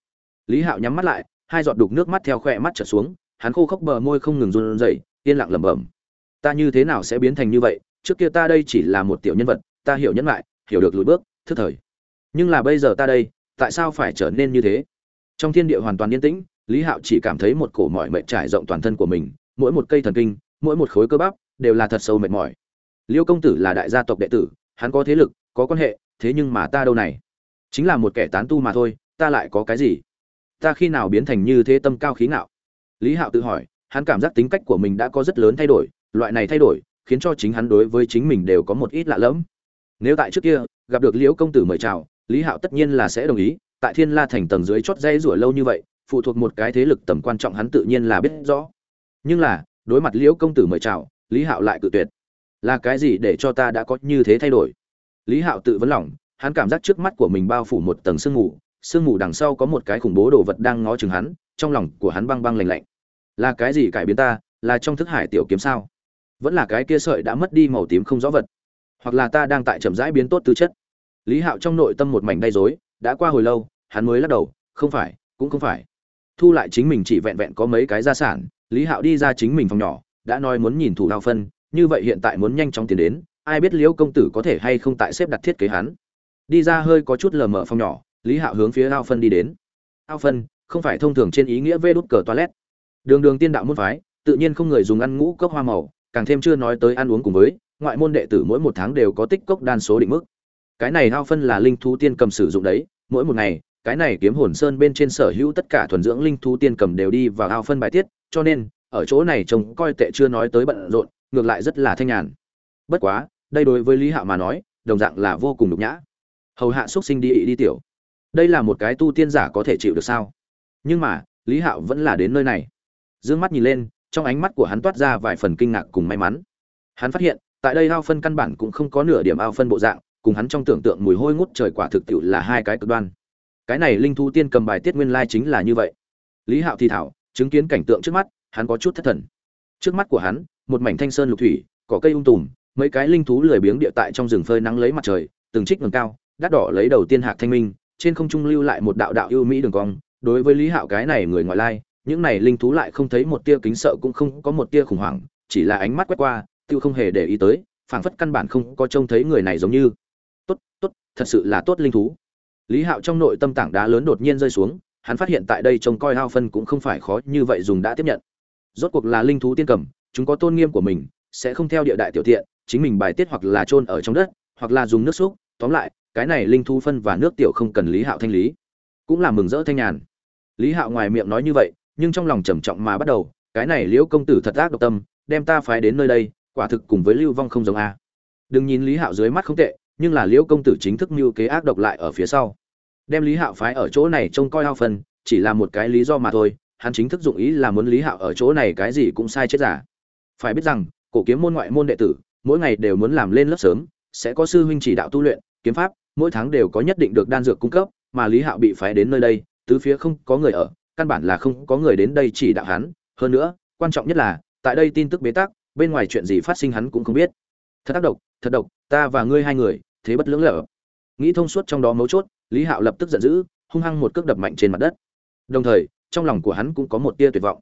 Lý hạo nhắm mắt lại, hai giọt đục nước mắt theo khỏe mắt trở xuống, hắn khô khốc bờ môi không ngừng run rẩy, yên lặng lẩm bẩm. Ta như thế nào sẽ biến thành như vậy? Trước kia ta đây chỉ là một tiểu nhân vật, ta hiểu nhẫn lại hiểu được lùi bước, thức thời. Nhưng là bây giờ ta đây, tại sao phải trở nên như thế? Trong thiên địa hoàn toàn yên tĩnh, lý hạo chỉ cảm thấy một cổ mỏi mệt trải rộng toàn thân của mình, mỗi một cây thần kinh, mỗi một khối cơ bắp đều là thật sâu mệt mỏi. Liêu công tử là đại gia tộc đệ tử, hắn có thế lực, có quan hệ, thế nhưng mà ta đâu này? Chính là một kẻ tán tu mà thôi, ta lại có cái gì? Ta khi nào biến thành như thế tâm cao khí ngạo? Lý hạo tự hỏi, hắn cảm giác tính cách của mình đã có rất lớn thay đổi, loại này thay đổi khiến cho chính hắn đối với chính mình đều có một ít lạ lẫm. Nếu tại trước kia, gặp được liễu công tử mời chào, lý hạo tất nhiên là sẽ đồng ý, tại thiên la thành tầng dưới chót dây rủa lâu như vậy, phụ thuộc một cái thế lực tầm quan trọng hắn tự nhiên là biết rõ. Nhưng là, đối mặt liễu công tử mời chào, lý hạo lại cự tuyệt. Là cái gì để cho ta đã có như thế thay đổi? Lý hạo tự vấn lòng, hắn cảm giác trước mắt của mình bao phủ một tầng sương mù sương mù đằng sau có một cái khủng bố đồ vật đang ngó chừng hắn, trong lòng của hắn băng băng lạnh lạnh. Là cái gì cải biến ta? Là trong thức hải tiểu kiếm sao? Vẫn là cái kia sợi đã mất đi màu tím không rõ vật. Hoặc là ta đang tại chậm rãi biến tốt tư chất. Lý hạo trong nội tâm một mảnh đay dối đã qua hồi lâu, hắn mới lắc đầu, không phải, cũng không phải. Thu lại chính mình chỉ vẹn vẹn có mấy cái gia sản, lý hạo đi ra chính mình phòng nhỏ, đã nói muốn nhìn thủ lao phân, như vậy hiện tại muốn nhanh chóng tiến đến, ai biết liễu công tử có thể hay không tại xếp đặt thiết kế hắn. Đi ra hơi có chút lờ mờ phòng nhỏ lý hạo hướng phía ao phân đi đến. Ao phân không phải thông thường trên ý nghĩa vê đút cờ toilet. Đường đường tiên đạo môn phái, tự nhiên không người dùng ăn ngũ cốc hoa màu, càng thêm chưa nói tới ăn uống cùng với, ngoại môn đệ tử mỗi một tháng đều có tích cốc đan số định mức. Cái này ao phân là linh thú tiên cầm sử dụng đấy, mỗi một ngày, cái này kiếm hồn sơn bên trên sở hữu tất cả thuần dưỡng linh thú tiên cầm đều đi vào ao phân bài tiết, cho nên, ở chỗ này trông coi tệ chưa nói tới bận rộn, ngược lại rất là thanh nhàn. Bất quá, đây đối với lý hạo mà nói, đồng dạng là vô cùng nhục nhã. Hầu hạ xuất sinh đi ị đi tiểu đây là một cái tu tiên giả có thể chịu được sao? Nhưng mà, lý hạo vẫn là đến nơi này. D ư ơ n g mắt nhìn lên, trong ánh mắt của hắn toát ra vài phần kinh ngạc cùng may mắn. Hắn phát hiện, tại đây ao phân căn bản cũng không có nửa điểm ao phân bộ dạng, cùng hắn trong tưởng tượng mùi hôi ngút trời quả thực tiệu là hai cái cực đoan. Cái này linh thu tiên cầm bài tiết nguyên lai chính là như vậy. Lý hạo thì thảo, chứng kiến cảnh tượng trước mắt, hắn có chút thất thần. Trước mắt của hắn, một mảnh thanh sơn lục thủy có cây ung tùm, mấy cái linh thú lười biếng địa tại trong rừng phơi nắng lấy mặt trời, từng trích ngầm cao, đắt đỏ lấy đầu tiên hạc thanh minh trên không trung lưu lại một đạo đạo yêu mỹ đường cong. Đối với lý hạo cái này người ngoại lai, những này linh thú lại không thấy một tia kính sợ cũng không có một tia khủng hoảng, chỉ là ánh mắt quét qua, tiêu không hề để ý tới, phảng phất căn bản không có trông thấy người này giống như. Tốt tốt, thật sự là tốt linh thú. Lý hạo trong nội tâm tảng đá lớn đột nhiên rơi xuống, hắn phát hiện tại đây trông coi hao phân cũng không phải khó như vậy dùng đã tiếp nhận. Rốt cuộc là linh thú tiên cầm, chúng có tôn nghiêm của mình, sẽ không theo địa đại tiểu thiện chính mình bài tiết hoặc là chôn ở trong đất, hoặc là dùng nước xúc, tóm lại cái này linh thu phân và nước tiểu không cần lý hạo thanh lý. Cũng là mừng rỡ thanh nhàn. Lý hạo ngoài miệng nói như vậy, nhưng trong lòng trầm trọng mà bắt đầu, cái này liễu công tử thật ác độc tâm, đem ta phái đến nơi đây, quả thực cùng với lưu vong không giống a. Đừng nhìn lý hạo dưới mắt không tệ, nhưng là liễu công tử chính thức mưu kế ác độc lại ở phía sau. Đem lý hạo phái ở chỗ này trông coi hao phân, chỉ là một cái lý do mà thôi, hắn chính thức dụng ý là muốn lý hạo ở chỗ này cái gì cũng sai chết giả. Phải biết rằng, cổ kiếm môn ngoại môn đệ tử, mỗi ngày đều muốn làm lên lớp sớm, sẽ có sư huynh chỉ đạo tu luyện, kiếm pháp mỗi tháng đều có nhất định được đan dược cung cấp, mà lý hạo bị phái đến nơi đây, tứ phía không có người ở, căn bản là không có người đến đây chỉ đạo hắn. Hơn nữa, quan trọng nhất là, tại đây tin tức bế tắc, bên ngoài chuyện gì phát sinh hắn cũng không biết. Thật tác độc, thật độc, ta và ngươi hai người, thế bất lưỡng lở nghĩ thông suốt trong đó mấu chốt, lý hạo lập tức giận dữ, hung hăng một cước đập mạnh trên mặt đất. Đồng thời, trong lòng của hắn cũng có một tia tuyệt vọng.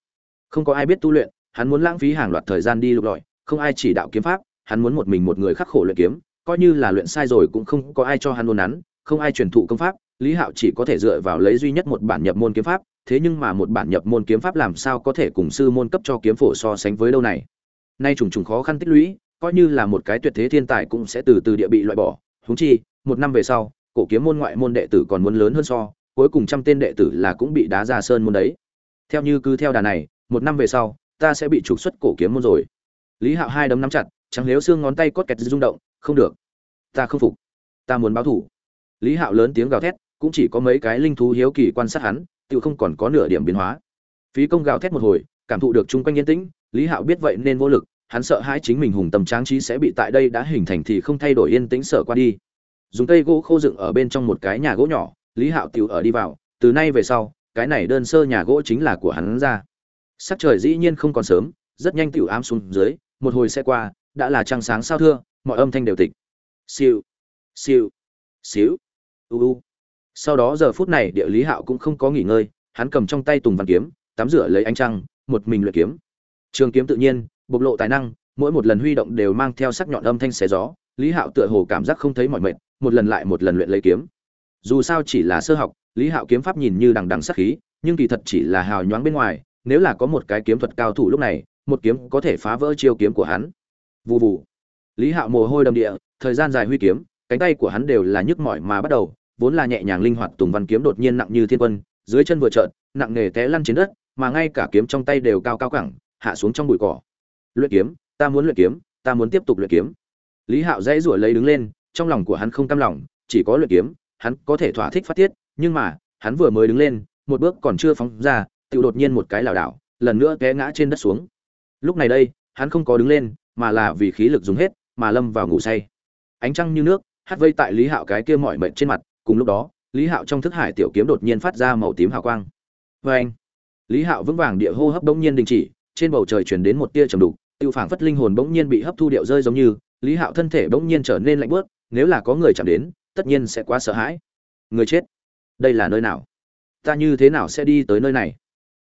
Không có ai biết tu luyện, hắn muốn lãng phí hàng loạt thời gian đi lục lọi, không ai chỉ đạo kiếm pháp, hắn muốn một mình một người khắc khổ luyện kiếm coi như là luyện sai rồi cũng không có ai cho hắn nôn nắn, không ai truyền thụ công pháp, lý hạo chỉ có thể dựa vào lấy duy nhất một bản nhập môn kiếm pháp, thế nhưng mà một bản nhập môn kiếm pháp làm sao có thể cùng sư môn cấp cho kiếm phổ so sánh với đâu này? Nay trùng trùng khó khăn tích lũy, coi như là một cái tuyệt thế thiên tài cũng sẽ từ từ địa bị loại bỏ, huống chi, một năm về sau, cổ kiếm môn ngoại môn đệ tử còn muốn lớn hơn so, cuối cùng trăm tên đệ tử là cũng bị đá ra sơn môn đấy. Theo như cứ theo đà này, một năm về sau, ta sẽ bị trục xuất cổ kiếm môn rồi. Lý hạo hai đấm nắm chặt chẳng nếu xương ngón tay cốt kẹt rung động không được. Ta không phục. Ta muốn báo thủ. Lý hạo lớn tiếng gào thét, cũng chỉ có mấy cái linh thú hiếu kỳ quan sát hắn tự không còn có nửa điểm biến hóa. Phí công gào thét một hồi, cảm thụ được chung quanh yên tĩnh, lý hạo biết vậy nên vô lực, hắn sợ hãi chính mình hùng tầm tráng trí sẽ bị tại đây đã hình thành thì không thay đổi yên tĩnh sợ qua đi. Dùng cây gỗ khô dựng ở bên trong một cái nhà gỗ nhỏ, lý hạo tự ở đi vào, từ nay về sau, cái này đơn sơ nhà gỗ chính là của hắn ra. Sắc trời dĩ nhiên không còn sớm, rất nhanh tiểu ám xuống dưới, một hồi xe qua, đã là trăng sáng sao thưa mọi âm thanh đều tịch. Siêu siêu, xíu, u u. Sau đó giờ phút này địa lý hạo cũng không có nghỉ ngơi, hắn cầm trong tay tùng văn kiếm, tắm rửa lấy ánh trăng, một mình luyện kiếm. Trường kiếm tự nhiên, bộc lộ tài năng, mỗi một lần huy động đều mang theo sắc nhọn âm thanh xé gió, lý hạo tựa hồ cảm giác không thấy mỏi mệt, một lần lại một lần luyện lấy kiếm. Dù sao chỉ là sơ học, lý hạo kiếm pháp nhìn như đằng đằng sắc khí, nhưng kỳ thật chỉ là hào nhoáng bên ngoài, nếu là có một cái kiếm thuật cao thủ lúc này, một kiếm có thể phá vỡ chiêu kiếm của hắn. Vụ vụ lý hạo mồ hôi đầm địa, thời gian dài huy kiếm, cánh tay của hắn đều là nhức mỏi mà bắt đầu, vốn là nhẹ nhàng linh hoạt tùng văn kiếm đột nhiên nặng như thiên quân, dưới chân vừa trợn, nặng nề té lăn trên đất, mà ngay cả kiếm trong tay đều cao cao cẳng, hạ xuống trong bụi cỏ. Luyện kiếm, ta muốn luyện kiếm, ta muốn tiếp tục luyện kiếm. Lý hạo dãy rủi lấy đứng lên, trong lòng của hắn không cam lòng, chỉ có luyện kiếm, hắn có thể thỏa thích phát tiết, nhưng mà, hắn vừa mới đứng lên, một bước còn chưa phóng ra tự đột nhiên một cái lảo đảo, lần nữa té ngã trên đất xuống. Lúc này đây, hắn không có đứng lên, mà là vì khí lực dùng hết mà lâm vào ngủ say. Ánh trăng như nước, hát vây tại lý hạo cái kia mọi mệt trên mặt, cùng lúc đó, lý hạo trong thức hải tiểu kiếm đột nhiên phát ra màu tím hào quang. Vê anh, lý hạo vững vàng địa hô hấp bỗng nhiên đình chỉ, trên bầu trời chuyển đến một tia trầm đục, tiêu phảng phất linh hồn bỗng nhiên bị hấp thu điệu rơi giống như, lý hạo thân thể bỗng nhiên trở nên lạnh bớt nếu là có người chạm đến, tất nhiên sẽ quá sợ hãi. Người chết, đây là nơi nào? Ta như thế nào sẽ đi tới nơi này?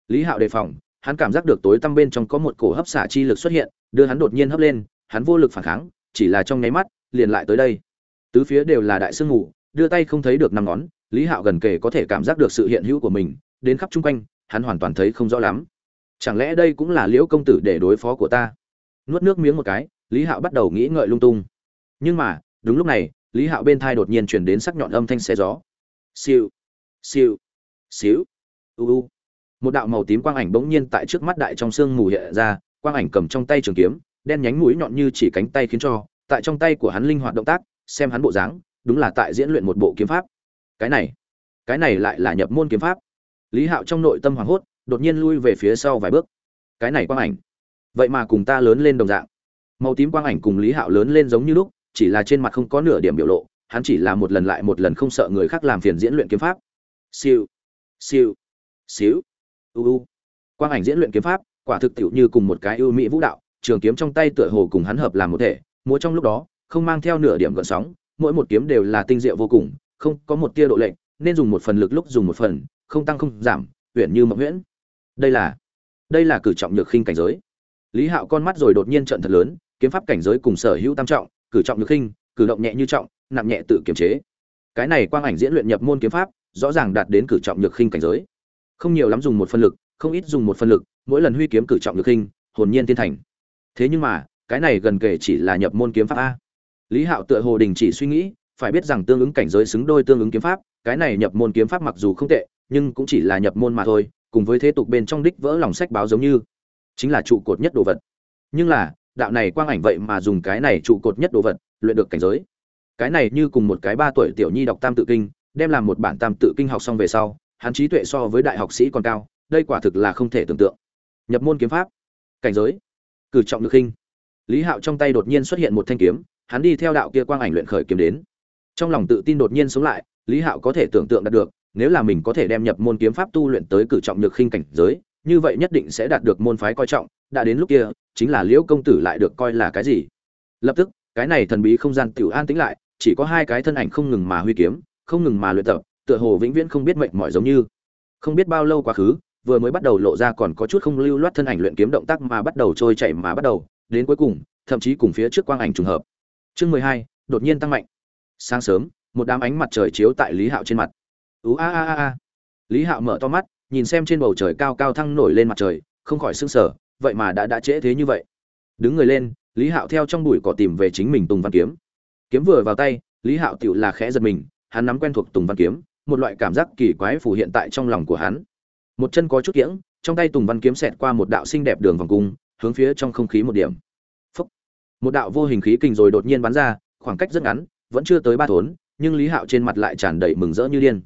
Lý hạo đề phòng, hắn cảm giác được tối tăm bên trong có một cổ hấp xả chi lực xuất hiện, đưa hắn đột nhiên hấp lên, hắn vô lực phản kháng chỉ là trong nháy mắt, liền lại tới đây. Tứ phía đều là đại sương mù, đưa tay không thấy được năm ngón, lý hạo gần kề có thể cảm giác được sự hiện hữu của mình, đến khắp chung quanh, hắn hoàn toàn thấy không rõ lắm. Chẳng lẽ đây cũng là liễu công tử để đối phó của ta? Nuốt nước miếng một cái, lý hạo bắt đầu nghĩ ngợi lung tung. Nhưng mà, đúng lúc này, lý hạo bên thai đột nhiên chuyển đến sắc nhọn âm thanh xe gió. Siêu siêu xíu uu một đạo màu tím quang ảnh bỗng nhiên tại trước mắt đại trong sương mù hiện ra, quang ảnh cầm trong tay trường kiếm đen nhánh mũi nhọn như chỉ cánh tay khiến cho, tại trong tay của hắn linh hoạt động tác, xem hắn bộ dáng, đúng là tại diễn luyện một bộ kiếm pháp. Cái này cái này lại là nhập môn kiếm pháp. Lý hạo trong nội tâm hoảng hốt, đột nhiên lui về phía sau vài bước. Cái này quang ảnh. Vậy mà cùng ta lớn lên đồng dạng. Màu tím quang ảnh cùng lý hạo lớn lên giống như lúc, chỉ là trên mặt không có nửa điểm biểu lộ, hắn chỉ là một lần lại một lần không sợ người khác làm phiền diễn luyện kiếm pháp. Siêu siêu xíu u u. Quang ảnh diễn luyện kiếm pháp, quả thực tiểu như cùng một cái ưu mỹ vũ đạo trường kiếm trong tay tựa hồ cùng hắn hợp làm một thể, múa trong lúc đó, không mang theo nửa điểm gợn sóng, mỗi một kiếm đều là tinh diệu vô cùng, không có một tia độ lệnh nên dùng một phần lực lúc dùng một phần, không tăng không giảm uyển như mộng huyễn. Đây là đây là cử trọng nhược khinh cảnh giới. Lý hạo con mắt rồi đột nhiên trận thật lớn, kiếm pháp cảnh giới cùng sở hữu tam trọng, cử trọng nhược khinh, cử động nhẹ như trọng, nặng nhẹ tự kiềm chế. Cái này quang ảnh diễn luyện nhập môn kiếm pháp, rõ ràng đạt đến cử trọng nhược khinh cảnh giới. Không nhiều lắm dùng một phân lực, không ít dùng một phân lực, mỗi lần huy kiếm cử trọng nhược khinh, hồn nhiên tiên thành thế nhưng mà, cái này gần kể chỉ là nhập môn kiếm pháp a. Lý hạo tựa hồ đình chỉ suy nghĩ, phải biết rằng tương ứng cảnh giới xứng đôi tương ứng kiếm pháp, cái này nhập môn kiếm pháp mặc dù không tệ, nhưng cũng chỉ là nhập môn mà thôi, cùng với thế tục bên trong đích vỡ lòng sách báo giống như. Chính là trụ cột nhất đồ vật. Nhưng là, đạo này quang ảnh vậy mà dùng cái này trụ cột nhất đồ vật, luyện được cảnh giới. Cái này như cùng một cái ba tuổi tiểu nhi đọc tam tự kinh, đem làm một bản tam tự kinh học xong về sau, hắn trí tuệ so với đại học sĩ còn cao, đây quả thực là không thể tưởng tượng. Nhập môn kiếm pháp. Cảnh giới cử trọng được khinh. Lý hạo trong tay đột nhiên xuất hiện một thanh kiếm, hắn đi theo đạo kia quang ảnh luyện khởi kiếm đến. Trong lòng tự tin đột nhiên sống lại, lý hạo có thể tưởng tượng đạt được, nếu là mình có thể đem nhập môn kiếm pháp tu luyện tới cử trọng nhược khinh cảnh giới, như vậy nhất định sẽ đạt được môn phái coi trọng, đã đến lúc kia, chính là liễu công tử lại được coi là cái gì? Lập tức, cái này thần bí không gian tiểu an tĩnh lại, chỉ có hai cái thân ảnh không ngừng mà huy kiếm, không ngừng mà luyện tập, tựa hồ vĩnh viễn không biết mệnh mỏi giống như. Không biết bao lâu quá khứ vừa mới bắt đầu lộ ra còn có chút không lưu loát thân ảnh luyện kiếm động tác mà bắt đầu trôi chảy mà bắt đầu, đến cuối cùng, thậm chí cùng phía trước quang ảnh trùng hợp. Chương mười hai, đột nhiên tăng mạnh. Sáng sớm, một đám ánh mặt trời chiếu tại lý hạo trên mặt. Ú a a a a. Lý hạo mở to mắt, nhìn xem trên bầu trời cao cao thăng nổi lên mặt trời, không khỏi sưng sở vậy mà đã đã trễ thế như vậy. Đứng người lên, lý hạo theo trong bụi cỏ tìm về chính mình tùng văn kiếm. Kiếm vừa vào tay, lý hạo tiểu là khẽ giật mình, hắn nắm quen thuộc tùng văn kiếm, một loại cảm giác kỳ quái phù hiện tại trong lòng của hắn một chân có chút kiễng, trong tay tùng văn kiếm xẹt qua một đạo xinh đẹp đường vòng cung, hướng phía trong không khí một điểm. Phúc. một đạo vô hình khí kình rồi đột nhiên bắn ra, khoảng cách rất ngắn, vẫn chưa tới ba thốn, nhưng lý hạo trên mặt lại tràn đầy mừng rỡ như điên.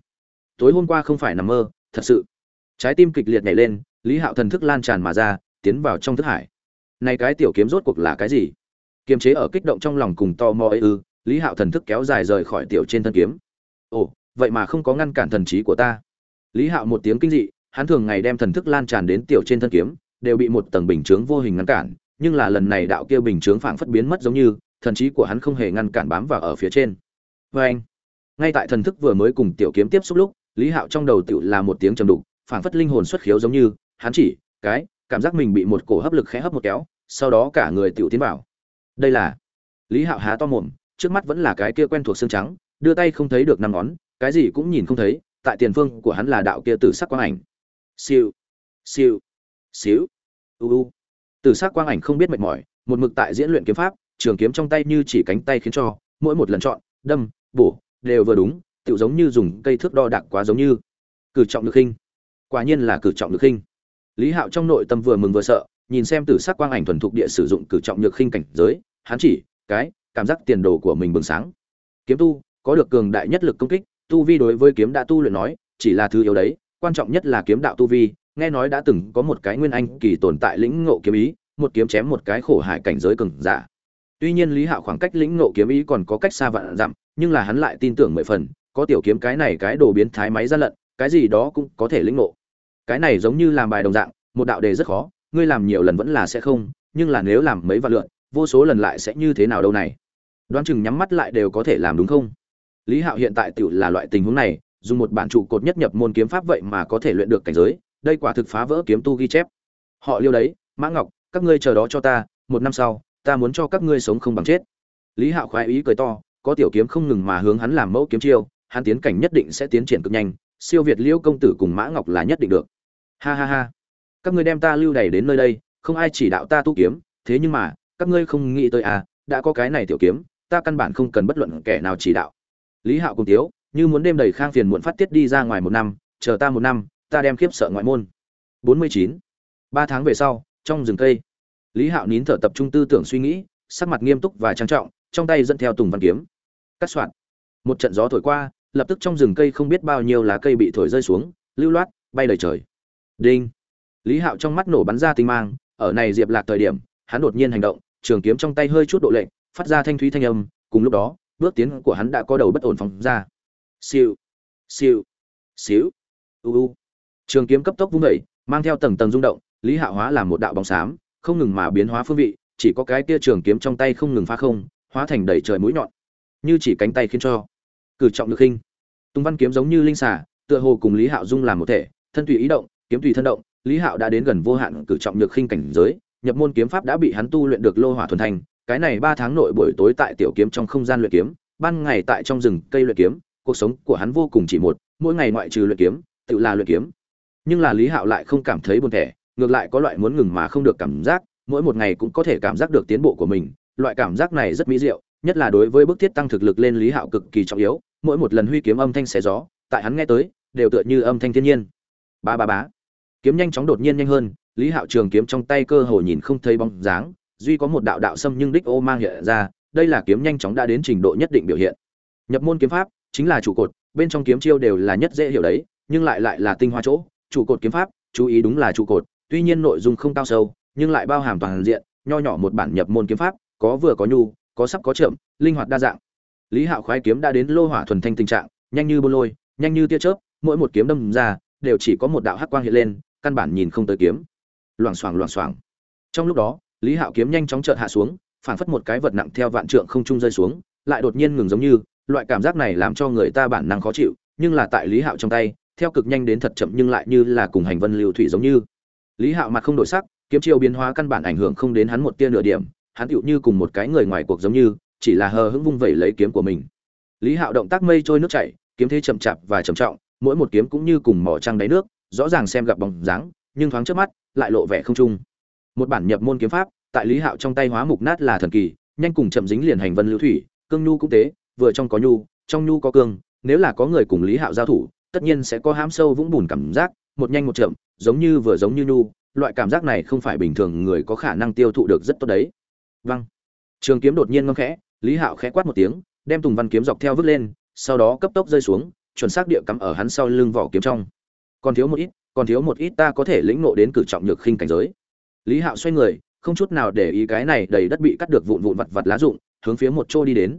Tối hôm qua không phải nằm mơ, thật sự. Trái tim kịch liệt nhảy lên, lý hạo thần thức lan tràn mà ra, tiến vào trong thức hải. Nay cái tiểu kiếm rốt cuộc là cái gì? Kiềm chế ở kích động trong lòng cùng to mò ấy ư, lý hạo thần thức kéo dài rời khỏi tiểu trên thân kiếm. Ồ, vậy mà không có ngăn cản thần trí của ta. Lý hạo một tiếng kinh dị hắn thường ngày đem thần thức lan tràn đến tiểu trên thân kiếm, đều bị một tầng bình chướng vô hình ngăn cản, nhưng là lần này đạo kia bình chướng phảng phất biến mất giống như, thần trí của hắn không hề ngăn cản bám vào ở phía trên. Vê anh, ngay tại thần thức vừa mới cùng tiểu kiếm tiếp xúc lúc, lý hạo trong đầu tựu là một tiếng trầm đục, phảng phất linh hồn xuất khiếu giống như, hắn chỉ, cái, cảm giác mình bị một cổ hấp lực khẽ hấp một kéo, sau đó cả người tựu tiến vào. Đây là, lý hạo há to mồm, trước mắt vẫn là cái kia quen thuộc xương trắng, đưa tay không thấy được năm ngón, cái gì cũng nhìn không thấy, tại tiền phương của hắn là đạo kia tử sắc quang ảnh siêu siêu xíu u u. Tử sắc quang ảnh không biết mệt mỏi, một mực tại diễn luyện kiếm pháp, trường kiếm trong tay như chỉ cánh tay khiến cho, mỗi một lần chọn, đâm, bổ, đều vừa đúng tự giống như dùng cây thước đo đạc quá giống như. Cử trọng lực khinh quả nhiên là cử trọng lực khinh lý hạo trong nội tâm vừa mừng vừa sợ, nhìn xem từ sắc quang ảnh thuần thục địa sử dụng cử trọng nhược khinh cảnh giới, hắn chỉ, cái, cảm giác tiền đồ của mình bừng sáng. Kiếm tu, có được cường đại nhất lực công kích, tu vi đối với kiếm đã tu luyện nói, chỉ là thứ yếu đấy quan trọng nhất là kiếm đạo tu vi, nghe nói đã từng có một cái nguyên anh kỳ tồn tại lĩnh ngộ kiếm ý, một kiếm chém một cái khổ hải cảnh giới cường giả. Tuy nhiên lý hạo khoảng cách lĩnh ngộ kiếm ý còn có cách xa vạn dặm, nhưng là hắn lại tin tưởng mười phần, có tiểu kiếm cái này cái đồ biến thái máy ra lận, cái gì đó cũng có thể lĩnh ngộ. Cái này giống như làm bài đồng dạng, một đạo đề rất khó, ngươi làm nhiều lần vẫn là sẽ không, nhưng là nếu làm mấy vạn lượn, vô số lần lại sẽ như thế nào đâu này? Đoán chừng nhắm mắt lại đều có thể làm đúng không? Lý hạo hiện tại tiểu là loại tình huống này dùng một bản trụ cột nhất nhập môn kiếm pháp vậy mà có thể luyện được cảnh giới, đây quả thực phá vỡ kiếm tu ghi chép. Họ liêu đấy, mã ngọc, các ngươi chờ đó cho ta, một năm sau, ta muốn cho các ngươi sống không bằng chết. Lý hạo khoái ý cười to, có tiểu kiếm không ngừng mà hướng hắn làm mẫu kiếm chiêu, hắn tiến cảnh nhất định sẽ tiến triển cực nhanh, siêu việt liễu công tử cùng mã ngọc là nhất định được. Ha ha ha. Các ngươi đem ta lưu đày đến nơi đây, không ai chỉ đạo ta tu kiếm, thế nhưng mà, các ngươi không nghĩ tới à đã có cái này tiểu kiếm, ta căn bản không cần bất luận kẻ nào chỉ đạo. Lý hạo cùng tiếu như muốn đêm đầy khang phiền muộn phát tiết đi ra ngoài một năm, chờ ta một năm, ta đem khiếp sợ ngoại môn. Bốn mươi chín. Ba tháng về sau, trong rừng cây, lý hạo nín thở tập trung tư tưởng suy nghĩ, sắc mặt nghiêm túc và trang trọng, trong tay dẫn theo tùng văn kiếm. Cắt soạn. Một trận gió thổi qua, lập tức trong rừng cây không biết bao nhiêu lá cây bị thổi rơi xuống, lưu loát, bay đầy trời. Đinh. Lý hạo trong mắt nổ bắn ra tinh mang, ở này diệp lạc thời điểm, hắn đột nhiên hành động, trường kiếm trong tay hơi chút độ lệnh phát ra thanh thúy thanh âm, cùng lúc đó, bước tiến của hắn đã có đầu bất ổn phóng ra siêu. Siêu. Xíu. U u. Trường kiếm cấp tốc vung đẩy mang theo tầng tầng rung động, lý hạo hóa làm một đạo bóng xám, không ngừng mà biến hóa phương vị, chỉ có cái kia trường kiếm trong tay không ngừng phá không, hóa thành đầy trời mũi nhọn. Như chỉ cánh tay khiến cho, cử trọng được khinh tung văn kiếm giống như linh xà, tựa hồ cùng lý hạo dung làm một thể, thân tùy ý động, kiếm tùy thân động, lý hạo đã đến gần vô hạn cử trọng nhược khinh cảnh giới, nhập môn kiếm pháp đã bị hắn tu luyện được lô hỏa thuần thành, cái này ba tháng nội buổi tối tại tiểu kiếm trong không gian luyện kiếm, ban ngày tại trong rừng cây luyện kiếm cuộc sống của hắn vô cùng chỉ một, mỗi ngày ngoại trừ luyện kiếm, tự là luyện kiếm. Nhưng là lý hạo lại không cảm thấy buồn thẻ, ngược lại có loại muốn ngừng mà không được cảm giác, mỗi một ngày cũng có thể cảm giác được tiến bộ của mình, loại cảm giác này rất mỹ diệu, nhất là đối với bức thiết tăng thực lực lên lý hạo cực kỳ trọng yếu, mỗi một lần huy kiếm âm thanh xé gió, tại hắn nghe tới, đều tựa như âm thanh thiên nhiên. Ba ba bá kiếm nhanh chóng đột nhiên nhanh hơn, lý hạo trường kiếm trong tay cơ hồ nhìn không thấy bóng dáng, duy có một đạo đạo xâm nhưng đích ô mang hiện ra, đây là kiếm nhanh chóng đã đến trình độ nhất định biểu hiện. Nhập môn kiếm pháp chính là trụ cột, bên trong kiếm chiêu đều là nhất dễ hiểu đấy, nhưng lại lại là tinh hoa chỗ, trụ cột kiếm pháp, chú ý đúng là trụ cột, tuy nhiên nội dung không cao sâu, nhưng lại bao hàm toàn diện, nho nhỏ một bản nhập môn kiếm pháp, có vừa có nhu, có sắp có chậm, linh hoạt đa dạng. Lý hạo khoái kiếm đã đến lô hỏa thuần thanh tình trạng, nhanh như bôn lôi, nhanh như tia chớp, mỗi một kiếm đâm ra, đều chỉ có một đạo hắc quang hiện lên, căn bản nhìn không tới kiếm. Loảng xoảng loảng xoảng. Trong lúc đó, lý hạo kiếm nhanh chóng chợt hạ xuống phảng phất một cái vật nặng theo vạn trượng không trung rơi xuống, lại đột nhiên ngừng giống như loại cảm giác này làm cho người ta bản năng khó chịu, nhưng là tại lý hạo trong tay, theo cực nhanh đến thật chậm nhưng lại như là cùng hành vân lưu thủy giống như. Lý hạo mặt không đổi sắc, kiếm chiêu biến hóa căn bản ảnh hưởng không đến hắn một tia nửa điểm, hắn tựu như cùng một cái người ngoài cuộc giống như, chỉ là hờ hững vung vẩy lấy kiếm của mình. Lý hạo động tác mây trôi nước chảy, kiếm thế chậm chạp và trầm trọng, mỗi một kiếm cũng như cùng mỏ trăng đáy nước, rõ ràng xem gặp bóng dáng, nhưng thoáng trước mắt, lại lộ vẻ không trung. Một bản nhập môn kiếm pháp, tại lý hạo trong tay hóa mục nát là thần kỳ, nhanh cùng chậm dính liền hành vân lưu thủy, cương nhu cũng tế vừa trong có nhu, trong nhu có cương, nếu là có người cùng lý hạo giao thủ, tất nhiên sẽ có hám sâu vũng bùn cảm giác, một nhanh một chậm, giống như vừa giống như nhu, loại cảm giác này không phải bình thường người có khả năng tiêu thụ được rất tốt đấy. Văng trường kiếm đột nhiên ngâm khẽ, lý hạo khẽ quát một tiếng, đem tùng văn kiếm dọc theo vứt lên, sau đó cấp tốc rơi xuống, chuẩn xác địa cắm ở hắn sau lưng vỏ kiếm trong. Còn thiếu một ít, còn thiếu một ít ta có thể lĩnh nộ đến cử trọng nhược khinh cảnh giới. Lý hạo xoay người, không chút nào để ý cái này đầy đất bị cắt được vụn vụn vặt vặt lá rụng, hướng phía một chỗ đi đến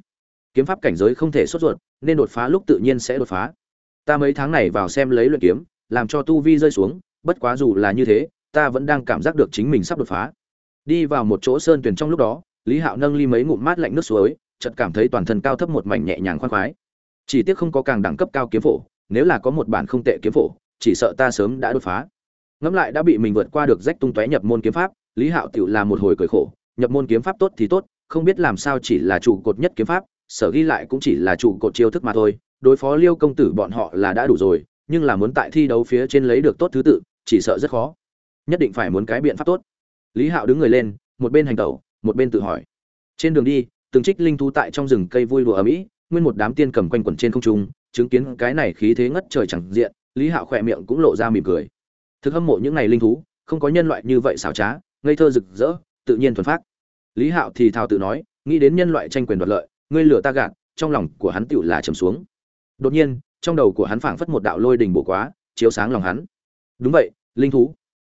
kiếm pháp cảnh giới không thể sốt ruột, nên đột phá lúc tự nhiên sẽ đột phá. Ta mấy tháng này vào xem lấy luyện kiếm, làm cho tu vi rơi xuống, bất quá dù là như thế, ta vẫn đang cảm giác được chính mình sắp đột phá. Đi vào một chỗ sơn tuyển trong lúc đó, lý hạo nâng ly mấy ngụm mát lạnh nước suối, chợt cảm thấy toàn thân cao thấp một mảnh nhẹ nhàng khoan khoái. Chỉ tiếc không có càng đẳng cấp cao kiếm phổ, nếu là có một bản không tệ kiếm phổ, chỉ sợ ta sớm đã đột phá. Ngẫm lại đã bị mình vượt qua được rách tung tóe nhập môn kiếm pháp, lý hạo tự là một hồi cười khổ, nhập môn kiếm pháp tốt thì tốt, không biết làm sao chỉ là trụ cột nhất kiếm pháp sở ghi lại cũng chỉ là trụ cột chiêu thức mà thôi, đối phó liêu công tử bọn họ là đã đủ rồi, nhưng là muốn tại thi đấu phía trên lấy được tốt thứ tự, chỉ sợ rất khó. Nhất định phải muốn cái biện pháp tốt. Lý hạo đứng người lên, một bên hành tẩu, một bên tự hỏi. Trên đường đi, từng trích linh thú tại trong rừng cây vui đùa ở mỹ nguyên một đám tiên cầm quanh quẩn trên không trung, chứng kiến cái này khí thế ngất trời chẳng diện, lý hạo khỏe miệng cũng lộ ra mỉm cười. Thực hâm mộ những này linh thú, không có nhân loại như vậy xảo trá, ngây thơ rực rỡ, tự nhiên thuần phát lý hạo thì thào tự nói, nghĩ đến nhân loại tranh quyền đoạt lợi ngươi lửa ta gạt, trong lòng của hắn tựu là trầm xuống. Đột nhiên, trong đầu của hắn phảng phất một đạo lôi đình bổ quá, chiếu sáng lòng hắn. Đúng vậy, linh thú.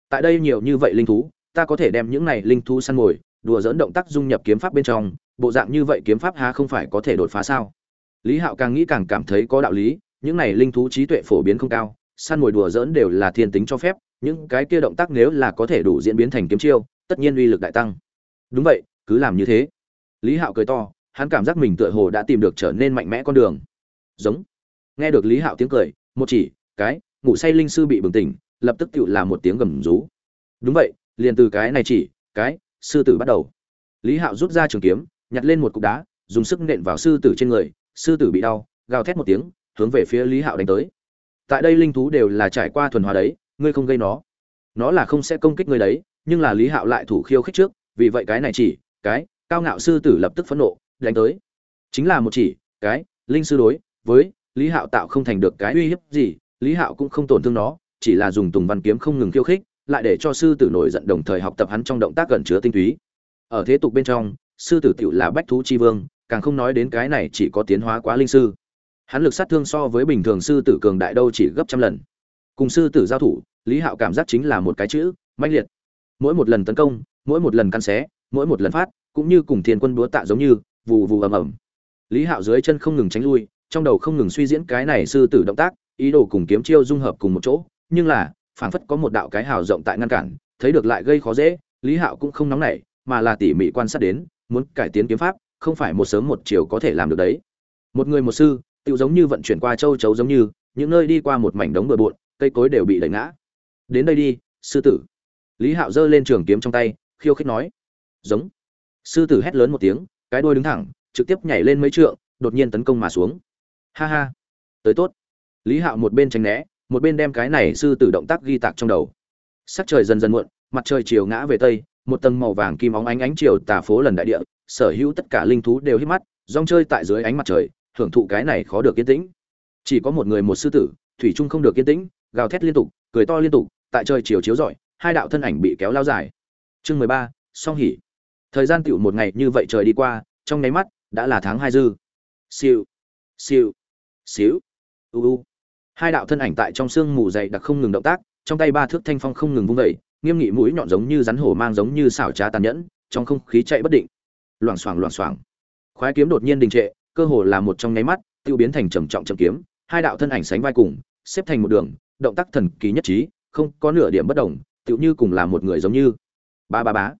Tại đây nhiều như vậy linh thú, ta có thể đem những này linh thú săn mồi, đùa dỡn động tác dung nhập kiếm pháp bên trong, bộ dạng như vậy kiếm pháp há không phải có thể đột phá sao? Lý hạo càng nghĩ càng cảm thấy có đạo lý, những này linh thú trí tuệ phổ biến không cao, săn mồi đùa dỡn đều là thiên tính cho phép, những cái kia động tác nếu là có thể đủ diễn biến thành kiếm chiêu, tất nhiên uy lực đại tăng. Đúng vậy, cứ làm như thế. Lý hạo cười to hắn cảm giác mình tựa hồ đã tìm được trở nên mạnh mẽ con đường. Giống. Nghe được lý hạo tiếng cười, một chỉ, cái, ngủ say linh sư bị bừng tỉnh, lập tức tự là một tiếng gầm rú. Đúng vậy, liền từ cái này chỉ, cái, sư tử bắt đầu. Lý hạo rút ra trường kiếm, nhặt lên một cục đá, dùng sức nện vào sư tử trên người, sư tử bị đau, gào thét một tiếng, hướng về phía lý hạo đánh tới. Tại đây linh thú đều là trải qua thuần hóa đấy, ngươi không gây nó. Nó là không sẽ công kích ngươi đấy, nhưng là lý hạo lại thủ khiêu khích trước, vì vậy cái này chỉ, cái, cao ngạo sư tử lập tức phẫn nộ đánh tới. Chính là một chỉ, cái, linh sư đối, với lý hạo tạo không thành được cái uy hiếp gì, lý hạo cũng không tổn thương nó, chỉ là dùng tùng văn kiếm không ngừng khiêu khích, lại để cho sư tử nổi giận đồng thời học tập hắn trong động tác gần chứa tinh túy. Ở thế tục bên trong, sư tử tựu là bách thú chi vương, càng không nói đến cái này chỉ có tiến hóa quá linh sư. Hắn lực sát thương so với bình thường sư tử cường đại đâu chỉ gấp trăm lần. Cùng sư tử giao thủ, lý hạo cảm giác chính là một cái chữ, mãnh liệt. Mỗi một lần tấn công, mỗi một lần căn xé, mỗi một lần phát, cũng như cùng thiên quân búa tạ giống như vù vù ầm ầm. Lý hạo dưới chân không ngừng tránh lui, trong đầu không ngừng suy diễn cái này sư tử động tác, ý đồ cùng kiếm chiêu dung hợp cùng một chỗ, nhưng là, phảng phất có một đạo cái hào rộng tại ngăn cản, thấy được lại gây khó dễ, lý hạo cũng không nóng nảy, mà là tỉ mỉ quan sát đến, muốn cải tiến kiếm pháp, không phải một sớm một chiều có thể làm được đấy. Một người một sư tự giống như vận chuyển qua châu chấu giống như, những nơi đi qua một mảnh đống bừa bộn, cây cối đều bị đẩy ngã. Đến đây đi, sư tử. Lý hạo giơ lên trường kiếm trong tay, khiêu khích nói. Giống. Sư tử hét lớn một tiếng cái đuôi đứng thẳng, trực tiếp nhảy lên mấy trượng, đột nhiên tấn công mà xuống. Ha ha. Tới tốt. Lý hạo một bên tránh né, một bên đem cái này sư tử động tác ghi tạc trong đầu. Sắc trời dần dần muộn, mặt trời chiều ngã về tây, một tầng màu vàng kim óng ánh ánh chiều tà phố lần đại địa, sở hữu tất cả linh thú đều hít mắt, rong chơi tại dưới ánh mặt trời, hưởng thụ cái này khó được yên tĩnh. Chỉ có một người một sư tử, thủy trung không được yên tĩnh, gào thét liên tục, cười to liên tục, tại trời chiều chiếu rọi, hai đạo thân ảnh bị kéo lao dài. Chương mười ba, song hỉ thời gian tựu một ngày như vậy trời đi qua, trong nháy mắt, đã là tháng hai dư. Siêu siêu xíu u u. Hai đạo thân ảnh tại trong sương mù dày đặc không ngừng động tác, trong tay ba thước thanh phong không ngừng vung vẩy nghiêm nghị mũi nhọn giống như rắn hổ mang giống như xảo trá tàn nhẫn, trong không khí chạy bất định. Loảng xoảng loảng xoảng. Khoái kiếm đột nhiên đình trệ, cơ hồ là một trong nháy mắt, tiêu biến thành trầm trọng trầm kiếm, hai đạo thân ảnh sánh vai cùng, xếp thành một đường, động tác thần kỳ nhất trí, không có nửa điểm bất đồng, tựu như cùng là một người giống như. Ba ba bá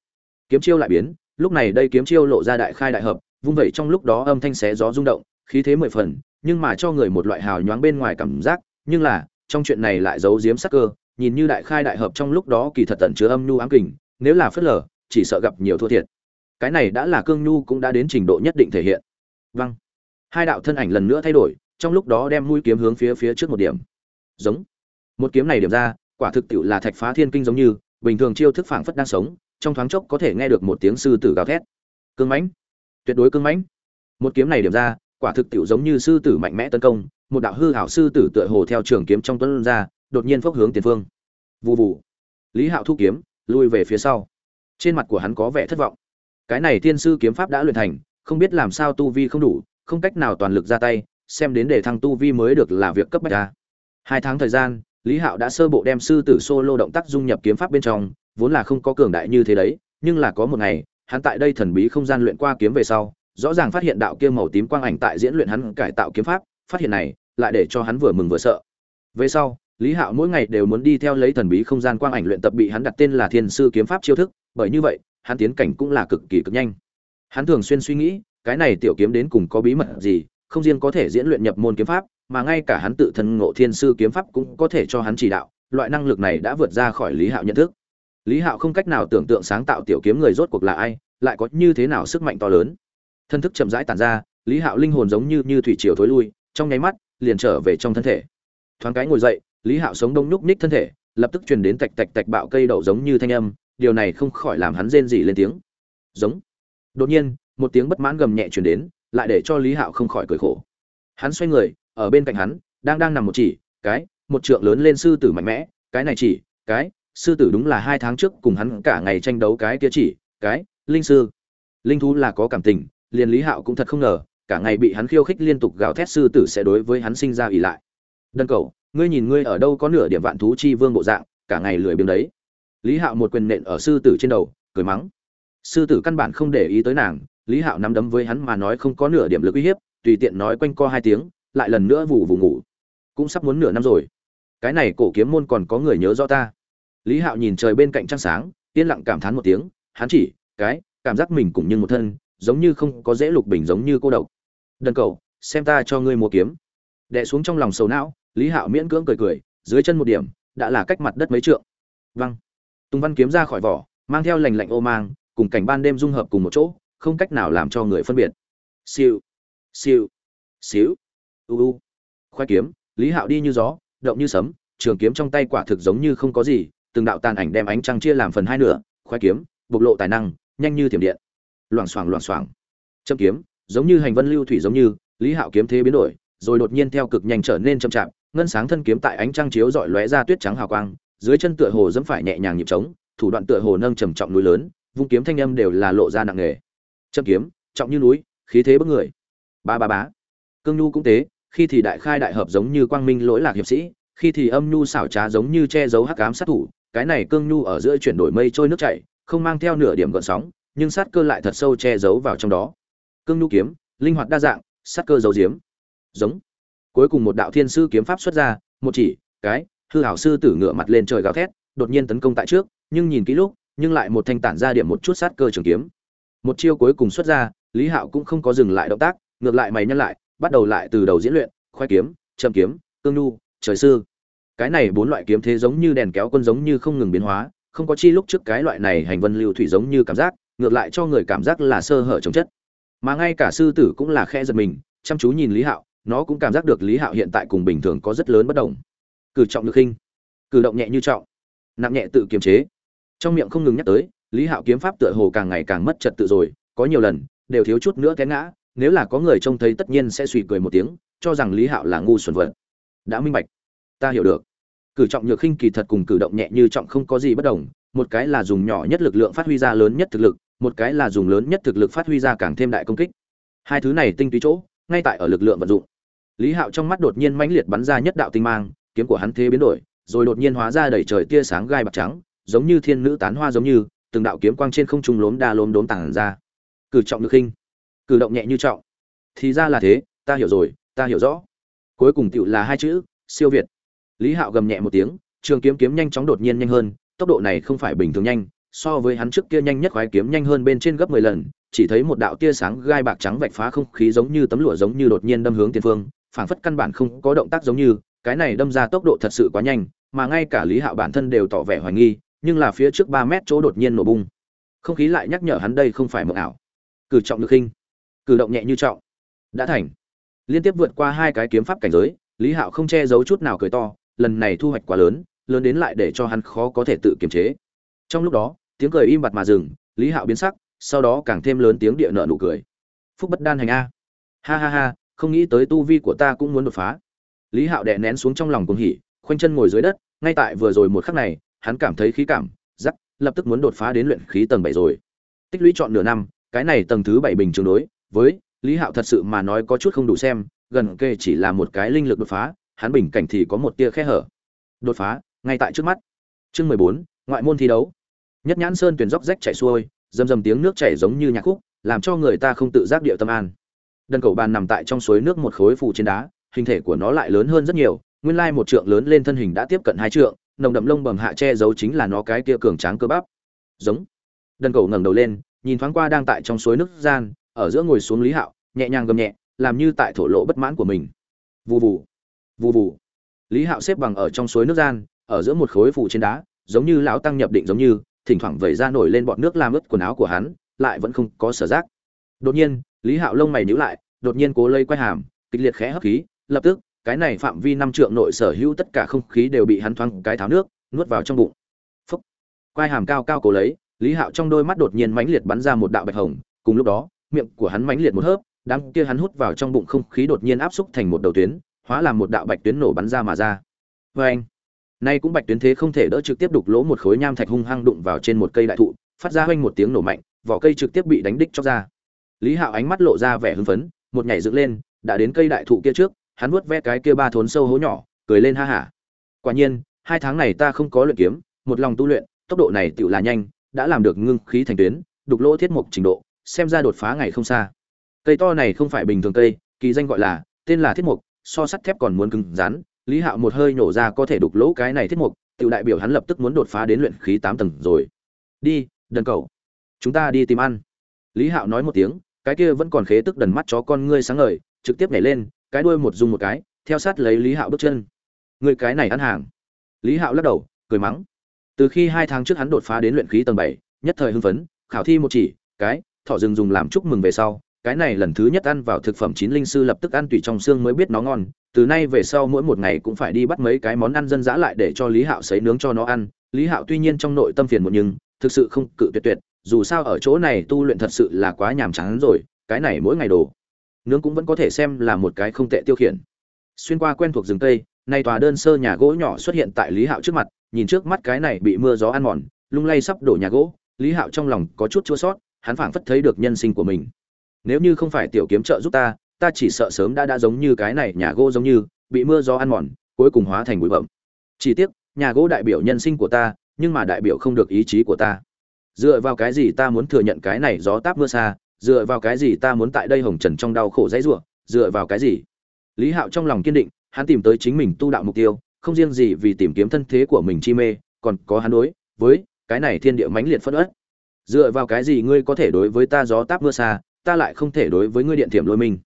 kiếm chiêu lại biến, lúc này đây kiếm chiêu lộ ra đại khai đại hợp, vung vẩy trong lúc đó âm thanh xé gió rung động, khí thế mười phần, nhưng mà cho người một loại hào nhoáng bên ngoài cảm giác, nhưng là, trong chuyện này lại giấu giếm sắc cơ, nhìn như đại khai đại hợp trong lúc đó kỳ thật tận chứa âm nhu ám kình, nếu là phớt lờ, chỉ sợ gặp nhiều thua thiệt. Cái này đã là cương nhu cũng đã đến trình độ nhất định thể hiện. Vâng. Hai đạo thân ảnh lần nữa thay đổi, trong lúc đó đem mũi kiếm hướng phía phía trước một điểm. Giống. Một kiếm này điểm ra, quả thực tiệu là thạch phá thiên kinh giống như, bình thường chiêu thức phảng phất đang sống trong thoáng chốc có thể nghe được một tiếng sư tử gào thét. Cương mãnh. Tuyệt đối cương mãnh. Một kiếm này điểm ra, quả thực tiểu giống như sư tử mạnh mẽ tấn công, một đạo hư hảo sư tử tựa hồ theo trường kiếm trong tuấn ra, đột nhiên phốc hướng tiền phương. Vù vù. Lý hạo thu kiếm, lui về phía sau. Trên mặt của hắn có vẻ thất vọng. Cái này thiên sư kiếm pháp đã luyện thành, không biết làm sao tu vi không đủ, không cách nào toàn lực ra tay, xem đến để thăng tu vi mới được là việc cấp bách ra hai tháng thời gian, lý hạo đã sơ bộ đem sư tử solo động tác dung nhập kiếm pháp bên trong vốn là không có cường đại như thế đấy, nhưng là có một ngày, hắn tại đây thần bí không gian luyện qua kiếm về sau, rõ ràng phát hiện đạo kia màu tím quang ảnh tại diễn luyện hắn cải tạo kiếm pháp, phát hiện này, lại để cho hắn vừa mừng vừa sợ. Về sau, lý hạo mỗi ngày đều muốn đi theo lấy thần bí không gian quang ảnh luyện tập bị hắn đặt tên là thiên sư kiếm pháp chiêu thức, bởi như vậy, hắn tiến cảnh cũng là cực kỳ cực nhanh. Hắn thường xuyên suy nghĩ, cái này tiểu kiếm đến cùng có bí mật gì, không riêng có thể diễn luyện nhập môn kiếm pháp, mà ngay cả hắn tự thân ngộ thiên sư kiếm pháp cũng có thể cho hắn chỉ đạo, loại năng lực này đã vượt ra khỏi lý hạo nhận thức lý hạo không cách nào tưởng tượng sáng tạo tiểu kiếm người rốt cuộc là ai, lại có như thế nào sức mạnh to lớn. Thân thức chậm rãi tàn ra, lý hạo linh hồn giống như như thủy triều thối lui, trong nháy mắt, liền trở về trong thân thể. Thoáng cái ngồi dậy, lý hạo sống đông nhúc nhích thân thể, lập tức truyền đến tạch tạch tạch bạo cây đậu giống như thanh âm, điều này không khỏi làm hắn rên rỉ lên tiếng. Giống. Đột nhiên, một tiếng bất mãn gầm nhẹ truyền đến, lại để cho lý hạo không khỏi cười khổ. Hắn xoay người, ở bên cạnh hắn, đang đang nằm một chỉ, cái, một trượng lớn lên sư tử mạnh mẽ, cái này chỉ, cái sư tử đúng là hai tháng trước cùng hắn cả ngày tranh đấu cái kia chỉ, cái, linh sư. Linh thú là có cảm tình, liền lý hạo cũng thật không ngờ, cả ngày bị hắn khiêu khích liên tục gào thét sư tử sẽ đối với hắn sinh ra ỉ lại. Đơn cầu, ngươi nhìn ngươi ở đâu có nửa điểm vạn thú chi vương bộ dạng, cả ngày lười biếng đấy. Lý hạo một quyền nện ở sư tử trên đầu, cười mắng. Sư tử căn bản không để ý tới nàng, lý hạo nắm đấm với hắn mà nói không có nửa điểm lực uy hiếp, tùy tiện nói quanh co hai tiếng, lại lần nữa vù vù ngủ. Cũng sắp muốn nửa năm rồi. Cái này cổ kiếm môn còn có người nhớ rõ ta lý hạo nhìn trời bên cạnh trăng sáng, yên lặng cảm thán một tiếng, hắn chỉ, cái, cảm giác mình cũng như một thân, giống như không có dễ lục bình giống như cô độc. Đần cầu, xem ta cho ngươi mua kiếm. Đẻ xuống trong lòng sầu não, lý hạo miễn cưỡng cười cười, dưới chân một điểm, đã là cách mặt đất mấy trượng. Văng. Tùng văn kiếm ra khỏi vỏ, mang theo lành lạnh ô mang, cùng cảnh ban đêm dung hợp cùng một chỗ, không cách nào làm cho người phân biệt. Siêu. Siêu. Xíu. U u. Khoai kiếm, lý hạo đi như gió, động như sấm, trường kiếm trong tay quả thực giống như không có gì từng đạo tàn ảnh đem ánh trăng chia làm phần hai nửa khoe kiếm, bộc lộ tài năng, nhanh như thiểm điện. Loảng xoảng loảng xoảng. Châm kiếm, giống như hành vân lưu thủy giống như, lý hạo kiếm thế biến đổi, rồi đột nhiên theo cực nhanh trở nên chậm chạp, ngân sáng thân kiếm tại ánh trăng chiếu dọi lóe ra tuyết trắng hào quang, dưới chân tựa hồ dẫm phải nhẹ nhàng nhịp trống, thủ đoạn tựa hồ nâng trầm trọng núi lớn, vung kiếm thanh âm đều là lộ ra nặng nề. Châm kiếm, trọng như núi, khí thế bức người. Ba ba bá cương nhu cũng thế, khi thì đại khai đại hợp giống như quang minh lỗi lạc hiệp sĩ, khi thì âm nhu xảo trá giống như che giấu hắc ám sát thủ cái này cương nhu ở giữa chuyển đổi mây trôi nước chảy, không mang theo nửa điểm gợn sóng, nhưng sát cơ lại thật sâu che giấu vào trong đó. Cương nhu kiếm, linh hoạt đa dạng, sát cơ giấu diếm giống. Cuối cùng một đạo thiên sư kiếm pháp xuất ra, một chỉ, cái, hư hảo sư tử ngựa mặt lên trời gào thét, đột nhiên tấn công tại trước, nhưng nhìn kỹ lúc, nhưng lại một thanh tản ra điểm một chút sát cơ trường kiếm. Một chiêu cuối cùng xuất ra, lý hạo cũng không có dừng lại động tác, ngược lại mày nhân lại, bắt đầu lại từ đầu diễn luyện khoai kiếm chậm kiếm, cương nhu, trời sư cái này bốn loại kiếm thế giống như đèn kéo quân giống như không ngừng biến hóa, không có chi lúc trước cái loại này hành vân lưu thủy giống như cảm giác, ngược lại cho người cảm giác là sơ hở chống chất. Mà ngay cả sư tử cũng là khe giật mình, chăm chú nhìn lý hạo, nó cũng cảm giác được lý hạo hiện tại cùng bình thường có rất lớn bất đồng. Cử trọng được khinh, cử động nhẹ như trọng, nặng nhẹ tự kiềm chế. Trong miệng không ngừng nhắc tới, lý hạo kiếm pháp tựa hồ càng ngày càng mất trật tự rồi, có nhiều lần, đều thiếu chút nữa té ngã, nếu là có người trông thấy tất nhiên sẽ suy cười một tiếng, cho rằng lý hạo là ngu xuẩn vật. Đã minh bạch ta hiểu được. Cử trọng nhược khinh kỳ thật cùng cử động nhẹ như trọng không có gì bất đồng, một cái là dùng nhỏ nhất lực lượng phát huy ra lớn nhất thực lực, một cái là dùng lớn nhất thực lực phát huy ra càng thêm đại công kích. Hai thứ này tinh túy chỗ, ngay tại ở lực lượng vận dụng. Lý hạo trong mắt đột nhiên mãnh liệt bắn ra nhất đạo tinh mang, kiếm của hắn thế biến đổi, rồi đột nhiên hóa ra đầy trời tia sáng gai bạc trắng, giống như thiên nữ tán hoa giống như, từng đạo kiếm quang trên không trung lốm đa lốm đốm tàng ra. Cử trọng được khinh, cử động nhẹ như trọng. Thì ra là thế, ta hiểu rồi, ta hiểu rõ. Cuối cùng tựu là hai chữ, siêu việt lý hạo gầm nhẹ một tiếng trường kiếm kiếm nhanh chóng đột nhiên nhanh hơn tốc độ này không phải bình thường nhanh so với hắn trước kia nhanh nhất khoái kiếm nhanh hơn bên trên gấp mười lần chỉ thấy một đạo tia sáng gai bạc trắng vạch phá không khí giống như tấm lụa giống như đột nhiên đâm hướng tiền phương phảng phất căn bản không có động tác giống như cái này đâm ra tốc độ thật sự quá nhanh mà ngay cả lý hạo bản thân đều tỏ vẻ hoài nghi nhưng là phía trước ba mét chỗ đột nhiên nổ bung. Không khí lại nhắc nhở hắn đây không phải mộng ảo. Cử trọng được hình, cử động nhẹ như trọng. Đã thành. Liên tiếp vượt qua hai cái kiếm pháp cảnh giới lý hạo không che giấu chút nào cười to lần này thu hoạch quá lớn lớn đến lại để cho hắn khó có thể tự kiềm chế. Trong lúc đó, tiếng cười im bặt mà dừng, lý hạo biến sắc, sau đó càng thêm lớn tiếng địa nợ nụ cười. Phúc bất đan hành a. Ha ha ha, không nghĩ tới tu vi của ta cũng muốn đột phá. Lý hạo đè nén xuống trong lòng cuồng hỉ, khoanh chân ngồi dưới đất, ngay tại vừa rồi một khắc này, hắn cảm thấy khí cảm, giắc, lập tức muốn đột phá đến luyện khí tầng bảy rồi. Tích lũy chọn nửa năm, cái này tầng thứ bảy bình trường đối, với lý hạo thật sự mà nói có chút không đủ xem, gần kề chỉ là một cái linh lực đột phá hắn bình cảnh thì có một tia khe hở. Đột phá, ngay tại trước mắt. Chương mười bốn, ngoại môn thi đấu. Nhất nhãn sơn tuyển dốc rách chảy xuôi, rầm rầm tiếng nước chảy giống như nhạc khúc, làm cho người ta không tự giác điệu tâm an. Đần cầu bàn nằm tại trong suối nước một khối phủ trên đá, hình thể của nó lại lớn hơn rất nhiều, nguyên lai một trượng lớn lên thân hình đã tiếp cận hai trượng, nồng đậm lông bầm hạ che giấu chính là nó cái kia cường tráng cơ bắp. Giống. Đần cầu ngẩng đầu lên, nhìn thoáng qua đang tại trong suối nước gian, ở giữa ngồi xuống lý hạo, nhẹ nhàng gầm nhẹ, làm như tại thổ lộ bất mãn của mình. Vù vù vù vù. Lý hạo xếp bằng ở trong suối nước gian, ở giữa một khối phủ trên đá, giống như lão tăng nhập định giống như, thỉnh thoảng vẩy ra nổi lên bọt nước làm ướt quần áo của hắn, lại vẫn không có sở giác. Đột nhiên, lý hạo lông mày nhíu lại, đột nhiên cố lây quay hàm, kịch liệt khẽ hấp khí, lập tức, cái này phạm vi năm trượng nội sở hữu tất cả không khí đều bị hắn thoáng cái tháo nước, nuốt vào trong bụng. Phúc. Quay hàm cao cao cố lấy, lý hạo trong đôi mắt đột nhiên mãnh liệt bắn ra một đạo bạch hồng, cùng lúc đó, miệng của hắn mãnh liệt một hớp, đám kia hắn hút vào trong bụng không khí đột nhiên áp xúc thành một đầu tuyến hóa làm một đạo bạch tuyến nổ bắn ra mà ra. Vê anh, nay cũng bạch tuyến thế không thể đỡ trực tiếp đục lỗ một khối nham thạch hung hăng đụng vào trên một cây đại thụ, phát ra hoanh một tiếng nổ mạnh, vỏ cây trực tiếp bị đánh đích chóc ra. Lý hạo ánh mắt lộ ra vẻ hưng phấn, một nhảy dựng lên, đã đến cây đại thụ kia trước, hắn vuốt ve cái kia ba thốn sâu hố nhỏ, cười lên ha hả. Quả nhiên, hai tháng này ta không có luyện kiếm, một lòng tu luyện, tốc độ này tựu là nhanh, đã làm được ngưng khí thành tuyến, đục lỗ thiết mục trình độ, xem ra đột phá ngày không xa. Cây to này không phải bình thường cây, kỳ danh gọi là, tên là thiết mục so sắt thép còn muốn cứng rắn, lý hạo một hơi nổ ra có thể đục lỗ cái này thiết mục tự đại biểu hắn lập tức muốn đột phá đến luyện khí tám tầng rồi. Đi, đần cầu chúng ta đi tìm ăn. Lý hạo nói một tiếng, cái kia vẫn còn khế tức đần mắt chó con ngươi sáng ngời, trực tiếp nhảy lên, cái đuôi một dùng một cái, theo sát lấy lý hạo bước chân. Người cái này ăn hàng. Lý hạo lắc đầu, cười mắng. Từ khi hai tháng trước hắn đột phá đến luyện khí tầng bảy, nhất thời hưng phấn, khảo thi một chỉ, cái, thọ rừng dùng làm chúc mừng về sau cái này lần thứ nhất ăn vào thực phẩm chín linh sư lập tức ăn tùy trong xương mới biết nó ngon. Từ nay về sau mỗi một ngày cũng phải đi bắt mấy cái món ăn dân dã lại để cho lý hạo sấy nướng cho nó ăn. Lý hạo tuy nhiên trong nội tâm phiền một nhưng thực sự không cự tuyệt tuyệt, dù sao ở chỗ này tu luyện thật sự là quá nhàm chán rồi, cái này mỗi ngày đồ nướng cũng vẫn có thể xem là một cái không tệ tiêu khiển. Xuyên qua quen thuộc rừng tây nay tòa đơn sơ nhà gỗ nhỏ xuất hiện tại lý hạo trước mặt, nhìn trước mắt cái này bị mưa gió ăn mòn, lung lay sắp đổ nhà gỗ, lý hạo trong lòng có chút chua sót, hắn phảng phất thấy được nhân sinh của mình nếu như không phải tiểu kiếm trợ giúp ta ta chỉ sợ sớm đã đã giống như cái này nhà gỗ giống như, bị mưa gió ăn mòn, cuối cùng hóa thành bụi bậm chỉ tiếc, nhà gỗ đại biểu nhân sinh của ta, nhưng mà đại biểu không được ý chí của ta. Dựa vào cái gì ta muốn thừa nhận cái này gió táp mưa xa, dựa vào cái gì ta muốn tại đây hồng trần trong đau khổ dãy rủa, dựa vào cái gì? Lý hạo trong lòng kiên định, hắn tìm tới chính mình tu đạo mục tiêu, không riêng gì vì tìm kiếm thân thế của mình chi mê, còn có hắn đối với cái này thiên địa mãnh liệt phất ớt dựa vào cái gì ngươi có thể đối với ta gió táp mưa xa ta lại không thể đối với ngươi điện thiểm lôi mình.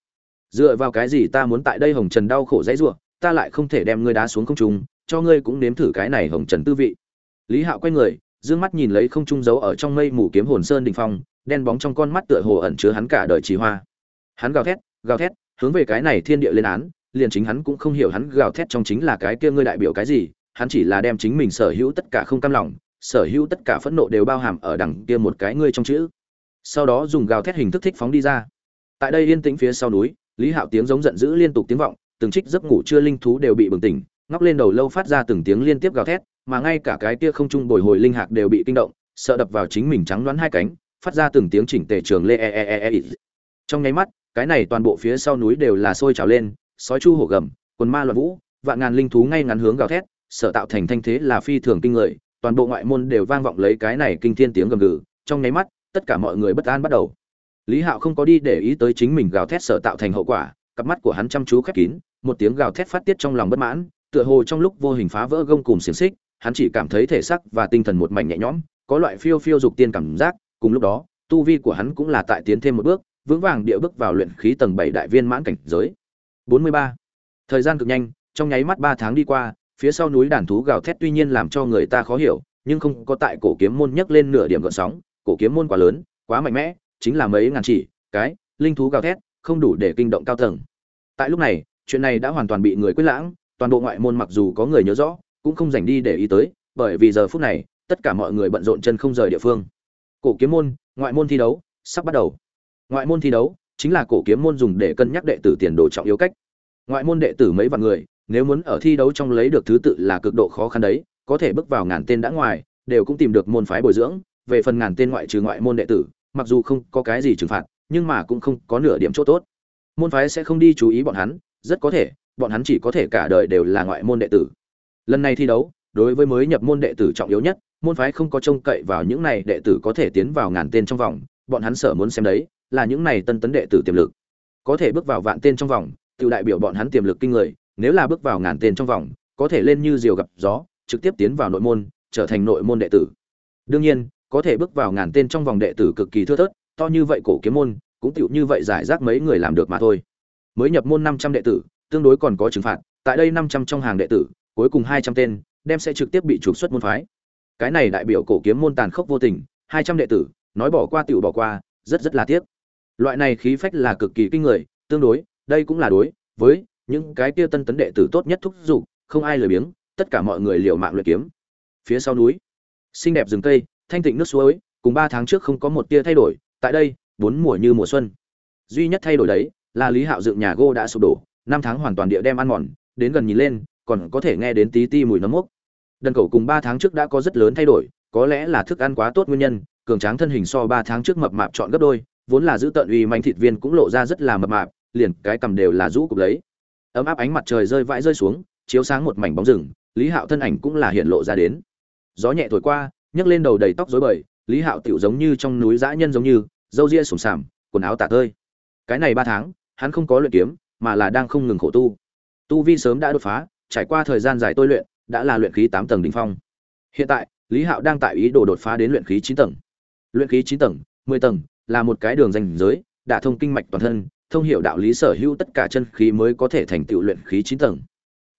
Dựa vào cái gì ta muốn tại đây hồng trần đau khổ dãy rủa ta lại không thể đem ngươi đá xuống không trung, cho ngươi cũng nếm thử cái này hồng trần tư vị. Lý hạo quay người, dương mắt nhìn lấy không trung giấu ở trong mây mù kiếm hồn sơn đình phong, đen bóng trong con mắt tựa hồ ẩn chứa hắn cả đời trì hoa. Hắn gào thét gào thét, hướng về cái này thiên địa lên án, liền chính hắn cũng không hiểu hắn gào thét trong chính là cái kia ngươi đại biểu cái gì, hắn chỉ là đem chính mình sở hữu tất cả không cam lòng, sở hữu tất cả phẫn nộ đều bao hàm ở đằng kia một cái ngươi trong chữ sau đó dùng gào thét hình thức thích phóng đi ra tại đây yên tĩnh phía sau núi lý hạo tiếng giống giận dữ liên tục tiếng vọng từng trích giấc ngủ chưa linh thú đều bị bừng tỉnh ngóc lên đầu lâu phát ra từng tiếng liên tiếp gào thét mà ngay cả cái kia không trung bồi hồi linh hạc đều bị kinh động sợ đập vào chính mình trắng đoán hai cánh phát ra từng tiếng chỉnh tề trường lê e e e e, e. trong nháy mắt cái này toàn bộ phía sau núi đều là sôi trào lên sói chu hổ gầm quần ma loạn vũ vạn ngàn linh thú ngay ngắn hướng gào thét sợ tạo thành thanh thế là phi thường kinh người toàn bộ ngoại môn đều vang vọng lấy cái này kinh thiên tiếng gầm gừ trong nháy mắt tất cả mọi người bất an bắt đầu lý hạo không có đi để ý tới chính mình gào thét sợ tạo thành hậu quả, cặp mắt của hắn chăm chú khép kín, một tiếng gào thét phát tiết trong lòng bất mãn, tựa hồ trong lúc vô hình phá vỡ gông cùng xiềng xích, hắn chỉ cảm thấy thể xác và tinh thần một mảnh nhẹ nhõm, có loại phiêu phiêu dục tiên cảm giác, cùng lúc đó, tu vi của hắn cũng là tại tiến thêm một bước, vững vàng địa bước vào luyện khí tầng bảy đại viên mãn cảnh giới 43. thời gian cực nhanh, trong nháy mắt ba tháng đi qua, phía sau núi đàn thú gào thét tuy nhiên làm cho người ta khó hiểu, nhưng không có tại cổ kiếm môn nhấc lên nửa điểm gợn sóng cổ kiếm môn quá lớn, quá mạnh mẽ, chính là mấy ngàn chỉ, cái, linh thú gào thét, không đủ để kinh động cao tầng. Tại lúc này, chuyện này đã hoàn toàn bị người quyết lãng, toàn bộ ngoại môn mặc dù có người nhớ rõ, cũng không dành đi để ý tới, bởi vì giờ phút này, tất cả mọi người bận rộn chân không rời địa phương. Cổ kiếm môn, ngoại môn thi đấu, sắp bắt đầu. Ngoại môn thi đấu, chính là cổ kiếm môn dùng để cân nhắc đệ tử tiền đồ trọng yếu cách. Ngoại môn đệ tử mấy vạn người, nếu muốn ở thi đấu trong lấy được thứ tự là cực độ khó khăn đấy, có thể bước vào ngàn tên đã ngoài, đều cũng tìm được môn phái bồi dưỡng về phần ngàn tên ngoại trừ ngoại môn đệ tử, mặc dù không có cái gì trừng phạt, nhưng mà cũng không có nửa điểm chỗ tốt. Môn phái sẽ không đi chú ý bọn hắn, rất có thể, bọn hắn chỉ có thể cả đời đều là ngoại môn đệ tử. Lần này thi đấu, đối với mới nhập môn đệ tử trọng yếu nhất, môn phái không có trông cậy vào những này đệ tử có thể tiến vào ngàn tên trong vòng, bọn hắn sở muốn xem đấy, là những này tân tấn đệ tử tiềm lực. Có thể bước vào vạn tên trong vòng tiêu đại biểu bọn hắn tiềm lực kinh người, nếu là bước vào ngàn tên trong vòng, có thể lên như diều gặp gió, trực tiếp tiến vào nội môn, trở thành nội môn đệ tử. Đương nhiên có thể bước vào ngàn tên trong vòng đệ tử cực kỳ thưa thớt, to như vậy cổ kiếm môn, cũng tựu như vậy giải rác mấy người làm được mà thôi. Mới nhập môn năm trăm đệ tử, tương đối còn có trừng phạt, tại đây năm trăm trong hàng đệ tử, cuối cùng hai trăm tên, đem sẽ trực tiếp bị trục xuất môn phái. Cái này đại biểu cổ kiếm môn tàn khốc vô tình, hai trăm đệ tử, nói bỏ qua tựu bỏ qua, rất rất là tiếc. Loại này khí phách là cực kỳ kinh người, tương đối, đây cũng là đối, với những cái kia tân tấn đệ tử tốt nhất thúc giục, không ai lười biếng, tất cả mọi người liều mạng luyện kiếm. Phía sau núi, xinh đẹp rừng cây thanh tịnh nước suối, cùng ba tháng trước không có một tia thay đổi, tại đây, bốn mùa như mùa xuân. Duy nhất thay đổi đấy, là lý hạo dựng nhà gỗ đã sụp đổ, năm tháng hoàn toàn địa đem ăn mòn, đến gần nhìn lên, còn có thể nghe đến tí ti mùi nấm mốc. Đần cầu cùng ba tháng trước đã có rất lớn thay đổi, có lẽ là thức ăn quá tốt nguyên nhân, cường tráng thân hình so ba tháng trước mập mạp chọn gấp đôi, vốn là giữ tận uy manh thịt viên cũng lộ ra rất là mập mạp, liền cái cầm đều là rũ cục lấy. Ấm áp ánh mặt trời rơi vãi rơi xuống, chiếu sáng một mảnh bóng rừng, lý hạo thân ảnh cũng là hiện lộ ra đến. Gió nhẹ thổi qua nhấc lên đầu đầy tóc rối bời, lý hạo tựu giống như trong núi dã nhân giống như, râu ria sủng sàm quần áo tả tơi. Cái này ba tháng, hắn không có luyện kiếm, mà là đang không ngừng khổ tu. Tu vi sớm đã đột phá, trải qua thời gian dài tôi luyện, đã là luyện khí tám tầng đỉnh phong. Hiện tại, lý hạo đang tại ý đồ đột phá đến luyện khí chín tầng. Luyện khí chín tầng, mười tầng, là một cái đường danh giới, đả thông kinh mạch toàn thân, thông hiểu đạo lý sở hữu tất cả chân khí mới có thể thành tựu luyện khí chín tầng.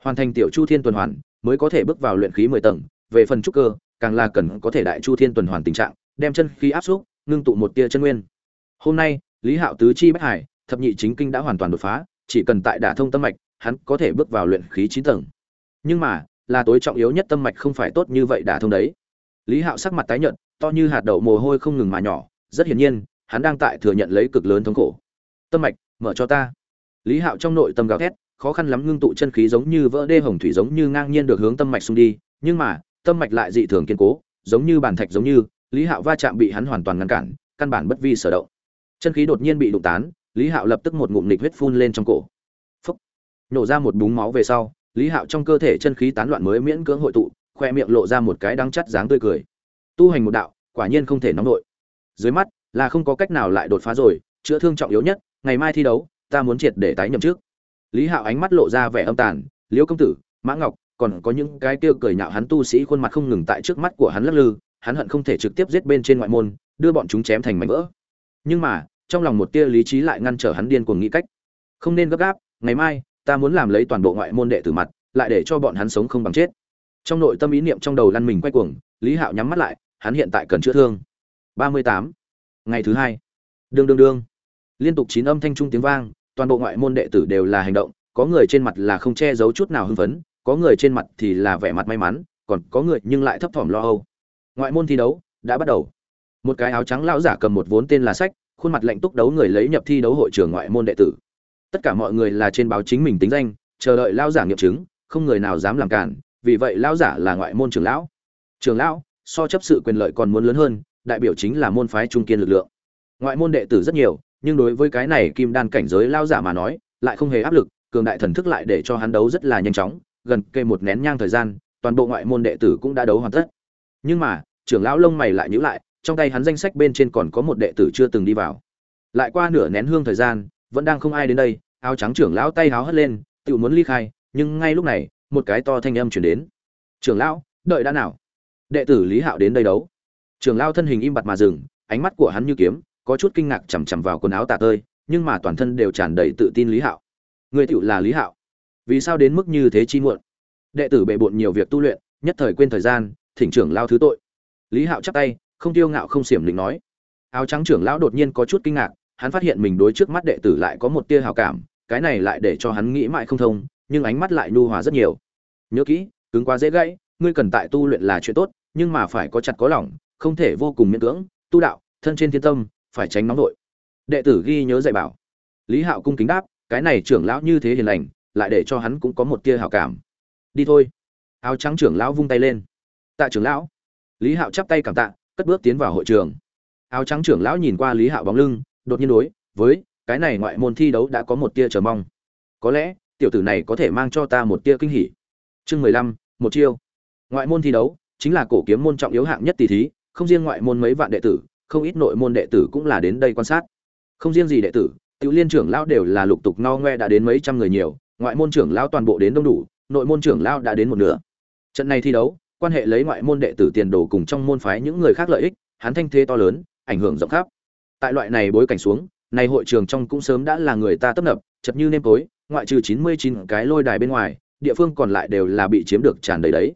Hoàn thành tiểu chu thiên tuần hoàn, mới có thể bước vào luyện khí mười tầng, về phần trúc cơ càng là cần có thể đại chu thiên tuần hoàn tình trạng, đem chân khí áp xúc, ngưng tụ một tia chân nguyên. Hôm nay, lý hạo tứ chi bách hải, thập nhị chính kinh đã hoàn toàn đột phá, chỉ cần tại đả thông tâm mạch, hắn có thể bước vào luyện khí chín tầng. Nhưng mà, là tối trọng yếu nhất tâm mạch không phải tốt như vậy đả thông đấy. Lý hạo sắc mặt tái nhợt, to như hạt đậu mồ hôi không ngừng mà nhỏ, rất hiển nhiên, hắn đang tại thừa nhận lấy cực lớn thống khổ. Tâm mạch, mở cho ta. Lý hạo trong nội tâm gào thét, khó khăn lắm ngưng tụ chân khí giống như vỡ đê hồng thủy giống như ngang nhiên được hướng tâm mạch xung đi, nhưng mà tâm mạch lại dị thường kiên cố giống như bàn thạch giống như lý hạo va chạm bị hắn hoàn toàn ngăn cản căn bản bất vi sở động. Chân khí đột nhiên bị đụng tán lý hạo lập tức một ngụm nghịch huyết phun lên trong cổ. Phốc, nổ ra một búng máu về sau lý hạo trong cơ thể chân khí tán loạn mới miễn cưỡng hội tụ khoe miệng lộ ra một cái đắng chắt dáng tươi cười. Tu hành một đạo quả nhiên không thể nóng nổi. Dưới mắt là không có cách nào lại đột phá rồi chữa thương trọng yếu nhất ngày mai thi đấu ta muốn triệt để tái nhậm trước lý hạo ánh mắt lộ ra vẻ âm tàn liễu công tử mã ngọc còn có những cái kia cười nhạo hắn tu sĩ khuôn mặt không ngừng tại trước mắt của hắn lắc lư, hắn hận không thể trực tiếp giết bên trên ngoại môn, đưa bọn chúng chém thành mảnh vỡ. Nhưng mà, trong lòng một tia lý trí lại ngăn trở hắn điên cuồng nghĩ cách. Không nên gấp gáp, ngày mai, ta muốn làm lấy toàn bộ ngoại môn đệ tử mặt, lại để cho bọn hắn sống không bằng chết. Trong nội tâm ý niệm trong đầu lăn mình quay cuồng, lý hạo nhắm mắt lại, hắn hiện tại cần chữa thương. Ba mươi tám. Ngày thứ hai. Đương đương đương. Liên tục chín âm thanh trung tiếng vang, toàn bộ ngoại môn đệ tử đều là hành động, có người trên mặt là không che giấu chút nào hưng phấn có người trên mặt thì là vẻ mặt may mắn, còn có người nhưng lại thấp thỏm lo âu. Ngoại môn thi đấu đã bắt đầu. Một cái áo trắng lão giả cầm một vốn tên là sách, khuôn mặt lạnh túc đấu người lấy nhập thi đấu hội trường ngoại môn đệ tử. Tất cả mọi người là trên báo chính mình tính danh, chờ đợi lão giả nghiệm chứng, không người nào dám làm cản, vì vậy lão giả là ngoại môn trưởng lão. Trưởng lão, so chấp sự quyền lợi còn muốn lớn hơn, đại biểu chính là môn phái trung kiên lực lượng. Ngoại môn đệ tử rất nhiều, nhưng đối với cái này kim đan cảnh giới lão giả mà nói, lại không hề áp lực, cường đại thần thức lại để cho hắn đấu rất là nhanh chóng gần kề một nén nhang thời gian, toàn bộ ngoại môn đệ tử cũng đã đấu hoàn tất. Nhưng mà, trưởng lão lông mày lại nhíu lại, trong tay hắn danh sách bên trên còn có một đệ tử chưa từng đi vào. Lại qua nửa nén hương thời gian, vẫn đang không ai đến đây, áo trắng trưởng lão tay háo hất lên tự muốn ly khai, nhưng ngay lúc này, một cái to thanh âm chuyển đến. Trưởng lão, đợi đã nào? Đệ tử lý hạo đến đây đấu. Trưởng lão thân hình im bặt mà dừng, ánh mắt của hắn như kiếm, có chút kinh ngạc chằm chằm vào quần áo tà tơi, nhưng mà toàn thân đều tràn đầy tự tin lý hạo. Người tựu là lý hạo? Vì sao đến mức như thế chi muộn? Đệ tử bệ bộn nhiều việc tu luyện, nhất thời quên thời gian, thỉnh trưởng lao thứ tội. Lý hạo chắp tay, không tiêu ngạo không xiểm lĩnh nói. Áo trắng trưởng lão đột nhiên có chút kinh ngạc, hắn phát hiện mình đối trước mắt đệ tử lại có một tia hào cảm, cái này lại để cho hắn nghĩ mãi không thông, nhưng ánh mắt lại nhu hòa rất nhiều. Nhớ kỹ, cứng quá dễ gãy, ngươi cần tại tu luyện là chuyện tốt, nhưng mà phải có chặt có lỏng, không thể vô cùng miễn cưỡng, tu đạo, thân trên thiên tâm, phải tránh nóng vội. Đệ tử ghi nhớ dạy bảo. Lý hạo cung kính đáp, cái này trưởng lão như thế hiền lành lại để cho hắn cũng có một tia hảo cảm. Đi thôi. Áo trắng trưởng lão vung tay lên. Tạ trưởng lão. Lý hạo chắp tay cảm tạ, cất bước tiến vào hội trường. Áo trắng trưởng lão nhìn qua lý hạo bóng lưng, đột nhiên đối với, cái này ngoại môn thi đấu đã có một tia chờ mong. Có lẽ, tiểu tử này có thể mang cho ta một tia kinh hỉ. Chương mười lăm, một chiêu. Ngoại môn thi đấu chính là cổ kiếm môn trọng yếu hạng nhất tỷ thí, không riêng ngoại môn mấy vạn đệ tử, không ít nội môn đệ tử cũng là đến đây quan sát. Không riêng gì đệ tử, tiểu liên trưởng lão đều là lục tục no ngoe đã đến mấy trăm người nhiều ngoại môn trưởng lao toàn bộ đến đông đủ, nội môn trưởng lao đã đến một nửa. Trận này thi đấu, quan hệ lấy ngoại môn đệ tử tiền đồ cùng trong môn phái những người khác lợi ích, hắn thanh thế to lớn, ảnh hưởng rộng khắp. Tại loại này bối cảnh xuống, này hội trường trong cũng sớm đã là người ta tấp nập, chật như nêm tối, ngoại trừ chín mươi chín cái lôi đài bên ngoài, địa phương còn lại đều là bị chiếm được tràn đầy đấy.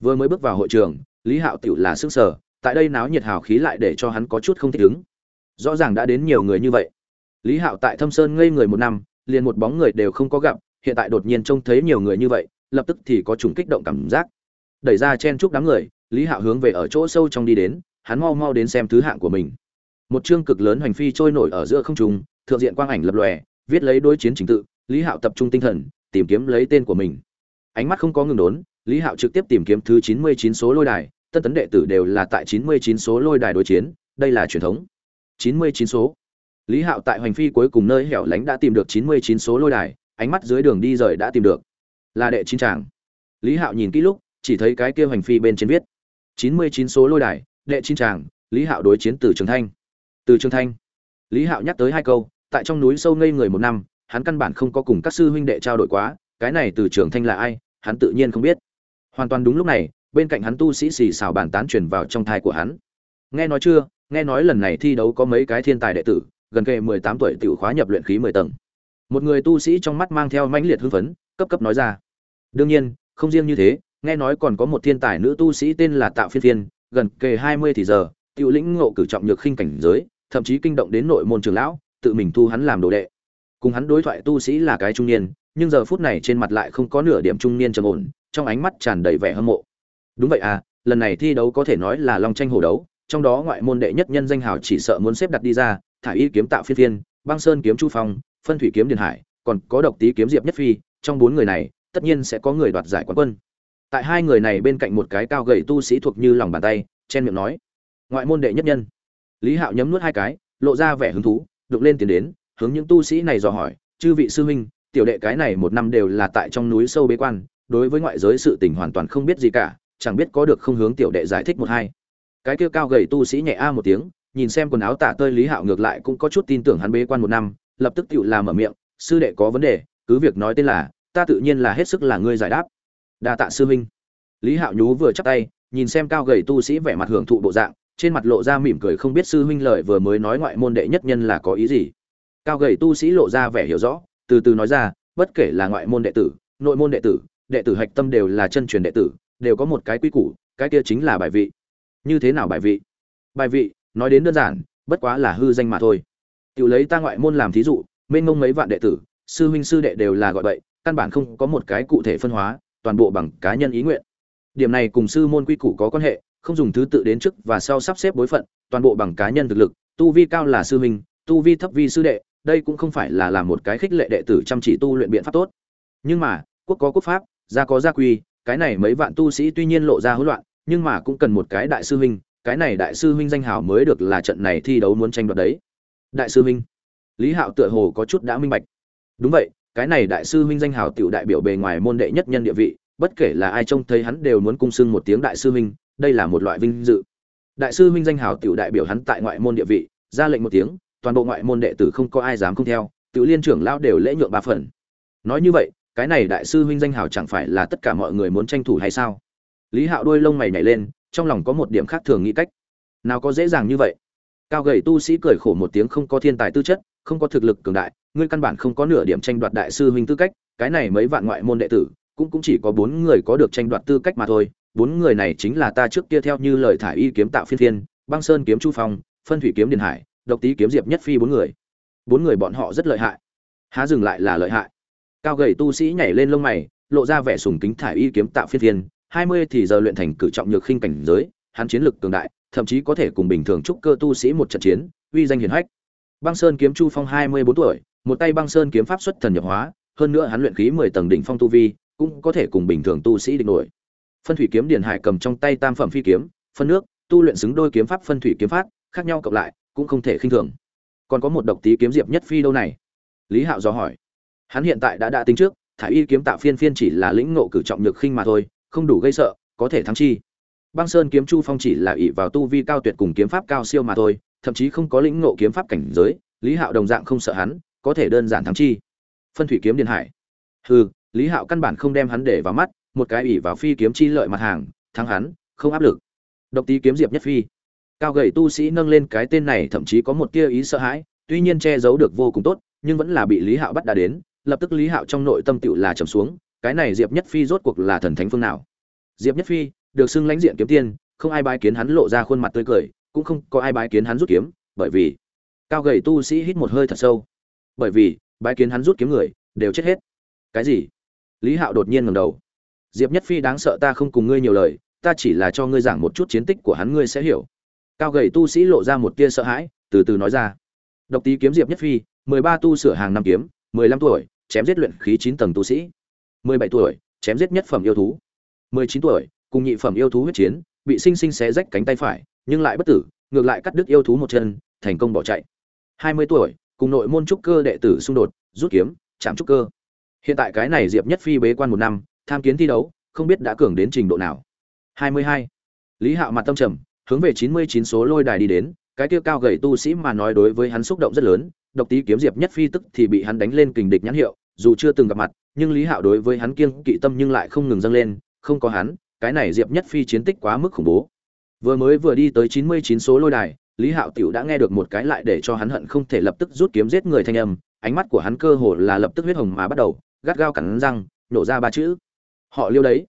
Vừa mới bước vào hội trường, lý hạo tiểu là sức sở, tại đây náo nhiệt hào khí lại để cho hắn có chút không thích ứng. Rõ ràng đã đến nhiều người như vậy. Lý hạo tại thâm sơn ngây người một năm, liền một bóng người đều không có gặp hiện tại đột nhiên trông thấy nhiều người như vậy, lập tức thì có chủng kích động cảm giác. Đẩy ra chen chúc đám người, lý hạo hướng về ở chỗ sâu trong đi đến, hắn mau mau đến xem thứ hạng của mình. Một chương cực lớn hoành phi trôi nổi ở giữa không trung, thượng diện quang ảnh lập lòe, viết lấy đối chiến trình tự, lý hạo tập trung tinh thần, tìm kiếm lấy tên của mình. Ánh mắt không có ngừng đốn, lý hạo trực tiếp tìm kiếm thứ chín mươi chín số lôi đài tân tấn đệ tử đều là tại chín mươi chín số lôi đài đối chiến, đây là truyền thống. chín mươi chín số. Lý hạo tại hoành phi cuối cùng nơi hẻo lánh đã tìm được chín mươi chín số lôi đài ánh mắt dưới đường đi rời đã tìm được. Là đệ chín tràng lý hạo nhìn kỹ lúc, chỉ thấy cái kia hoành phi bên trên viết, chín mươi chín số lôi đài, đệ chín tràng lý hạo đối chiến từ trường thanh. Từ trường thanh. Lý hạo nhắc tới hai câu, tại trong núi sâu ngây người một năm, hắn căn bản không có cùng các sư huynh đệ trao đổi quá, cái này từ trường thanh là ai, hắn tự nhiên không biết. Hoàn toàn đúng lúc này, bên cạnh hắn tu sĩ xì xào bàn tán truyền vào trong thai của hắn. Nghe nói chưa, nghe nói lần này thi đấu có mấy cái thiên tài đệ tử, gần kề mười tám tuổi tiểu khóa nhập luyện khí mười tầng một người tu sĩ trong mắt mang theo mãnh liệt hưng phấn, cấp cấp nói ra. Đương nhiên, không riêng như thế, nghe nói còn có một thiên tài nữ tu sĩ tên là tạo phiên phiên, gần kề hai mươi thì giờ tiểu lĩnh ngộ cử trọng nhược khinh cảnh giới, thậm chí kinh động đến nội môn trường lão, tự mình thu hắn làm đồ đệ. Cùng hắn đối thoại tu sĩ là cái trung niên, nhưng giờ phút này trên mặt lại không có nửa điểm trung niên trầm ổn, trong ánh mắt tràn đầy vẻ hâm mộ. Đúng vậy à lần này thi đấu có thể nói là long tranh hổ đấu, trong đó ngoại môn đệ nhất nhân danh hào chỉ sợ muốn xếp đặt đi ra, thả y kiếm tạo phiên phiên, băng sơn kiếm chu phong phân thủy kiếm điền hải, còn có độc tý kiếm diệp nhất phi, trong bốn người này, tất nhiên sẽ có người đoạt giải quán quân. Tại hai người này bên cạnh một cái cao gầy tu sĩ thuộc như lòng bàn tay, chen miệng nói, ngoại môn đệ nhất nhân. Lý hạo nhấm nuốt hai cái, lộ ra vẻ hứng thú đục lên tiến đến, hướng những tu sĩ này dò hỏi, chư vị sư huynh, tiểu đệ cái này một năm đều là tại trong núi sâu bế quan, đối với ngoại giới sự tình hoàn toàn không biết gì cả, chẳng biết có được không hướng tiểu đệ giải thích một hai. Cái kia cao gầy tu sĩ nhẹ a một tiếng, nhìn xem quần áo tả tơi lý hạo ngược lại cũng có chút tin tưởng hắn bế quan một năm lập tức tựu làm ở miệng, sư đệ có vấn đề, cứ việc nói tên là, ta tự nhiên là hết sức là ngươi giải đáp. Đa tạ sư huynh. Lý hạo nhú vừa chắc tay, nhìn xem cao gầy tu sĩ vẻ mặt hưởng thụ bộ dạng, trên mặt lộ ra mỉm cười không biết sư huynh lợi vừa mới nói ngoại môn đệ nhất nhân là có ý gì. Cao gầy tu sĩ lộ ra vẻ hiểu rõ, từ từ nói ra, bất kể là ngoại môn đệ tử, nội môn đệ tử đệ tử hạch tâm đều là chân truyền đệ tử, đều có một cái quy củ, cái kia chính là bài vị. Như thế nào bài vị? Bài vị, nói đến đơn giản, bất quá là hư danh mà thôi tiểu lấy ta ngoại môn làm thí dụ, mênh mông mấy vạn đệ tử, sư huynh sư đệ đều là gọi vậy căn bản không có một cái cụ thể phân hóa, toàn bộ bằng cá nhân ý nguyện. Điểm này cùng sư môn quy củ có quan hệ, không dùng thứ tự đến trước và sau sắp xếp bối phận, toàn bộ bằng cá nhân thực lực, tu vi cao là sư huynh, tu vi thấp vi sư đệ, đây cũng không phải là làm một cái khích lệ đệ tử chăm chỉ tu luyện biện pháp tốt. Nhưng mà, quốc có quốc pháp, gia có gia quy, cái này mấy vạn tu sĩ tuy nhiên lộ ra hỗn loạn, nhưng mà cũng cần một cái đại sư huynh, cái này đại sư huynh danh hào mới được là trận này thi đấu muốn tranh đoạt đấy đại sư huynh. Lý hạo tựa hồ có chút đã minh bạch. Đúng vậy, cái này đại sư huynh danh hào tiểu đại biểu bề ngoài môn đệ nhất nhân địa vị, bất kể là ai trông thấy hắn đều muốn cung xưng một tiếng đại sư huynh, đây là một loại vinh dự. Đại sư huynh danh hào tiểu đại biểu hắn tại ngoại môn địa vị, ra lệnh một tiếng, toàn bộ ngoại môn đệ tử không có ai dám không theo tự liên trưởng lão đều lễ nhượng ba phần. Nói như vậy, cái này đại sư huynh danh hào chẳng phải là tất cả mọi người muốn tranh thủ hay sao? Lý hạo đuôi lông mày nhảy lên, trong lòng có một điểm khác thường nghĩ cách. Nào có dễ dàng như vậy cao gầy tu sĩ cười khổ một tiếng không có thiên tài tư chất, không có thực lực cường đại, ngươi căn bản không có nửa điểm tranh đoạt đại sư huynh tư cách, cái này mấy vạn ngoại môn đệ tử, cũng cũng chỉ có bốn người có được tranh đoạt tư cách mà thôi. Bốn người này chính là ta trước kia theo như lời thải y kiếm tạo phiên thiên, băng sơn kiếm chu phong, phân thủy kiếm điền hải, độc tý kiếm diệp nhất phi bốn người. Bốn người bọn họ rất lợi hại. Há dừng lại là lợi hại. Cao gầy tu sĩ nhảy lên lông mày, lộ ra vẻ sùng kính thải y kiếm tạo phiên thiên. Hai mươi thì giờ luyện thành cử trọng nhược khinh cảnh giới, hắn chiến lực cường đại thậm chí có thể cùng bình thường trúc cơ tu sĩ một trận chiến, uy danh hiển hách. Băng sơn kiếm chu phong hai mươi bốn tuổi, một tay băng sơn kiếm pháp xuất thần nhập hóa, hơn nữa hắn luyện khí mười tầng đỉnh phong tu vi, cũng có thể cùng bình thường tu sĩ địch nổi. Phân thủy kiếm điền hải cầm trong tay tam phẩm phi kiếm, phân nước, tu luyện xứng đôi kiếm pháp phân thủy kiếm pháp, khác nhau cộng lại, cũng không thể khinh thường. Còn có một độc tí kiếm diệp nhất phi đâu này? Lý hạo do hỏi. Hắn hiện tại đã đã tính trước, thải y kiếm tạo phiên phiên chỉ là lĩnh ngộ cử trọng nhược khinh mà thôi, không đủ gây sợ, có thể thắng chi? Băng sơn kiếm chu phong chỉ là ỷ vào tu vi cao tuyệt cùng kiếm pháp cao siêu mà thôi, thậm chí không có lĩnh ngộ kiếm pháp cảnh giới, lý hạo đồng dạng không sợ hắn, có thể đơn giản thắng chi. Phân thủy kiếm điền hải. Hừ, lý hạo căn bản không đem hắn để vào mắt, một cái ỷ vào phi kiếm chi lợi mặt hàng, thắng hắn, không áp lực. Độc tí kiếm diệp nhất phi. Cao gầy tu sĩ nâng lên cái tên này thậm chí có một tia ý sợ hãi, tuy nhiên che giấu được vô cùng tốt, nhưng vẫn là bị lý hạo bắt đã đến, lập tức lý hạo trong nội tâm tựu là trầm xuống, cái này diệp nhất phi rốt cuộc là thần thánh phương nào? Diệp nhất phi được xưng lãnh diện kiếm tiên, không ai bái kiến hắn lộ ra khuôn mặt tươi cười, cũng không có ai bái kiến hắn rút kiếm, bởi vì cao gầy tu sĩ hít một hơi thật sâu. Bởi vì, bái kiến hắn rút kiếm người, đều chết hết. Cái gì? Lý hạo đột nhiên ngẩng đầu. Diệp nhất phi đáng sợ ta không cùng ngươi nhiều lời, ta chỉ là cho ngươi giảng một chút chiến tích của hắn ngươi sẽ hiểu. Cao gầy tu sĩ lộ ra một tia sợ hãi, từ từ nói ra. Độc tý kiếm diệp nhất phi, mười ba tu sửa hàng năm kiếm, mười lăm tuổi, chém giết luyện khí chín tầng tu sĩ. mười bảy tuổi, chém giết nhất phẩm yêu thú. mười chín tuổi cùng nhị phẩm yêu thú huyết chiến, bị sinh sinh xé rách cánh tay phải, nhưng lại bất tử, ngược lại cắt đứt yêu thú một chân, thành công bỏ chạy. Hai mươi tuổi, cùng nội môn trúc cơ đệ tử xung đột, rút kiếm, chạm trúc cơ. Hiện tại cái này diệp nhất phi bế quan một năm, tham kiến thi đấu, không biết đã cường đến trình độ nào. Hai mươi hai. Lý hạo mặt tâm trầm, hướng về chín mươi chín số lôi đài đi đến, cái kia cao gầy tu sĩ mà nói đối với hắn xúc động rất lớn, độc tí kiếm diệp nhất phi tức thì bị hắn đánh lên kình địch nhãn hiệu, dù chưa từng gặp mặt, nhưng lý hạo đối với hắn kiêng kỵ tâm nhưng lại không ngừng dâng lên, không có hắn cái này diệp nhất phi chiến tích quá mức khủng bố. Vừa mới vừa đi tới chín mươi chín số lôi đài, lý hạo tiểu đã nghe được một cái lại để cho hắn hận không thể lập tức rút kiếm giết người thanh âm, ánh mắt của hắn cơ hồ là lập tức huyết hồng mà bắt đầu, gắt gao cắn răng, nổ ra ba chữ. Họ liêu đấy.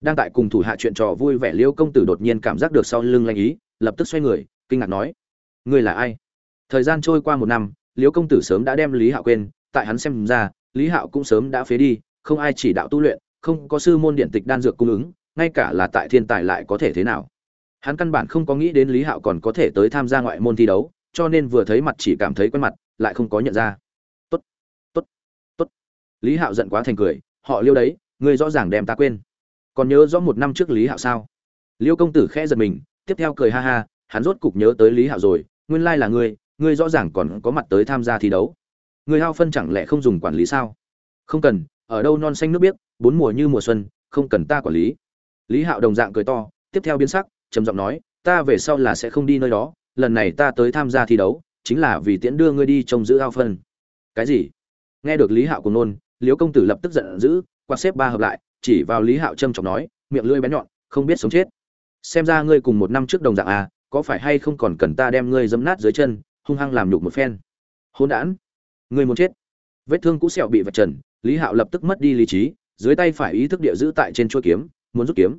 Đang tại cùng thủ hạ chuyện trò vui vẻ, liêu công tử đột nhiên cảm giác được sau lưng lanh ý, lập tức xoay người, kinh ngạc nói, ngươi là ai? Thời gian trôi qua một năm, liêu công tử sớm đã đem lý hạo quên, tại hắn xem ra, lý hạo cũng sớm đã phế đi, không ai chỉ đạo tu luyện, không có sư môn điện tịch đan dược cung ứng ngay cả là tại thiên tài lại có thể thế nào. Hắn căn bản không có nghĩ đến lý hạo còn có thể tới tham gia ngoại môn thi đấu, cho nên vừa thấy mặt chỉ cảm thấy quen mặt, lại không có nhận ra. Tốt tốt tốt. Lý hạo giận quá thành cười, họ liêu đấy, ngươi rõ ràng đem ta quên. Còn nhớ rõ một năm trước lý hạo sao? Liêu công tử khẽ giật mình, tiếp theo cười ha ha, hắn rốt cục nhớ tới lý hạo rồi, nguyên lai là ngươi ngươi rõ ràng còn có mặt tới tham gia thi đấu. Người hao phân chẳng lẽ không dùng quản lý sao? Không cần, ở đâu non xanh nước biếc, bốn mùa như mùa xuân, không cần ta quản lý lý hạo đồng dạng cười to, tiếp theo biến sắc, trầm giọng nói, ta về sau là sẽ không đi nơi đó, lần này ta tới tham gia thi đấu, chính là vì tiễn đưa ngươi đi trông giữ ao phân. Cái gì? Nghe được lý hạo cùng nôn liếu công tử lập tức giận dữ, quạt xếp ba hợp lại, chỉ vào lý hạo trâm trọng nói, miệng lưỡi bén nhọn, không biết sống chết. Xem ra ngươi cùng một năm trước đồng dạng à có phải hay không còn cần ta đem ngươi dấm nát dưới chân, hung hăng làm nhục một phen? Hôn đản, ngươi muốn chết. Vết thương cũ sẹo bị vật trần, lý hạo lập tức mất đi lý trí, dưới tay phải ý thức địa giữ tại trên chuôi kiếm muốn rút kiếm.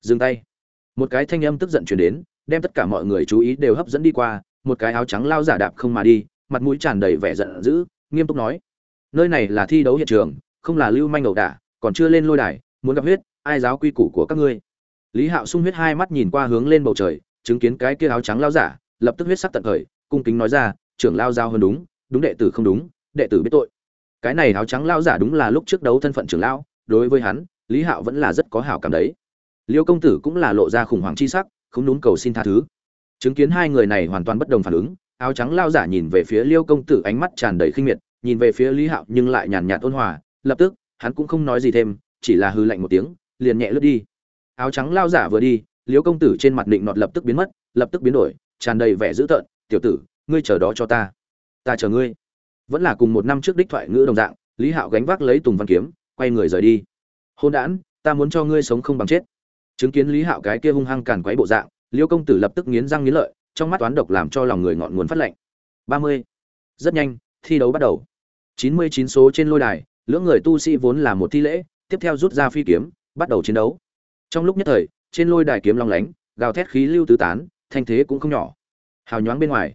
Dừng tay. Một cái thanh âm tức giận chuyển đến, đem tất cả mọi người chú ý đều hấp dẫn đi qua, một cái áo trắng lao giả đạp không mà đi, mặt mũi tràn đầy vẻ giận dữ, nghiêm túc nói, nơi này là thi đấu hiện trường, không là lưu manh ẩu đả, còn chưa lên lôi đài, muốn gặp huyết, ai giáo quy củ của các ngươi? Lý hạo sung huyết hai mắt nhìn qua hướng lên bầu trời, chứng kiến cái kia áo trắng lao giả, lập tức huyết sắc tận khởi, cung kính nói ra, trưởng lao giao hơn đúng đúng đệ tử không đúng, đệ tử biết tội. Cái này áo trắng lao giả đúng là lúc trước đấu thân phận trưởng lão, đối với hắn lý hạo vẫn là rất có hảo cảm đấy. Liêu công tử cũng là lộ ra khủng hoảng chi sắc, không đúng cầu xin tha thứ. Chứng kiến hai người này hoàn toàn bất đồng phản ứng, áo trắng lao giả nhìn về phía liêu công tử ánh mắt tràn đầy khinh miệt, nhìn về phía lý hạo nhưng lại nhàn nhạt ôn hòa, lập tức, hắn cũng không nói gì thêm, chỉ là hư lạnh một tiếng, liền nhẹ lướt đi. Áo trắng lao giả vừa đi, liêu công tử trên mặt định nọt lập tức biến mất, lập tức biến đổi, tràn đầy vẻ dữ tợn, tiểu tử, ngươi chờ đó cho ta. Ta chờ ngươi. Vẫn là cùng một năm trước đích thoại ngữ đồng dạng, lý hạo gánh vác lấy tùng văn kiếm, quay người rời đi hôn đản, ta muốn cho ngươi sống không bằng chết. Chứng kiến lý hạo cái kia hung hăng càn quấy bộ dạng, liêu công tử lập tức nghiến răng nghiến lợi, trong mắt toán độc làm cho lòng người ngọn nguồn phát lạnh ba mươi. Rất nhanh, thi đấu bắt đầu. Chín mươi chín số trên lôi đài, lưỡng người tu sĩ vốn là một thi lễ, tiếp theo rút ra phi kiếm, bắt đầu chiến đấu. Trong lúc nhất thời, trên lôi đài kiếm long lánh, gào thét khí lưu tứ tán, thanh thế cũng không nhỏ. Hào nhoáng bên ngoài,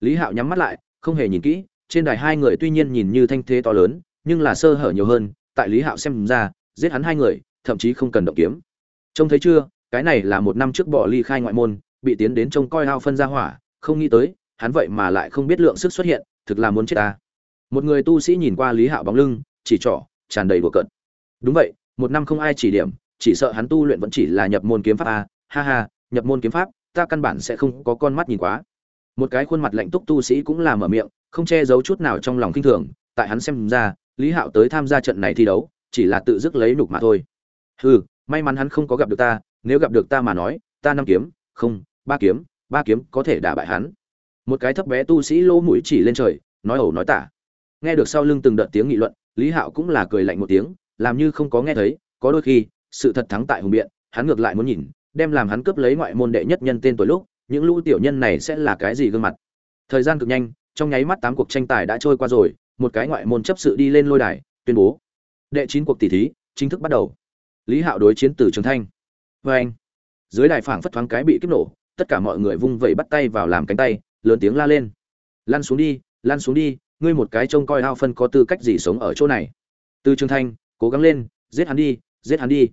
lý hạo nhắm mắt lại, không hề nhìn kỹ, trên đài hai người tuy nhiên nhìn như thanh thế to lớn, nhưng là sơ hở nhiều hơn, tại lý hạo xem ra giết hắn hai người, thậm chí không cần động kiếm. Trông thấy chưa, cái này là một năm trước bỏ ly khai ngoại môn, bị tiến đến trông coi Hao phân ra hỏa, không nghĩ tới, hắn vậy mà lại không biết lượng sức xuất hiện, thực là muốn chết ta. Một người tu sĩ nhìn qua lý hạo bóng lưng, chỉ trỏ, tràn đầy bừa cợt. Đúng vậy, một năm không ai chỉ điểm, chỉ sợ hắn tu luyện vẫn chỉ là nhập môn kiếm pháp a. Ha ha, nhập môn kiếm pháp, ta căn bản sẽ không có con mắt nhìn quá. Một cái khuôn mặt lạnh túc tu sĩ cũng là mở miệng, không che giấu chút nào trong lòng kinh thường, tại hắn xem ra, lý hạo tới tham gia trận này thi đấu chỉ là tự dứt lấy nục mà thôi. Hừ, may mắn hắn không có gặp được ta, nếu gặp được ta mà nói, ta năm kiếm, không, ba kiếm ba kiếm có thể đả bại hắn. Một cái thấp bé tu sĩ lỗ mũi chỉ lên trời, nói ẩu nói tả. Nghe được sau lưng từng đợt tiếng nghị luận, lý hạo cũng là cười lạnh một tiếng, làm như không có nghe thấy, có đôi khi, sự thật thắng tại hùng biện, hắn ngược lại muốn nhìn, đem làm hắn cướp lấy ngoại môn đệ nhất nhân tên tuổi lúc, những lũ tiểu nhân này sẽ là cái gì gương mặt. Thời gian cực nhanh, trong nháy mắt tám cuộc tranh tài đã trôi qua rồi, một cái ngoại môn chấp sự đi lên lôi đài, tuyên bố đệ chín cuộc tỷ thí, chính thức bắt đầu. Lý hạo đối chiến từ trường thanh. Vê anh, dưới đài phảng phất thoáng cái bị kích nổ, tất cả mọi người vung vẩy bắt tay vào làm cánh tay, lớn tiếng la lên. Lăn xuống đi, lăn xuống đi, ngươi một cái trông coi hao phân có tư cách gì sống ở chỗ này. Từ trường thanh, cố gắng lên, giết hắn đi, giết hắn đi.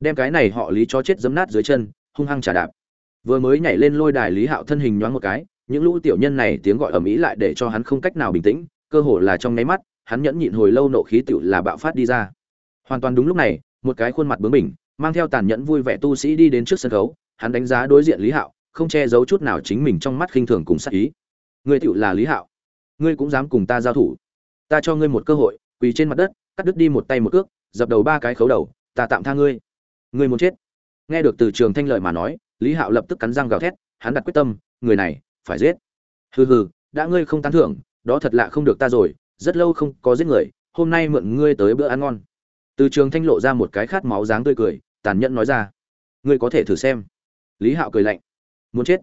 Đem cái này họ lý cho chết dấm nát dưới chân, hung hăng trả đạp. Vừa mới nhảy lên lôi đài lý hạo thân hình nhoáng một cái, những lũ tiểu nhân này tiếng gọi ầm ĩ lại để cho hắn không cách nào bình tĩnh, cơ hồ là trong nháy mắt hắn nhẫn nhịn hồi lâu nộ khí tựu là bạo phát đi ra. Hoàn toàn đúng lúc này, một cái khuôn mặt bướng bỉnh, mang theo tàn nhẫn vui vẻ tu sĩ đi đến trước sân khấu, hắn đánh giá đối diện lý hạo, không che giấu chút nào chính mình trong mắt khinh thường cùng sát ý. Ngươi tựu là lý hạo, ngươi cũng dám cùng ta giao thủ. Ta cho ngươi một cơ hội, quỳ trên mặt đất, cắt đứt đi một tay một cước, dập đầu ba cái khấu đầu, ta tạm tha ngươi. Ngươi muốn chết. Nghe được từ trường thanh lợi mà nói, lý hạo lập tức cắn răng gào thét, hắn đặt quyết tâm, người này, phải giết. Hừ hừ, đã ngươi không tán thưởng, đó thật lạ không được ta rồi rất lâu không có giết người, hôm nay mượn ngươi tới bữa ăn ngon. Từ trường thanh lộ ra một cái khát máu dáng tươi cười, tàn nhẫn nói ra. Ngươi có thể thử xem. Lý hạo cười lạnh. Muốn chết.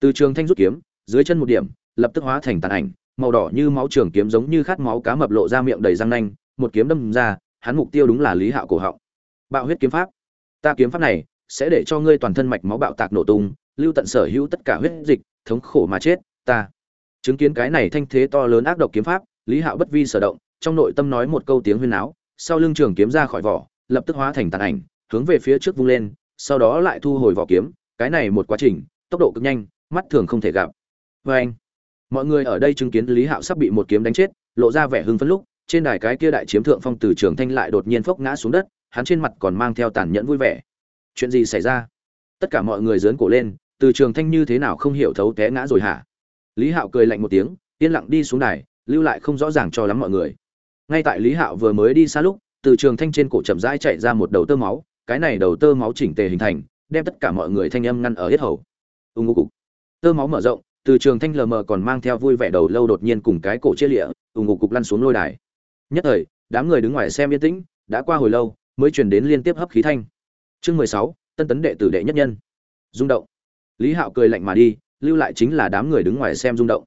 Từ trường thanh rút kiếm, dưới chân một điểm, lập tức hóa thành tàn ảnh, màu đỏ như máu trường kiếm giống như khát máu cá mập lộ ra miệng đầy răng nanh, một kiếm đâm ra, hắn mục tiêu đúng là lý hạo cổ họng. Bạo huyết kiếm pháp. Ta kiếm pháp này sẽ để cho ngươi toàn thân mạch máu bạo tạc nổ tung, lưu tận sở hữu tất cả huyết dịch, thống khổ mà chết, ta. Chứng kiến cái này thanh thế to lớn ác độc kiếm pháp lý hạo bất vi sở động, trong nội tâm nói một câu tiếng huyên áo sau lưng trường kiếm ra khỏi vỏ, lập tức hóa thành tàn ảnh, hướng về phía trước vung lên, sau đó lại thu hồi vỏ kiếm, cái này một quá trình, tốc độ cực nhanh, mắt thường không thể gặp. Vê anh, mọi người ở đây chứng kiến lý hạo sắp bị một kiếm đánh chết, lộ ra vẻ hưng phấn lúc, trên đài cái kia đại chiếm thượng phong từ trường thanh lại đột nhiên phốc ngã xuống đất, hắn trên mặt còn mang theo tàn nhẫn vui vẻ. Chuyện gì xảy ra? Tất cả mọi người dớn cổ lên, từ trường thanh như thế nào không hiểu thấu té ngã rồi hả? Lý hạo cười lạnh một tiếng, yên lặng đi xuống đài lưu lại không rõ ràng cho lắm mọi người. Ngay tại lý hạo vừa mới đi xa lúc, từ trường thanh trên cổ chậm rãi chạy ra một đầu tơ máu, cái này đầu tơ máu chỉnh tề hình thành, đem tất cả mọi người thanh âm ngăn ở hết hầu. Ưng ngô cục. Tơ máu mở rộng, từ trường thanh lờ mờ còn mang theo vui vẻ đầu lâu đột nhiên cùng cái cổ chia lịa ưng ngô cục lăn xuống lôi đài. Nhất thời, đám người đứng ngoài xem yên tĩnh, đã qua hồi lâu, mới truyền đến liên tiếp hấp khí thanh. Chương mười sáu, tân tấn đệ tử đệ nhất nhân. Rung động. Lý hạo cười lạnh mà đi, lưu lại chính là đám người đứng ngoài xem rung động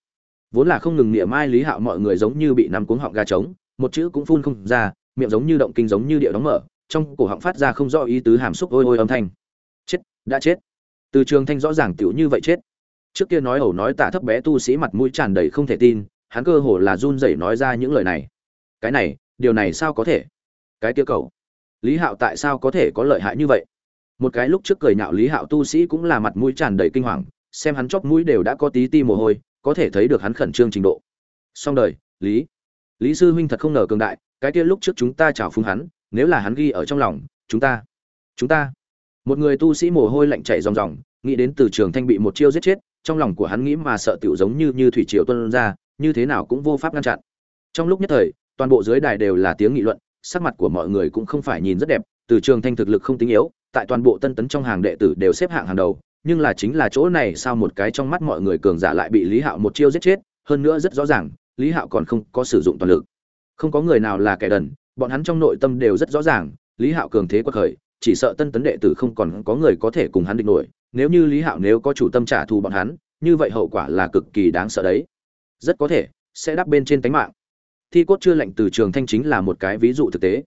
vốn là không ngừng niệm mai lý hạo mọi người giống như bị nắm cuống họng gà trống, một chữ cũng phun không ra, miệng giống như động kinh giống như địa đóng mở, trong cổ họng phát ra không rõ ý tứ hàm xúc ôi ôi âm thanh. Chết, đã chết. Từ trường thanh rõ ràng tiểu như vậy chết. Trước kia nói ẩu nói tả thấp bé tu sĩ mặt mũi tràn đầy không thể tin, hắn cơ hồ là run rẩy nói ra những lời này. Cái này, điều này sao có thể? Cái kia cầu lý hạo tại sao có thể có lợi hại như vậy? Một cái lúc trước cười nhạo lý hạo tu sĩ cũng là mặt mũi tràn đầy kinh hoàng, xem hắn chóp mũi đều đã có tí ti mồ hôi có thể thấy được hắn khẩn trương trình độ. Song đời, lý. Lý sư huynh thật không ngờ cường đại, cái kia lúc trước chúng ta chào phúng hắn, nếu là hắn ghi ở trong lòng, chúng ta chúng ta. Một người tu sĩ mồ hôi lạnh chảy ròng ròng, nghĩ đến từ trường thanh bị một chiêu giết chết, trong lòng của hắn nghĩ mà sợ tiểu giống như như thủy triều tuân ra, như thế nào cũng vô pháp ngăn chặn. Trong lúc nhất thời, toàn bộ dưới đài đều là tiếng nghị luận, sắc mặt của mọi người cũng không phải nhìn rất đẹp, từ trường thanh thực lực không tính yếu, tại toàn bộ tân tấn trong hàng đệ tử đều xếp hạng hàng đầu nhưng là chính là chỗ này sao một cái trong mắt mọi người cường giả lại bị lý hạo một chiêu giết chết, hơn nữa rất rõ ràng, lý hạo còn không có sử dụng toàn lực. Không có người nào là kẻ đần, bọn hắn trong nội tâm đều rất rõ ràng, lý hạo cường thế quật khởi, chỉ sợ tân tấn đệ tử không còn có người có thể cùng hắn địch nổi, nếu như lý hạo nếu có chủ tâm trả thù bọn hắn, như vậy hậu quả là cực kỳ đáng sợ đấy. Rất có thể, sẽ đắp bên trên tánh mạng. Thi cốt chưa lệnh từ trường thanh chính là một cái ví dụ thực tế.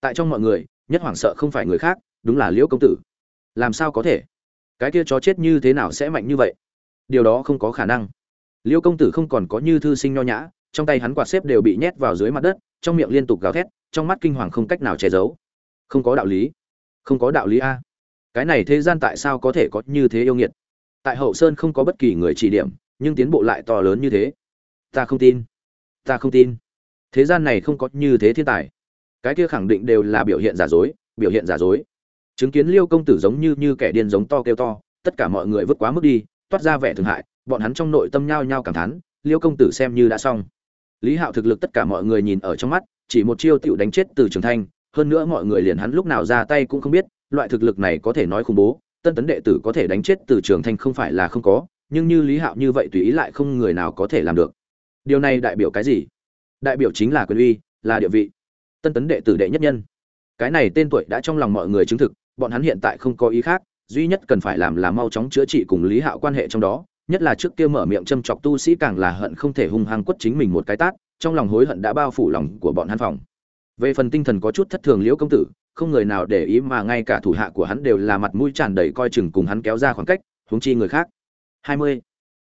Tại trong mọi người, nhất hoảng sợ không phải người khác, đúng là liễu công tử. Làm sao có thể? Cái kia chó chết như thế nào sẽ mạnh như vậy? Điều đó không có khả năng. Liêu công tử không còn có như thư sinh nho nhã, trong tay hắn quạt xếp đều bị nhét vào dưới mặt đất, trong miệng liên tục gào thét, trong mắt kinh hoàng không cách nào che giấu. Không có đạo lý. Không có đạo lý a. Cái này thế gian tại sao có thể có như thế yêu nghiệt? Tại hậu sơn không có bất kỳ người chỉ điểm, nhưng tiến bộ lại to lớn như thế. Ta không tin. Ta không tin. Thế gian này không có như thế thiên tài. Cái kia khẳng định đều là biểu hiện giả dối, biểu hiện giả dối chứng kiến liêu công tử giống như như kẻ điên giống to kêu to, tất cả mọi người vứt quá mức đi, toát ra vẻ thương hại, bọn hắn trong nội tâm nhao nhao cảm thán, liêu công tử xem như đã xong. Lý hạo thực lực tất cả mọi người nhìn ở trong mắt, chỉ một chiêu tựu đánh chết từ trường thanh, hơn nữa mọi người liền hắn lúc nào ra tay cũng không biết, loại thực lực này có thể nói khủng bố, tân tấn đệ tử có thể đánh chết từ trường thanh không phải là không có, nhưng như lý hạo như vậy tùy ý lại không người nào có thể làm được. Điều này đại biểu cái gì? Đại biểu chính là quyền uy, là địa vị. Tân tấn đệ tử đệ nhất nhân. Cái này tên tuổi đã trong lòng mọi người chứng thực bọn hắn hiện tại không có ý khác, duy nhất cần phải làm là mau chóng chữa trị cùng lý hạo quan hệ trong đó, nhất là trước kia mở miệng châm chọc tu sĩ càng là hận không thể hung hăng quất chính mình một cái tát, trong lòng hối hận đã bao phủ lòng của bọn hắn phòng về phần tinh thần có chút thất thường liễu công tử, không người nào để ý mà ngay cả thủ hạ của hắn đều là mặt mũi tràn đầy coi chừng cùng hắn kéo ra khoảng cách, huống chi người khác 20.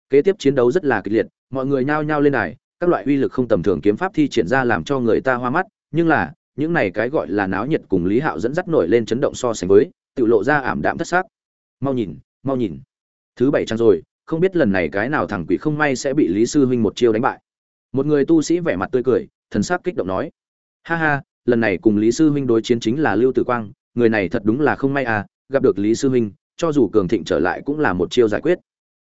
kế tiếp chiến đấu rất là kịch liệt, mọi người nhao nhao lên này các loại uy lực không tầm thường kiếm pháp thi triển ra làm cho người ta hoa mắt, nhưng là những này cái gọi là náo nhiệt cùng lý hạo dẫn dắt nổi lên chấn động so sánh với, tự lộ ra ảm đạm thất xác mau nhìn mau nhìn. Thứ bảy trang rồi, không biết lần này cái nào thằng quỷ không may sẽ bị lý sư huynh một chiêu đánh bại. Một người tu sĩ vẻ mặt tươi cười, thần sắc kích động nói. Ha ha, lần này cùng lý sư huynh đối chiến chính là lưu tử quang, người này thật đúng là không may à gặp được lý sư huynh, cho dù cường thịnh trở lại cũng là một chiêu giải quyết.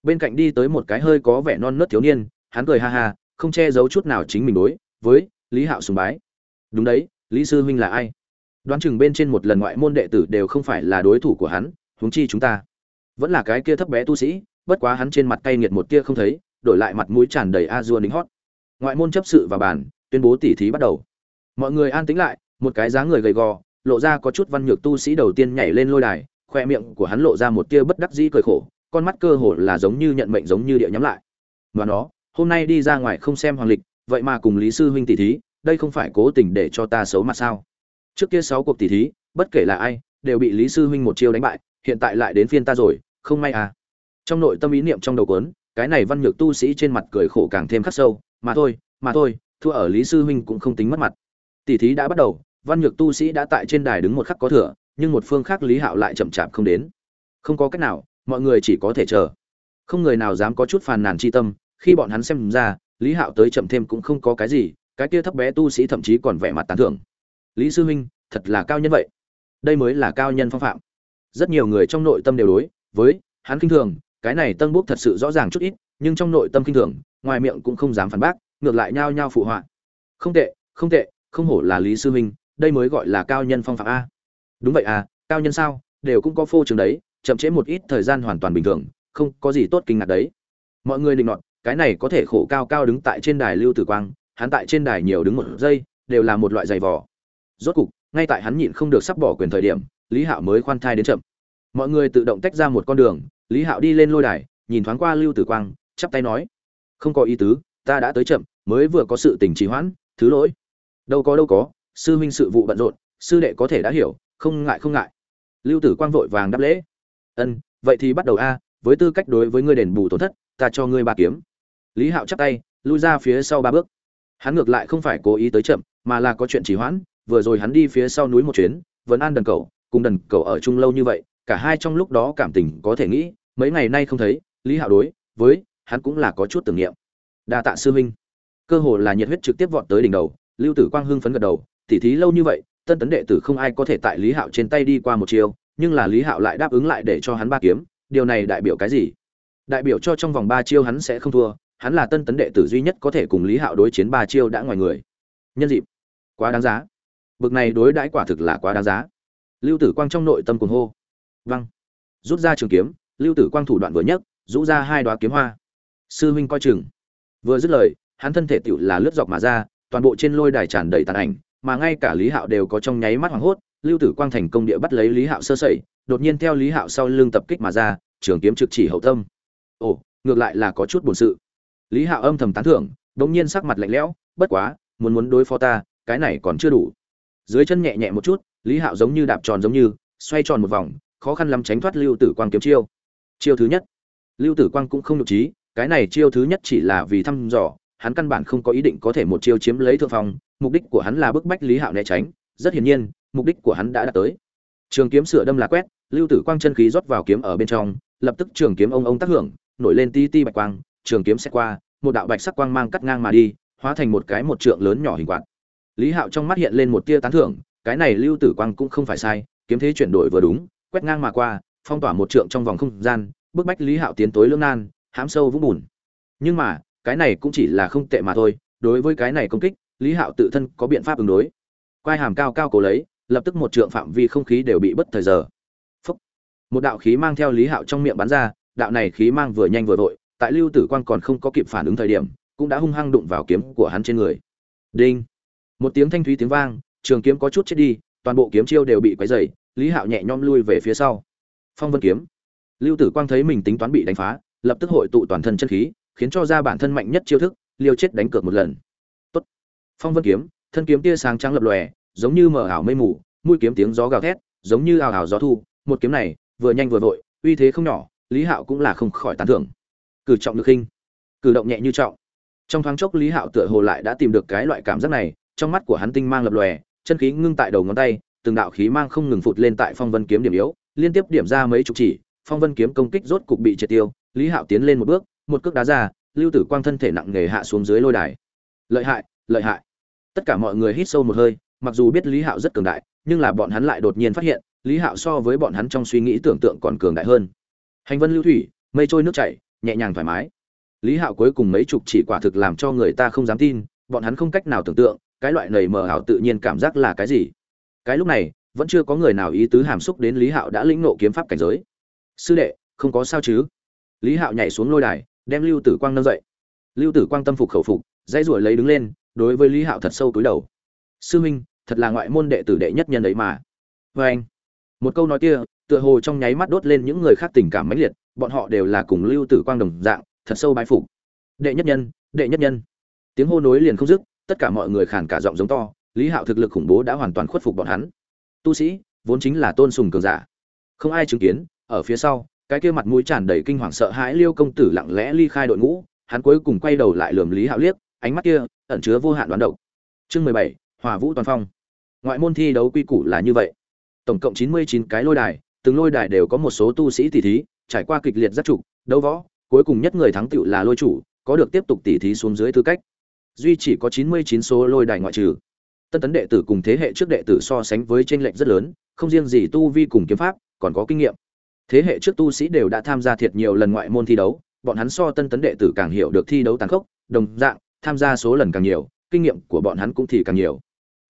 Bên cạnh đi tới một cái hơi có vẻ non nớt thiếu niên, hắn cười ha ha, không che giấu chút nào chính mình đối với lý hạo sùng bái. Đúng đấy lý sư huynh là ai? Đoán chừng bên trên một lần ngoại môn đệ tử đều không phải là đối thủ của hắn, huống chi chúng ta. Vẫn là cái kia thấp bé tu sĩ, bất quá hắn trên mặt cay nghiệt một tia không thấy, đổi lại mặt mũi tràn đầy a dua lính hót. Ngoại môn chấp sự và bàn, tuyên bố tỉ thí bắt đầu. Mọi người an tĩnh lại, một cái dáng người gầy gò, lộ ra có chút văn nhược tu sĩ đầu tiên nhảy lên lôi đài, khoe miệng của hắn lộ ra một tia bất đắc dĩ cười khổ, con mắt cơ hồ là giống như nhận mệnh giống như địa nhắm lại. Và nó, hôm nay đi ra ngoài không xem hoàng lịch, vậy mà cùng lý sư huynh tỷ thí đây không phải cố tình để cho ta xấu mặt sao? Trước kia sáu cuộc tỷ thí, bất kể là ai, đều bị lý sư huynh một chiêu đánh bại, hiện tại lại đến phiên ta rồi, không may à. Trong nội tâm ý niệm trong đầu cuốn, cái này văn nhược tu sĩ trên mặt cười khổ càng thêm khắc sâu, mà thôi mà thôi, thua ở lý sư huynh cũng không tính mất mặt. Tỷ thí đã bắt đầu, văn nhược tu sĩ đã tại trên đài đứng một khắc có thừa, nhưng một phương khác lý hạo lại chậm chạp không đến. Không có cách nào, mọi người chỉ có thể chờ. Không người nào dám có chút phàn nàn chi tâm, khi bọn hắn xem ra, lý hạo tới chậm thêm cũng không có cái gì cái kia thấp bé tu sĩ thậm chí còn vẻ mặt tán thưởng. Lý sư huynh, thật là cao nhân vậy. Đây mới là cao nhân phong phạm. Rất nhiều người trong nội tâm đều đối với hắn kinh thường, cái này tân bốc thật sự rõ ràng chút ít, nhưng trong nội tâm kinh thường, ngoài miệng cũng không dám phản bác, ngược lại nhao nhao phụ họa. Không tệ không tệ, không hổ là lý sư huynh, đây mới gọi là cao nhân phong phạm a. Đúng vậy à cao nhân sao, đều cũng có phô trường đấy, chậm trễ một ít thời gian hoàn toàn bình thường, không có gì tốt kinh ngạc đấy. Mọi người định nọt, cái này có thể khổ cao cao đứng tại trên đài lưu tử quang hắn tại trên đài nhiều đứng một giây, đều là một loại giày vò. Rốt cục, ngay tại hắn nhịn không được sắp bỏ quyền thời điểm, lý hạo mới khoan thai đến chậm. Mọi người tự động tách ra một con đường, lý hạo đi lên lôi đài, nhìn thoáng qua lưu tử quang, chắp tay nói, không có ý tứ, ta đã tới chậm, mới vừa có sự tình trì hoãn, thứ lỗi. Đâu có đâu có, sư huynh sự vụ bận rộn, sư đệ có thể đã hiểu, không ngại không ngại. Lưu tử quang vội vàng đáp lễ, ân, vậy thì bắt đầu a, với tư cách đối với ngươi đền bù tổn thất, ta cho ngươi ba kiếm. Lý hạo chắp tay, lui ra phía sau ba bước hắn ngược lại không phải cố ý tới chậm, mà là có chuyện trì hoãn, vừa rồi hắn đi phía sau núi một chuyến, vẫn an đần cầu cùng đần cầu ở chung lâu như vậy, cả hai trong lúc đó cảm tình có thể nghĩ, mấy ngày nay không thấy, lý hạo đối với hắn cũng là có chút tưởng niệm. Đa tạ sư huynh. Cơ hồ là nhiệt huyết trực tiếp vọt tới đỉnh đầu, lưu tử quang hưng phấn gật đầu, tỉ thí lâu như vậy, tân tấn đệ tử không ai có thể tại lý hạo trên tay đi qua một chiều nhưng là lý hạo lại đáp ứng lại để cho hắn ba kiếm, điều này đại biểu cái gì? Đại biểu cho trong vòng ba chiêu hắn sẽ không thua hắn là tân tấn đệ tử duy nhất có thể cùng lý hạo đối chiến ba chiêu đã ngoài người. Nhân dịp. Quá đáng giá. Bực này đối đãi quả thực là quá đáng giá. Lưu tử quang trong nội tâm cuồng hô. Văng rút ra trường kiếm, lưu tử quang thủ đoạn vừa nhất, rũ ra hai đoá kiếm hoa. Sư huynh coi chừng. Vừa dứt lời, hắn thân thể tựu là lướt dọc mà ra, toàn bộ trên lôi đài tràn đầy tàn ảnh, mà ngay cả lý hạo đều có trong nháy mắt hoảng hốt, lưu tử quang thành công địa bắt lấy lý hạo sơ sẩy, đột nhiên theo lý hạo sau lưng tập kích mà ra, trường kiếm trực chỉ hậu tâm. Ồ, ngược lại là có chút buồn sự lý hạo âm thầm tán thưởng đ nhiên sắc mặt lạnh lẽo, bất quá, muốn muốn đối phó ta, cái này còn chưa đủ. Dưới chân nhẹ nhẹ một chút, lý hạo giống như đạp tròn giống như, xoay tròn một vòng, khó khăn lắm tránh thoát lưu tử quang kiếm chiêu. Chiêu thứ nhất. Lưu tử quang cũng không nhục trí, cái này chiêu thứ nhất chỉ là vì thăm dò, hắn căn bản không có ý định có thể một chiêu chiếm lấy thượng phong, mục đích của hắn là bức bách lý hạo né tránh, rất hiển nhiên, mục đích của hắn đã đạt tới. Trường kiếm sửa đâm là quét, lưu tử quang chân khí rót vào kiếm ở bên trong, lập tức trường kiếm ông ông tác hưởng, nổi lên ti ti bạch quang trường kiếm sẽ qua, một đạo bạch sắc quang mang cắt ngang mà đi, hóa thành một cái một trượng lớn nhỏ hình quạt. Lý hạo trong mắt hiện lên một tia tán thưởng, cái này lưu tử quang cũng không phải sai, kiếm thế chuyển đổi vừa đúng, quét ngang mà qua, phong tỏa một trượng trong vòng không gian, bức bách lý hạo tiến tối lưỡng nan hãm sâu vũng bùn. Nhưng mà, cái này cũng chỉ là không tệ mà thôi, đối với cái này công kích, lý hạo tự thân có biện pháp ứng đối. Quai hàm cao cao cổ lấy, lập tức một trượng phạm vi không khí đều bị bất thời giờ. Phúc. một đạo khí mang theo lý hạo trong miệng bắn ra, đạo này khí mang vừa nhanh vừa vội tại lưu tử quang còn không có kịp phản ứng thời điểm, cũng đã hung hăng đụng vào kiếm của hắn trên người. Đinh. Một tiếng thanh thúy tiếng vang, trường kiếm có chút chết đi, toàn bộ kiếm chiêu đều bị quấy dày lý hạo nhẹ nhõm lui về phía sau. Phong vân kiếm. Lưu tử quang thấy mình tính toán bị đánh phá, lập tức hội tụ toàn thân chân khí, khiến cho ra bản thân mạnh nhất chiêu thức, liều chết đánh cược một lần. Tốt. phong vân kiếm, thân kiếm tia sáng trắng lập lòe, giống như mở ảo mây mù, mũi kiếm tiếng gió gào thét, giống như ảo ảo gió thu. Một kiếm này, vừa nhanh vừa vội, uy thế không nhỏ, lý hạo cũng là không khỏi tán thưởng cử trọng được khinh, cử động nhẹ như trọng. Trong thoáng chốc, lý hạo tựa hồ lại đã tìm được cái loại cảm giác này, trong mắt của hắn tinh mang lập lòe, chân khí ngưng tại đầu ngón tay, từng đạo khí mang không ngừng phụt lên tại phong vân kiếm điểm yếu, liên tiếp điểm ra mấy chục chỉ, phong vân kiếm công kích rốt cục bị triệt tiêu, lý hạo tiến lên một bước, một cước đá ra, lưu tử quang thân thể nặng nề hạ xuống dưới lôi đài. Lợi hại lợi hại. Tất cả mọi người hít sâu một hơi, mặc dù biết lý hạo rất cường đại, nhưng là bọn hắn lại đột nhiên phát hiện, lý hạo so với bọn hắn trong suy nghĩ tưởng tượng còn cường đại hơn. Hành vân lưu thủy, mây trôi nước chảy nhẹ nhàng thoải mái. Lý hạo cuối cùng mấy chục chỉ quả thực làm cho người ta không dám tin, bọn hắn không cách nào tưởng tượng, cái loại nầy mờ ảo tự nhiên cảm giác là cái gì. Cái lúc này, vẫn chưa có người nào ý tứ hàm xúc đến lý hạo đã lĩnh nộ kiếm pháp cảnh giới. Sư đệ, không có sao chứ? Lý hạo nhảy xuống lôi đài, đem lưu tử quang nâng dậy. Lưu tử quang tâm phục khẩu phục, dãy ruổi lấy đứng lên, đối với lý hạo thật sâu túi đầu. Sư minh, thật là ngoại môn đệ tử đệ nhất nhân ấy mà. Vê anh, một câu nói kia tựa hồ trong nháy mắt đốt lên những người khác tình cảm mãnh liệt, bọn họ đều là cùng lưu tử quang đồng dạng, thật sâu bái phục. Đệ nhất nhân, đệ nhất nhân. Tiếng hô nối liền không dứt, tất cả mọi người khàn cả giọng giống to, lý hạo thực lực khủng bố đã hoàn toàn khuất phục bọn hắn. Tu sĩ, vốn chính là tôn sùng cường giả. Không ai chứng kiến, ở phía sau, cái kia mặt mũi tràn đầy kinh hoàng sợ hãi liêu công tử lặng lẽ ly khai đội ngũ, hắn cuối cùng quay đầu lại lườm lý hạo liếc, ánh mắt kia ẩn chứa vô hạn đoán độc. Chương mười bảy hòa vũ toàn phong. Ngoại môn thi đấu quy củ là như vậy. Tổng cộng chín mươi chín cái lôi đài từng lôi đài đều có một số tu sĩ tỷ thí, trải qua kịch liệt rất trục đấu võ, cuối cùng nhất người thắng tựu là lôi chủ, có được tiếp tục tỷ thí xuống dưới tư cách. Duy chỉ có chín mươi chín số lôi đài ngoại trừ. Tân tấn đệ tử cùng thế hệ trước đệ tử so sánh với chênh lệch rất lớn, không riêng gì tu vi cùng kiếm pháp, còn có kinh nghiệm. Thế hệ trước tu sĩ đều đã tham gia thiệt nhiều lần ngoại môn thi đấu, bọn hắn so tân tấn đệ tử càng hiểu được thi đấu tàn khốc, đồng dạng, tham gia số lần càng nhiều, kinh nghiệm của bọn hắn cũng thì càng nhiều.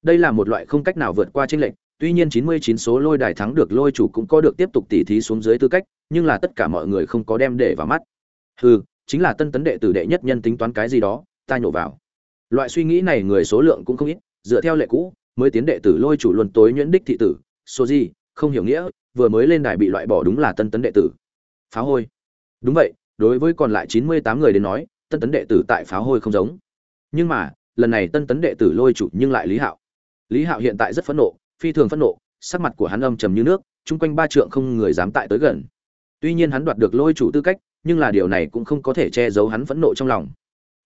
Đây là một loại không cách nào vượt qua chênh lệch tuy nhiên 99 số lôi đài thắng được lôi chủ cũng có được tiếp tục tỉ thí xuống dưới tư cách, nhưng là tất cả mọi người không có đem để vào mắt. Hừ, chính là tân tấn đệ tử đệ nhất nhân tính toán cái gì đó, ta nhổ vào. Loại suy nghĩ này người số lượng cũng không ít, dựa theo lệ cũ, mới tiến đệ tử lôi chủ luôn tối nhuyễn đích thị tử, số gì, không hiểu nghĩa, vừa mới lên đài bị loại bỏ đúng là tân tấn đệ tử. Pháo hôi. Đúng vậy, đối với còn lại chín mươi tám người đến nói, tân tấn đệ tử tại pháo hôi không giống. Nhưng mà, lần này tân tấn đệ tử lôi chủ nhưng lại lý hạo. Lý hạo hiện tại rất phẫn nộ phi thường phẫn nộ, sắc mặt của hắn âm trầm như nước, chung quanh ba trượng không người dám tại tới gần. Tuy nhiên hắn đoạt được lôi chủ tư cách, nhưng là điều này cũng không có thể che giấu hắn phẫn nộ trong lòng.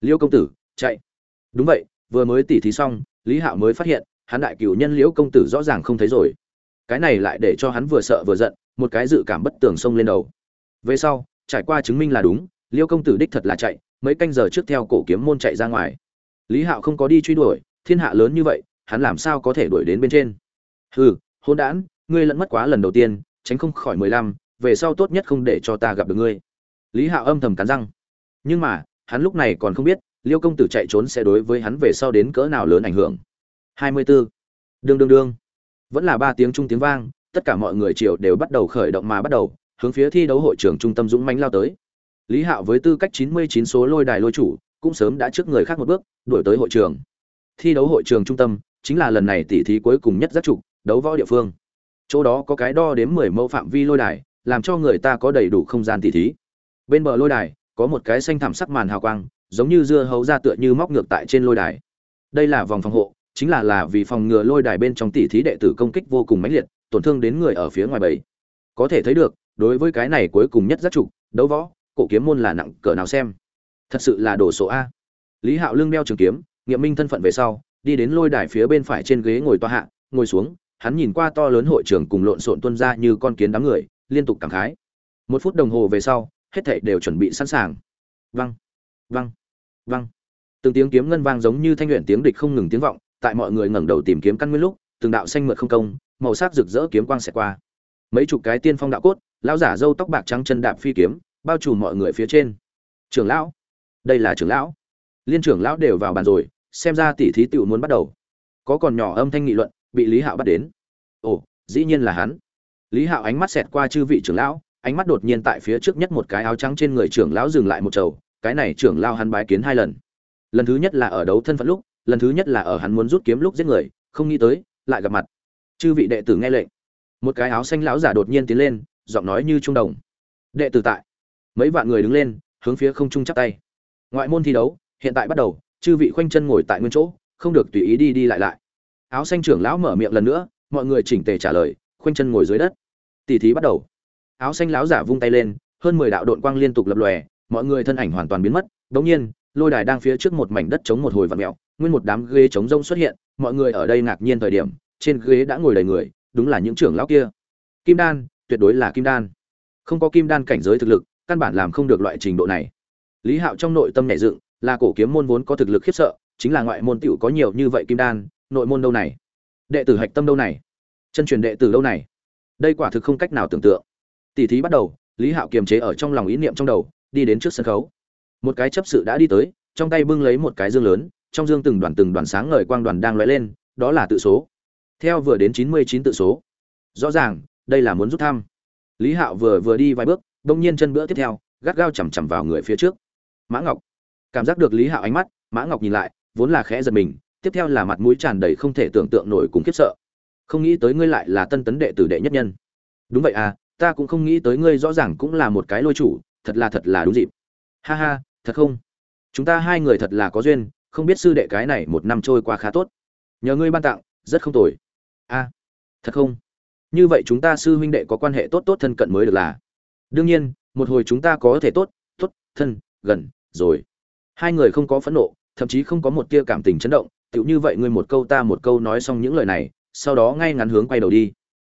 Liêu công tử, chạy. Đúng vậy, vừa mới tỉ thí xong, lý hạo mới phát hiện, hắn đại cửu nhân liễu công tử rõ ràng không thấy rồi. Cái này lại để cho hắn vừa sợ vừa giận, một cái dự cảm bất tường xông lên đầu. Về sau, trải qua chứng minh là đúng, liêu công tử đích thật là chạy, mấy canh giờ trước theo cổ kiếm môn chạy ra ngoài. Lý hạo không có đi truy đuổi, thiên hạ lớn như vậy, hắn làm sao có thể đuổi đến bên trên? Hừ hôn đản, ngươi lẫn mất quá lần đầu tiên, tránh không khỏi mười lăm, về sau tốt nhất không để cho ta gặp được ngươi. Lý hạo âm thầm cắn răng. Nhưng mà, hắn lúc này còn không biết, liêu công tử chạy trốn sẽ đối với hắn về sau đến cỡ nào lớn ảnh hưởng. Hai mươi 24. đương đương đương. Vẫn là ba tiếng trung tiếng vang, tất cả mọi người triều đều bắt đầu khởi động mà bắt đầu, hướng phía thi đấu hội trường trung tâm dũng mãnh lao tới. Lý hạo với tư cách chín mươi chín số lôi đài lôi chủ, cũng sớm đã trước người khác một bước, đuổi tới hội trường thi đấu hội trường trung tâm, chính là lần này tỷ thí cuối cùng nhất giác trục đấu võ địa phương. Chỗ đó có cái đo đếm mười mẫu phạm vi lôi đài, làm cho người ta có đầy đủ không gian tỷ thí. Bên bờ lôi đài, có một cái xanh thảm sắc màn hào quang, giống như dưa hấu ra tựa như móc ngược tại trên lôi đài. Đây là vòng phòng hộ, chính là là vì phòng ngừa lôi đài bên trong tỷ thí đệ tử công kích vô cùng mãnh liệt, tổn thương đến người ở phía ngoài bầy. Có thể thấy được, đối với cái này cuối cùng nhất giác trục đấu võ, cổ kiếm môn là nặng cỡ nào xem. Thật sự là đồ số a. Lý hạo lưng đeo trường kiếm, nghiệm minh thân phận về sau, đi đến lôi đài phía bên phải trên ghế ngồi toa hạ, ngồi xuống hắn nhìn qua to lớn hội trường cùng lộn xộn tuân ra như con kiến đám người, liên tục cảm khái. Một phút đồng hồ về sau, hết thảy đều chuẩn bị sẵn sàng. Văng văng văng từng tiếng kiếm ngân vang giống như thanh luyện tiếng địch không ngừng tiếng vọng, tại mọi người ngẩng đầu tìm kiếm căn nguyên lúc, từng đạo xanh mượt không công, màu sắc rực rỡ kiếm quang xẹt qua. Mấy chục cái tiên phong đạo cốt, lão giả râu tóc bạc trắng chân đạp phi kiếm, bao trùm mọi người phía trên. Trưởng lão, đây là trưởng lão. Liên trưởng lão đều vào bàn rồi, xem ra tỷ thí tiểu muốn bắt đầu. Có còn nhỏ âm thanh nghị luận bị lý hạo bắt đến. Ồ, dĩ nhiên là hắn. Lý hạo ánh mắt xẹt qua chư vị trưởng lão, ánh mắt đột nhiên tại phía trước nhất một cái áo trắng trên người trưởng lão dừng lại một chầu cái này trưởng lão hắn bái kiến hai lần. Lần thứ nhất là ở đấu thân phận lúc, lần thứ nhất là ở hắn muốn rút kiếm lúc giết người, không nghĩ tới, lại gặp mặt. Chư vị đệ tử nghe lệnh. Một cái áo xanh lão giả đột nhiên tiến lên, giọng nói như trung đồng. Đệ tử tại. Mấy vạn người đứng lên, hướng phía không trung chắp tay. Ngoại môn thi đấu, hiện tại bắt đầu, chư vị khoanh chân ngồi tại nguyên chỗ, không được tùy ý đi đi lại lại áo xanh trưởng lão mở miệng lần nữa, mọi người chỉnh tề trả lời, khoanh chân ngồi dưới đất. Tỷ thí bắt đầu. Áo xanh lão giả vung tay lên, hơn mười đạo đội quang liên tục lập lòe, mọi người thân ảnh hoàn toàn biến mất. Đống nhiên, lôi đài đang phía trước một mảnh đất chống một hồi vặn mẹo nguyên một đám ghế chống rông xuất hiện, mọi người ở đây ngạc nhiên thời điểm, trên ghế đã ngồi đầy người, đúng là những trưởng lão kia. Kim đan, tuyệt đối là kim đan. Không có kim đan cảnh giới thực lực, căn bản làm không được loại trình độ này. Lý hạo trong nội tâm nhảy dựng, là cổ kiếm môn vốn có thực lực khiếp sợ, chính là ngoại môn tiểu có nhiều như vậy kim đan nội môn đâu này? Đệ tử hạch tâm đâu này? Chân truyền đệ tử đâu này? Đây quả thực không cách nào tưởng tượng. Tỷ thí bắt đầu, lý hạo kiềm chế ở trong lòng ý niệm trong đầu, đi đến trước sân khấu. Một cái chấp sự đã đi tới, trong tay bưng lấy một cái dương lớn, trong dương từng đoàn từng đoàn sáng ngời quang đoàn đang lóe lên, đó là tự số. Theo vừa đến chín mươi chín tự số. Rõ ràng, đây là muốn rút thăm. Lý hạo vừa vừa đi vài bước, bỗng nhiên chân bữa tiếp theo, gắt gao chằm chằm vào người phía trước. Mã ngọc. Cảm giác được lý hạo ánh mắt, mã ngọc nhìn lại, vốn là khẽ giật mình tiếp theo là mặt mũi tràn đầy không thể tưởng tượng nổi cùng khiếp sợ. Không nghĩ tới ngươi lại là tân tấn đệ tử đệ nhất nhân. Đúng vậy à ta cũng không nghĩ tới ngươi rõ ràng cũng là một cái lôi chủ, thật là thật là đúng dịp. Ha ha, thật không? Chúng ta hai người thật là có duyên, không biết sư đệ cái này một năm trôi qua khá tốt. Nhờ ngươi ban tặng, rất không tồi. A thật không? Như vậy chúng ta sư huynh đệ có quan hệ tốt tốt thân cận mới được là. Đương nhiên, một hồi chúng ta có thể tốt tốt, thân, gần, rồi. Hai người không có phẫn nộ, thậm chí không có một tia cảm tình chấn động tựu như vậy ngươi một câu ta một câu nói xong những lời này, sau đó ngay ngắn hướng quay đầu đi.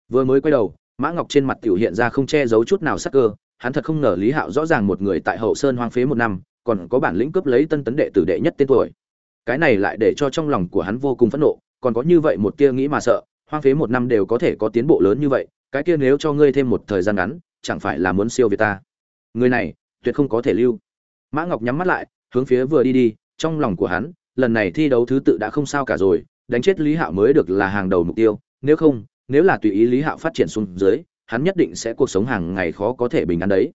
Vừa mới quay đầu, mã ngọc trên mặt tiểu hiện ra không che giấu chút nào sắc cơ, hắn thật không ngờ lý hạo rõ ràng một người tại hậu sơn hoang phế một năm, còn có bản lĩnh cướp lấy tân tấn đệ tử đệ nhất tên tuổi. Cái này lại để cho trong lòng của hắn vô cùng phẫn nộ, còn có như vậy một tia nghĩ mà sợ, hoang phế một năm đều có thể có tiến bộ lớn như vậy, cái kia nếu cho ngươi thêm một thời gian ngắn, chẳng phải là muốn siêu việt ta. Người này, tuyệt không có thể lưu. Mã ngọc nhắm mắt lại, hướng phía vừa đi đi, trong lòng của hắn lần này thi đấu thứ tự đã không sao cả rồi, đánh chết lý hạo mới được là hàng đầu mục tiêu, nếu không, nếu là tùy ý lý hạo phát triển xuống dưới, hắn nhất định sẽ cuộc sống hàng ngày khó có thể bình an đấy.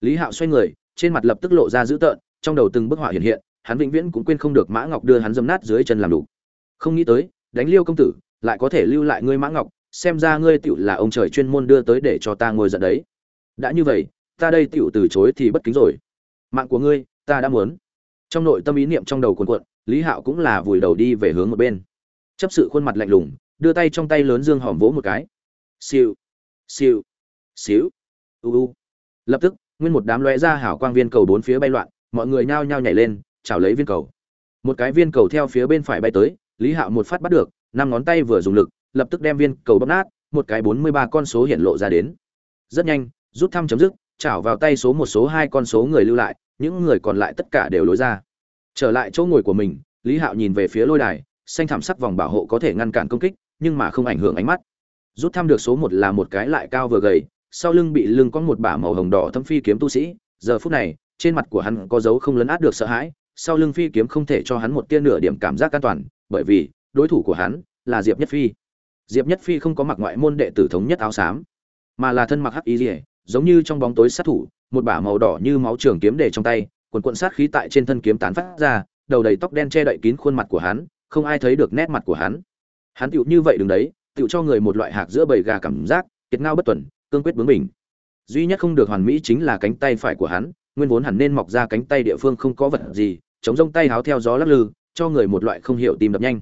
Lý hạo xoay người, trên mặt lập tức lộ ra dữ tợn, trong đầu từng bức họa hiện hiện, hắn vĩnh viễn cũng quên không được mã ngọc đưa hắn dâm nát dưới chân làm đủ. Không nghĩ tới, đánh liêu công tử, lại có thể lưu lại ngươi mã ngọc, xem ra ngươi tiểu là ông trời chuyên môn đưa tới để cho ta ngồi giận đấy. Đã như vậy, ta đây tựu từ chối thì bất kính rồi. Mạng của ngươi, ta đã muốn. Trong nội tâm ý niệm trong đầu cuộn cuộn lý hạo cũng là vùi đầu đi về hướng một bên. Chấp sự khuôn mặt lạnh lùng, đưa tay trong tay lớn dương hòm vỗ một cái. Siêu siêu xíu u u. Lập tức, nguyên một đám lóe ra hảo quang viên cầu bốn phía bay loạn, mọi người nhao nhao nhảy lên chảo lấy viên cầu. Một cái viên cầu theo phía bên phải bay tới, lý hạo một phát bắt được, năm ngón tay vừa dùng lực, lập tức đem viên cầu bóp nát, một cái bốn mươi ba con số hiện lộ ra đến. Rất nhanh, rút thăm chấm dứt, chảo vào tay số một, số hai con số người lưu lại, những người còn lại tất cả đều lối ra trở lại chỗ ngồi của mình, lý hạo nhìn về phía lôi đài, xanh thảm sắc vòng bảo hộ có thể ngăn cản công kích, nhưng mà không ảnh hưởng ánh mắt. Rút thăm được số một là một cái lại cao vừa gầy, sau lưng bị lưng có một bả màu hồng đỏ thâm phi kiếm tu sĩ. Giờ phút này, trên mặt của hắn có dấu không lấn át được sợ hãi, sau lưng phi kiếm không thể cho hắn một tia nửa điểm cảm giác an toàn, bởi vì, đối thủ của hắn là diệp nhất phi. Diệp nhất phi không có mặc ngoại môn đệ tử thống nhất áo xám, mà là thân mặc hắc y rỉa giống như trong bóng tối sát thủ, một bả màu đỏ như máu trường kiếm để trong tay quần quận sát khí tại trên thân kiếm tán phát ra đầu đầy tóc đen che đậy kín khuôn mặt của hắn không ai thấy được nét mặt của hắn. Hắn tựu như vậy đứng đấy tựu cho người một loại hạc giữa bầy gà cảm giác kiệt ngao bất tuần cương quyết bướng mình duy nhất không được hoàn mỹ chính là cánh tay phải của hắn nguyên vốn hẳn nên mọc ra cánh tay địa phương không có vật gì chống rông tay háo theo gió lắc lư cho người một loại không hiểu tim đập nhanh.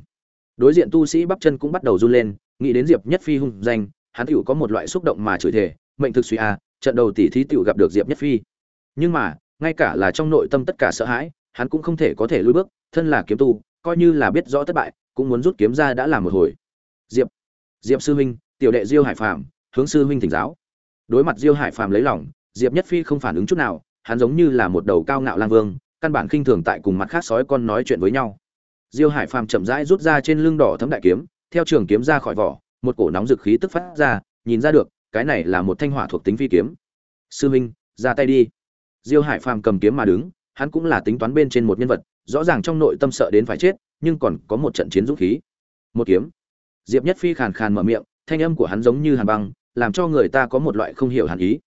Đối diện tu sĩ bắp chân cũng bắt đầu run lên nghĩ đến diệp nhất phi hung danh hắn tựu có một loại xúc động mà chửi thề mệnh thực suy a à, trận đầu tỷ thí tựu gặp được diệp nhất phi. Nhưng mà ngay cả là trong nội tâm tất cả sợ hãi, hắn cũng không thể có thể lùi bước, thân là kiếm tu, coi như là biết rõ thất bại, cũng muốn rút kiếm ra đã làm một hồi. Diệp diệp sư huynh, tiểu đệ diêu hải phạm hướng sư huynh thỉnh giáo. Đối mặt diêu hải phạm lấy lòng, diệp nhất phi không phản ứng chút nào, hắn giống như là một đầu cao ngạo lang vương, căn bản khinh thường tại cùng mặt khác sói con nói chuyện với nhau. Diêu hải phàm chậm rãi rút ra trên lưng đỏ thấm đại kiếm, theo trường kiếm ra khỏi vỏ, một cổ nóng dực khí tức phát ra, nhìn ra được, cái này là một thanh hỏa thuộc tính phi kiếm. Sư minh ra tay đi diêu hải phàm cầm kiếm mà đứng, hắn cũng là tính toán bên trên một nhân vật, rõ ràng trong nội tâm sợ đến phải chết, nhưng còn có một trận chiến dũng khí. Một kiếm. Diệp nhất phi khàn khàn mở miệng, thanh âm của hắn giống như hàn băng, làm cho người ta có một loại không hiểu hàn ý.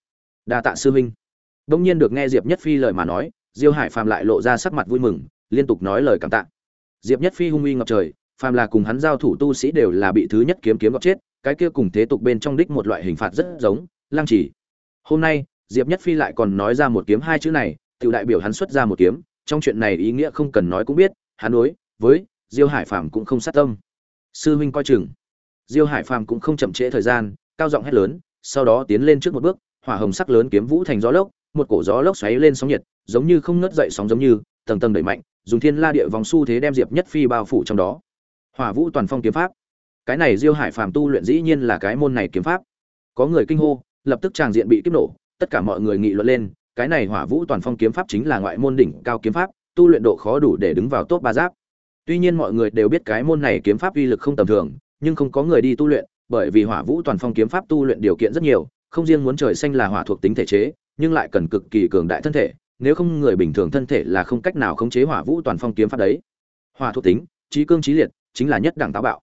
Đa tạ sư huynh. đông nhiên được nghe diệp nhất phi lời mà nói, diêu hải phàm lại lộ ra sắc mặt vui mừng, liên tục nói lời cảm tạ. Diệp nhất phi hung uy ngập trời, phàm là cùng hắn giao thủ tu sĩ đều là bị thứ nhất kiếm kiếm gọt chết, cái kia cùng thế tục bên trong đích một loại hình phạt rất giống lang chỉ. Hôm nay diệp nhất phi lại còn nói ra một kiếm hai chữ này tự đại biểu hắn xuất ra một kiếm, trong chuyện này ý nghĩa không cần nói cũng biết, hắn đối với diêu hải phàm cũng không sát tâm. Sư huynh coi chừng. Diêu hải phàm cũng không chậm trễ thời gian, cao giọng hét lớn, sau đó tiến lên trước một bước, hỏa hồng sắc lớn kiếm vũ thành gió lốc, một cổ gió lốc xoáy lên sóng nhiệt, giống như không ngớt dậy sóng giống như, tầng tầng đẩy mạnh, dùng thiên la địa vòng xu thế đem diệp nhất phi bao phủ trong đó. Hỏa vũ toàn phong kiếm pháp. Cái này diêu hải phàm tu luyện dĩ nhiên là cái môn này kiếm pháp. Có người kinh hô, lập tức tràng diện bị kích nổ tất cả mọi người nghị luận lên, cái này hỏa vũ toàn phong kiếm pháp chính là ngoại môn đỉnh cao kiếm pháp, tu luyện độ khó đủ để đứng vào top ba giáp. Tuy nhiên mọi người đều biết cái môn này kiếm pháp uy lực không tầm thường, nhưng không có người đi tu luyện, bởi vì hỏa vũ toàn phong kiếm pháp tu luyện điều kiện rất nhiều, không riêng muốn trời xanh là hỏa thuộc tính thể chế, nhưng lại cần cực kỳ cường đại thân thể, nếu không người bình thường thân thể là không cách nào khống chế hỏa vũ toàn phong kiếm pháp đấy. Hỏa thuộc tính, trí cương trí liệt, chính là nhất đẳng táo bạo.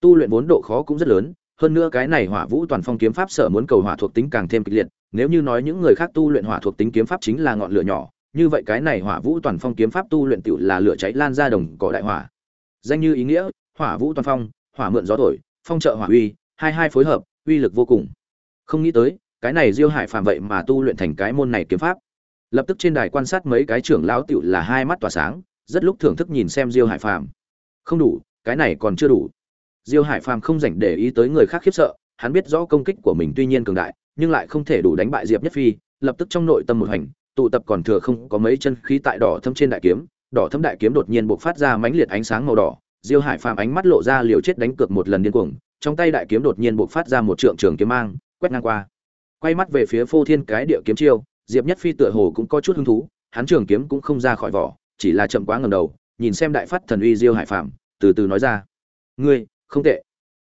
Tu luyện vốn độ khó cũng rất lớn, hơn nữa cái này hỏa vũ toàn phong kiếm pháp sở muốn cầu hỏa thuộc tính càng thêm kịch liệt nếu như nói những người khác tu luyện hỏa thuộc tính kiếm pháp chính là ngọn lửa nhỏ, như vậy cái này hỏa vũ toàn phong kiếm pháp tu luyện tựu là lửa cháy lan ra đồng cỏ đại hỏa. Danh như ý nghĩa, hỏa vũ toàn phong, hỏa mượn gió thổi, phong trợ hỏa uy, hai hai phối hợp, uy lực vô cùng. Không nghĩ tới, cái này diêu hải phàm vậy mà tu luyện thành cái môn này kiếm pháp. Lập tức trên đài quan sát mấy cái trưởng lão tựu là hai mắt tỏa sáng, rất lúc thưởng thức nhìn xem diêu hải phàm. Không đủ, cái này còn chưa đủ. Diêu hải phàm không dành để ý tới người khác khiếp sợ, hắn biết rõ công kích của mình tuy nhiên cường đại nhưng lại không thể đủ đánh bại diệp nhất phi, lập tức trong nội tâm một hành, tụ tập còn thừa không có mấy chân khí tại đỏ thâm trên đại kiếm, đỏ thâm đại kiếm đột nhiên bộc phát ra mãnh liệt ánh sáng màu đỏ, diêu hải phàm ánh mắt lộ ra liều chết đánh cược một lần điên cuồng, trong tay đại kiếm đột nhiên bộc phát ra một trượng trường kiếm mang, quét ngang qua. Quay mắt về phía phô thiên cái địa kiếm chiêu, diệp nhất phi tựa hồ cũng có chút hứng thú, hắn trường kiếm cũng không ra khỏi vỏ, chỉ là chậm quá ngầm đầu, nhìn xem đại phát thần uy diêu hải phạm từ từ nói ra. Ngươi, không tệ.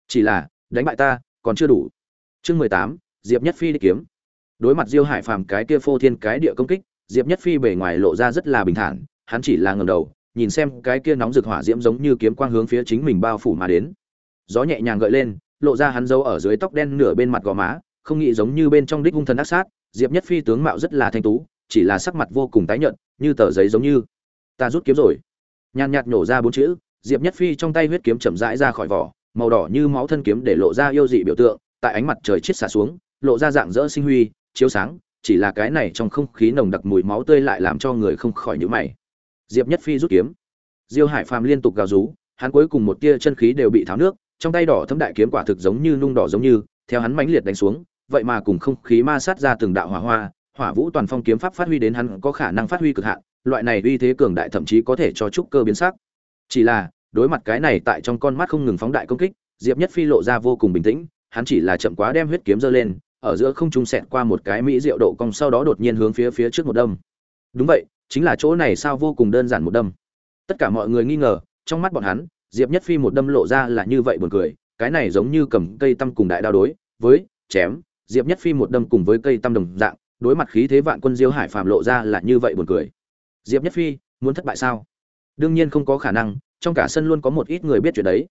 Chỉ là, đánh bại ta, còn chưa đủ. Chương mười tám diệp nhất phi đi kiếm. Đối mặt diêu hải phàm cái kia phô thiên cái địa công kích, diệp nhất phi bề ngoài lộ ra rất là bình thản, hắn chỉ là ngầm đầu, nhìn xem cái kia nóng rực hỏa diễm giống như kiếm quang hướng phía chính mình bao phủ mà đến. Gió nhẹ nhàng gợi lên, lộ ra hắn giấu ở dưới tóc đen nửa bên mặt gò má, không nghĩ giống như bên trong đích hung thần ác sát, diệp nhất phi tướng mạo rất là thanh tú, chỉ là sắc mặt vô cùng tái nhợt, như tờ giấy giống như, ta rút kiếm rồi. Nhàn nhạt nhổ ra bốn chữ, diệp nhất phi trong tay huyết kiếm chậm rãi ra khỏi vỏ, màu đỏ như máu thân kiếm để lộ ra yêu dị biểu tượng, tại ánh mặt trời chết xả xuống lộ ra dạng dỡ sinh huy chiếu sáng chỉ là cái này trong không khí nồng đặc mùi máu tươi lại làm cho người không khỏi nhíu mày diệp nhất phi rút kiếm diêu hải phàm liên tục gào rú hắn cuối cùng một tia chân khí đều bị tháo nước trong tay đỏ thấm đại kiếm quả thực giống như nung đỏ giống như theo hắn mãnh liệt đánh xuống vậy mà cùng không khí ma sát ra từng đạo hỏa hoa, hỏa vũ toàn phong kiếm pháp phát huy đến hắn có khả năng phát huy cực hạn, loại này uy thế cường đại thậm chí có thể cho trúc cơ biến sắc. Chỉ là, đối mặt cái này tại trong con mắt không ngừng phóng đại công kích, Diệp Nhất Phi lộ ra vô cùng bình tĩnh, hắn chỉ là chậm quá đem huyết kiếm giơ lên ở giữa không trung xẹt qua một cái mỹ diệu độ cong, sau đó đột nhiên hướng phía phía trước một đâm. Đúng vậy, chính là chỗ này sao vô cùng đơn giản một đâm. Tất cả mọi người nghi ngờ, trong mắt bọn hắn, diệp nhất phi một đâm lộ ra là như vậy buồn cười, cái này giống như cầm cây tăm cùng đại đao đối với chém, diệp nhất phi một đâm cùng với cây tăm đồng dạng, đối mặt khí thế vạn quân diêu hải phàm lộ ra là như vậy buồn cười. Diệp nhất phi, muốn thất bại sao? Đương nhiên không có khả năng, trong cả sân luôn có một ít người biết chuyện đấy.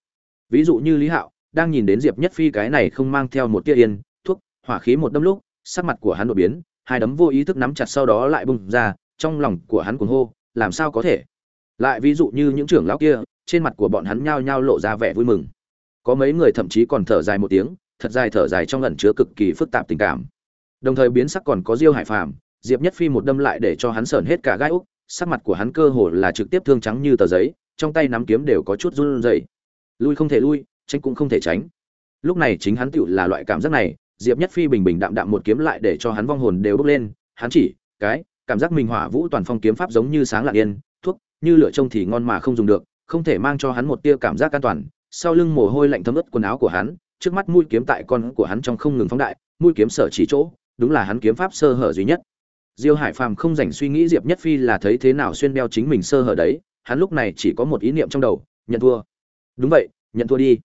Ví dụ như lý hạo, đang nhìn đến diệp nhất phi cái này không mang theo một tia yên hỏa khí một đâm lúc, sắc mặt của hắn đột biến, hai đấm vô ý thức nắm chặt sau đó lại bung ra, trong lòng của hắn cuồng hô, làm sao có thể? Lại ví dụ như những trưởng lão kia, trên mặt của bọn hắn nhao nhao lộ ra vẻ vui mừng. Có mấy người thậm chí còn thở dài một tiếng, thật dài thở dài trong lần chứa cực kỳ phức tạp tình cảm. Đồng thời biến sắc còn có diêu hải phàm, diệp nhất phi một đâm lại để cho hắn sởn hết cả gai úc, sắc mặt của hắn cơ hồ là trực tiếp thương trắng như tờ giấy, trong tay nắm kiếm đều có chút run rẩy. Lui không thể lui, tránh cũng không thể tránh. Lúc này chính hắn tựu là loại cảm giác này diệp nhất phi bình bình đạm đạm một kiếm lại để cho hắn vong hồn đều bốc lên, hắn chỉ cái cảm giác mình hỏa vũ toàn phong kiếm pháp giống như sáng lạc yên, thuốc, như lửa trông thì ngon mà không dùng được, không thể mang cho hắn một tia cảm giác an toàn. Sau lưng mồ hôi lạnh thấm ướt quần áo của hắn, trước mắt mũi kiếm tại con của hắn trong không ngừng phóng đại, mũi kiếm sở chỉ chỗ, đúng là hắn kiếm pháp sơ hở duy nhất. Diêu hải phàm không dành suy nghĩ diệp nhất phi là thấy thế nào xuyên đeo chính mình sơ hở đấy, hắn lúc này chỉ có một ý niệm trong đầu, nhận thua. Đúng vậy, nhận thua đi.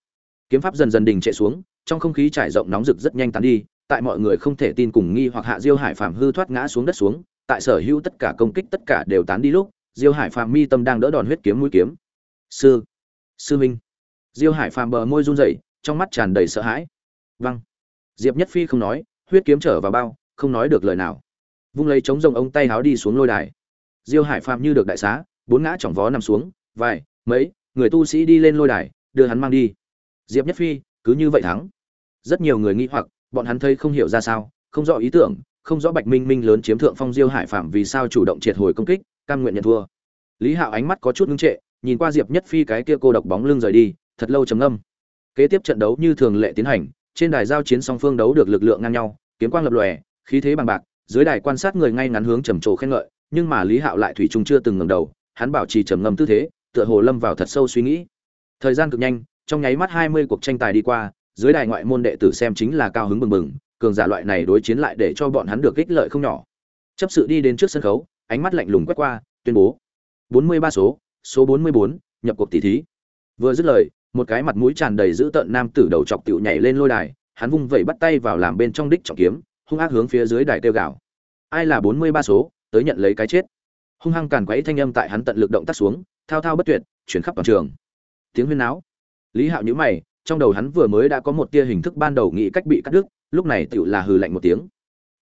Kiếm pháp dần dần đình chạy xuống trong không khí trải rộng nóng rực rất nhanh tán đi, tại mọi người không thể tin cùng nghi hoặc hạ diêu hải phàm hư thoát ngã xuống đất xuống, tại sở hữu tất cả công kích tất cả đều tán đi lúc, diêu hải phàm mi tâm đang đỡ đòn huyết kiếm mũi kiếm. Sư sư minh diêu hải phàm bờ môi run rẩy, trong mắt tràn đầy sợ hãi. Văng diệp nhất phi không nói, huyết kiếm trở vào bao, không nói được lời nào. Vung lấy chống rồng ông tay háo đi xuống lôi đài. Diêu hải phàm như được đại xá, bốn ngã chỏng vó nằm xuống, vài, mấy, người tu sĩ đi lên lôi đài, đưa hắn mang đi. Diệp nhất phi, cứ như vậy thắng rất nhiều người nghĩ hoặc, bọn hắn thấy không hiểu ra sao, không rõ ý tưởng, không rõ bạch minh minh lớn chiếm thượng phong diêu hải phạm vì sao chủ động triệt hồi công kích, cam nguyện nhận thua. Lý hạo ánh mắt có chút ngưng trệ, nhìn qua diệp nhất phi cái kia cô độc bóng lưng rời đi, thật lâu trầm âm kế tiếp trận đấu như thường lệ tiến hành, trên đài giao chiến song phương đấu được lực lượng ngang nhau, kiếm quang lập lòe, khí thế bằng bạc, dưới đài quan sát người ngay ngắn hướng trầm trồ khen ngợi, nhưng mà lý hạo lại thủy chung chưa từng ngẩng đầu, hắn bảo trì trầm ngâm tư thế, tựa hồ lâm vào thật sâu suy nghĩ. Thời gian cực nhanh, trong nháy mắt hai mươi cuộc tranh tài đi qua dưới đài ngoại môn đệ tử xem chính là cao hứng bừng bừng, cường giả loại này đối chiến lại để cho bọn hắn được ích lợi không nhỏ. Chấp sự đi đến trước sân khấu, ánh mắt lạnh lùng quét qua, tuyên bố. Bốn mươi ba số số bốn mươi bốn, nhập cuộc tỷ thí. Vừa dứt lời, một cái mặt mũi tràn đầy dữ tợn nam tử đầu chọc tiểu nhảy lên lôi đài, hắn vung vẩy bắt tay vào làm bên trong đích trọng kiếm, hung ác hướng phía dưới đài tiêu gạo. ai là bốn mươi ba số, tới nhận lấy cái chết. Hung hăng càn quấy thanh âm tại hắn tận lực động tác xuống, thao thao bất tuyệt, chuyển khắp toàn trường. Tiếng huyên náo. Lý hạo nhữ mày trong đầu hắn vừa mới đã có một tia hình thức ban đầu nghĩ cách bị cắt đứt, lúc này tựu là hừ lạnh một tiếng.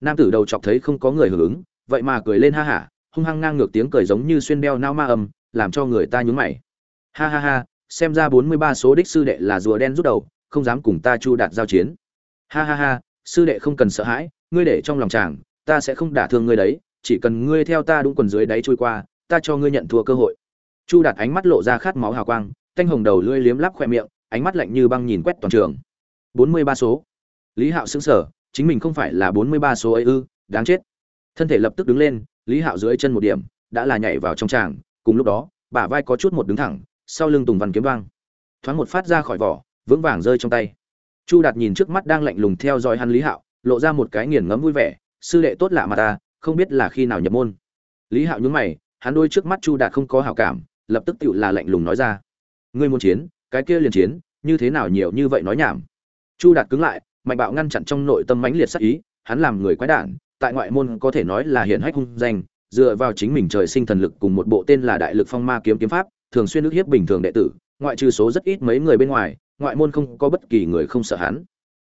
Nam tử đầu chọc thấy không có người hưởng ứng, vậy mà cười lên ha hả, hung hăng ngang ngược tiếng cười giống như xuyên đeo nao ma âm, làm cho người ta nhướng mày. Ha ha ha, xem ra bốn mươi ba số đích sư đệ là rùa đen rút đầu, không dám cùng ta chu đạt giao chiến. Ha ha ha, sư đệ không cần sợ hãi, ngươi để trong lòng chàng, ta sẽ không đả thương ngươi đấy, chỉ cần ngươi theo ta đúng quần dưới đáy trôi qua, ta cho ngươi nhận thua cơ hội. Chu đạt ánh mắt lộ ra khát máu hào quang, thanh hồng đầu lưỡi liếm lắp khóe miệng ánh mắt lạnh như băng nhìn quét toàn trường. Bốn mươi ba số. Lý hạo sững sờ, chính mình không phải là bốn mươi ba số ấy ư, đáng chết. Thân thể lập tức đứng lên, lý hạo dưới chân một điểm, đã là nhảy vào trong tràng, cùng lúc đó, bả vai có chút một đứng thẳng, sau lưng tùng văn kiếm vang. Thoáng một phát ra khỏi vỏ, vững vàng rơi trong tay. Chu đạt nhìn trước mắt đang lạnh lùng theo dõi hắn lý hạo, lộ ra một cái nghiền ngẫm vui vẻ, sư đệ tốt lạ mà ta, không biết là khi nào nhập môn. Lý hạo nhún mày, hắn đôi trước mắt chu đạt không có hảo cảm, lập tức tựu là lạnh lùng nói ra, ngươi muốn chiến cái kia liền chiến, như thế nào nhiều như vậy nói nhảm. Chu đạt cứng lại, mạnh bạo ngăn chặn trong nội tâm mãnh liệt sắc ý, hắn làm người quái đản, tại ngoại môn có thể nói là hiển hách hung danh, dựa vào chính mình trời sinh thần lực cùng một bộ tên là đại lực phong ma kiếm kiếm pháp, thường xuyên ước hiếp bình thường đệ tử, ngoại trừ số rất ít mấy người bên ngoài, ngoại môn không có bất kỳ người không sợ hắn.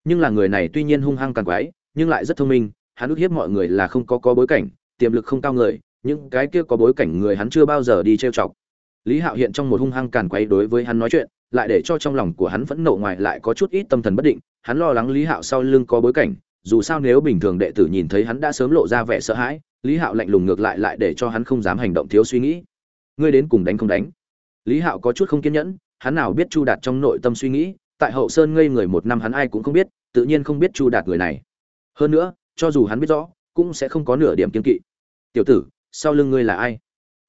Nhưng là người này tuy nhiên hung hăng càng quái, nhưng lại rất thông minh, hắn ước hiếp mọi người là không có có bối cảnh, tiềm lực không cao người, những cái kia có bối cảnh người hắn chưa bao giờ đi trêu chọc. Lý hạo hiện trong một hung hăng càn quấy đối với hắn nói chuyện lại để cho trong lòng của hắn vẫn nộ ngoài lại có chút ít tâm thần bất định, hắn lo lắng lý hạo sau lưng có bối cảnh, dù sao nếu bình thường đệ tử nhìn thấy hắn đã sớm lộ ra vẻ sợ hãi, lý hạo lạnh lùng ngược lại lại để cho hắn không dám hành động thiếu suy nghĩ. Ngươi đến cùng đánh không đánh? Lý hạo có chút không kiên nhẫn, hắn nào biết chu đạt trong nội tâm suy nghĩ, tại hậu sơn ngây người một năm hắn ai cũng không biết, tự nhiên không biết chu đạt người này. Hơn nữa, cho dù hắn biết rõ, cũng sẽ không có nửa điểm kiên kỵ. Tiểu tử, sau lưng ngươi là ai?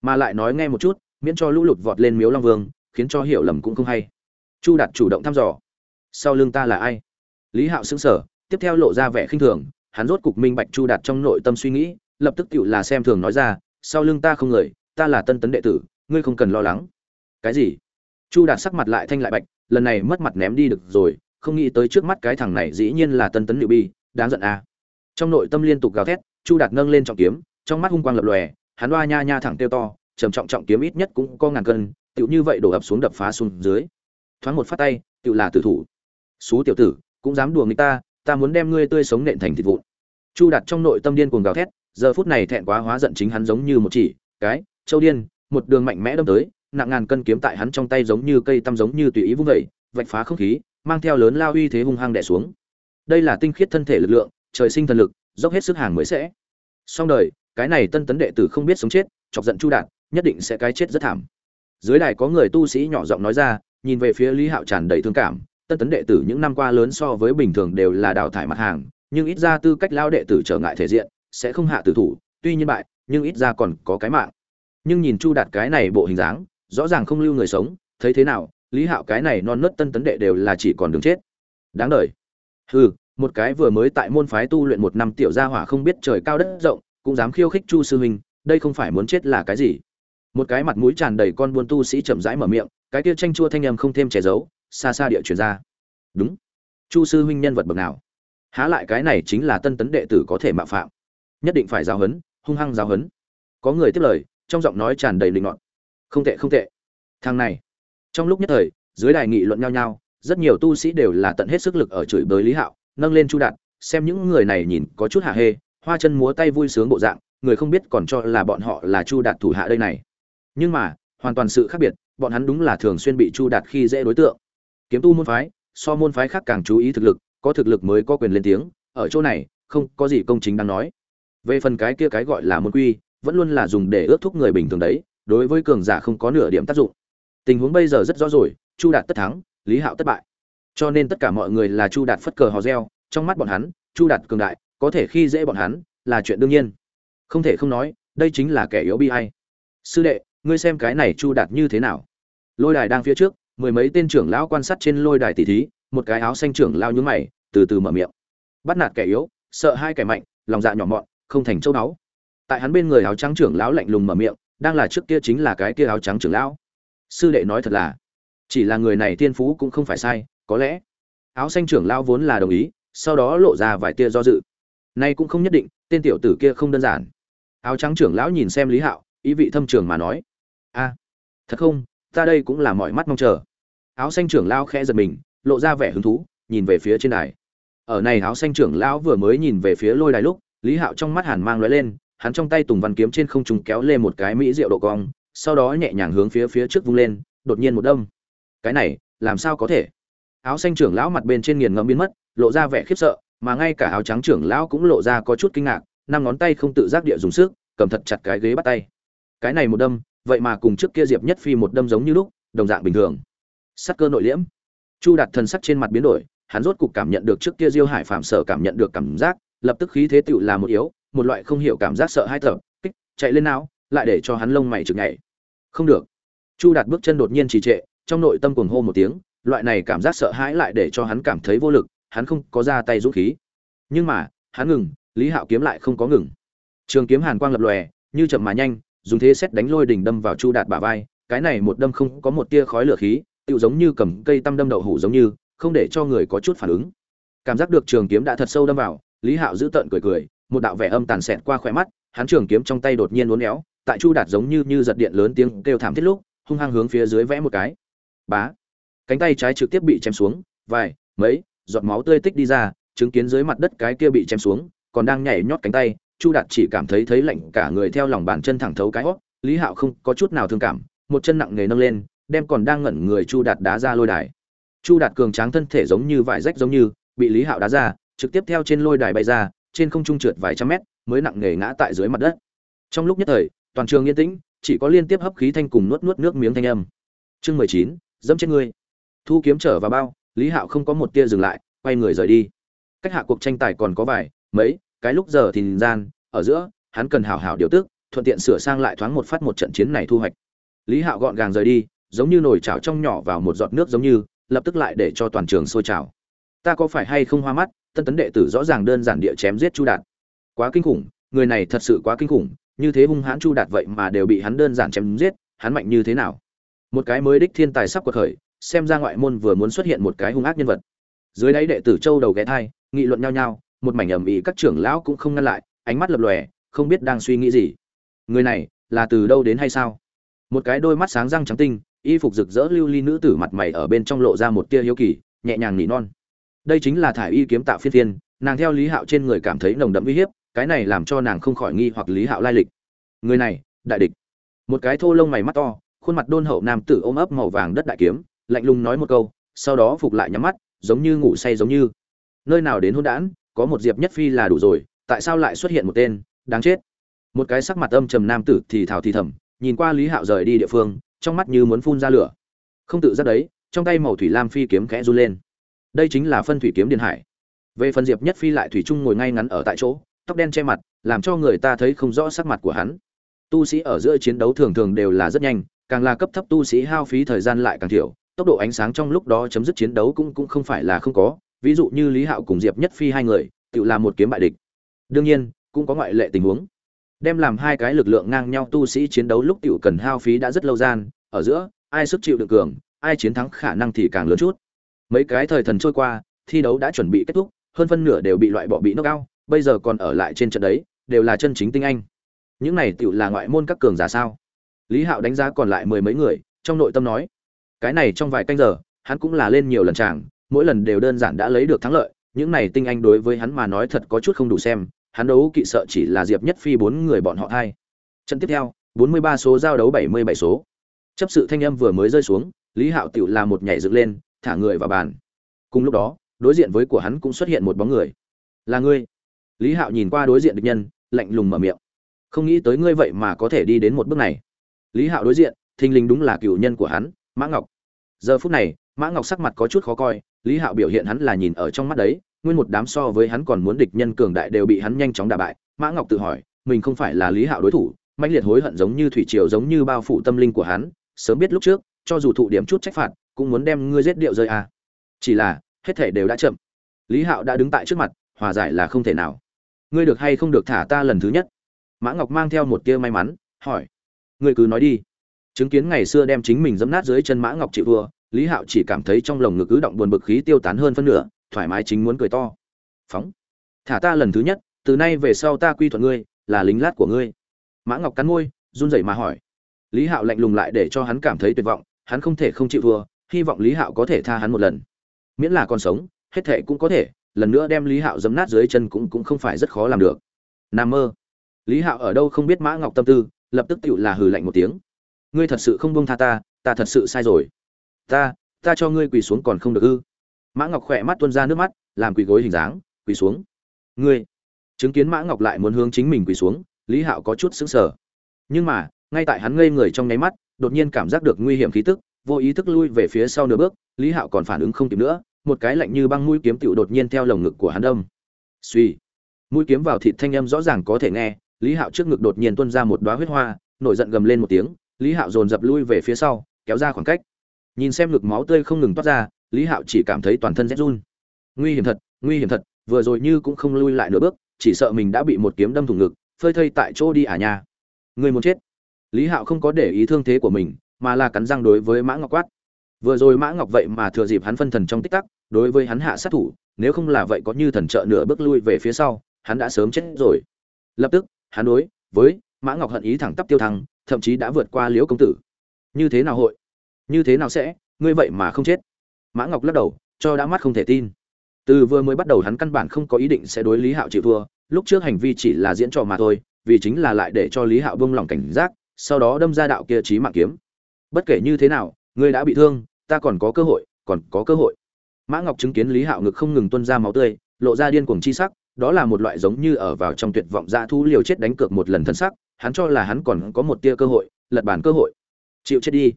Mà lại nói nghe một chút, miễn cho lũ lụt vọt lên miếu long vương khiến cho hiểu lầm cũng không hay. Chu đạt chủ động thăm dò. Sau lưng ta là ai? Lý hạo sững sờ, tiếp theo lộ ra vẻ khinh thường, hắn rốt cục minh bạch chu đạt trong nội tâm suy nghĩ, lập tức tựu là xem thường nói ra, sau lưng ta không người, ta là tân tấn đệ tử, ngươi không cần lo lắng. Cái gì? Chu đạt sắc mặt lại thanh lại bạch, lần này mất mặt ném đi được rồi, không nghĩ tới trước mắt cái thằng này dĩ nhiên là tân tấn liệu bi đáng giận à. trong nội tâm liên tục gào thét, chu đạt nâng lên trọng kiếm, trong mắt hung quang lập lòe, hắn oa nha nha thẳng tiêu to, trầm trọng trọng kiếm ít nhất cũng có ngàn cân tựu như vậy đổ ập xuống đập phá xuống dưới. Thoáng một phát tay, tựu là tử thủ. Xú tiểu tử, cũng dám đùa người ta ta muốn đem ngươi tươi sống nện thành thịt vụn. Chu đạt trong nội tâm điên cuồng gào thét, giờ phút này thẹn quá hóa giận chính hắn giống như một chỉ, cái, châu điên, một đường mạnh mẽ đâm tới, nặng ngàn cân kiếm tại hắn trong tay giống như cây tăm giống như tùy ý vung vẩy vạch phá không khí, mang theo lớn lao uy thế hung hăng đè xuống. Đây là tinh khiết thân thể lực lượng, trời sinh thần lực, dốc hết sức hàng mới sẽ. Xong đời, cái này tân tấn đệ tử không biết sống chết, chọc giận chu đạt, nhất định sẽ cái chết rất thảm dưới đài có người tu sĩ nhỏ giọng nói ra, nhìn về phía lý hạo tràn đầy thương cảm, tân tấn đệ tử những năm qua lớn so với bình thường đều là đào thải mặt hàng, nhưng ít ra tư cách lao đệ tử trở ngại thể diện, sẽ không hạ tử thủ, tuy nhiên bại, nhưng ít ra còn có cái mạng. Nhưng nhìn chu đạt cái này bộ hình dáng, rõ ràng không lưu người sống, thấy thế nào, lý hạo cái này non nớt tân tấn đệ đều là chỉ còn đường chết. Đáng đời. Hừ, một cái vừa mới tại môn phái tu luyện một năm tiểu gia hỏa không biết trời cao đất rộng, cũng dám khiêu khích chu sư huynh đây không phải muốn chết là cái gì? Một cái mặt mũi tràn đầy con buôn tu sĩ chậm rãi mở miệng, cái kia tranh chua thanh âm không thêm che giấu, xa xa địa truyền ra. Đúng. Chu sư huynh nhân vật bậc nào? Há lại cái này chính là tân tấn đệ tử có thể mạo phạm. Nhất định phải giáo huấn, hung hăng giáo huấn. Có người tiếp lời, trong giọng nói tràn đầy linh ngọn không tệ không tệ. Thằng này. Trong lúc nhất thời, dưới đài nghị luận nhau nhau, rất nhiều tu sĩ đều là tận hết sức lực ở chửi bới lý hạo, nâng lên chu đạt, xem những người này nhìn có chút hạ hê, hoa chân múa tay vui sướng bộ dạng, người không biết còn cho là bọn họ là chu đạt thủ hạ đây này nhưng mà, hoàn toàn sự khác biệt, bọn hắn đúng là thường xuyên bị chu đạt khi dễ đối tượng. Kiếm tu môn phái, so môn phái khác càng chú ý thực lực, có thực lực mới có quyền lên tiếng, ở chỗ này, không có gì công chính đang nói. Về phần cái kia cái gọi là môn quy, vẫn luôn là dùng để ước thúc người bình thường đấy, đối với cường giả không có nửa điểm tác dụng. Tình huống bây giờ rất rõ rồi, chu đạt tất thắng, lý hạo thất bại. Cho nên tất cả mọi người là chu đạt phất cờ hò reo, trong mắt bọn hắn, chu đạt cường đại, có thể khi dễ bọn hắn, là chuyện đương nhiên. Không thể không nói, đây chính là kẻ yếu bi hay sư đệ ngươi xem cái này chu đạt như thế nào? Lôi đài đang phía trước, mười mấy tên trưởng lão quan sát trên lôi đài tỷ thí, một cái áo xanh trưởng lao nhúng mày, từ từ mở miệng. Bắt nạt kẻ yếu, sợ hai kẻ mạnh, lòng dạ nhỏ mọn, không thành châu đáo. tại hắn bên người áo trắng trưởng lão lạnh lùng mở miệng, đang là trước kia chính là cái kia áo trắng trưởng lão. Sư đệ nói thật là, chỉ là người này thiên phú cũng không phải sai, có lẽ áo xanh trưởng lão vốn là đồng ý, sau đó lộ ra vài tia do dự. Nay cũng không nhất định, tên tiểu tử kia không đơn giản. Áo trắng trưởng lão nhìn xem lý hạo, ý vị thâm trường mà nói a thật không? Ta đây cũng là mọi mắt mong chờ. Áo xanh trưởng lão khẽ giật mình, lộ ra vẻ hứng thú, nhìn về phía trên đài. Ở này áo xanh trưởng lão vừa mới nhìn về phía lôi đài lúc, lý hạo trong mắt hàn mang lóe lên, hắn trong tay tùng văn kiếm trên không trung kéo lên một cái mỹ rượu độ cong, sau đó nhẹ nhàng hướng phía phía trước vung lên, đột nhiên một đâm. Cái này, làm sao có thể? Áo xanh trưởng lão mặt bên trên nghiền ngẫm biến mất, lộ ra vẻ khiếp sợ, mà ngay cả áo trắng trưởng lão cũng lộ ra có chút kinh ngạc, năm ngón tay không tự giác địa dùng sức, cầm thật chặt cái ghế bắt tay. Cái này một đâm vậy mà cùng trước kia diệp nhất phi một đâm giống như lúc, đồng dạng bình thường. Sắc cơ nội liễm. Chu đặt thần sắc trên mặt biến đổi, hắn rốt cục cảm nhận được trước kia diêu hải phạm sở cảm nhận được cảm giác, lập tức khí thế tựu là một yếu, một loại không hiểu cảm giác sợ hai thở, kích, chạy lên não, lại để cho hắn lông mày chực nhảy. Không được. Chu đạt bước chân đột nhiên trì trệ, trong nội tâm cuồng hô một tiếng, loại này cảm giác sợ hãi lại để cho hắn cảm thấy vô lực, hắn không có ra tay dũng khí. Nhưng mà, hắn ngừng, lý hạo kiếm lại không có ngừng. Trường kiếm hàn quang lập lòe, như chậm mà nhanh dùng thế xét đánh lôi đỉnh đâm vào chu đạt bả vai, cái này một đâm không có một tia khói lửa khí, tựu giống như cầm cây tăm đâm đậu hủ giống như, không để cho người có chút phản ứng. Cảm giác được trường kiếm đã thật sâu đâm vào, lý hạo giữ tợn cười cười, một đạo vẻ âm tàn xẹt qua khỏe mắt, hắn trường kiếm trong tay đột nhiên uốn éo, tại chu đạt giống như như giật điện lớn tiếng kêu thảm thiết lúc, hung hăng hướng phía dưới vẽ một cái. Bá! Cánh tay trái trực tiếp bị chém xuống, vài, mấy, giọt máu tươi tích đi ra, chứng kiến dưới mặt đất cái kia bị chém xuống, còn đang nhảy nhót cánh tay chu đạt chỉ cảm thấy thấy lạnh cả người theo lòng bàn chân thẳng thấu cái hót, lý hạo không có chút nào thương cảm, một chân nặng nề nâng lên, đem còn đang ngẩn người chu đạt đá ra lôi đài. Chu đạt cường tráng thân thể giống như vải rách giống như, bị lý hạo đá ra, trực tiếp theo trên lôi đài bay ra, trên không trung trượt vài trăm mét, mới nặng nề ngã tại dưới mặt đất. Trong lúc nhất thời, toàn trường yên tĩnh, chỉ có liên tiếp hấp khí thanh cùng nuốt nuốt nước miếng thanh âm. Chương mười chín, dẫm trên ngươi. Thu kiếm trở vào bao, lý hạo không có một tia dừng lại, quay người rời đi. Cách hạ cuộc tranh tài còn có vài, mấy cái lúc giờ thì gian, ở giữa, hắn cần hảo hảo điều tức, thuận tiện sửa sang lại thoáng một phát một trận chiến này thu hoạch. Lý hạo gọn gàng rời đi, giống như nồi chảo trong nhỏ vào một giọt nước giống như, lập tức lại để cho toàn trường sôi trào. Ta có phải hay không hoa mắt, tân tấn đệ tử rõ ràng đơn giản địa chém giết chu đạt. Quá kinh khủng, người này thật sự quá kinh khủng, như thế hung hãn chu đạt vậy mà đều bị hắn đơn giản chém giết, hắn mạnh như thế nào? Một cái mới đích thiên tài sắp quật khởi, xem ra ngoại môn vừa muốn xuất hiện một cái hung ác nhân vật. Dưới đáy đệ tử châu đầu ghé thai, nghị luận nhau nhau một mảnh ầm ĩ các trưởng lão cũng không ngăn lại ánh mắt lập lòe không biết đang suy nghĩ gì. Người này là từ đâu đến hay sao? Một cái đôi mắt sáng răng trắng tinh y phục rực rỡ lưu ly nữ tử mặt mày ở bên trong lộ ra một tia hiếu kỳ nhẹ nhàng nỉ non. Đây chính là thải y kiếm tạo phiên thiên, nàng theo lý hạo trên người cảm thấy nồng đậm uy hiếp cái này làm cho nàng không khỏi nghi hoặc lý hạo lai lịch. Người này đại địch. Một cái thô lông mày mắt to khuôn mặt đôn hậu nam tử ôm ấp màu vàng đất đại kiếm lạnh lùng nói một câu sau đó phục lại nhắm mắt giống như ngủ say giống như. Nơi nào đến hôn đản có một diệp nhất phi là đủ rồi, tại sao lại xuất hiện một tên đáng chết? Một cái sắc mặt âm trầm nam tử thì thào thì thầm, nhìn qua lý hạo rời đi địa phương, trong mắt như muốn phun ra lửa. Không tự giác đấy, trong tay màu thủy lam phi kiếm khẽ run lên. Đây chính là phân thủy kiếm điện hải. Về phần diệp nhất phi lại thủy trung ngồi ngay ngắn ở tại chỗ, tóc đen che mặt, làm cho người ta thấy không rõ sắc mặt của hắn. Tu sĩ ở giữa chiến đấu thường thường đều là rất nhanh, càng là cấp thấp tu sĩ hao phí thời gian lại càng thiểu, tốc độ ánh sáng trong lúc đó chấm dứt chiến đấu cũng cũng không phải là không có ví dụ như lý hạo cùng diệp nhất phi hai người, tự làm một kiếm bại địch. Đương nhiên, cũng có ngoại lệ tình huống. Đem làm hai cái lực lượng ngang nhau tu sĩ chiến đấu lúc tự cần hao phí đã rất lâu gian, ở giữa, ai sức chịu được cường, ai chiến thắng khả năng thì càng lớn chút. Mấy cái thời thần trôi qua, thi đấu đã chuẩn bị kết thúc, hơn phân nửa đều bị loại bỏ bị nốc cao bây giờ còn ở lại trên trận đấy, đều là chân chính tinh anh. Những này tự là ngoại môn các cường giả sao? Lý hạo đánh giá còn lại mười mấy người, trong nội tâm nói, cái này trong vài canh giờ, hắn cũng là lên nhiều lần chàng mỗi lần đều đơn giản đã lấy được thắng lợi, những này tinh anh đối với hắn mà nói thật có chút không đủ xem, hắn đấu kỵ sợ chỉ là diệp nhất phi bốn người bọn họ thay trận tiếp theo, bốn mươi ba số giao đấu bảy mươi bảy số. Chấp sự thanh âm vừa mới rơi xuống, lý hạo Tiểu là một nhảy dựng lên, thả người vào bàn. Cùng lúc đó, đối diện với của hắn cũng xuất hiện một bóng người. Là ngươi? Lý hạo nhìn qua đối diện địch nhân, lạnh lùng mở miệng. Không nghĩ tới ngươi vậy mà có thể đi đến một bước này. Lý hạo đối diện, thình lình đúng là cựu nhân của hắn, mã ngọc giờ phút này, mã ngọc sắc mặt có chút khó coi, lý hạo biểu hiện hắn là nhìn ở trong mắt đấy, nguyên một đám so với hắn còn muốn địch nhân cường đại đều bị hắn nhanh chóng đả bại. Mã ngọc tự hỏi, mình không phải là lý hạo đối thủ, mãnh liệt hối hận giống như thủy triều giống như bao phủ tâm linh của hắn, sớm biết lúc trước, cho dù thụ điểm chút trách phạt, cũng muốn đem ngươi giết điệu rơi à. chỉ là, hết thể đều đã chậm. Lý hạo đã đứng tại trước mặt, hòa giải là không thể nào. Ngươi được hay không được thả ta lần thứ nhất? Mã ngọc mang theo một tia may mắn, hỏi. Ngươi cứ nói đi chứng kiến ngày xưa đem chính mình dẫm nát dưới chân mã ngọc chịu thua, lý hạo chỉ cảm thấy trong lồng ngực cứ động buồn bực khí tiêu tán hơn phân nửa, thoải mái chính muốn cười to. Phóng, thả ta lần thứ nhất, từ nay về sau ta quy thuận ngươi, là lính lát của ngươi. Mã ngọc cắn môi, run rẩy mà hỏi. Lý hạo lạnh lùng lại để cho hắn cảm thấy tuyệt vọng, hắn không thể không chịu thua, hy vọng lý hạo có thể tha hắn một lần. Miễn là còn sống, hết thệ cũng có thể, lần nữa đem lý hạo dấm nát dưới chân cũng cũng không phải rất khó làm được. N mơ. Lý hạo ở đâu không biết mã ngọc tâm tư, lập tức tựu là hừ lạnh một tiếng ngươi thật sự không buông tha ta ta thật sự sai rồi. Ta ta cho ngươi quỳ xuống còn không được ư? Mã ngọc khỏe mắt tuôn ra nước mắt, làm quỳ gối hình dáng, quỳ xuống. Ngươi, chứng kiến mã ngọc lại muốn hướng chính mình quỳ xuống, lý hạo có chút sững sờ. Nhưng mà, ngay tại hắn ngây người trong nháy mắt, đột nhiên cảm giác được nguy hiểm khí tức, vô ý thức lui về phía sau nửa bước, lý hạo còn phản ứng không kịp nữa, một cái lạnh như băng mũi kiếm tựu đột nhiên theo lồng ngực của hắn đâm. Suy mũi kiếm vào thịt thanh âm rõ ràng có thể nghe, lý hạo trước ngực đột nhiên tuôn ra một đoá huyết hoa, nổi giận gầm lên một tiếng lý hạo dồn dập lui về phía sau, kéo ra khoảng cách. Nhìn xem ngực máu tươi không ngừng toát ra, lý hạo chỉ cảm thấy toàn thân rét run. Nguy hiểm thật, nguy hiểm thật, vừa rồi như cũng không lui lại nửa bước, chỉ sợ mình đã bị một kiếm đâm thủng ngực, phơi thây tại chỗ đi à nhà người muốn chết. Lý hạo không có để ý thương thế của mình, mà là cắn răng đối với mã ngọc quát. Vừa rồi mã ngọc vậy mà thừa dịp hắn phân thần trong tích tắc, đối với hắn hạ sát thủ, nếu không là vậy có như thần trợ nửa bước lui về phía sau, hắn đã sớm chết rồi. Lập tức, hắn đối với mã ngọc hận ý thẳng tắp tiêu thăng thậm chí đã vượt qua liễu công tử. Như thế nào hội? Như thế nào sẽ? Ngươi vậy mà không chết. Mã ngọc lắc đầu, cho đã mắt không thể tin. Từ vừa mới bắt đầu hắn căn bản không có ý định sẽ đối lý hạo chịu thua, lúc trước hành vi chỉ là diễn trò mà thôi, vì chính là lại để cho lý hạo bông lòng cảnh giác, sau đó đâm ra đạo kia trí mạng kiếm. Bất kể như thế nào, ngươi đã bị thương, ta còn có cơ hội, còn có cơ hội. Mã ngọc chứng kiến lý hạo ngực không ngừng tuân ra máu tươi, lộ ra điên cuồng chi sắc, đó là một loại giống như ở vào trong tuyệt vọng dã thu liều chết đánh cược một lần thân sắc hắn cho là hắn còn có một tia cơ hội, lật bản cơ hội. Chịu chết đi.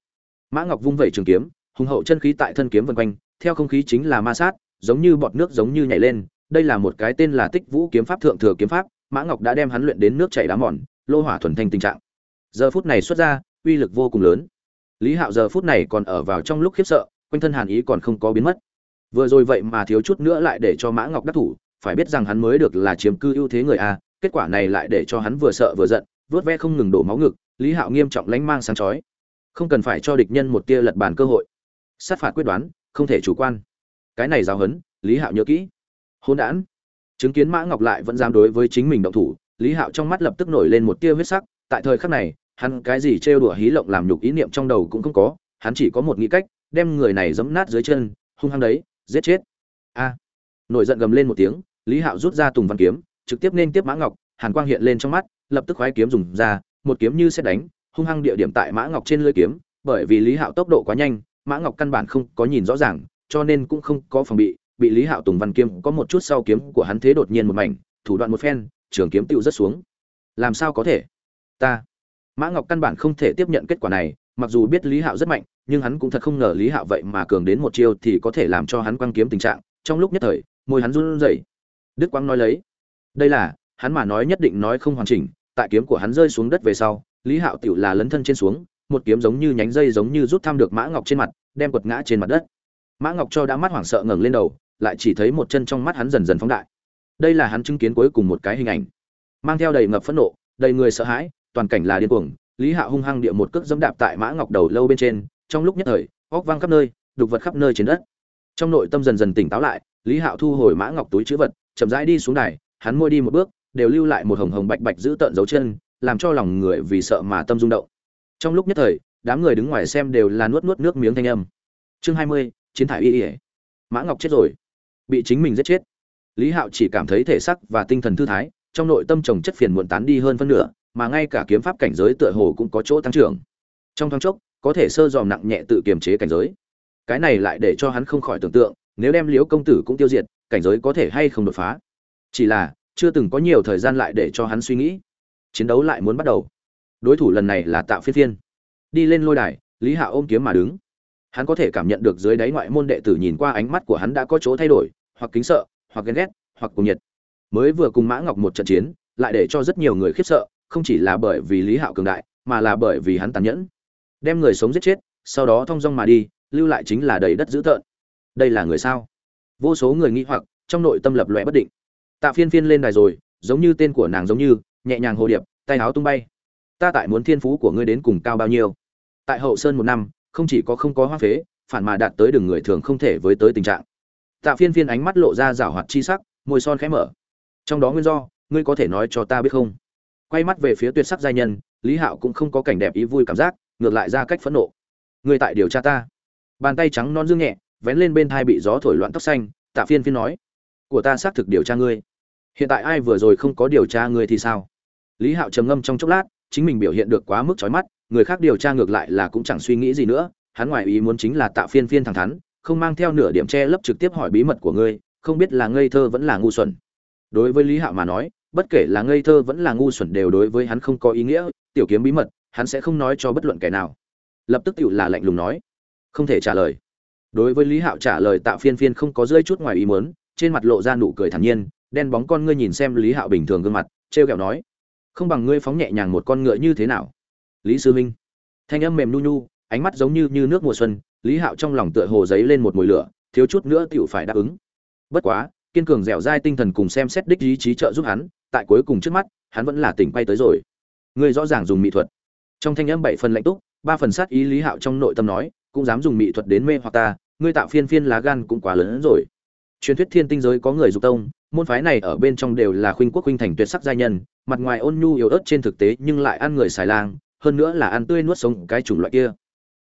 Mã ngọc vung vẩy trường kiếm, hùng hậu chân khí tại thân kiếm vân quanh, theo không khí chính là ma sát, giống như bọt nước giống như nhảy lên, đây là một cái tên là tích vũ kiếm pháp thượng thừa kiếm pháp, mã ngọc đã đem hắn luyện đến nước chảy đá mòn, lô hỏa thuần thanh tình trạng. Giờ phút này xuất ra, uy lực vô cùng lớn. Lý hạo giờ phút này còn ở vào trong lúc khiếp sợ, quanh thân hàn ý còn không có biến mất. Vừa rồi vậy mà thiếu chút nữa lại để cho mã ngọc đắc thủ, phải biết rằng hắn mới được là chiếm cư ưu thế người a, kết quả này lại để cho hắn vừa sợ vừa giận vớt ve không ngừng đổ máu ngực, lý hạo nghiêm trọng lánh mang sáng chói. Không cần phải cho địch nhân một tia lật bàn cơ hội. Sát phạt quyết đoán, không thể chủ quan. Cái này giáo hấn lý hạo nhớ kỹ. Hôn đản. Chứng kiến mã ngọc lại vẫn dám đối với chính mình động thủ, lý hạo trong mắt lập tức nổi lên một tia huyết sắc. Tại thời khắc này, hắn cái gì trêu đùa hí lộng làm nhục ý niệm trong đầu cũng không có. Hắn chỉ có một nghĩ cách, đem người này giẫm nát dưới chân, hung hăng đấy, giết chết. A. Nổi giận gầm lên một tiếng, lý hạo rút ra tùng văn kiếm, trực tiếp nên tiếp mã ngọc, hàn quang hiện lên trong mắt lập tức khoái kiếm dùng ra, một kiếm như xét đánh, hung hăng địa điểm tại mã ngọc trên lưỡi kiếm, bởi vì lý hạo tốc độ quá nhanh, mã ngọc căn bản không có nhìn rõ ràng, cho nên cũng không có phòng bị bị lý hạo tùng văn kiếm có một chút sau kiếm của hắn thế đột nhiên một mảnh, thủ đoạn một phen, trường kiếm tựu rất xuống. Làm sao có thể? Ta. Mã ngọc căn bản không thể tiếp nhận kết quả này, mặc dù biết lý hạo rất mạnh, nhưng hắn cũng thật không ngờ lý hạo vậy mà cường đến một chiêu thì có thể làm cho hắn quăng kiếm tình trạng. Trong lúc nhất thời, môi hắn run rẩy. Đức quang nói lấy. Đây là hắn mà nói nhất định nói không hoàn chỉnh, tại kiếm của hắn rơi xuống đất về sau, lý hạo tiểu là lấn thân trên xuống, một kiếm giống như nhánh dây giống như rút thăm được mã ngọc trên mặt, đem quật ngã trên mặt đất. Mã ngọc cho đã mắt hoảng sợ ngẩng lên đầu, lại chỉ thấy một chân trong mắt hắn dần dần phóng đại. Đây là hắn chứng kiến cuối cùng một cái hình ảnh. Mang theo đầy ngập phẫn nộ, đầy người sợ hãi, toàn cảnh là điên cuồng, lý hạo hung hăng địa một cước dẫm đạp tại mã ngọc đầu lâu bên trên, trong lúc nhất thời, óc vang khắp nơi, đục vật khắp nơi trên đất. Trong nội tâm dần dần tỉnh táo lại, lý hạo thu hồi mã ngọc túi chữ vật, chậm rãi đi xuống đài, hắn môi đi một bước đều lưu lại một hồng hồng bạch bạch giữ tợn dấu chân, làm cho lòng người vì sợ mà tâm rung động. Trong lúc nhất thời, đám người đứng ngoài xem đều là nuốt nuốt nước miếng thanh âm. Chương hai mươi, chiến thải y ỉa mã ngọc chết rồi. Bị chính mình giết chết. Lý hạo chỉ cảm thấy thể sắc và tinh thần thư thái, trong nội tâm trồng chất phiền muộn tán đi hơn phân nửa, mà ngay cả kiếm pháp cảnh giới tựa hồ cũng có chỗ tăng trưởng. Trong thoáng chốc, có thể sơ dòm nặng nhẹ tự kiềm chế cảnh giới. Cái này lại để cho hắn không khỏi tưởng tượng, nếu đem liễu công tử cũng tiêu diệt, cảnh giới có thể hay không đột phá? Chỉ là chưa từng có nhiều thời gian lại để cho hắn suy nghĩ. Chiến đấu lại muốn bắt đầu. Đối thủ lần này là tạo phiên phiên. Đi lên lôi đài, lý hạ ôm kiếm mà đứng. Hắn có thể cảm nhận được dưới đáy ngoại môn đệ tử nhìn qua ánh mắt của hắn đã có chỗ thay đổi, hoặc kính sợ, hoặc ghen ghét, hoặc cùng nhiệt. Mới vừa cùng mã ngọc một trận chiến, lại để cho rất nhiều người khiếp sợ, không chỉ là bởi vì lý hạo cường đại, mà là bởi vì hắn tàn nhẫn. Đem người sống giết chết, sau đó thong dong mà đi, lưu lại chính là đầy đất dữ tợn. Đây là người sao? Vô số người nghĩ hoặc, trong nội tâm lập lòe bất định tạ phiên phiên lên đài rồi, giống như tên của nàng giống như, nhẹ nhàng hồ điệp, tay áo tung bay. Ta tại muốn thiên phú của ngươi đến cùng cao bao nhiêu? Tại hậu sơn một năm, không chỉ có không có hoa phế, phản mà đạt tới đường người thường không thể với tới tình trạng. Tạ phiên phiên ánh mắt lộ ra rảo hoạt chi sắc, môi son khẽ mở. Trong đó nguyên do, ngươi có thể nói cho ta biết không? Quay mắt về phía tuyệt sắc giai nhân, lý hạo cũng không có cảnh đẹp ý vui cảm giác, ngược lại ra cách phẫn nộ. Ngươi tại điều tra ta. Bàn tay trắng non dương nhẹ, vén lên bên thai bị gió thổi loạn tóc xanh, tạ phiên phiên nói của ta xác thực điều tra ngươi. Hiện tại ai vừa rồi không có điều tra ngươi thì sao? Lý hạo trầm ngâm trong chốc lát, chính mình biểu hiện được quá mức trói mắt, người khác điều tra ngược lại là cũng chẳng suy nghĩ gì nữa, hắn ngoài ý muốn chính là tạ phiên phiên thẳng thắn, không mang theo nửa điểm che lấp trực tiếp hỏi bí mật của ngươi, không biết là ngây thơ vẫn là ngu xuẩn. Đối với lý hạo mà nói, bất kể là ngây thơ vẫn là ngu xuẩn đều đối với hắn không có ý nghĩa, tiểu kiếm bí mật, hắn sẽ không nói cho bất luận kẻ nào. Lập tức tựu là lạnh lùng nói, không thể trả lời. Đối với lý hạo trả lời tạ phiên phiên không có rơi chút ngoài ý muốn trên mặt lộ ra nụ cười thản nhiên, đen bóng con ngươi nhìn xem lý hạo bình thường gương mặt, trêu ghẹo nói, không bằng ngươi phóng nhẹ nhàng một con ngựa như thế nào? Lý sư minh thanh âm mềm nu nu ánh mắt giống như như nước mùa xuân, lý hạo trong lòng tựa hồ giấy lên một mùi lửa, thiếu chút nữa tiểu phải đáp ứng. Bất quá, kiên cường dẻo dai tinh thần cùng xem xét đích ý chí trợ giúp hắn, tại cuối cùng trước mắt, hắn vẫn là tỉnh quay tới rồi. Ngươi rõ ràng dùng mỹ thuật. Trong thanh âm bảy phần lạnh túc, ba phần sát ý lý hạo trong nội tâm nói, cũng dám dùng mỹ thuật đến mê hoặc ta, ngươi tạo phiên phiên lá gan cũng quá lớn hơn rồi truyền thuyết thiên tinh giới có người dục tông, môn phái này ở bên trong đều là khuynh quốc khuynh thành tuyệt sắc giai nhân, mặt ngoài ôn nhu yếu ớt trên thực tế nhưng lại ăn người xài lang, hơn nữa là ăn tươi nuốt sống cái chủng loại kia.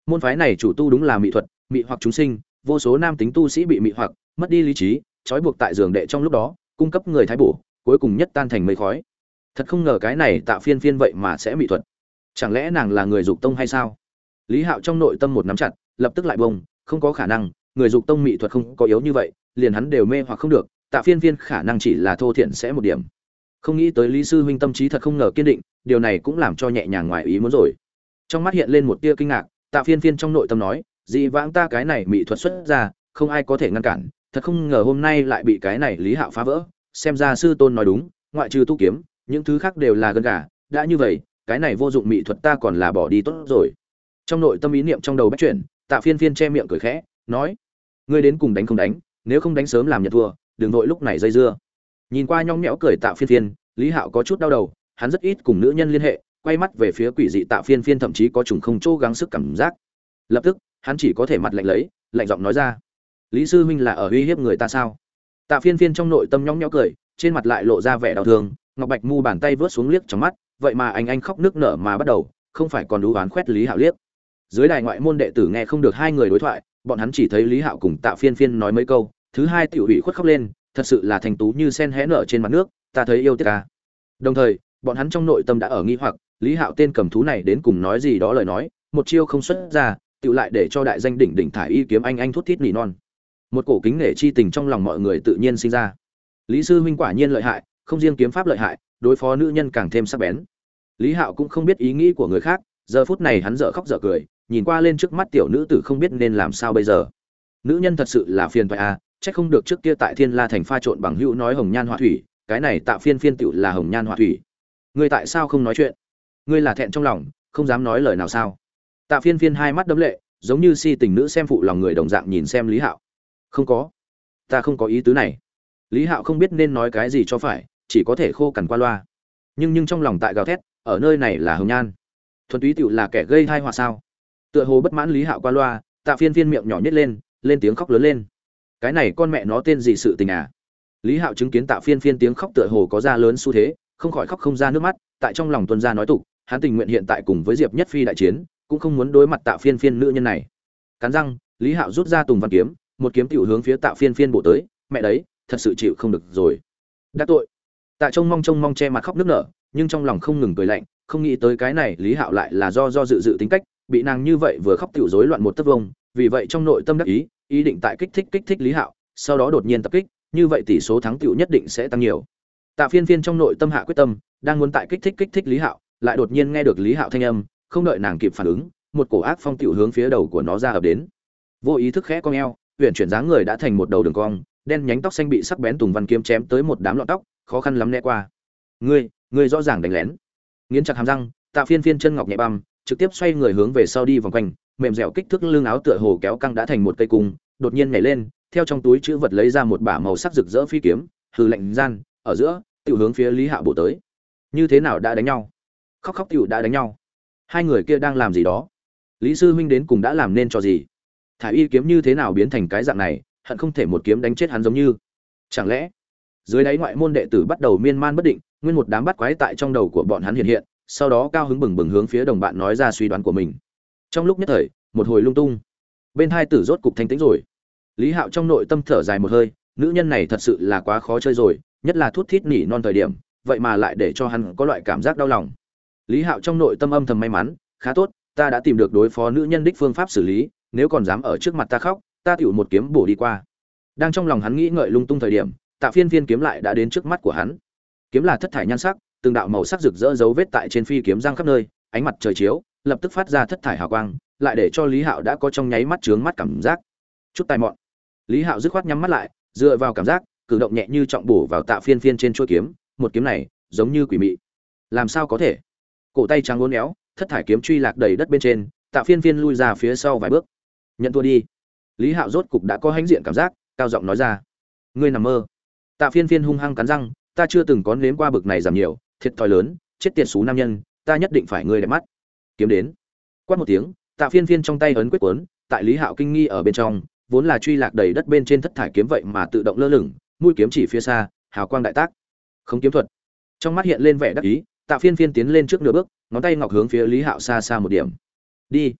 Môn phái này chủ tu đúng là mỹ thuật mỹ hoặc chúng sinh, vô số nam tính tu sĩ bị mỹ hoặc, mất đi lý trí, trói buộc tại giường đệ trong lúc đó, cung cấp người thái bổ, cuối cùng nhất tan thành mây khói. Thật không ngờ cái này tạo phiên phiên vậy mà sẽ mỹ thuật. Chẳng lẽ nàng là người dục tông hay sao? Lý hạo trong nội tâm một nắm chặt, lập tức lại bông không có khả năng người dục tông mỹ thuật không có yếu như vậy, liền hắn đều mê hoặc không được, tạ phiên phiên khả năng chỉ là thô thiện sẽ một điểm. Không nghĩ tới lý sư huynh tâm trí thật không ngờ kiên định, điều này cũng làm cho nhẹ nhàng ngoài ý muốn rồi. Trong mắt hiện lên một tia kinh ngạc, tạ phiên phiên trong nội tâm nói dị vãng ta cái này mỹ thuật xuất ra, không ai có thể ngăn cản, thật không ngờ hôm nay lại bị cái này lý hạo phá vỡ. Xem ra sư tôn nói đúng, ngoại trừ tu kiếm, những thứ khác đều là gân gà. Đã như vậy, cái này vô dụng mỹ thuật ta còn là bỏ đi tốt rồi. Trong nội tâm ý niệm trong đầu bắt chuyển, tạ phiên phiên che miệng cười khẽ, nói ngươi đến cùng đánh không đánh, nếu không đánh sớm làm nhận thua, đừng vội lúc này dây dưa. Nhìn qua nhong nhẽo cười tạ phiên phiên, lý hạo có chút đau đầu, hắn rất ít cùng nữ nhân liên hệ, quay mắt về phía quỷ dị tạ phiên phiên thậm chí có trùng không chỗ gắng sức cảm giác. Lập tức, hắn chỉ có thể mặt lạnh lấy, lạnh giọng nói ra, lý sư huynh là ở uy hiếp người ta sao? Tạ phiên phiên trong nội tâm nhóng nhẽo cười, trên mặt lại lộ ra vẻ đau thương, ngọc bạch mu bàn tay vớt xuống liếc trong mắt, vậy mà anh anh khóc nước nở mà bắt đầu, không phải còn đú oán khoét lý hạo liếc. Dưới đài ngoại môn đệ tử nghe không được hai người đối thoại bọn hắn chỉ thấy lý hạo cùng tạ phiên phiên nói mấy câu, thứ hai tiểu ủy khuất khóc lên, thật sự là thành tú như sen hé nở trên mặt nước, ta thấy yêu tiếc ca đồng thời, bọn hắn trong nội tâm đã ở nghi hoặc, lý hạo tên cầm thú này đến cùng nói gì đó lời nói, một chiêu không xuất ra, tự lại để cho đại danh đỉnh đỉnh thải y kiếm anh anh thút thít nỉ non. Một cổ kính nể chi tình trong lòng mọi người tự nhiên sinh ra. Lý sư huynh quả nhiên lợi hại, không riêng kiếm pháp lợi hại, đối phó nữ nhân càng thêm sắc bén. Lý hạo cũng không biết ý nghĩ của người khác, giờ phút này hắn dở khóc dở cười nhìn qua lên trước mắt tiểu nữ tử không biết nên làm sao bây giờ. Nữ nhân thật sự là phiền phải à chắc không được trước kia tại thiên la thành pha trộn bằng hữu nói hồng nhan họa thủy, cái này tạ phiên phiên tựu là hồng nhan họa thủy. Ngươi tại sao không nói chuyện? Ngươi là thẹn trong lòng, không dám nói lời nào sao? Tạ phiên phiên hai mắt đấm lệ, giống như si tình nữ xem phụ lòng người đồng dạng nhìn xem lý hạo. Không có. Ta không có ý tứ này. Lý hạo không biết nên nói cái gì cho phải, chỉ có thể khô cằn qua loa. Nhưng nhưng trong lòng tại gào thét, ở nơi này là hồng nhan. Thuần túy tựu là kẻ gây thai họa sao? Tựa hồ bất mãn lý hạo qua loa, tạ phiên phiên miệng nhỏ nhất lên lên tiếng khóc lớn lên. Cái này con mẹ nó tên gì sự tình à? Lý hạo chứng kiến tạ phiên phiên tiếng khóc tựa hồ có ra lớn xu thế, không khỏi khóc không ra nước mắt, tại trong lòng tuân gia nói tục, hắn tình nguyện hiện tại cùng với diệp nhất phi đại chiến, cũng không muốn đối mặt tạ phiên phiên nữ nhân này. Cắn răng, lý hạo rút ra tùng văn kiếm, một kiếm tiểu hướng phía tạ phiên phiên bộ tới, mẹ đấy, thật sự chịu không được rồi. Đã tội. Tạ trông mong trông mong che mặt khóc nước nở, nhưng trong lòng không ngừng cười lạnh, không nghĩ tới cái này lý hạo lại là do do dự dự tính cách bị nàng như vậy vừa khóc tiểu rối loạn một tấc vông, vì vậy trong nội tâm đắc ý ý định tại kích thích kích thích lý hạo, sau đó đột nhiên tập kích, như vậy tỷ số thắng tiểu nhất định sẽ tăng nhiều. Tạ phiên phiên trong nội tâm hạ quyết tâm, đang muốn tại kích thích kích thích lý hạo, lại đột nhiên nghe được lý hạo thanh âm, không đợi nàng kịp phản ứng, một cổ ác phong tiểu hướng phía đầu của nó ra ập đến. Vô ý thức khẽ cong eo, huyền chuyển dáng người đã thành một đầu đường cong, đen nhánh tóc xanh bị sắc bén tùng văn kiếm chém tới một đám lọn tóc, khó khăn lắm né qua. Ngươi ngươi rõ ràng đánh lén. Nghiến chặt hàm răng, tạ phiên phiên chân ngọc nhẹ băm trực tiếp xoay người hướng về sau đi vòng quanh, mềm dẻo kích thước lưng áo tựa hồ kéo căng đã thành một cây cung, đột nhiên nhảy lên, theo trong túi chữ vật lấy ra một bả màu sắc rực rỡ phi kiếm hư lạnh gian, ở giữa, tiểu hướng phía lý Hạ bổ tới. Như thế nào đã đánh nhau? Khóc khóc tiểu đã đánh nhau. Hai người kia đang làm gì đó? Lý sư huynh đến cùng đã làm nên cho gì? Thả y kiếm như thế nào biến thành cái dạng này, hận không thể một kiếm đánh chết hắn giống như. Chẳng lẽ, dưới đáy ngoại môn đệ tử bắt đầu miên man bất định, nguyên một đám bắt quái tại trong đầu của bọn hắn hiện hiện sau đó cao hứng bừng bừng hướng phía đồng bạn nói ra suy đoán của mình. Trong lúc nhất thời, một hồi lung tung. Bên hai tử rốt cục thanh tĩnh rồi. Lý hạo trong nội tâm thở dài một hơi, nữ nhân này thật sự là quá khó chơi rồi, nhất là thút thít nỉ non thời điểm, vậy mà lại để cho hắn có loại cảm giác đau lòng. Lý hạo trong nội tâm âm thầm may mắn, khá tốt, ta đã tìm được đối phó nữ nhân đích phương pháp xử lý, nếu còn dám ở trước mặt ta khóc, ta tựu một kiếm bổ đi qua. Đang trong lòng hắn nghĩ ngợi lung tung thời điểm, tạ phiên phiên kiếm lại đã đến trước mắt của hắn. Kiếm là thất thải nhan sắc từng đạo màu sắc rực rỡ dấu vết tại trên phi kiếm giang khắp nơi, ánh mặt trời chiếu, lập tức phát ra thất thải hào quang, lại để cho lý hạo đã có trong nháy mắt trướng mắt cảm giác. Chút tài mọn. Lý hạo dứt khoát nhắm mắt lại, dựa vào cảm giác, cử động nhẹ như trọng bổ vào tạ phiên phiên trên chuôi kiếm, một kiếm này, giống như quỷ mị. Làm sao có thể? Cổ tay trắng uốn éo, thất thải kiếm truy lạc đầy đất bên trên, tạ phiên phiên lui ra phía sau vài bước. Nhận thua đi. Lý hạo rốt cục đã có hãnh diện cảm giác, cao giọng nói ra. Ngươi nằm mơ. Tạ phiên phiên hung hăng cắn răng, ta chưa từng có nếm qua bực này giảm nhiều thiệt thòi lớn, chết tiệt xú nam nhân, ta nhất định phải ngươi đẹp mắt. Kiếm đến. Quát một tiếng, tạ phiên phiên trong tay ấn quyết quấn tại lý hạo kinh nghi ở bên trong, vốn là truy lạc đầy đất bên trên thất thải kiếm vậy mà tự động lơ lửng, mũi kiếm chỉ phía xa, hào quang đại tác. Không kiếm thuật. Trong mắt hiện lên vẻ đắc ý, tạ phiên phiên tiến lên trước nửa bước, ngón tay ngọc hướng phía lý hạo xa xa một điểm. Đi.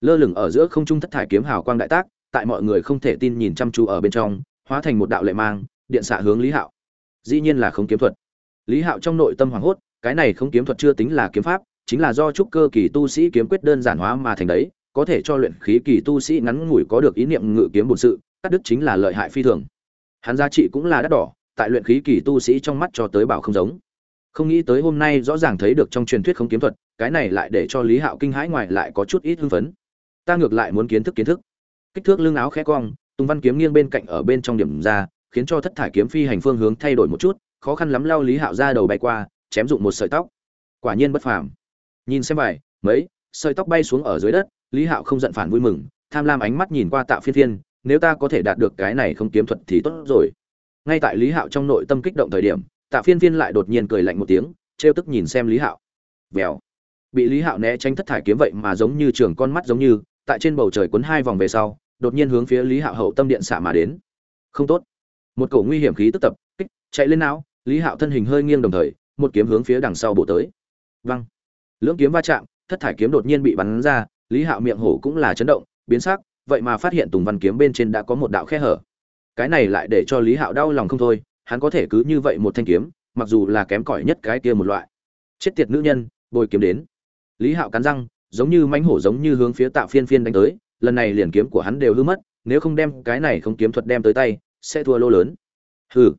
Lơ lửng ở giữa không trung thất thải kiếm hào quang đại tác, tại mọi người không thể tin nhìn chăm chú ở bên trong, hóa thành một đạo lệ mang, điện xạ hướng lý hạo. Dĩ nhiên là không kiếm thuật lý hạo trong nội tâm hoảng hốt, cái này không kiếm thuật chưa tính là kiếm pháp, chính là do trúc cơ kỳ tu sĩ kiếm quyết đơn giản hóa mà thành đấy, có thể cho luyện khí kỳ tu sĩ ngắn ngủi có được ý niệm ngự kiếm bổn sự, cắt đứt chính là lợi hại phi thường. Hắn giá trị cũng là đắt đỏ, tại luyện khí kỳ tu sĩ trong mắt cho tới bảo không giống. Không nghĩ tới hôm nay rõ ràng thấy được trong truyền thuyết không kiếm thuật, cái này lại để cho lý hạo kinh hãi ngoài lại có chút ít hưng phấn. Ta ngược lại muốn kiến thức kiến thức. Kích thước lưng áo khẽ cong, tùng văn kiếm nghiêng bên cạnh ở bên trong điểm ra, khiến cho thất thải kiếm phi hành phương hướng thay đổi một chút khó khăn lắm lao lý hạo ra đầu bay qua chém dụng một sợi tóc. Quả nhiên bất phàm. Nhìn xem vậy, mấy sợi tóc bay xuống ở dưới đất lý hạo không giận phản vui mừng tham lam ánh mắt nhìn qua tạ phiên phiên nếu ta có thể đạt được cái này không kiếm thuật thì tốt rồi. Ngay tại lý hạo trong nội tâm kích động thời điểm tạ phiên phiên lại đột nhiên cười lạnh một tiếng trêu tức nhìn xem lý hạo. Vèo. Bị lý hạo né tránh thất thải kiếm vậy mà giống như trường con mắt giống như tại trên bầu trời quấn hai vòng về sau đột nhiên hướng phía lý hạo hậu tâm điện xạ mà đến. Không tốt. Một cổ nguy hiểm khí tức tập kích chạy lên não lý hạo thân hình hơi nghiêng đồng thời, một kiếm hướng phía đằng sau bổ tới. Văng. Lưỡng kiếm va chạm, thất thải kiếm đột nhiên bị bắn ra, lý hạo miệng hổ cũng là chấn động, biến sắc, vậy mà phát hiện tùng văn kiếm bên trên đã có một đạo khe hở. Cái này lại để cho lý hạo đau lòng không thôi, hắn có thể cứ như vậy một thanh kiếm, mặc dù là kém cỏi nhất cái kia một loại. Chết tiệt nữ nhân, bồi kiếm đến. Lý hạo cắn răng, giống như mãnh hổ giống như hướng phía tạ phiên phiên đánh tới, lần này liền kiếm của hắn đều hư mất, nếu không đem cái này không kiếm thuật đem tới tay, sẽ thua lô lớn. Hừ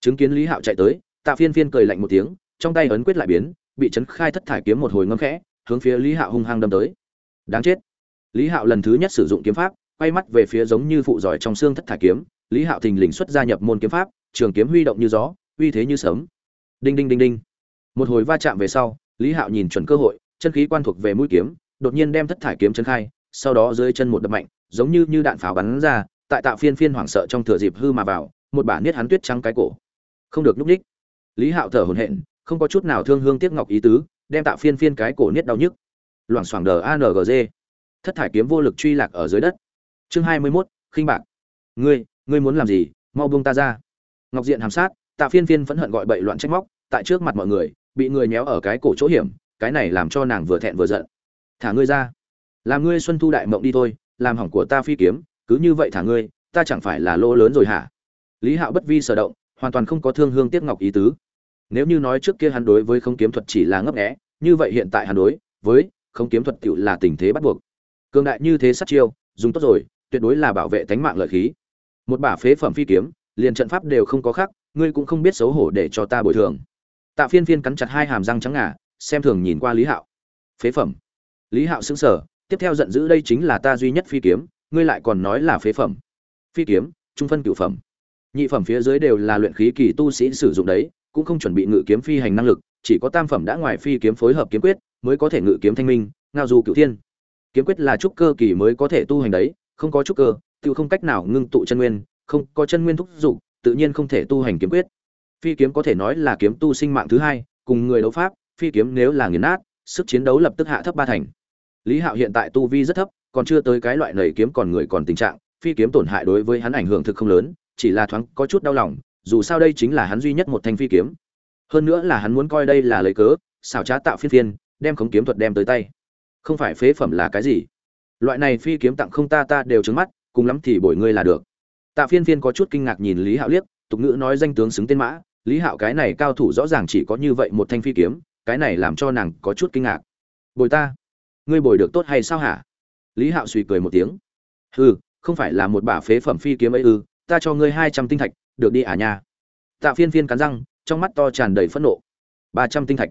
chứng kiến lý hạo chạy tới, tạ phiên phiên cười lạnh một tiếng, trong tay ấn quyết lại biến, bị chấn khai thất thải kiếm một hồi ngâm khẽ, hướng phía lý hạo hung hăng đâm tới. Đáng chết. Lý hạo lần thứ nhất sử dụng kiếm pháp, quay mắt về phía giống như phụ giỏi trong xương thất thải kiếm, lý hạo thình lình xuất gia nhập môn kiếm pháp, trường kiếm huy động như gió, uy thế như sấm. Đinh đinh đinh đinh. Một hồi va chạm về sau, lý hạo nhìn chuẩn cơ hội, chân khí quan thuộc về mũi kiếm, đột nhiên đem thất thải kiếm chân khai, sau đó dưới chân một đập mạnh, giống như như đạn pháo bắn ra, tại tạo phiên phiên hoảng sợ trong thừa dịp hư mà vào, một bản niết hắn tuyết trắng cái cổ không được núp ních lý hạo thở hổn hển, không có chút nào thương hương tiếc ngọc ý tứ, đem tạo phiên phiên cái cổ niết đau nhức. Loảng xoảng đờ angg thất thải kiếm vô lực truy lạc ở dưới đất. Chương hai mươi mốt, khinh bạc. Ngươi ngươi muốn làm gì? Mau buông ta ra. Ngọc diện hàm sát, tạ phiên phiên phẫn hận gọi bậy loạn trách móc, tại trước mặt mọi người, bị người méo ở cái cổ chỗ hiểm, cái này làm cho nàng vừa thẹn vừa giận. Thả ngươi ra. Làm ngươi xuân thu đại mộng đi thôi, làm hỏng của ta phi kiếm, cứ như vậy thả ngươi, ta chẳng phải là lỗ lớn rồi hả? Lý hạo bất vi sở động hoàn toàn không có thương hương tiếc ngọc ý tứ. Nếu như nói trước kia hắn đối với không kiếm thuật chỉ là ngấp nghé, như vậy hiện tại hắn đối với không kiếm thuật tựu là tình thế bắt buộc. Cường đại như thế sát chiêu, dùng tốt rồi, tuyệt đối là bảo vệ tánh mạng lợi khí. Một bả phế phẩm phi kiếm, liền trận pháp đều không có khác, ngươi cũng không biết xấu hổ để cho ta bồi thường. Tạ phiên phiên cắn chặt hai hàm răng trắng ngà, xem thường nhìn qua lý hạo. Phế phẩm. Lý hạo xứng sở tiếp theo giận dữ đây chính là ta duy nhất phi kiếm, ngươi lại còn nói là phế phẩm. Phi kiếm, trung phân cửu phẩm nhị phẩm phía dưới đều là luyện khí kỳ tu sĩ sử dụng đấy, cũng không chuẩn bị ngự kiếm phi hành năng lực, chỉ có tam phẩm đã ngoài phi kiếm phối hợp kiếm quyết mới có thể ngự kiếm thanh minh, ngao du cửu thiên. Kiếm quyết là trúc cơ kỳ mới có thể tu hành đấy, không có trúc cơ, tự không cách nào ngưng tụ chân nguyên, không có chân nguyên thúc dục, tự nhiên không thể tu hành kiếm quyết. Phi kiếm có thể nói là kiếm tu sinh mạng thứ hai, cùng người đấu pháp, phi kiếm nếu là nghiền nát, sức chiến đấu lập tức hạ thấp ba thành. Lý hạo hiện tại tu vi rất thấp, còn chưa tới cái loại nầy kiếm còn người còn tình trạng, phi kiếm tổn hại đối với hắn ảnh hưởng thực không lớn chỉ là thoáng có chút đau lòng, dù sao đây chính là hắn duy nhất một thanh phi kiếm. Hơn nữa là hắn muốn coi đây là lấy cớ, xảo trá tạo phiên phiên, đem khống kiếm thuật đem tới tay. Không phải phế phẩm là cái gì? Loại này phi kiếm tặng không ta ta đều trứng mắt, cùng lắm thì bồi ngươi là được. Tạ phiên phiên có chút kinh ngạc nhìn lý hạo liếc, tục ngữ nói danh tướng xứng tên mã, lý hạo cái này cao thủ rõ ràng chỉ có như vậy một thanh phi kiếm, cái này làm cho nàng có chút kinh ngạc. Bồi ta? Ngươi bồi được tốt hay sao hả? Lý hạo suy cười một tiếng. Ừ không phải là một bả phế phẩm phi kiếm ấy ư ta cho ngươi hai trăm tinh thạch, được đi à nha. Tạ phiên phiên cắn răng, trong mắt to tràn đầy phẫn nộ. Ba trăm tinh thạch.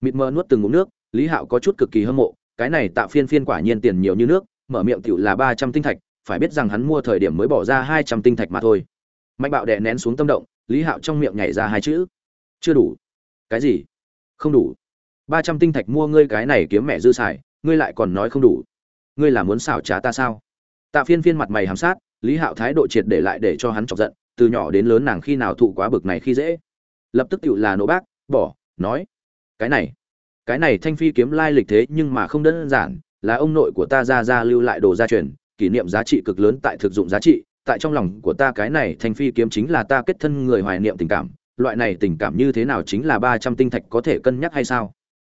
Mịt mờ nuốt từng ngụm nước, lý hạo có chút cực kỳ hâm mộ, cái này tạ phiên phiên quả nhiên tiền nhiều như nước, mở miệng tiểu là ba trăm tinh thạch, phải biết rằng hắn mua thời điểm mới bỏ ra hai trăm tinh thạch mà thôi. Mạnh bạo đè nén xuống tâm động, lý hạo trong miệng nhảy ra hai chữ. Chưa đủ. Cái gì? Không đủ. Ba trăm tinh thạch mua ngươi cái này kiếm mẹ dư xài, ngươi lại còn nói không đủ. Ngươi là muốn xảo trá ta sao? Tạ phiên phiên mặt mày hàm sát lý hạo thái độ triệt để lại để cho hắn chọc giận, từ nhỏ đến lớn nàng khi nào thụ quá bực này khi dễ. Lập tức tự là nỗ bác, bỏ, nói, cái này cái này thanh phi kiếm lai lịch thế nhưng mà không đơn giản, là ông nội của ta ra ra lưu lại đồ gia truyền, kỷ niệm giá trị cực lớn tại thực dụng giá trị, tại trong lòng của ta cái này thanh phi kiếm chính là ta kết thân người hoài niệm tình cảm, loại này tình cảm như thế nào chính là ba trăm tinh thạch có thể cân nhắc hay sao?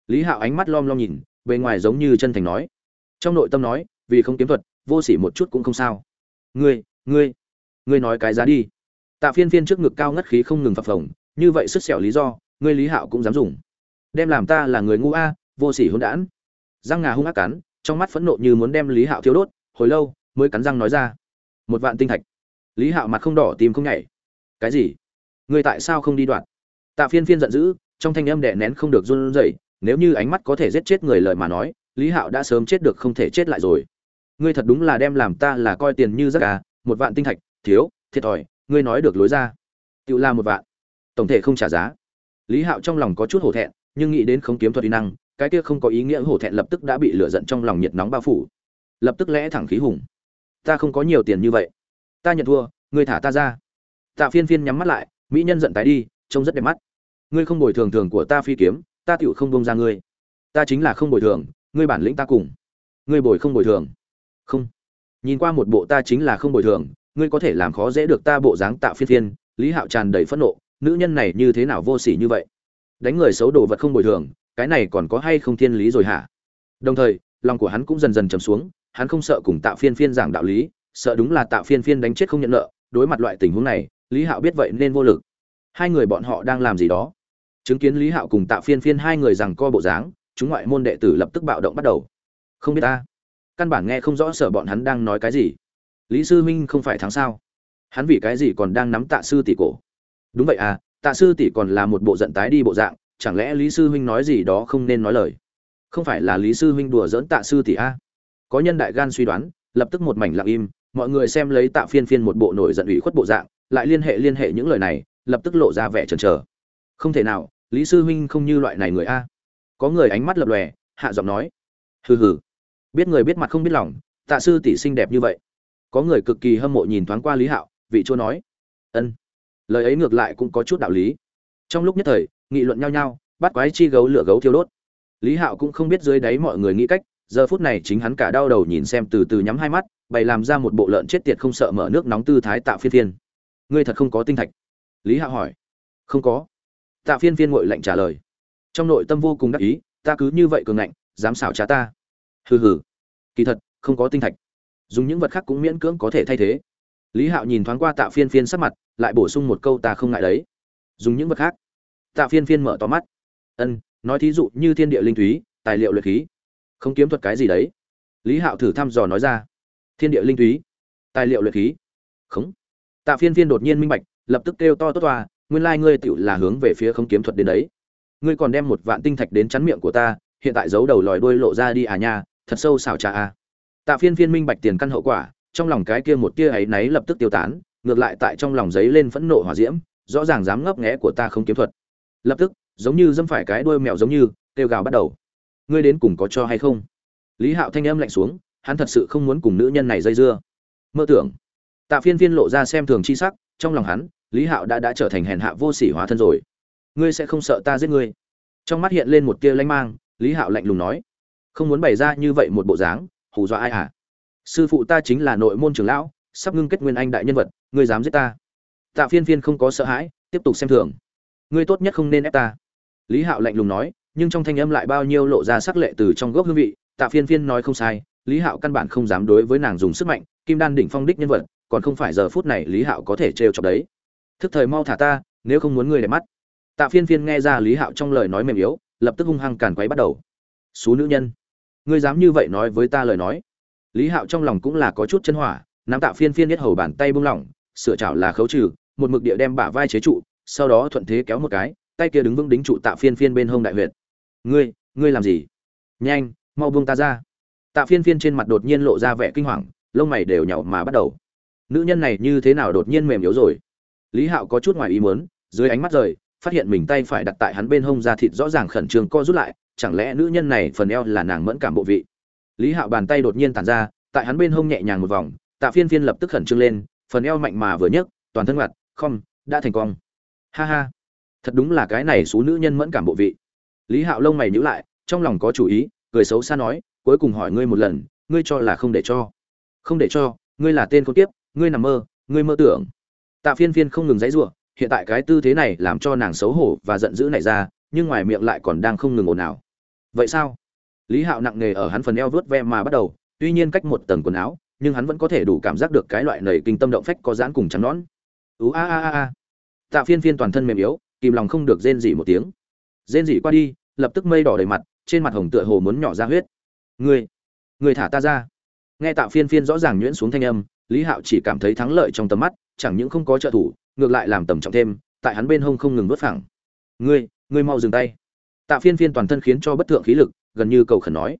Lý hạo ánh mắt lom lom nhìn, bề ngoài giống như chân thành nói. Trong nội tâm nói, vì không kiếm thuật, vô s ỉ một chút cũng không sao ngươi ngươi ngươi nói cái giá đi. Tạ phiên phiên trước ngực cao ngất khí không ngừng phập phồng, như vậy sức xẻo lý do, ngươi lý hạo cũng dám dùng. Đem làm ta là người ngu a, vô s ỉ hôn đản. Răng ngà hung ác cắn, trong mắt phẫn nộ như muốn đem lý hạo thiếu đốt, hồi lâu, mới cắn răng nói ra. Một vạn tinh thạch. Lý hạo mặt không đỏ tìm không nhảy. Cái gì? Ngươi tại sao không đi đoạn? Tạ phiên phiên giận dữ, trong thanh âm đè nén không được run rẩy, nếu như ánh mắt có thể giết chết người lời mà nói, lý hạo đã sớm chết được không thể chết lại rồi ngươi thật đúng là đem làm ta là coi tiền như rác à một vạn tinh thạch, thiếu, thiệt thòi, ngươi nói được lối ra. Tự là một vạn. Tổng thể không trả giá. Lý hạo trong lòng có chút hổ thẹn, nhưng nghĩ đến không kiếm thuật y năng, cái kia không có ý nghĩa hổ thẹn lập tức đã bị lửa giận trong lòng nhiệt nóng bao phủ. Lập tức lẽ thẳng khí hùng. Ta không có nhiều tiền như vậy. Ta nhận thua, ngươi thả ta ra. Tạ phiên phiên nhắm mắt lại, mỹ nhân giận tái đi, trông rất đẹp mắt. Ngươi không bồi thường thường của ta phi kiếm, ta tựu không bông ra ngươi. Ta chính là không bồi thường, ngươi bản lĩnh ta cùng. Ngươi bồi không bồi thường không. Nhìn qua một bộ ta chính là không bồi thường, ngươi có thể làm khó dễ được ta bộ dáng tạ phiên phiên, lý hạo tràn đầy phẫn nộ, nữ nhân này như thế nào vô sỉ như vậy? Đánh người xấu đồ vật không bồi thường, cái này còn có hay không thiên lý rồi hả? Đồng thời, lòng của hắn cũng dần dần chầm xuống, hắn không sợ cùng tạ phiên phiên giảng đạo lý, sợ đúng là tạ phiên phiên đánh chết không nhận nợ, đối mặt loại tình huống này, lý hạo biết vậy nên vô lực. Hai người bọn họ đang làm gì đó? Chứng kiến lý hạo cùng tạ phiên phiên hai người rằng co bộ dáng, chúng ngoại môn đệ tử lập tức bạo động bắt đầu. Không biết ta căn bản nghe không rõ sở bọn hắn đang nói cái gì. Lý sư minh không phải thắng sao? Hắn vì cái gì còn đang nắm tạ sư tỷ cổ? Đúng vậy à tạ sư tỷ còn là một bộ giận tái đi bộ dạng, chẳng lẽ lý sư huynh nói gì đó không nên nói lời? Không phải là lý sư huynh đùa dỡn tạ sư tỷ a? Có nhân đại gan suy đoán, lập tức một mảnh lặng im, mọi người xem lấy tạ phiên phiên một bộ nổi giận ủy khuất bộ dạng, lại liên hệ liên hệ những lời này, lập tức lộ ra vẻ chần chờ. Không thể nào, lý sư huynh không như loại này người a. Có người ánh mắt lập lòe, hạ giọng nói, hừ hừ biết người biết mặt không biết lòng, tạ sư tỷ xinh đẹp như vậy. Có người cực kỳ hâm mộ nhìn thoáng qua lý hạo, vị chúa nói. Ân. Lời ấy ngược lại cũng có chút đạo lý. Trong lúc nhất thời, nghị luận nhau nhau, bắt quái chi gấu lửa gấu thiêu đốt. Lý hạo cũng không biết dưới đáy mọi người nghĩ cách, giờ phút này chính hắn cả đau đầu nhìn xem từ từ nhắm hai mắt, bày làm ra một bộ lợn chết tiệt không sợ mở nước nóng tư thái tạ phiên thiên ngươi thật không có tinh thạch? Lý hạo hỏi. Không có. Tạ phiên viên ngội lạnh trả lời. Trong nội tâm vô cùng đắc ý, ta cứ như vậy cường ngạnh, dám xảo trá ta hừ hừ. Kỳ thật, không có tinh thạch. Dùng những vật khác cũng miễn cưỡng có thể thay thế. Lý hạo nhìn thoáng qua tạ phiên phiên sắc mặt, lại bổ sung một câu ta không ngại đấy. Dùng những vật khác. Tạ phiên phiên mở to mắt. Ân, nói thí dụ như thiên địa linh thúy, tài liệu luyện khí. Không kiếm thuật cái gì đấy. Lý hạo thử thăm dò nói ra. Thiên địa linh thúy, tài liệu luyện khí. Khống tạ phiên phiên đột nhiên minh bạch, lập tức kêu to tốt toa nguyên lai ngươi tựu là hướng về phía không kiếm thuật đến đấy. Ngươi còn đem một vạn tinh thạch đến chắn miệng của ta, hiện tại giấu đầu lòi đuôi lộ ra đi à nha thật sâu xảo trà à. Tạ phiên phiên minh bạch tiền căn hậu quả, trong lòng cái kia một tia ấy náy lập tức tiêu tán, ngược lại tại trong lòng giấy lên phẫn nộ hỏa diễm, rõ ràng dám ngấp nghé của ta không kiếm thuật. Lập tức, giống như dâm phải cái đuôi mèo giống như, kêu gào bắt đầu. Ngươi đến cùng có cho hay không? Lý hạo thanh âm lạnh xuống, hắn thật sự không muốn cùng nữ nhân này dây dưa. Mơ tưởng. Tạ phiên phiên lộ ra xem thường chi sắc, trong lòng hắn, lý hạo đã đã trở thành hèn hạ vô sỉ hóa thân rồi. Ngươi sẽ không sợ ta giết ngươi. Trong mắt hiện lên một tia lanh mang, lý hạo lạnh lùng nói không muốn bày ra như vậy một bộ dáng, hù dọa ai à? Sư phụ ta chính là nội môn trưởng lão, sắp ngưng kết nguyên anh đại nhân vật, ngươi dám giết ta? Tạ phiên phiên không có sợ hãi, tiếp tục xem thường. Ngươi tốt nhất không nên ép ta. Lý hạo lạnh lùng nói, nhưng trong thanh âm lại bao nhiêu lộ ra sắc lệ từ trong gốc hương vị, tạ phiên phiên nói không sai, lý hạo căn bản không dám đối với nàng dùng sức mạnh, kim đan đỉnh phong đích nhân vật, còn không phải giờ phút này lý hạo có thể trêu chọc đấy. Thức thời mau thả ta, nếu không muốn ngươi để mắt. Tạ phiên phiên nghe ra lý hạo trong lời nói mềm yếu, lập tức hung hăng càn quấy bắt đầu. Số nữ nhân ngươi dám như vậy nói với ta lời nói. Lý hạo trong lòng cũng là có chút chân hỏa, nắm tạ phiên phiên nhất hầu bàn tay bung lỏng, sửa chảo là khấu trừ, một mực địa đem bả vai chế trụ, sau đó thuận thế kéo một cái, tay kia đứng vững đính trụ tạ phiên phiên bên hông đại huyệt. Ngươi ngươi làm gì? Nhanh, mau buông ta ra. Tạ phiên phiên trên mặt đột nhiên lộ ra vẻ kinh hoàng, lông mày đều nhậu mà bắt đầu. Nữ nhân này như thế nào đột nhiên mềm yếu rồi? Lý hạo có chút ngoài ý muốn, dưới ánh mắt rời, phát hiện mình tay phải đặt tại hắn bên hông ra thịt rõ ràng khẩn trương co rút lại chẳng lẽ nữ nhân này phần eo là nàng mẫn cảm bộ vị? Lý hạo bàn tay đột nhiên tàn ra, tại hắn bên hông nhẹ nhàng một vòng, tạ phiên phiên lập tức khẩn trương lên, phần eo mạnh mà vừa nhấc, toàn thân mặt không, đã thành công ha ha, thật đúng là cái này số nữ nhân mẫn cảm bộ vị. Lý hạo lông mày nhữ lại, trong lòng có chủ ý, cười xấu xa nói, cuối cùng hỏi ngươi một lần, ngươi cho là không để cho. Không để cho, ngươi là tên con tiếp ngươi nằm mơ, ngươi mơ tưởng. Tạ phiên phiên không ngừng dãy giụa hiện tại cái tư thế này làm cho nàng xấu hổ và giận dữ này ra, nhưng ngoài miệng lại còn đang không ngừng ồn ào vậy sao? Lý hạo nặng nề ở hắn phần eo vớt ve mà bắt đầu tuy nhiên cách một tầng quần áo nhưng hắn vẫn có thể đủ cảm giác được cái loại nầy kinh tâm động phách có dán cùng trắng nón ú a a a a. Tạ phiên phiên toàn thân mềm yếu kìm lòng không được rên rỉ một tiếng. Rên rỉ qua đi lập tức mây đỏ đầy mặt trên mặt hồng tựa hồ muốn nhỏ ra huyết. Người, người thả ta ra. Nghe tạ phiên phiên rõ ràng nhuyễn xuống thanh âm lý hạo chỉ cảm thấy thắng lợi trong tầm mắt chẳng những không có trợ thủ ngược lại làm tầm trọng thêm tại hắn bên hông không ngừng vớt phẳng. Ngươi ngươi mau dừng tay tạ phiên phiên toàn thân khiến cho bất thượng khí lực, gần như cầu khẩn nói.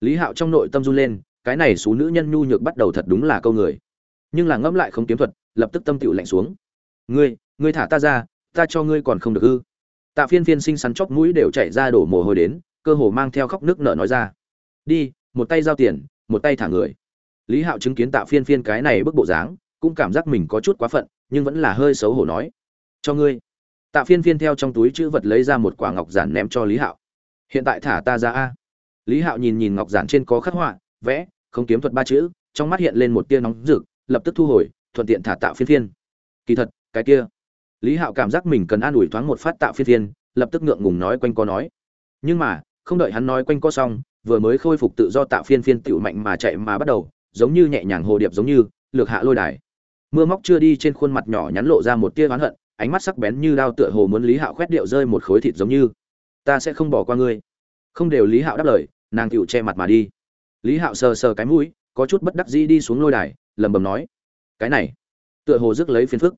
Lý hạo trong nội tâm run lên, cái này số nữ nhân nhu nhược bắt đầu thật đúng là câu người. Nhưng là ngẫm lại không kiếm thuật, lập tức tâm tựu lạnh xuống. Ngươi ngươi thả ta ra, ta cho ngươi còn không được ư? Tạ phiên phiên xinh xắn chóp mũi đều chảy ra đổ mồ hôi đến, cơ hồ mang theo khóc nước nở nói ra. Đi, một tay giao tiền, một tay thả người. Lý hạo chứng kiến tạ phiên phiên cái này bức bộ dáng, cũng cảm giác mình có chút quá phận, nhưng vẫn là hơi xấu hổ nói. Cho ngươi tạ phiên phiên theo trong túi chữ vật lấy ra một quả ngọc giản ném cho lý hạo. Hiện tại thả ta ra a. Lý hạo nhìn nhìn ngọc giản trên có khắc họa, vẽ, không kiếm thuật ba chữ, trong mắt hiện lên một tia nóng rực, lập tức thu hồi, thuận tiện thả tạo phiên phiên. Kỳ thật, cái kia. Lý hạo cảm giác mình cần an ủi thoáng một phát tạo phiên phiên, lập tức ngượng ngùng nói quanh co nói. Nhưng mà, không đợi hắn nói quanh co xong, vừa mới khôi phục tự do tạo phiên phiên tựu mạnh mà chạy mà bắt đầu, giống như nhẹ nhàng hồ điệp giống như, lược hạ lôi đài. Mưa móc chưa đi trên khuôn mặt nhỏ nhắn lộ ra một tia oán hận ánh mắt sắc bén như đao tựa hồ muốn lý hạo khoét điệu rơi một khối thịt giống như. Ta sẽ không bỏ qua ngươi. Không đều lý hạo đáp lời, nàng tựu che mặt mà đi. Lý hạo sờ sờ cái mũi, có chút bất đắc dĩ đi xuống lôi đài lầm bầm nói, cái này. Tựa hồ rước lấy phiền phức.